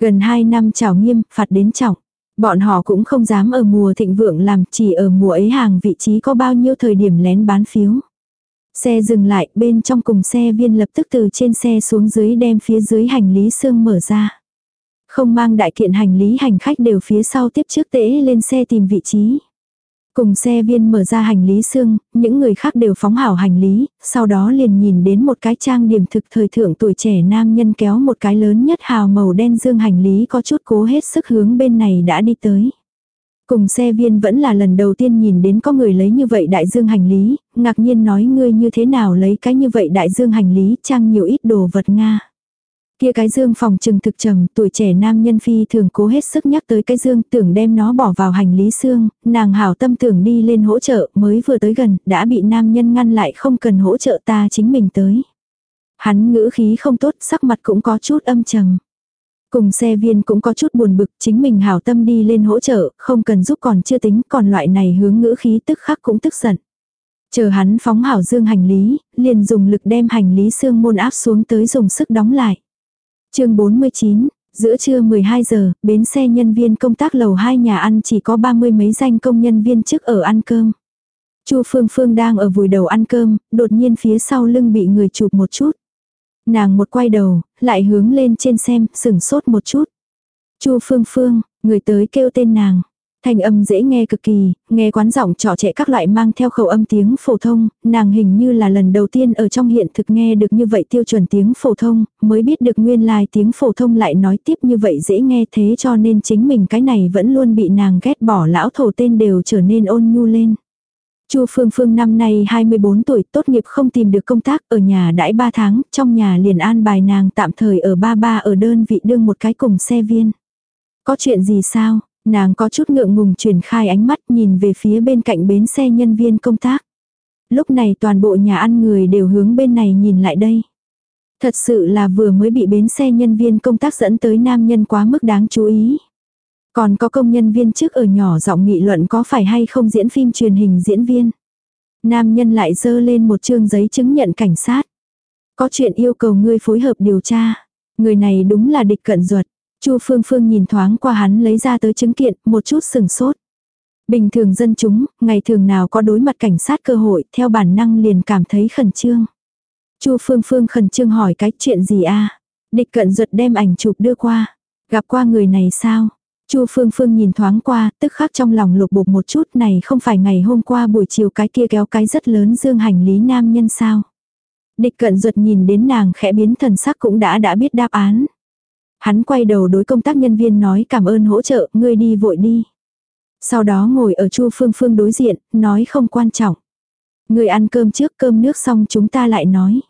Gần 2 năm trào nghiêm, phạt đến trọng. Bọn họ cũng không dám ở mùa thịnh vượng làm chỉ ở mùa ấy hàng vị trí có bao nhiêu thời điểm lén bán phiếu. Xe dừng lại bên trong cùng xe viên lập tức từ trên xe xuống dưới đem phía dưới hành lý xương mở ra. Không mang đại kiện hành lý hành khách đều phía sau tiếp trước tễ lên xe tìm vị trí. Cùng xe viên mở ra hành lý xương, những người khác đều phóng hảo hành lý, sau đó liền nhìn đến một cái trang điểm thực thời thượng tuổi trẻ nam nhân kéo một cái lớn nhất hào màu đen dương hành lý có chút cố hết sức hướng bên này đã đi tới. Cùng xe viên vẫn là lần đầu tiên nhìn đến có người lấy như vậy đại dương hành lý, ngạc nhiên nói ngươi như thế nào lấy cái như vậy đại dương hành lý trang nhiều ít đồ vật Nga. Kia cái dương phòng trừng thực trầm, tuổi trẻ nam nhân phi thường cố hết sức nhắc tới cái dương tưởng đem nó bỏ vào hành lý xương, nàng hảo tâm tưởng đi lên hỗ trợ mới vừa tới gần, đã bị nam nhân ngăn lại không cần hỗ trợ ta chính mình tới. Hắn ngữ khí không tốt, sắc mặt cũng có chút âm trầm. Cùng xe viên cũng có chút buồn bực, chính mình hảo tâm đi lên hỗ trợ, không cần giúp còn chưa tính, còn loại này hướng ngữ khí tức khắc cũng tức giận. Chờ hắn phóng hảo dương hành lý, liền dùng lực đem hành lý xương môn áp xuống tới dùng sức đóng lại chương 49, giữa trưa 12 giờ, bến xe nhân viên công tác lầu 2 nhà ăn chỉ có 30 mấy danh công nhân viên chức ở ăn cơm. Chu Phương Phương đang ở vùi đầu ăn cơm, đột nhiên phía sau lưng bị người chụp một chút. Nàng một quay đầu, lại hướng lên trên xem, sửng sốt một chút. Chu Phương Phương, người tới kêu tên nàng. Thanh âm dễ nghe cực kỳ, nghe quán giọng trò trẻ các loại mang theo khẩu âm tiếng phổ thông, nàng hình như là lần đầu tiên ở trong hiện thực nghe được như vậy tiêu chuẩn tiếng phổ thông, mới biết được nguyên lai tiếng phổ thông lại nói tiếp như vậy dễ nghe thế cho nên chính mình cái này vẫn luôn bị nàng ghét bỏ lão thổ tên đều trở nên ôn nhu lên. Chu Phương Phương năm nay 24 tuổi, tốt nghiệp không tìm được công tác, ở nhà đãi 3 tháng, trong nhà liền an bài nàng tạm thời ở ba ba ở đơn vị đương một cái cùng xe viên. Có chuyện gì sao? Nàng có chút ngượng ngùng truyền khai ánh mắt nhìn về phía bên cạnh bến xe nhân viên công tác. Lúc này toàn bộ nhà ăn người đều hướng bên này nhìn lại đây. Thật sự là vừa mới bị bến xe nhân viên công tác dẫn tới nam nhân quá mức đáng chú ý. Còn có công nhân viên trước ở nhỏ giọng nghị luận có phải hay không diễn phim truyền hình diễn viên. Nam nhân lại dơ lên một chương giấy chứng nhận cảnh sát. Có chuyện yêu cầu ngươi phối hợp điều tra. Người này đúng là địch cận ruột. Chu Phương Phương nhìn thoáng qua hắn lấy ra tới chứng kiện, một chút sừng sốt. Bình thường dân chúng, ngày thường nào có đối mặt cảnh sát cơ hội, theo bản năng liền cảm thấy khẩn trương. Chu Phương Phương khẩn trương hỏi cái chuyện gì a? Địch cận ruột đem ảnh chụp đưa qua. Gặp qua người này sao? Chu Phương Phương nhìn thoáng qua, tức khắc trong lòng lục bục một chút này không phải ngày hôm qua buổi chiều cái kia kéo cái rất lớn dương hành lý nam nhân sao. Địch cận ruột nhìn đến nàng khẽ biến thần sắc cũng đã đã biết đáp án. Hắn quay đầu đối công tác nhân viên nói cảm ơn hỗ trợ, ngươi đi vội đi. Sau đó ngồi ở Chu Phương Phương đối diện, nói không quan trọng. Ngươi ăn cơm trước cơm nước xong chúng ta lại nói.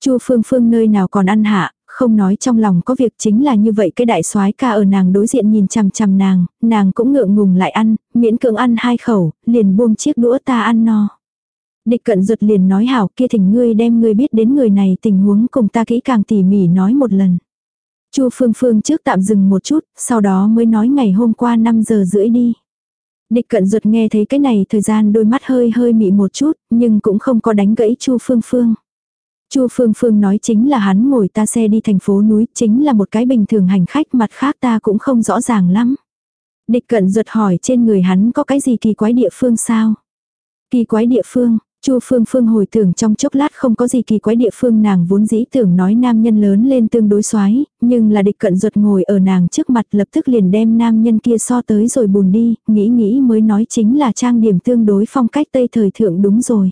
Chu Phương Phương nơi nào còn ăn hạ, không nói trong lòng có việc chính là như vậy cái đại soái ca ở nàng đối diện nhìn chằm chằm nàng, nàng cũng ngượng ngùng lại ăn, miễn cưỡng ăn hai khẩu, liền buông chiếc đũa ta ăn no. Địch cận ruột liền nói hảo kia thỉnh ngươi đem ngươi biết đến người này tình huống cùng ta kỹ càng tỉ mỉ nói một lần. Chu Phương Phương trước tạm dừng một chút, sau đó mới nói ngày hôm qua 5 giờ rưỡi đi. Địch cận ruột nghe thấy cái này thời gian đôi mắt hơi hơi mị một chút, nhưng cũng không có đánh gãy Chu Phương Phương. Chu Phương Phương nói chính là hắn ngồi ta xe đi thành phố núi, chính là một cái bình thường hành khách mặt khác ta cũng không rõ ràng lắm. Địch cận ruột hỏi trên người hắn có cái gì kỳ quái địa phương sao? Kỳ quái địa phương, Chu Phương Phương hồi tưởng trong chốc lát không có gì kỳ quái địa phương nàng vốn dĩ tưởng nói nam nhân lớn lên tương đối xoái, nhưng là địch cận ruột ngồi ở nàng trước mặt lập tức liền đem nam nhân kia so tới rồi bùn đi, nghĩ nghĩ mới nói chính là trang điểm tương đối phong cách tây thời thượng đúng rồi.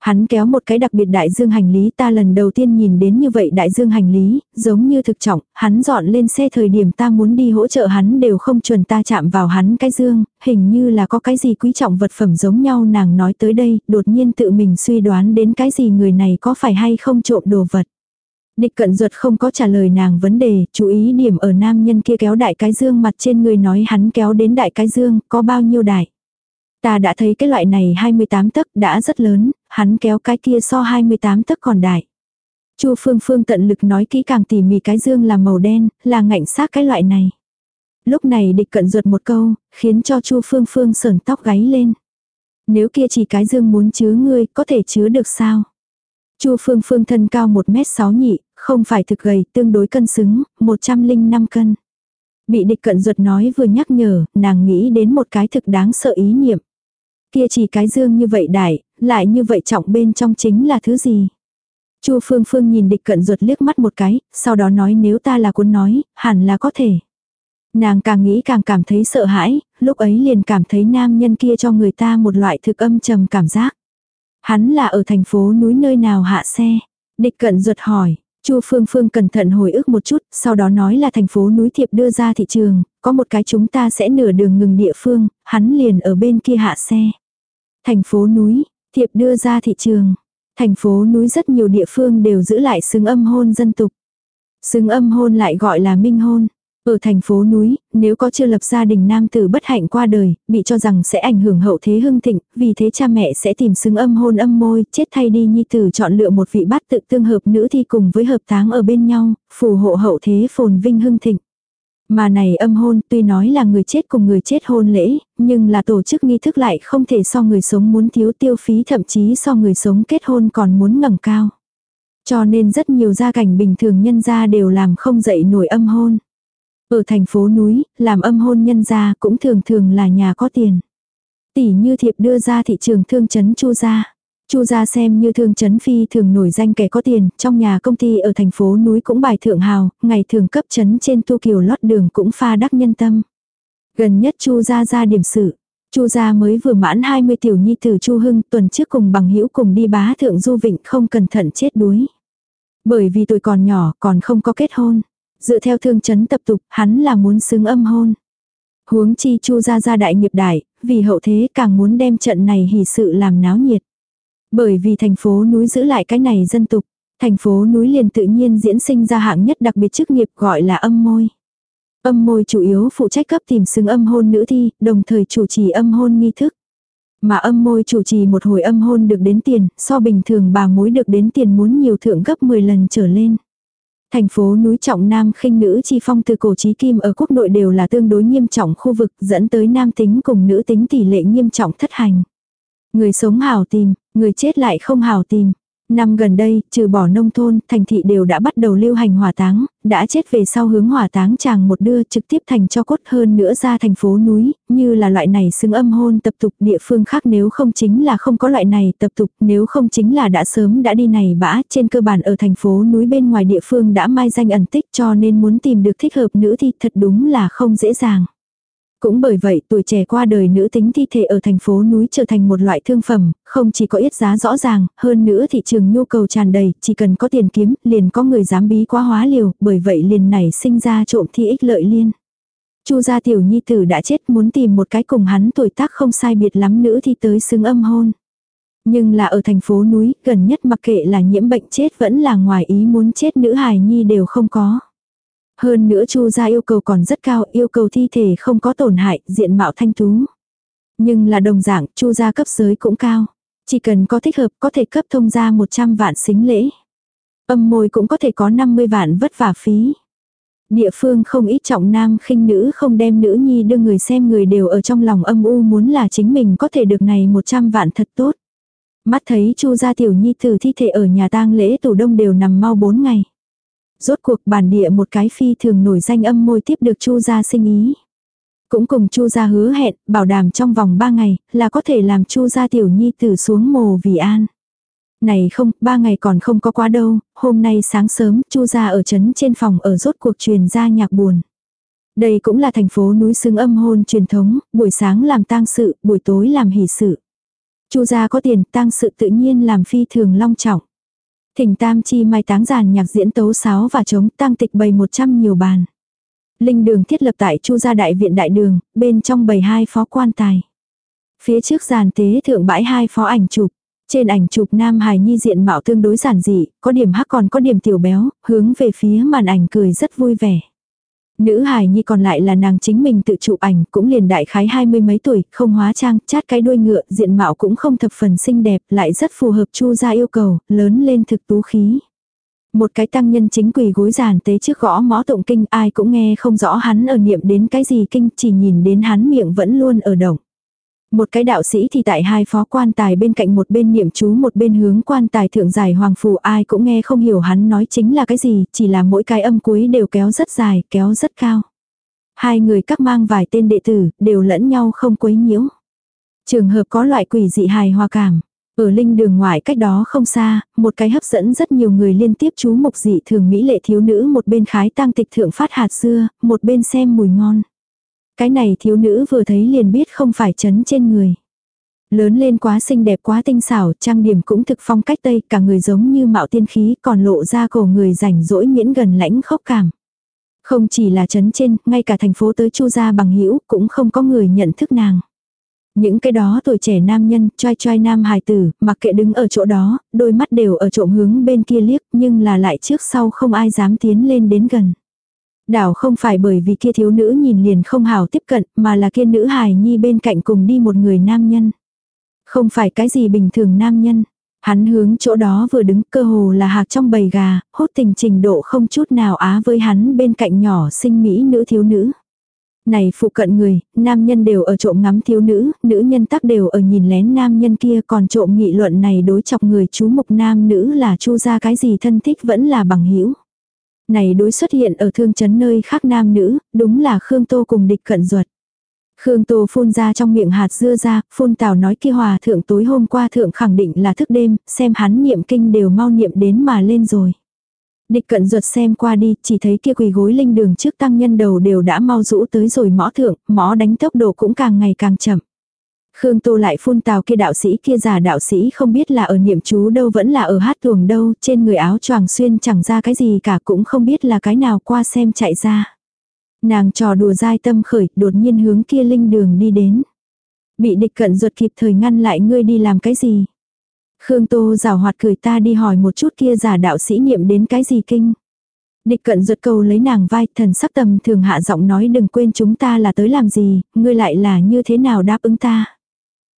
Hắn kéo một cái đặc biệt đại dương hành lý ta lần đầu tiên nhìn đến như vậy đại dương hành lý, giống như thực trọng, hắn dọn lên xe thời điểm ta muốn đi hỗ trợ hắn đều không chuẩn ta chạm vào hắn cái dương, hình như là có cái gì quý trọng vật phẩm giống nhau nàng nói tới đây, đột nhiên tự mình suy đoán đến cái gì người này có phải hay không trộm đồ vật. Địch cận ruột không có trả lời nàng vấn đề, chú ý điểm ở nam nhân kia kéo đại cái dương mặt trên người nói hắn kéo đến đại cái dương, có bao nhiêu đại. Ta đã thấy cái loại này 28 tấc đã rất lớn, hắn kéo cái kia so 28 tấc còn đại. Chu Phương Phương tận lực nói kỹ càng tỉ mỉ cái dương là màu đen, là ngạnh xác cái loại này. Lúc này địch cận ruột một câu, khiến cho Chu Phương Phương sờn tóc gáy lên. Nếu kia chỉ cái dương muốn chứa ngươi, có thể chứa được sao? Chu Phương Phương thân cao 1m6 nhị, không phải thực gầy, tương đối cân xứng, 105 cân. Bị địch cận ruột nói vừa nhắc nhở, nàng nghĩ đến một cái thực đáng sợ ý niệm. Kia chỉ cái dương như vậy đại, lại như vậy trọng bên trong chính là thứ gì? Chu Phương Phương nhìn địch cận ruột liếc mắt một cái, sau đó nói nếu ta là cuốn nói, hẳn là có thể. Nàng càng nghĩ càng cảm thấy sợ hãi, lúc ấy liền cảm thấy nam nhân kia cho người ta một loại thực âm trầm cảm giác. Hắn là ở thành phố núi nơi nào hạ xe? Địch cận ruột hỏi, Chu Phương Phương cẩn thận hồi ức một chút, sau đó nói là thành phố núi thiệp đưa ra thị trường, có một cái chúng ta sẽ nửa đường ngừng địa phương, hắn liền ở bên kia hạ xe. Thành phố núi, thiệp đưa ra thị trường. Thành phố núi rất nhiều địa phương đều giữ lại xứng âm hôn dân tục. Xứng âm hôn lại gọi là minh hôn. Ở thành phố núi, nếu có chưa lập gia đình nam tử bất hạnh qua đời, bị cho rằng sẽ ảnh hưởng hậu thế hưng thịnh, vì thế cha mẹ sẽ tìm xứng âm hôn âm môi, chết thay đi nhi tử chọn lựa một vị bát tự tương hợp nữ thi cùng với hợp táng ở bên nhau, phù hộ hậu thế phồn vinh hưng thịnh. Mà này âm hôn tuy nói là người chết cùng người chết hôn lễ, nhưng là tổ chức nghi thức lại không thể so người sống muốn thiếu tiêu phí thậm chí so người sống kết hôn còn muốn ngẩng cao. Cho nên rất nhiều gia cảnh bình thường nhân gia đều làm không dậy nổi âm hôn. Ở thành phố núi, làm âm hôn nhân gia cũng thường thường là nhà có tiền. Tỷ như thiệp đưa ra thị trường thương chấn chu gia. Chu gia xem như thương chấn phi thường nổi danh kẻ có tiền, trong nhà công ty ở thành phố núi cũng bài thượng hào, ngày thường cấp chấn trên tu kiều lót đường cũng pha đắc nhân tâm. Gần nhất Chu gia ra điểm sự. Chu gia mới vừa mãn 20 tiểu nhi tử Chu Hưng, tuần trước cùng bằng hữu cùng đi bá thượng du vịnh không cẩn thận chết đuối. Bởi vì tuổi còn nhỏ, còn không có kết hôn. Dựa theo thương chấn tập tục, hắn là muốn xứng âm hôn. Huống chi Chu gia gia đại nghiệp đại, vì hậu thế càng muốn đem trận này hỉ sự làm náo nhiệt. Bởi vì thành phố núi giữ lại cái này dân tục, thành phố núi liền tự nhiên diễn sinh ra hạng nhất đặc biệt chức nghiệp gọi là âm môi. Âm môi chủ yếu phụ trách cấp tìm xứng âm hôn nữ thi, đồng thời chủ trì âm hôn nghi thức. Mà âm môi chủ trì một hồi âm hôn được đến tiền, so bình thường bà mối được đến tiền muốn nhiều thượng gấp 10 lần trở lên. Thành phố núi trọng nam khinh nữ chi phong từ cổ chí kim ở quốc nội đều là tương đối nghiêm trọng khu vực dẫn tới nam tính cùng nữ tính tỷ lệ nghiêm trọng thất hành. Người sống hào tìm, người chết lại không hào tìm. Năm gần đây, trừ bỏ nông thôn, thành thị đều đã bắt đầu lưu hành hỏa táng, đã chết về sau hướng hỏa táng chàng một đưa trực tiếp thành cho cốt hơn nữa ra thành phố núi, như là loại này xứng âm hôn tập tục địa phương khác nếu không chính là không có loại này tập tục, nếu không chính là đã sớm đã đi này bã, trên cơ bản ở thành phố núi bên ngoài địa phương đã mai danh ẩn tích cho nên muốn tìm được thích hợp nữ thì thật đúng là không dễ dàng. Cũng bởi vậy tuổi trẻ qua đời nữ tính thi thể ở thành phố núi trở thành một loại thương phẩm, không chỉ có ít giá rõ ràng, hơn nữa thị trường nhu cầu tràn đầy, chỉ cần có tiền kiếm, liền có người dám bí quá hóa liều, bởi vậy liền nảy sinh ra trộm thi ích lợi liên. Chu gia tiểu nhi tử đã chết muốn tìm một cái cùng hắn tuổi tác không sai biệt lắm nữ thì tới xứng âm hôn. Nhưng là ở thành phố núi, gần nhất mặc kệ là nhiễm bệnh chết vẫn là ngoài ý muốn chết nữ hài nhi đều không có. Hơn nữa Chu gia yêu cầu còn rất cao, yêu cầu thi thể không có tổn hại, diện mạo thanh tú. Nhưng là đồng dạng, Chu gia cấp giới cũng cao. Chỉ cần có thích hợp có thể cấp thông gia 100 vạn xính lễ. Âm môi cũng có thể có 50 vạn vất vả phí. Địa phương không ít trọng nam khinh nữ không đem nữ nhi đưa người xem người đều ở trong lòng âm u muốn là chính mình có thể được này 100 vạn thật tốt. Mắt thấy chu gia tiểu nhi tử thi thể ở nhà tang lễ tủ đông đều nằm mau 4 ngày. Rốt cuộc bản địa một cái phi thường nổi danh âm môi tiếp được Chu gia sinh ý. Cũng cùng Chu gia hứa hẹn, bảo đảm trong vòng 3 ngày là có thể làm Chu gia tiểu nhi tử xuống mồ vì an. Này không, ba ngày còn không có quá đâu, hôm nay sáng sớm, Chu gia ở trấn trên phòng ở rốt cuộc truyền ra nhạc buồn. Đây cũng là thành phố núi xương âm hôn truyền thống, buổi sáng làm tang sự, buổi tối làm hỷ sự. Chu gia có tiền, tang sự tự nhiên làm phi thường long trọng. Thỉnh tam chi mai táng giàn nhạc diễn tấu sáo và trống tăng tịch bày 100 nhiều bàn. Linh đường thiết lập tại chu gia đại viện đại đường, bên trong bày hai phó quan tài. Phía trước giàn tế thượng bãi hai phó ảnh chụp. Trên ảnh chụp nam hài nhi diện mạo tương đối giản dị, có điểm hắc còn có điểm tiểu béo, hướng về phía màn ảnh cười rất vui vẻ. Nữ hài nhi còn lại là nàng chính mình tự chụp ảnh, cũng liền đại khái hai mươi mấy tuổi, không hóa trang, chát cái đuôi ngựa, diện mạo cũng không thập phần xinh đẹp, lại rất phù hợp chu gia yêu cầu, lớn lên thực tú khí. Một cái tăng nhân chính quỳ gối giàn tế trước gõ mõ tụng kinh ai cũng nghe không rõ hắn ở niệm đến cái gì kinh chỉ nhìn đến hắn miệng vẫn luôn ở động. Một cái đạo sĩ thì tại hai phó quan tài bên cạnh một bên niệm chú một bên hướng quan tài thượng giải hoàng phù ai cũng nghe không hiểu hắn nói chính là cái gì, chỉ là mỗi cái âm cuối đều kéo rất dài, kéo rất cao. Hai người các mang vài tên đệ tử, đều lẫn nhau không quấy nhiễu. Trường hợp có loại quỷ dị hài hòa cảm. Ở linh đường ngoại cách đó không xa, một cái hấp dẫn rất nhiều người liên tiếp chú mục dị thường mỹ lệ thiếu nữ một bên khái tăng tịch thượng phát hạt dưa một bên xem mùi ngon. Cái này thiếu nữ vừa thấy liền biết không phải chấn trên người. Lớn lên quá xinh đẹp quá tinh xảo, trang điểm cũng thực phong cách tây, cả người giống như mạo tiên khí còn lộ ra cổ người rảnh rỗi miễn gần lãnh khốc cảm. Không chỉ là chấn trên, ngay cả thành phố tới chu gia bằng hữu cũng không có người nhận thức nàng. Những cái đó tuổi trẻ nam nhân, trai trai nam hài tử, mặc kệ đứng ở chỗ đó, đôi mắt đều ở trộm hướng bên kia liếc, nhưng là lại trước sau không ai dám tiến lên đến gần. Đảo không phải bởi vì kia thiếu nữ nhìn liền không hào tiếp cận, mà là kia nữ hài nhi bên cạnh cùng đi một người nam nhân. Không phải cái gì bình thường nam nhân. Hắn hướng chỗ đó vừa đứng cơ hồ là hạc trong bầy gà, hốt tình trình độ không chút nào á với hắn bên cạnh nhỏ sinh mỹ nữ thiếu nữ. Này phụ cận người, nam nhân đều ở trộm ngắm thiếu nữ, nữ nhân tắc đều ở nhìn lén nam nhân kia còn trộm nghị luận này đối chọc người chú mục nam nữ là chu ra cái gì thân thích vẫn là bằng hữu này đối xuất hiện ở thương chấn nơi khác nam nữ, đúng là Khương Tô cùng địch cận ruột. Khương Tô phun ra trong miệng hạt dưa ra, phun tào nói kia hòa thượng tối hôm qua thượng khẳng định là thức đêm, xem hắn niệm kinh đều mau niệm đến mà lên rồi. Địch cận ruột xem qua đi, chỉ thấy kia quỳ gối linh đường trước tăng nhân đầu đều đã mau rũ tới rồi mõ thượng, mõ đánh tốc độ cũng càng ngày càng chậm. Khương Tô lại phun tào kia đạo sĩ kia giả đạo sĩ không biết là ở niệm chú đâu vẫn là ở hát tuồng đâu, trên người áo choàng xuyên chẳng ra cái gì cả cũng không biết là cái nào qua xem chạy ra. Nàng trò đùa dai tâm khởi, đột nhiên hướng kia linh đường đi đến. Bị địch cận ruột kịp thời ngăn lại ngươi đi làm cái gì. Khương Tô rào hoạt cười ta đi hỏi một chút kia giả đạo sĩ niệm đến cái gì kinh. Địch cận ruột cầu lấy nàng vai, thần sắc tầm thường hạ giọng nói đừng quên chúng ta là tới làm gì, ngươi lại là như thế nào đáp ứng ta.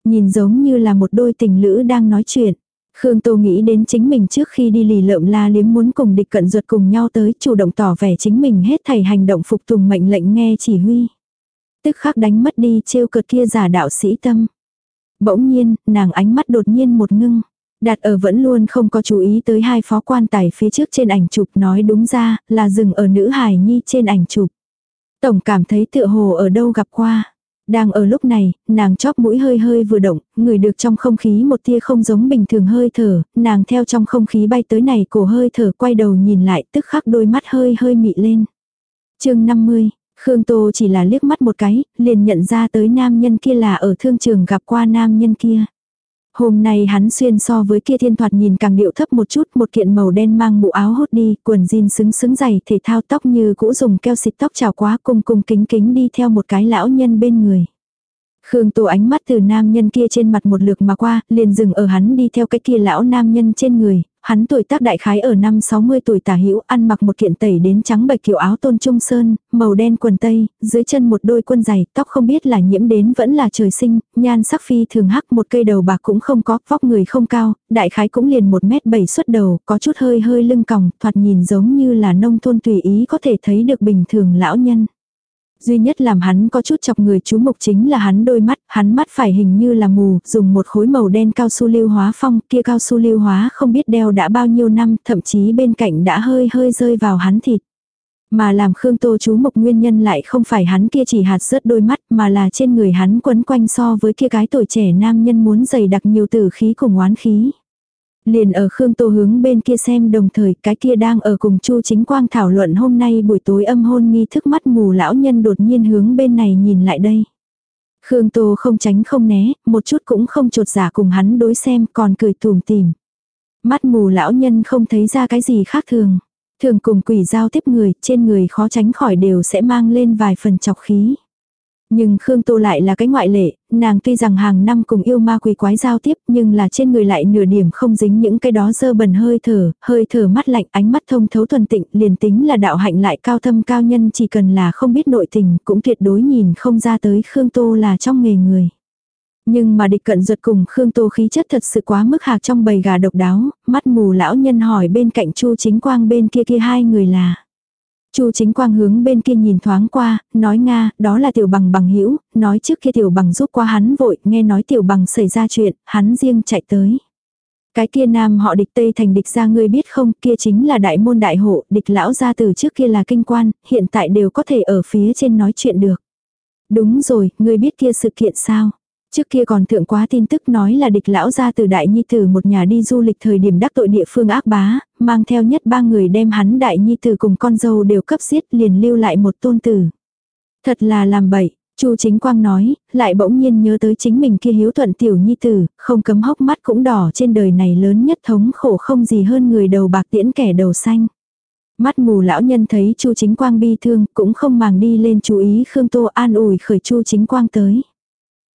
Nhìn giống như là một đôi tình lữ đang nói chuyện. Khương Tô nghĩ đến chính mình trước khi đi lì lợm la liếm muốn cùng địch cận ruột cùng nhau tới chủ động tỏ vẻ chính mình hết thảy hành động phục tùng mệnh lệnh nghe chỉ huy. Tức khắc đánh mất đi trêu cợt kia giả đạo sĩ tâm. Bỗng nhiên, nàng ánh mắt đột nhiên một ngưng. Đạt ở vẫn luôn không có chú ý tới hai phó quan tài phía trước trên ảnh chụp nói đúng ra là dừng ở nữ hài nhi trên ảnh chụp. Tổng cảm thấy tựa hồ ở đâu gặp qua. Đang ở lúc này, nàng chóp mũi hơi hơi vừa động, người được trong không khí một tia không giống bình thường hơi thở, nàng theo trong không khí bay tới này cổ hơi thở quay đầu nhìn lại tức khắc đôi mắt hơi hơi mị lên. chương 50, Khương Tô chỉ là liếc mắt một cái, liền nhận ra tới nam nhân kia là ở thương trường gặp qua nam nhân kia. Hôm nay hắn xuyên so với kia thiên thoạt nhìn càng điệu thấp một chút, một kiện màu đen mang mũ áo hốt đi, quần jean xứng xứng dày, thể thao tóc như cũ dùng keo xịt tóc trào quá cung cung kính kính đi theo một cái lão nhân bên người. Khương Tô ánh mắt từ nam nhân kia trên mặt một lượt mà qua, liền dừng ở hắn đi theo cái kia lão nam nhân trên người, hắn tuổi tác đại khái ở năm 60 tuổi tả hữu ăn mặc một kiện tẩy đến trắng bạch kiểu áo tôn trung sơn, màu đen quần tây, dưới chân một đôi quân giày, tóc không biết là nhiễm đến vẫn là trời sinh, nhan sắc phi thường hắc một cây đầu bạc cũng không có, vóc người không cao, đại khái cũng liền một mét bảy xuất đầu, có chút hơi hơi lưng còng, thoạt nhìn giống như là nông thôn tùy ý có thể thấy được bình thường lão nhân duy nhất làm hắn có chút chọc người chú mục chính là hắn đôi mắt, hắn mắt phải hình như là mù, dùng một khối màu đen cao su lưu hóa phong, kia cao su lưu hóa không biết đeo đã bao nhiêu năm, thậm chí bên cạnh đã hơi hơi rơi vào hắn thịt. Mà làm Khương Tô chú mục nguyên nhân lại không phải hắn kia chỉ hạt rớt đôi mắt mà là trên người hắn quấn quanh so với kia cái tuổi trẻ nam nhân muốn dày đặc nhiều tử khí cùng oán khí. Liền ở Khương Tô hướng bên kia xem đồng thời cái kia đang ở cùng Chu Chính Quang thảo luận hôm nay buổi tối âm hôn nghi thức mắt mù lão nhân đột nhiên hướng bên này nhìn lại đây. Khương Tô không tránh không né, một chút cũng không trột giả cùng hắn đối xem còn cười tùm tìm. Mắt mù lão nhân không thấy ra cái gì khác thường. Thường cùng quỷ giao tiếp người, trên người khó tránh khỏi đều sẽ mang lên vài phần chọc khí. Nhưng Khương Tô lại là cái ngoại lệ, nàng tuy rằng hàng năm cùng yêu ma quỷ quái giao tiếp nhưng là trên người lại nửa điểm không dính những cái đó dơ bẩn hơi thở, hơi thở mắt lạnh ánh mắt thông thấu thuần tịnh liền tính là đạo hạnh lại cao thâm cao nhân chỉ cần là không biết nội tình cũng tuyệt đối nhìn không ra tới Khương Tô là trong nghề người. Nhưng mà địch cận ruột cùng Khương Tô khí chất thật sự quá mức hạc trong bầy gà độc đáo, mắt mù lão nhân hỏi bên cạnh Chu chính quang bên kia kia hai người là. Chu chính quang hướng bên kia nhìn thoáng qua, nói Nga, đó là tiểu bằng bằng hữu nói trước kia tiểu bằng giúp qua hắn vội, nghe nói tiểu bằng xảy ra chuyện, hắn riêng chạy tới. Cái kia nam họ địch Tây thành địch ra ngươi biết không, kia chính là đại môn đại hộ, địch lão gia từ trước kia là kinh quan, hiện tại đều có thể ở phía trên nói chuyện được. Đúng rồi, ngươi biết kia sự kiện sao? Trước kia còn thượng quá tin tức nói là địch lão ra từ đại nhi tử một nhà đi du lịch thời điểm đắc tội địa phương ác bá, mang theo nhất ba người đem hắn đại nhi tử cùng con dâu đều cấp giết liền lưu lại một tôn tử. Thật là làm bậy, Chu Chính Quang nói, lại bỗng nhiên nhớ tới chính mình kia hiếu thuận tiểu nhi tử, không cấm hốc mắt cũng đỏ trên đời này lớn nhất thống khổ không gì hơn người đầu bạc tiễn kẻ đầu xanh. Mắt mù lão nhân thấy Chu Chính Quang bi thương, cũng không màng đi lên chú ý Khương Tô an ủi khởi Chu Chính Quang tới.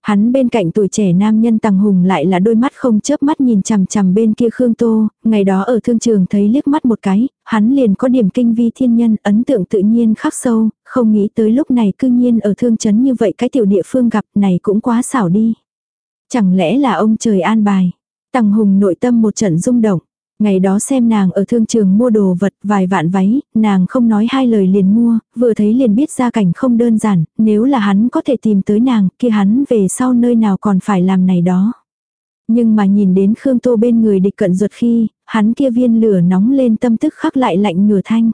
Hắn bên cạnh tuổi trẻ nam nhân Tằng Hùng lại là đôi mắt không chớp mắt nhìn chằm chằm bên kia Khương Tô, ngày đó ở thương trường thấy liếc mắt một cái, hắn liền có điểm kinh vi thiên nhân, ấn tượng tự nhiên khắc sâu, không nghĩ tới lúc này cư nhiên ở thương chấn như vậy cái tiểu địa phương gặp này cũng quá xảo đi. Chẳng lẽ là ông trời an bài. Tằng Hùng nội tâm một trận rung động. Ngày đó xem nàng ở thương trường mua đồ vật vài vạn váy, nàng không nói hai lời liền mua, vừa thấy liền biết ra cảnh không đơn giản, nếu là hắn có thể tìm tới nàng, kia hắn về sau nơi nào còn phải làm này đó. Nhưng mà nhìn đến Khương Tô bên người địch cận ruột khi, hắn kia viên lửa nóng lên tâm tức khắc lại lạnh nửa thanh.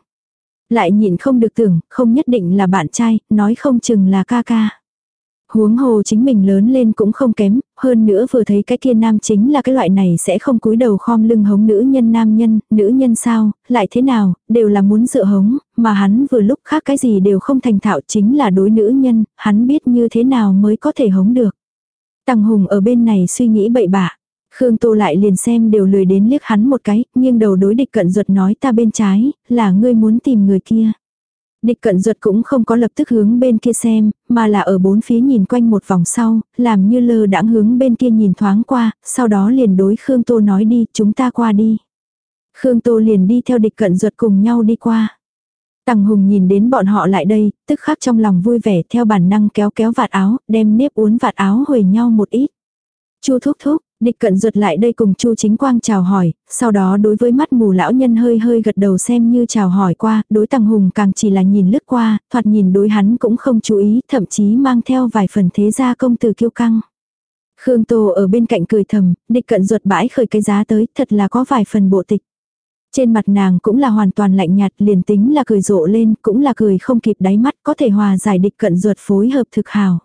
Lại nhịn không được tưởng, không nhất định là bạn trai, nói không chừng là ca ca. Huống hồ chính mình lớn lên cũng không kém, hơn nữa vừa thấy cái kia nam chính là cái loại này sẽ không cúi đầu khom lưng hống nữ nhân nam nhân, nữ nhân sao, lại thế nào, đều là muốn dựa hống, mà hắn vừa lúc khác cái gì đều không thành thạo chính là đối nữ nhân, hắn biết như thế nào mới có thể hống được. Tăng Hùng ở bên này suy nghĩ bậy bạ. Khương Tô lại liền xem đều lười đến liếc hắn một cái, nghiêng đầu đối địch cận ruột nói ta bên trái, là ngươi muốn tìm người kia. Địch cận ruột cũng không có lập tức hướng bên kia xem, mà là ở bốn phía nhìn quanh một vòng sau, làm như lơ đãng hướng bên kia nhìn thoáng qua, sau đó liền đối Khương Tô nói đi, chúng ta qua đi. Khương Tô liền đi theo địch cận ruột cùng nhau đi qua. Tằng Hùng nhìn đến bọn họ lại đây, tức khắc trong lòng vui vẻ theo bản năng kéo kéo vạt áo, đem nếp uốn vạt áo hồi nhau một ít. Chu thúc thúc, địch cận ruột lại đây cùng Chu chính quang chào hỏi, sau đó đối với mắt mù lão nhân hơi hơi gật đầu xem như chào hỏi qua, đối tăng Hùng càng chỉ là nhìn lướt qua, thoạt nhìn đối hắn cũng không chú ý, thậm chí mang theo vài phần thế gia công từ kiêu căng. Khương Tô ở bên cạnh cười thầm, địch cận ruột bãi khởi cái giá tới, thật là có vài phần bộ tịch. Trên mặt nàng cũng là hoàn toàn lạnh nhạt, liền tính là cười rộ lên, cũng là cười không kịp đáy mắt, có thể hòa giải địch cận ruột phối hợp thực hào.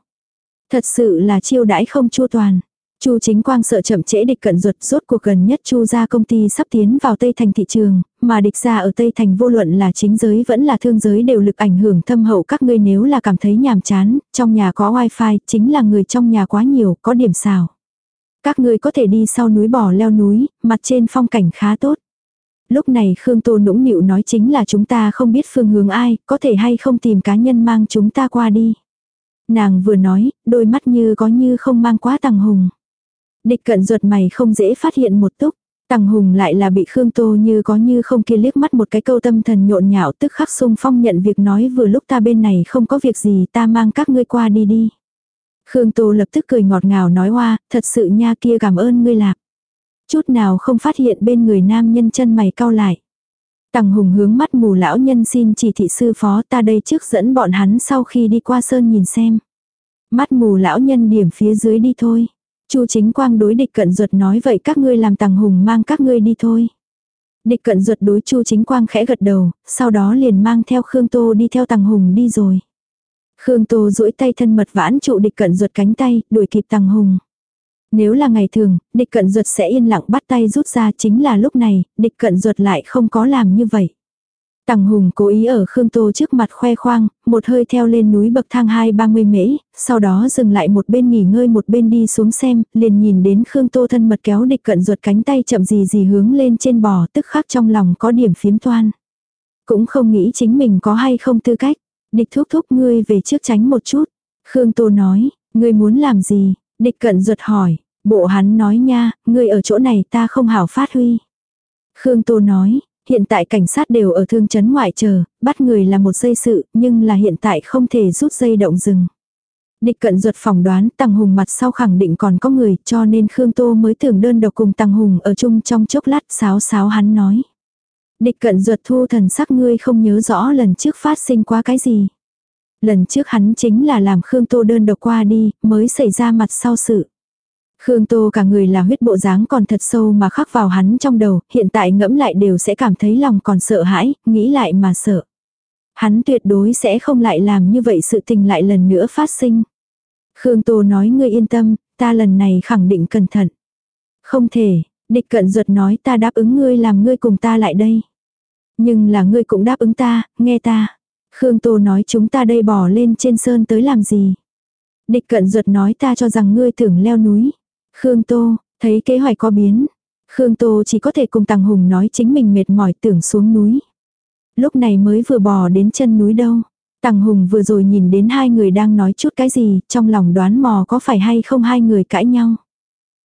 Thật sự là chiêu đãi không chua toàn. Chu Chính Quang sợ chậm trễ địch cận ruột rốt cuộc gần nhất Chu gia công ty sắp tiến vào Tây Thành thị trường, mà địch gia ở Tây Thành vô luận là chính giới vẫn là thương giới đều lực ảnh hưởng thâm hậu các ngươi nếu là cảm thấy nhàm chán, trong nhà có wifi, chính là người trong nhà quá nhiều, có điểm xào. Các ngươi có thể đi sau núi bò leo núi, mặt trên phong cảnh khá tốt. Lúc này Khương Tô nũng nịu nói chính là chúng ta không biết phương hướng ai, có thể hay không tìm cá nhân mang chúng ta qua đi. Nàng vừa nói, đôi mắt như có như không mang quá tàng hùng. Địch cận ruột mày không dễ phát hiện một túc. Tằng Hùng lại là bị Khương Tô như có như không kia liếc mắt một cái câu tâm thần nhộn nhạo tức khắc sung phong nhận việc nói vừa lúc ta bên này không có việc gì ta mang các ngươi qua đi đi. Khương Tô lập tức cười ngọt ngào nói hoa, thật sự nha kia cảm ơn ngươi lạc. Chút nào không phát hiện bên người nam nhân chân mày cau lại. Tằng Hùng hướng mắt mù lão nhân xin chỉ thị sư phó ta đây trước dẫn bọn hắn sau khi đi qua sơn nhìn xem. Mắt mù lão nhân điểm phía dưới đi thôi. Chu chính quang đối địch cận ruột nói vậy các ngươi làm tàng hùng mang các ngươi đi thôi. Địch cận ruột đối chu chính quang khẽ gật đầu, sau đó liền mang theo Khương Tô đi theo tàng hùng đi rồi. Khương Tô duỗi tay thân mật vãn trụ địch cận ruột cánh tay, đuổi kịp tàng hùng. Nếu là ngày thường, địch cận ruột sẽ yên lặng bắt tay rút ra chính là lúc này, địch cận ruột lại không có làm như vậy. Tằng Hùng cố ý ở Khương Tô trước mặt khoe khoang, một hơi theo lên núi bậc thang hai ba mươi mễ, sau đó dừng lại một bên nghỉ ngơi một bên đi xuống xem, liền nhìn đến Khương Tô thân mật kéo địch cận ruột cánh tay chậm gì gì hướng lên trên bò tức khắc trong lòng có điểm phiếm toan. Cũng không nghĩ chính mình có hay không tư cách. Địch thúc thúc ngươi về trước tránh một chút. Khương Tô nói, ngươi muốn làm gì? Địch cận ruột hỏi, bộ hắn nói nha, ngươi ở chỗ này ta không hảo phát huy. Khương Tô nói, Hiện tại cảnh sát đều ở thương trấn ngoại chờ, bắt người là một dây sự, nhưng là hiện tại không thể rút dây động rừng. Địch cận ruột phỏng đoán Tăng Hùng mặt sau khẳng định còn có người cho nên Khương Tô mới tưởng đơn độc cùng Tăng Hùng ở chung trong chốc lát sáo sáo hắn nói. Địch cận ruột thu thần sắc ngươi không nhớ rõ lần trước phát sinh qua cái gì. Lần trước hắn chính là làm Khương Tô đơn độc qua đi mới xảy ra mặt sau sự. Khương Tô cả người là huyết bộ dáng còn thật sâu mà khắc vào hắn trong đầu, hiện tại ngẫm lại đều sẽ cảm thấy lòng còn sợ hãi, nghĩ lại mà sợ. Hắn tuyệt đối sẽ không lại làm như vậy sự tình lại lần nữa phát sinh. Khương Tô nói ngươi yên tâm, ta lần này khẳng định cẩn thận. Không thể, địch cận ruột nói ta đáp ứng ngươi làm ngươi cùng ta lại đây. Nhưng là ngươi cũng đáp ứng ta, nghe ta. Khương Tô nói chúng ta đây bỏ lên trên sơn tới làm gì. Địch cận ruột nói ta cho rằng ngươi tưởng leo núi. Khương Tô, thấy kế hoạch có biến. Khương Tô chỉ có thể cùng Tằng Hùng nói chính mình mệt mỏi tưởng xuống núi. Lúc này mới vừa bò đến chân núi đâu. Tằng Hùng vừa rồi nhìn đến hai người đang nói chút cái gì, trong lòng đoán mò có phải hay không hai người cãi nhau.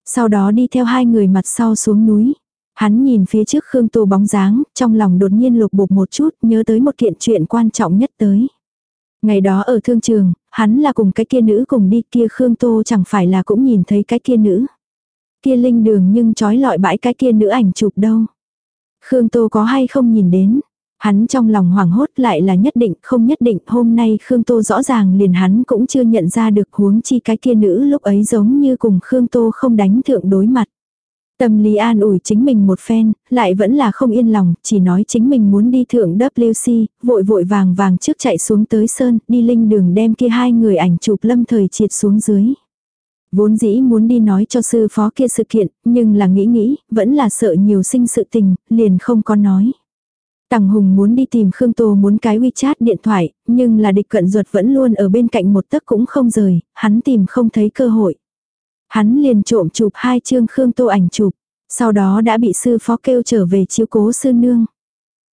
Sau đó đi theo hai người mặt sau xuống núi. Hắn nhìn phía trước Khương Tô bóng dáng, trong lòng đột nhiên lục bục một chút, nhớ tới một kiện chuyện quan trọng nhất tới. Ngày đó ở thương trường, hắn là cùng cái kia nữ cùng đi kia Khương Tô chẳng phải là cũng nhìn thấy cái kia nữ. Kia linh đường nhưng trói lọi bãi cái kia nữ ảnh chụp đâu. Khương Tô có hay không nhìn đến. Hắn trong lòng hoảng hốt lại là nhất định không nhất định hôm nay Khương Tô rõ ràng liền hắn cũng chưa nhận ra được huống chi cái kia nữ lúc ấy giống như cùng Khương Tô không đánh thượng đối mặt. Tâm lý an ủi chính mình một phen, lại vẫn là không yên lòng, chỉ nói chính mình muốn đi thượng WC, vội vội vàng vàng trước chạy xuống tới sơn, đi linh đường đem kia hai người ảnh chụp lâm thời triệt xuống dưới. Vốn dĩ muốn đi nói cho sư phó kia sự kiện, nhưng là nghĩ nghĩ, vẫn là sợ nhiều sinh sự tình, liền không có nói. Tằng Hùng muốn đi tìm Khương Tô muốn cái WeChat điện thoại, nhưng là địch cận ruột vẫn luôn ở bên cạnh một tấc cũng không rời, hắn tìm không thấy cơ hội. Hắn liền trộm chụp hai chương Khương Tô ảnh chụp, sau đó đã bị sư phó kêu trở về chiếu cố sư nương.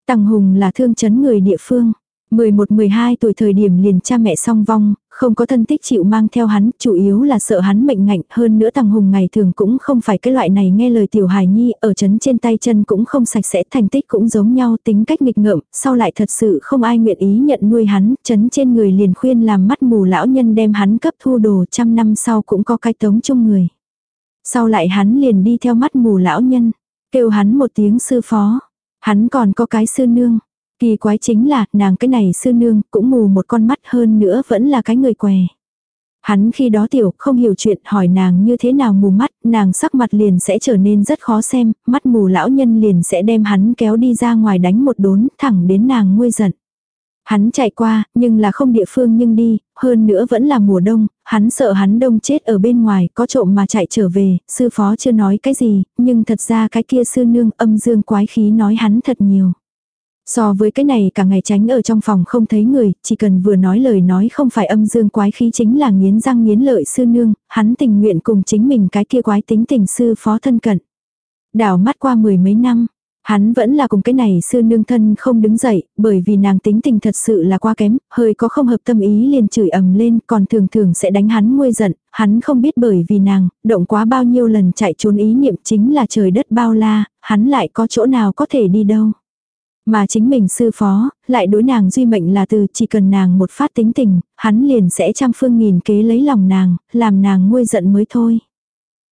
Tằng Hùng là thương chấn người địa phương. 11-12 tuổi thời điểm liền cha mẹ song vong, không có thân tích chịu mang theo hắn, chủ yếu là sợ hắn mệnh ngạnh, hơn nữa thằng Hùng ngày thường cũng không phải cái loại này nghe lời tiểu hài nhi, ở chấn trên tay chân cũng không sạch sẽ, thành tích cũng giống nhau, tính cách nghịch ngợm, sau lại thật sự không ai nguyện ý nhận nuôi hắn, chấn trên người liền khuyên làm mắt mù lão nhân đem hắn cấp thu đồ, trăm năm sau cũng có cái tống chung người. Sau lại hắn liền đi theo mắt mù lão nhân, kêu hắn một tiếng sư phó, hắn còn có cái sư nương. Kỳ quái chính là, nàng cái này sư nương, cũng mù một con mắt hơn nữa vẫn là cái người què. Hắn khi đó tiểu không hiểu chuyện hỏi nàng như thế nào mù mắt, nàng sắc mặt liền sẽ trở nên rất khó xem, mắt mù lão nhân liền sẽ đem hắn kéo đi ra ngoài đánh một đốn, thẳng đến nàng nguôi giận. Hắn chạy qua, nhưng là không địa phương nhưng đi, hơn nữa vẫn là mùa đông, hắn sợ hắn đông chết ở bên ngoài, có trộm mà chạy trở về, sư phó chưa nói cái gì, nhưng thật ra cái kia sư nương âm dương quái khí nói hắn thật nhiều. So với cái này cả ngày tránh ở trong phòng không thấy người, chỉ cần vừa nói lời nói không phải âm dương quái khí chính là nghiến răng nghiến lợi sư nương, hắn tình nguyện cùng chính mình cái kia quái tính tình sư phó thân cận. Đảo mắt qua mười mấy năm, hắn vẫn là cùng cái này sư nương thân không đứng dậy, bởi vì nàng tính tình thật sự là quá kém, hơi có không hợp tâm ý liền chửi ầm lên, còn thường thường sẽ đánh hắn nguôi giận, hắn không biết bởi vì nàng, động quá bao nhiêu lần chạy trốn ý niệm chính là trời đất bao la, hắn lại có chỗ nào có thể đi đâu. Mà chính mình sư phó, lại đối nàng duy mệnh là từ chỉ cần nàng một phát tính tình, hắn liền sẽ trăm phương nghìn kế lấy lòng nàng, làm nàng nguôi giận mới thôi.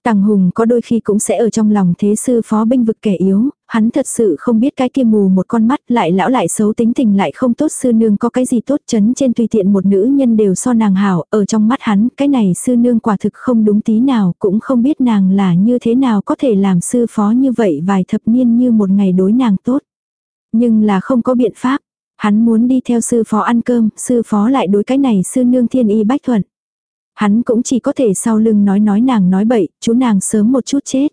Tàng Hùng có đôi khi cũng sẽ ở trong lòng thế sư phó binh vực kẻ yếu, hắn thật sự không biết cái kia mù một con mắt lại lão lại xấu tính tình lại không tốt sư nương có cái gì tốt chấn trên tùy tiện một nữ nhân đều so nàng hảo, ở trong mắt hắn cái này sư nương quả thực không đúng tí nào, cũng không biết nàng là như thế nào có thể làm sư phó như vậy vài thập niên như một ngày đối nàng tốt. Nhưng là không có biện pháp. Hắn muốn đi theo sư phó ăn cơm, sư phó lại đối cái này sư nương thiên y bách thuận. Hắn cũng chỉ có thể sau lưng nói nói nàng nói bậy, chú nàng sớm một chút chết.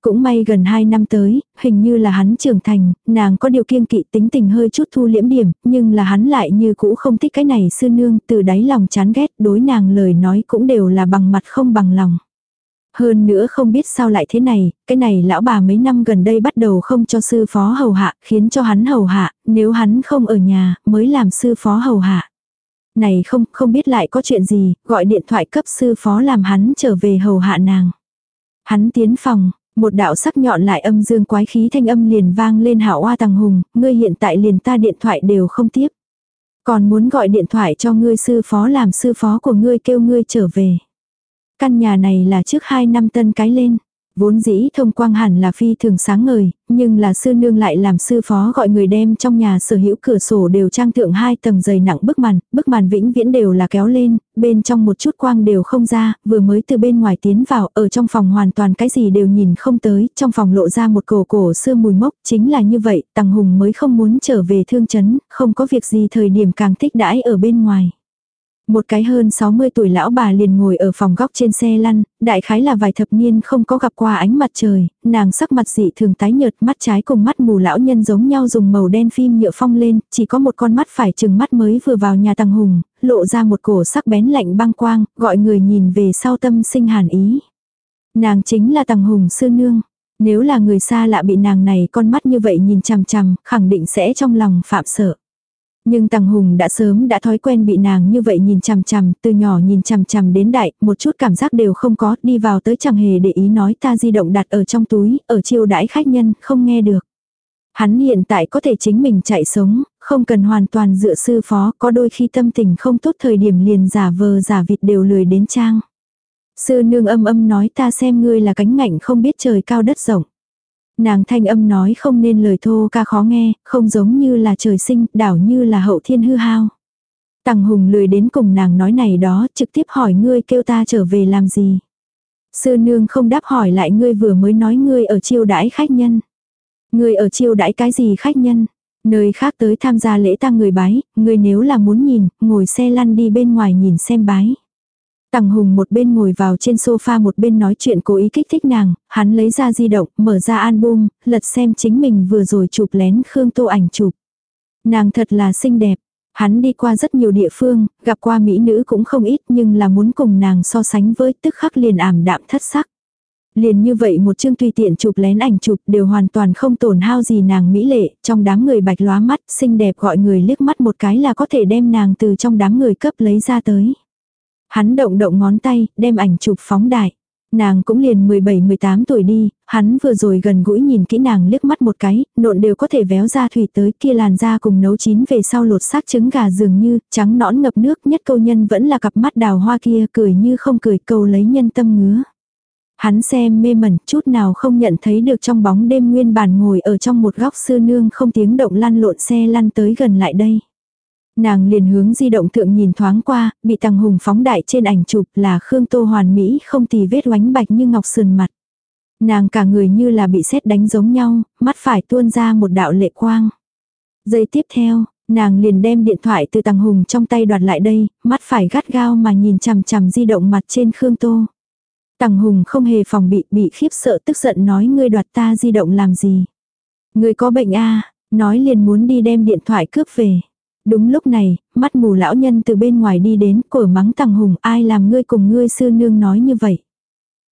Cũng may gần 2 năm tới, hình như là hắn trưởng thành, nàng có điều kiên kỵ tính tình hơi chút thu liễm điểm, nhưng là hắn lại như cũ không thích cái này sư nương, từ đáy lòng chán ghét, đối nàng lời nói cũng đều là bằng mặt không bằng lòng. Hơn nữa không biết sao lại thế này, cái này lão bà mấy năm gần đây bắt đầu không cho sư phó hầu hạ, khiến cho hắn hầu hạ, nếu hắn không ở nhà, mới làm sư phó hầu hạ. Này không, không biết lại có chuyện gì, gọi điện thoại cấp sư phó làm hắn trở về hầu hạ nàng. Hắn tiến phòng, một đạo sắc nhọn lại âm dương quái khí thanh âm liền vang lên hảo oa tàng hùng, ngươi hiện tại liền ta điện thoại đều không tiếp. Còn muốn gọi điện thoại cho ngươi sư phó làm sư phó của ngươi kêu ngươi trở về. Căn nhà này là trước 2 năm tân cái lên. Vốn dĩ thông quang hẳn là phi thường sáng ngời, nhưng là sư nương lại làm sư phó gọi người đem trong nhà sở hữu cửa sổ đều trang thượng hai tầng dày nặng bức màn, bức màn vĩnh viễn đều là kéo lên, bên trong một chút quang đều không ra, vừa mới từ bên ngoài tiến vào, ở trong phòng hoàn toàn cái gì đều nhìn không tới, trong phòng lộ ra một cổ cổ xưa mùi mốc, chính là như vậy, Tăng Hùng mới không muốn trở về thương chấn, không có việc gì thời điểm càng thích đãi ở bên ngoài. Một cái hơn 60 tuổi lão bà liền ngồi ở phòng góc trên xe lăn, đại khái là vài thập niên không có gặp qua ánh mặt trời, nàng sắc mặt dị thường tái nhợt mắt trái cùng mắt mù lão nhân giống nhau dùng màu đen phim nhựa phong lên, chỉ có một con mắt phải chừng mắt mới vừa vào nhà tăng hùng, lộ ra một cổ sắc bén lạnh băng quang, gọi người nhìn về sau tâm sinh hàn ý. Nàng chính là tăng hùng sư nương. Nếu là người xa lạ bị nàng này con mắt như vậy nhìn chằm chằm, khẳng định sẽ trong lòng phạm sợ. Nhưng Tằng Hùng đã sớm đã thói quen bị nàng như vậy nhìn chằm chằm, từ nhỏ nhìn chằm chằm đến đại, một chút cảm giác đều không có, đi vào tới chẳng hề để ý nói ta di động đặt ở trong túi, ở chiêu đãi khách nhân, không nghe được. Hắn hiện tại có thể chính mình chạy sống, không cần hoàn toàn dựa sư phó, có đôi khi tâm tình không tốt thời điểm liền giả vờ giả vịt đều lười đến trang. Sư nương âm âm nói ta xem ngươi là cánh ngạnh không biết trời cao đất rộng. Nàng thanh âm nói không nên lời thô ca khó nghe, không giống như là trời sinh, đảo như là hậu thiên hư hao. Tằng hùng lười đến cùng nàng nói này đó, trực tiếp hỏi ngươi kêu ta trở về làm gì. Sư nương không đáp hỏi lại ngươi vừa mới nói ngươi ở chiêu đãi khách nhân. Ngươi ở chiêu đãi cái gì khách nhân? Nơi khác tới tham gia lễ tang người bái, ngươi nếu là muốn nhìn, ngồi xe lăn đi bên ngoài nhìn xem bái. Tằng Hùng một bên ngồi vào trên sofa một bên nói chuyện cố ý kích thích nàng, hắn lấy ra di động, mở ra album, lật xem chính mình vừa rồi chụp lén Khương Tô ảnh chụp. Nàng thật là xinh đẹp. Hắn đi qua rất nhiều địa phương, gặp qua mỹ nữ cũng không ít nhưng là muốn cùng nàng so sánh với tức khắc liền ảm đạm thất sắc. Liền như vậy một chương tùy tiện chụp lén ảnh chụp đều hoàn toàn không tổn hao gì nàng mỹ lệ, trong đám người bạch lóa mắt, xinh đẹp gọi người liếc mắt một cái là có thể đem nàng từ trong đám người cấp lấy ra tới. Hắn động động ngón tay, đem ảnh chụp phóng đại. Nàng cũng liền 17-18 tuổi đi, hắn vừa rồi gần gũi nhìn kỹ nàng liếc mắt một cái, nộn đều có thể véo ra thủy tới kia làn da cùng nấu chín về sau lột xác trứng gà dường như, trắng nõn ngập nước nhất câu nhân vẫn là cặp mắt đào hoa kia cười như không cười câu lấy nhân tâm ngứa. Hắn xem mê mẩn chút nào không nhận thấy được trong bóng đêm nguyên bản ngồi ở trong một góc sư nương không tiếng động lăn lộn xe lăn tới gần lại đây. Nàng liền hướng di động thượng nhìn thoáng qua, bị tăng hùng phóng đại trên ảnh chụp là Khương Tô hoàn mỹ không tì vết oánh bạch như ngọc sườn mặt. Nàng cả người như là bị sét đánh giống nhau, mắt phải tuôn ra một đạo lệ quang. Giây tiếp theo, nàng liền đem điện thoại từ tăng hùng trong tay đoạt lại đây, mắt phải gắt gao mà nhìn chằm chằm di động mặt trên Khương Tô. Tằng Hùng không hề phòng bị, bị khiếp sợ tức giận nói ngươi đoạt ta di động làm gì. Ngươi có bệnh a à, nói liền muốn đi đem điện thoại cướp về. Đúng lúc này, mắt mù lão nhân từ bên ngoài đi đến, cổ mắng Tằng Hùng ai làm ngươi cùng ngươi sư nương nói như vậy.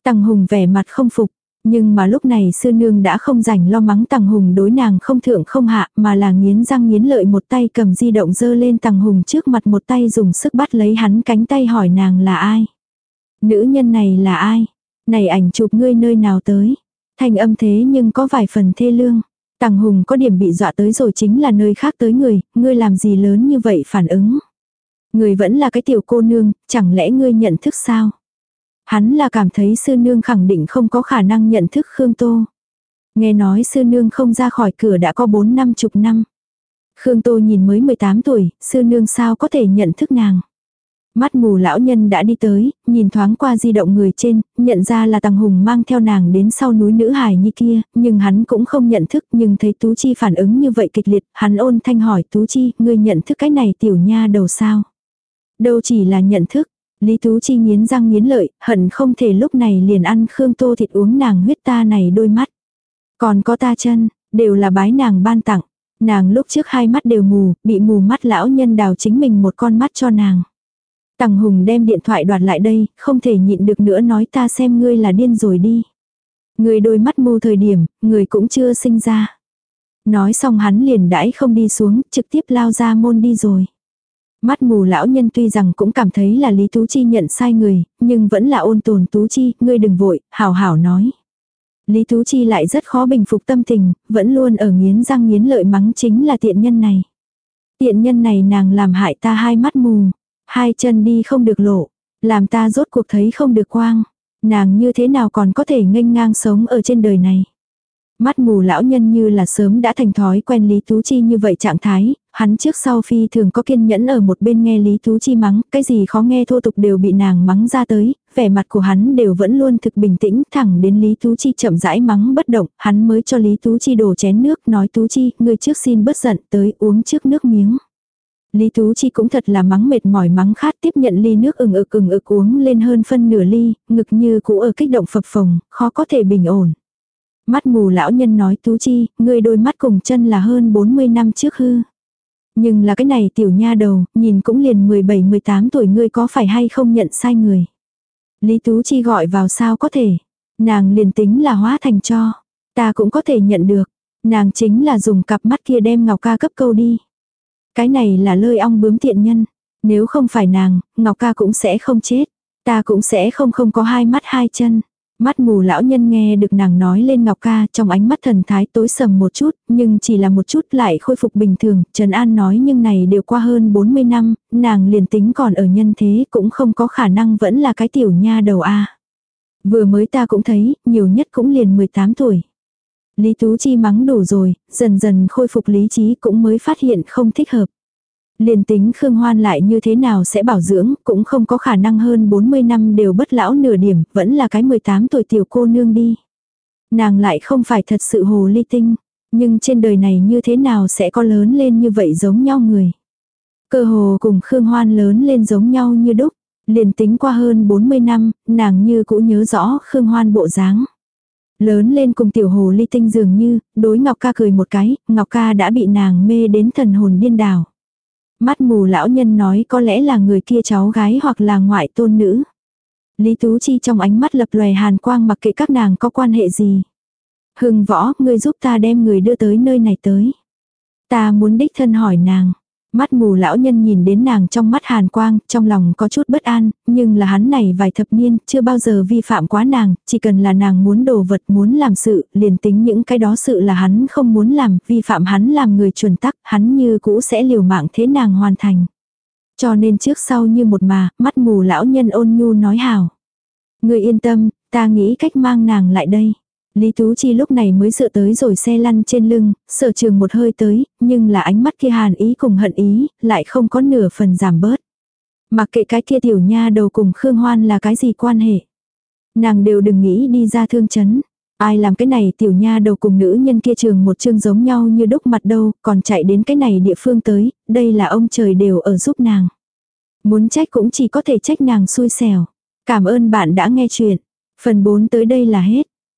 Tằng Hùng vẻ mặt không phục, nhưng mà lúc này sư nương đã không rảnh lo mắng Tằng Hùng đối nàng không thượng không hạ mà là nghiến răng nghiến lợi một tay cầm di động dơ lên Tằng Hùng trước mặt một tay dùng sức bắt lấy hắn cánh tay hỏi nàng là ai. Nữ nhân này là ai? Này ảnh chụp ngươi nơi nào tới? Thanh âm thế nhưng có vài phần thê lương. Tàng Hùng có điểm bị dọa tới rồi chính là nơi khác tới người, ngươi làm gì lớn như vậy phản ứng. Người vẫn là cái tiểu cô nương, chẳng lẽ ngươi nhận thức sao? Hắn là cảm thấy sư nương khẳng định không có khả năng nhận thức Khương Tô. Nghe nói sư nương không ra khỏi cửa đã có 4 năm chục năm. Khương Tô nhìn mới 18 tuổi, sư nương sao có thể nhận thức nàng. Mắt mù lão nhân đã đi tới, nhìn thoáng qua di động người trên, nhận ra là Tăng Hùng mang theo nàng đến sau núi nữ hài như kia, nhưng hắn cũng không nhận thức, nhưng thấy Tú Chi phản ứng như vậy kịch liệt, hắn ôn thanh hỏi Tú Chi, ngươi nhận thức cái này tiểu nha đầu sao? Đâu chỉ là nhận thức, Lý Tú Chi nghiến răng nghiến lợi, hận không thể lúc này liền ăn khương tô thịt uống nàng huyết ta này đôi mắt. Còn có ta chân, đều là bái nàng ban tặng. Nàng lúc trước hai mắt đều mù, bị mù mắt lão nhân đào chính mình một con mắt cho nàng. Tằng Hùng đem điện thoại đoạt lại đây, không thể nhịn được nữa nói ta xem ngươi là điên rồi đi. Người đôi mắt mù thời điểm, người cũng chưa sinh ra. Nói xong hắn liền đãi không đi xuống, trực tiếp lao ra môn đi rồi. Mắt mù lão nhân tuy rằng cũng cảm thấy là Lý Tú Chi nhận sai người, nhưng vẫn là ôn tồn Tú Chi, ngươi đừng vội, hảo hảo nói. Lý Tú Chi lại rất khó bình phục tâm tình, vẫn luôn ở nghiến răng nghiến lợi mắng chính là tiện nhân này. Tiện nhân này nàng làm hại ta hai mắt mù. Hai chân đi không được lộ, làm ta rốt cuộc thấy không được quang. Nàng như thế nào còn có thể nghênh ngang sống ở trên đời này. Mắt mù lão nhân như là sớm đã thành thói quen Lý Tú Chi như vậy trạng thái, hắn trước sau phi thường có kiên nhẫn ở một bên nghe Lý Tú Chi mắng, cái gì khó nghe thô tục đều bị nàng mắng ra tới, vẻ mặt của hắn đều vẫn luôn thực bình tĩnh, thẳng đến Lý Tú Chi chậm rãi mắng bất động, hắn mới cho Lý Tú Chi đổ chén nước, nói Tú Chi, người trước xin bớt giận, tới uống trước nước miếng. Lý Tú Chi cũng thật là mắng mệt mỏi mắng khát tiếp nhận ly nước ừng ực ừng ực uống lên hơn phân nửa ly, ngực như cũ ở kích động phập phồng, khó có thể bình ổn. Mắt mù lão nhân nói Tú Chi, người đôi mắt cùng chân là hơn 40 năm trước hư. Nhưng là cái này tiểu nha đầu, nhìn cũng liền 17-18 tuổi ngươi có phải hay không nhận sai người. Lý Tú Chi gọi vào sao có thể. Nàng liền tính là hóa thành cho. Ta cũng có thể nhận được. Nàng chính là dùng cặp mắt kia đem ngọc ca cấp câu đi. Cái này là lơi ong bướm tiện nhân. Nếu không phải nàng, Ngọc ca cũng sẽ không chết. Ta cũng sẽ không không có hai mắt hai chân. Mắt mù lão nhân nghe được nàng nói lên Ngọc ca trong ánh mắt thần thái tối sầm một chút, nhưng chỉ là một chút lại khôi phục bình thường. Trần An nói nhưng này đều qua hơn 40 năm, nàng liền tính còn ở nhân thế cũng không có khả năng vẫn là cái tiểu nha đầu a Vừa mới ta cũng thấy, nhiều nhất cũng liền 18 tuổi. Lý Tú Chi mắng đủ rồi, dần dần khôi phục lý trí cũng mới phát hiện không thích hợp. Liền tính Khương Hoan lại như thế nào sẽ bảo dưỡng, cũng không có khả năng hơn 40 năm đều bất lão nửa điểm, vẫn là cái 18 tuổi tiểu cô nương đi. Nàng lại không phải thật sự hồ ly tinh, nhưng trên đời này như thế nào sẽ có lớn lên như vậy giống nhau người. Cơ hồ cùng Khương Hoan lớn lên giống nhau như đúc, liền tính qua hơn 40 năm, nàng như cũng nhớ rõ Khương Hoan bộ dáng. Lớn lên cùng tiểu hồ ly tinh dường như, đối Ngọc ca cười một cái, Ngọc ca đã bị nàng mê đến thần hồn điên đảo. Mắt mù lão nhân nói có lẽ là người kia cháu gái hoặc là ngoại tôn nữ. Lý Tú Chi trong ánh mắt lập lòe hàn quang mặc kệ các nàng có quan hệ gì. Hưng võ, ngươi giúp ta đem người đưa tới nơi này tới. Ta muốn đích thân hỏi nàng. Mắt mù lão nhân nhìn đến nàng trong mắt hàn quang, trong lòng có chút bất an, nhưng là hắn này vài thập niên, chưa bao giờ vi phạm quá nàng, chỉ cần là nàng muốn đồ vật muốn làm sự, liền tính những cái đó sự là hắn không muốn làm, vi phạm hắn làm người chuẩn tắc, hắn như cũ sẽ liều mạng thế nàng hoàn thành. Cho nên trước sau như một mà, mắt mù lão nhân ôn nhu nói hào. Người yên tâm, ta nghĩ cách mang nàng lại đây. Lý Tú Chi lúc này mới dựa tới rồi xe lăn trên lưng, sở trường một hơi tới, nhưng là ánh mắt kia hàn ý cùng hận ý, lại không có nửa phần giảm bớt. Mặc kệ cái kia tiểu nha đầu cùng Khương Hoan là cái gì quan hệ. Nàng đều đừng nghĩ đi ra thương chấn. Ai làm cái này tiểu nha đầu cùng nữ nhân kia trường một chương giống nhau như đúc mặt đâu, còn chạy đến cái này địa phương tới, đây là ông trời đều ở giúp nàng. Muốn trách cũng chỉ có thể trách nàng xui xẻo. Cảm ơn bạn đã nghe chuyện. Phần 4 tới đây là hết.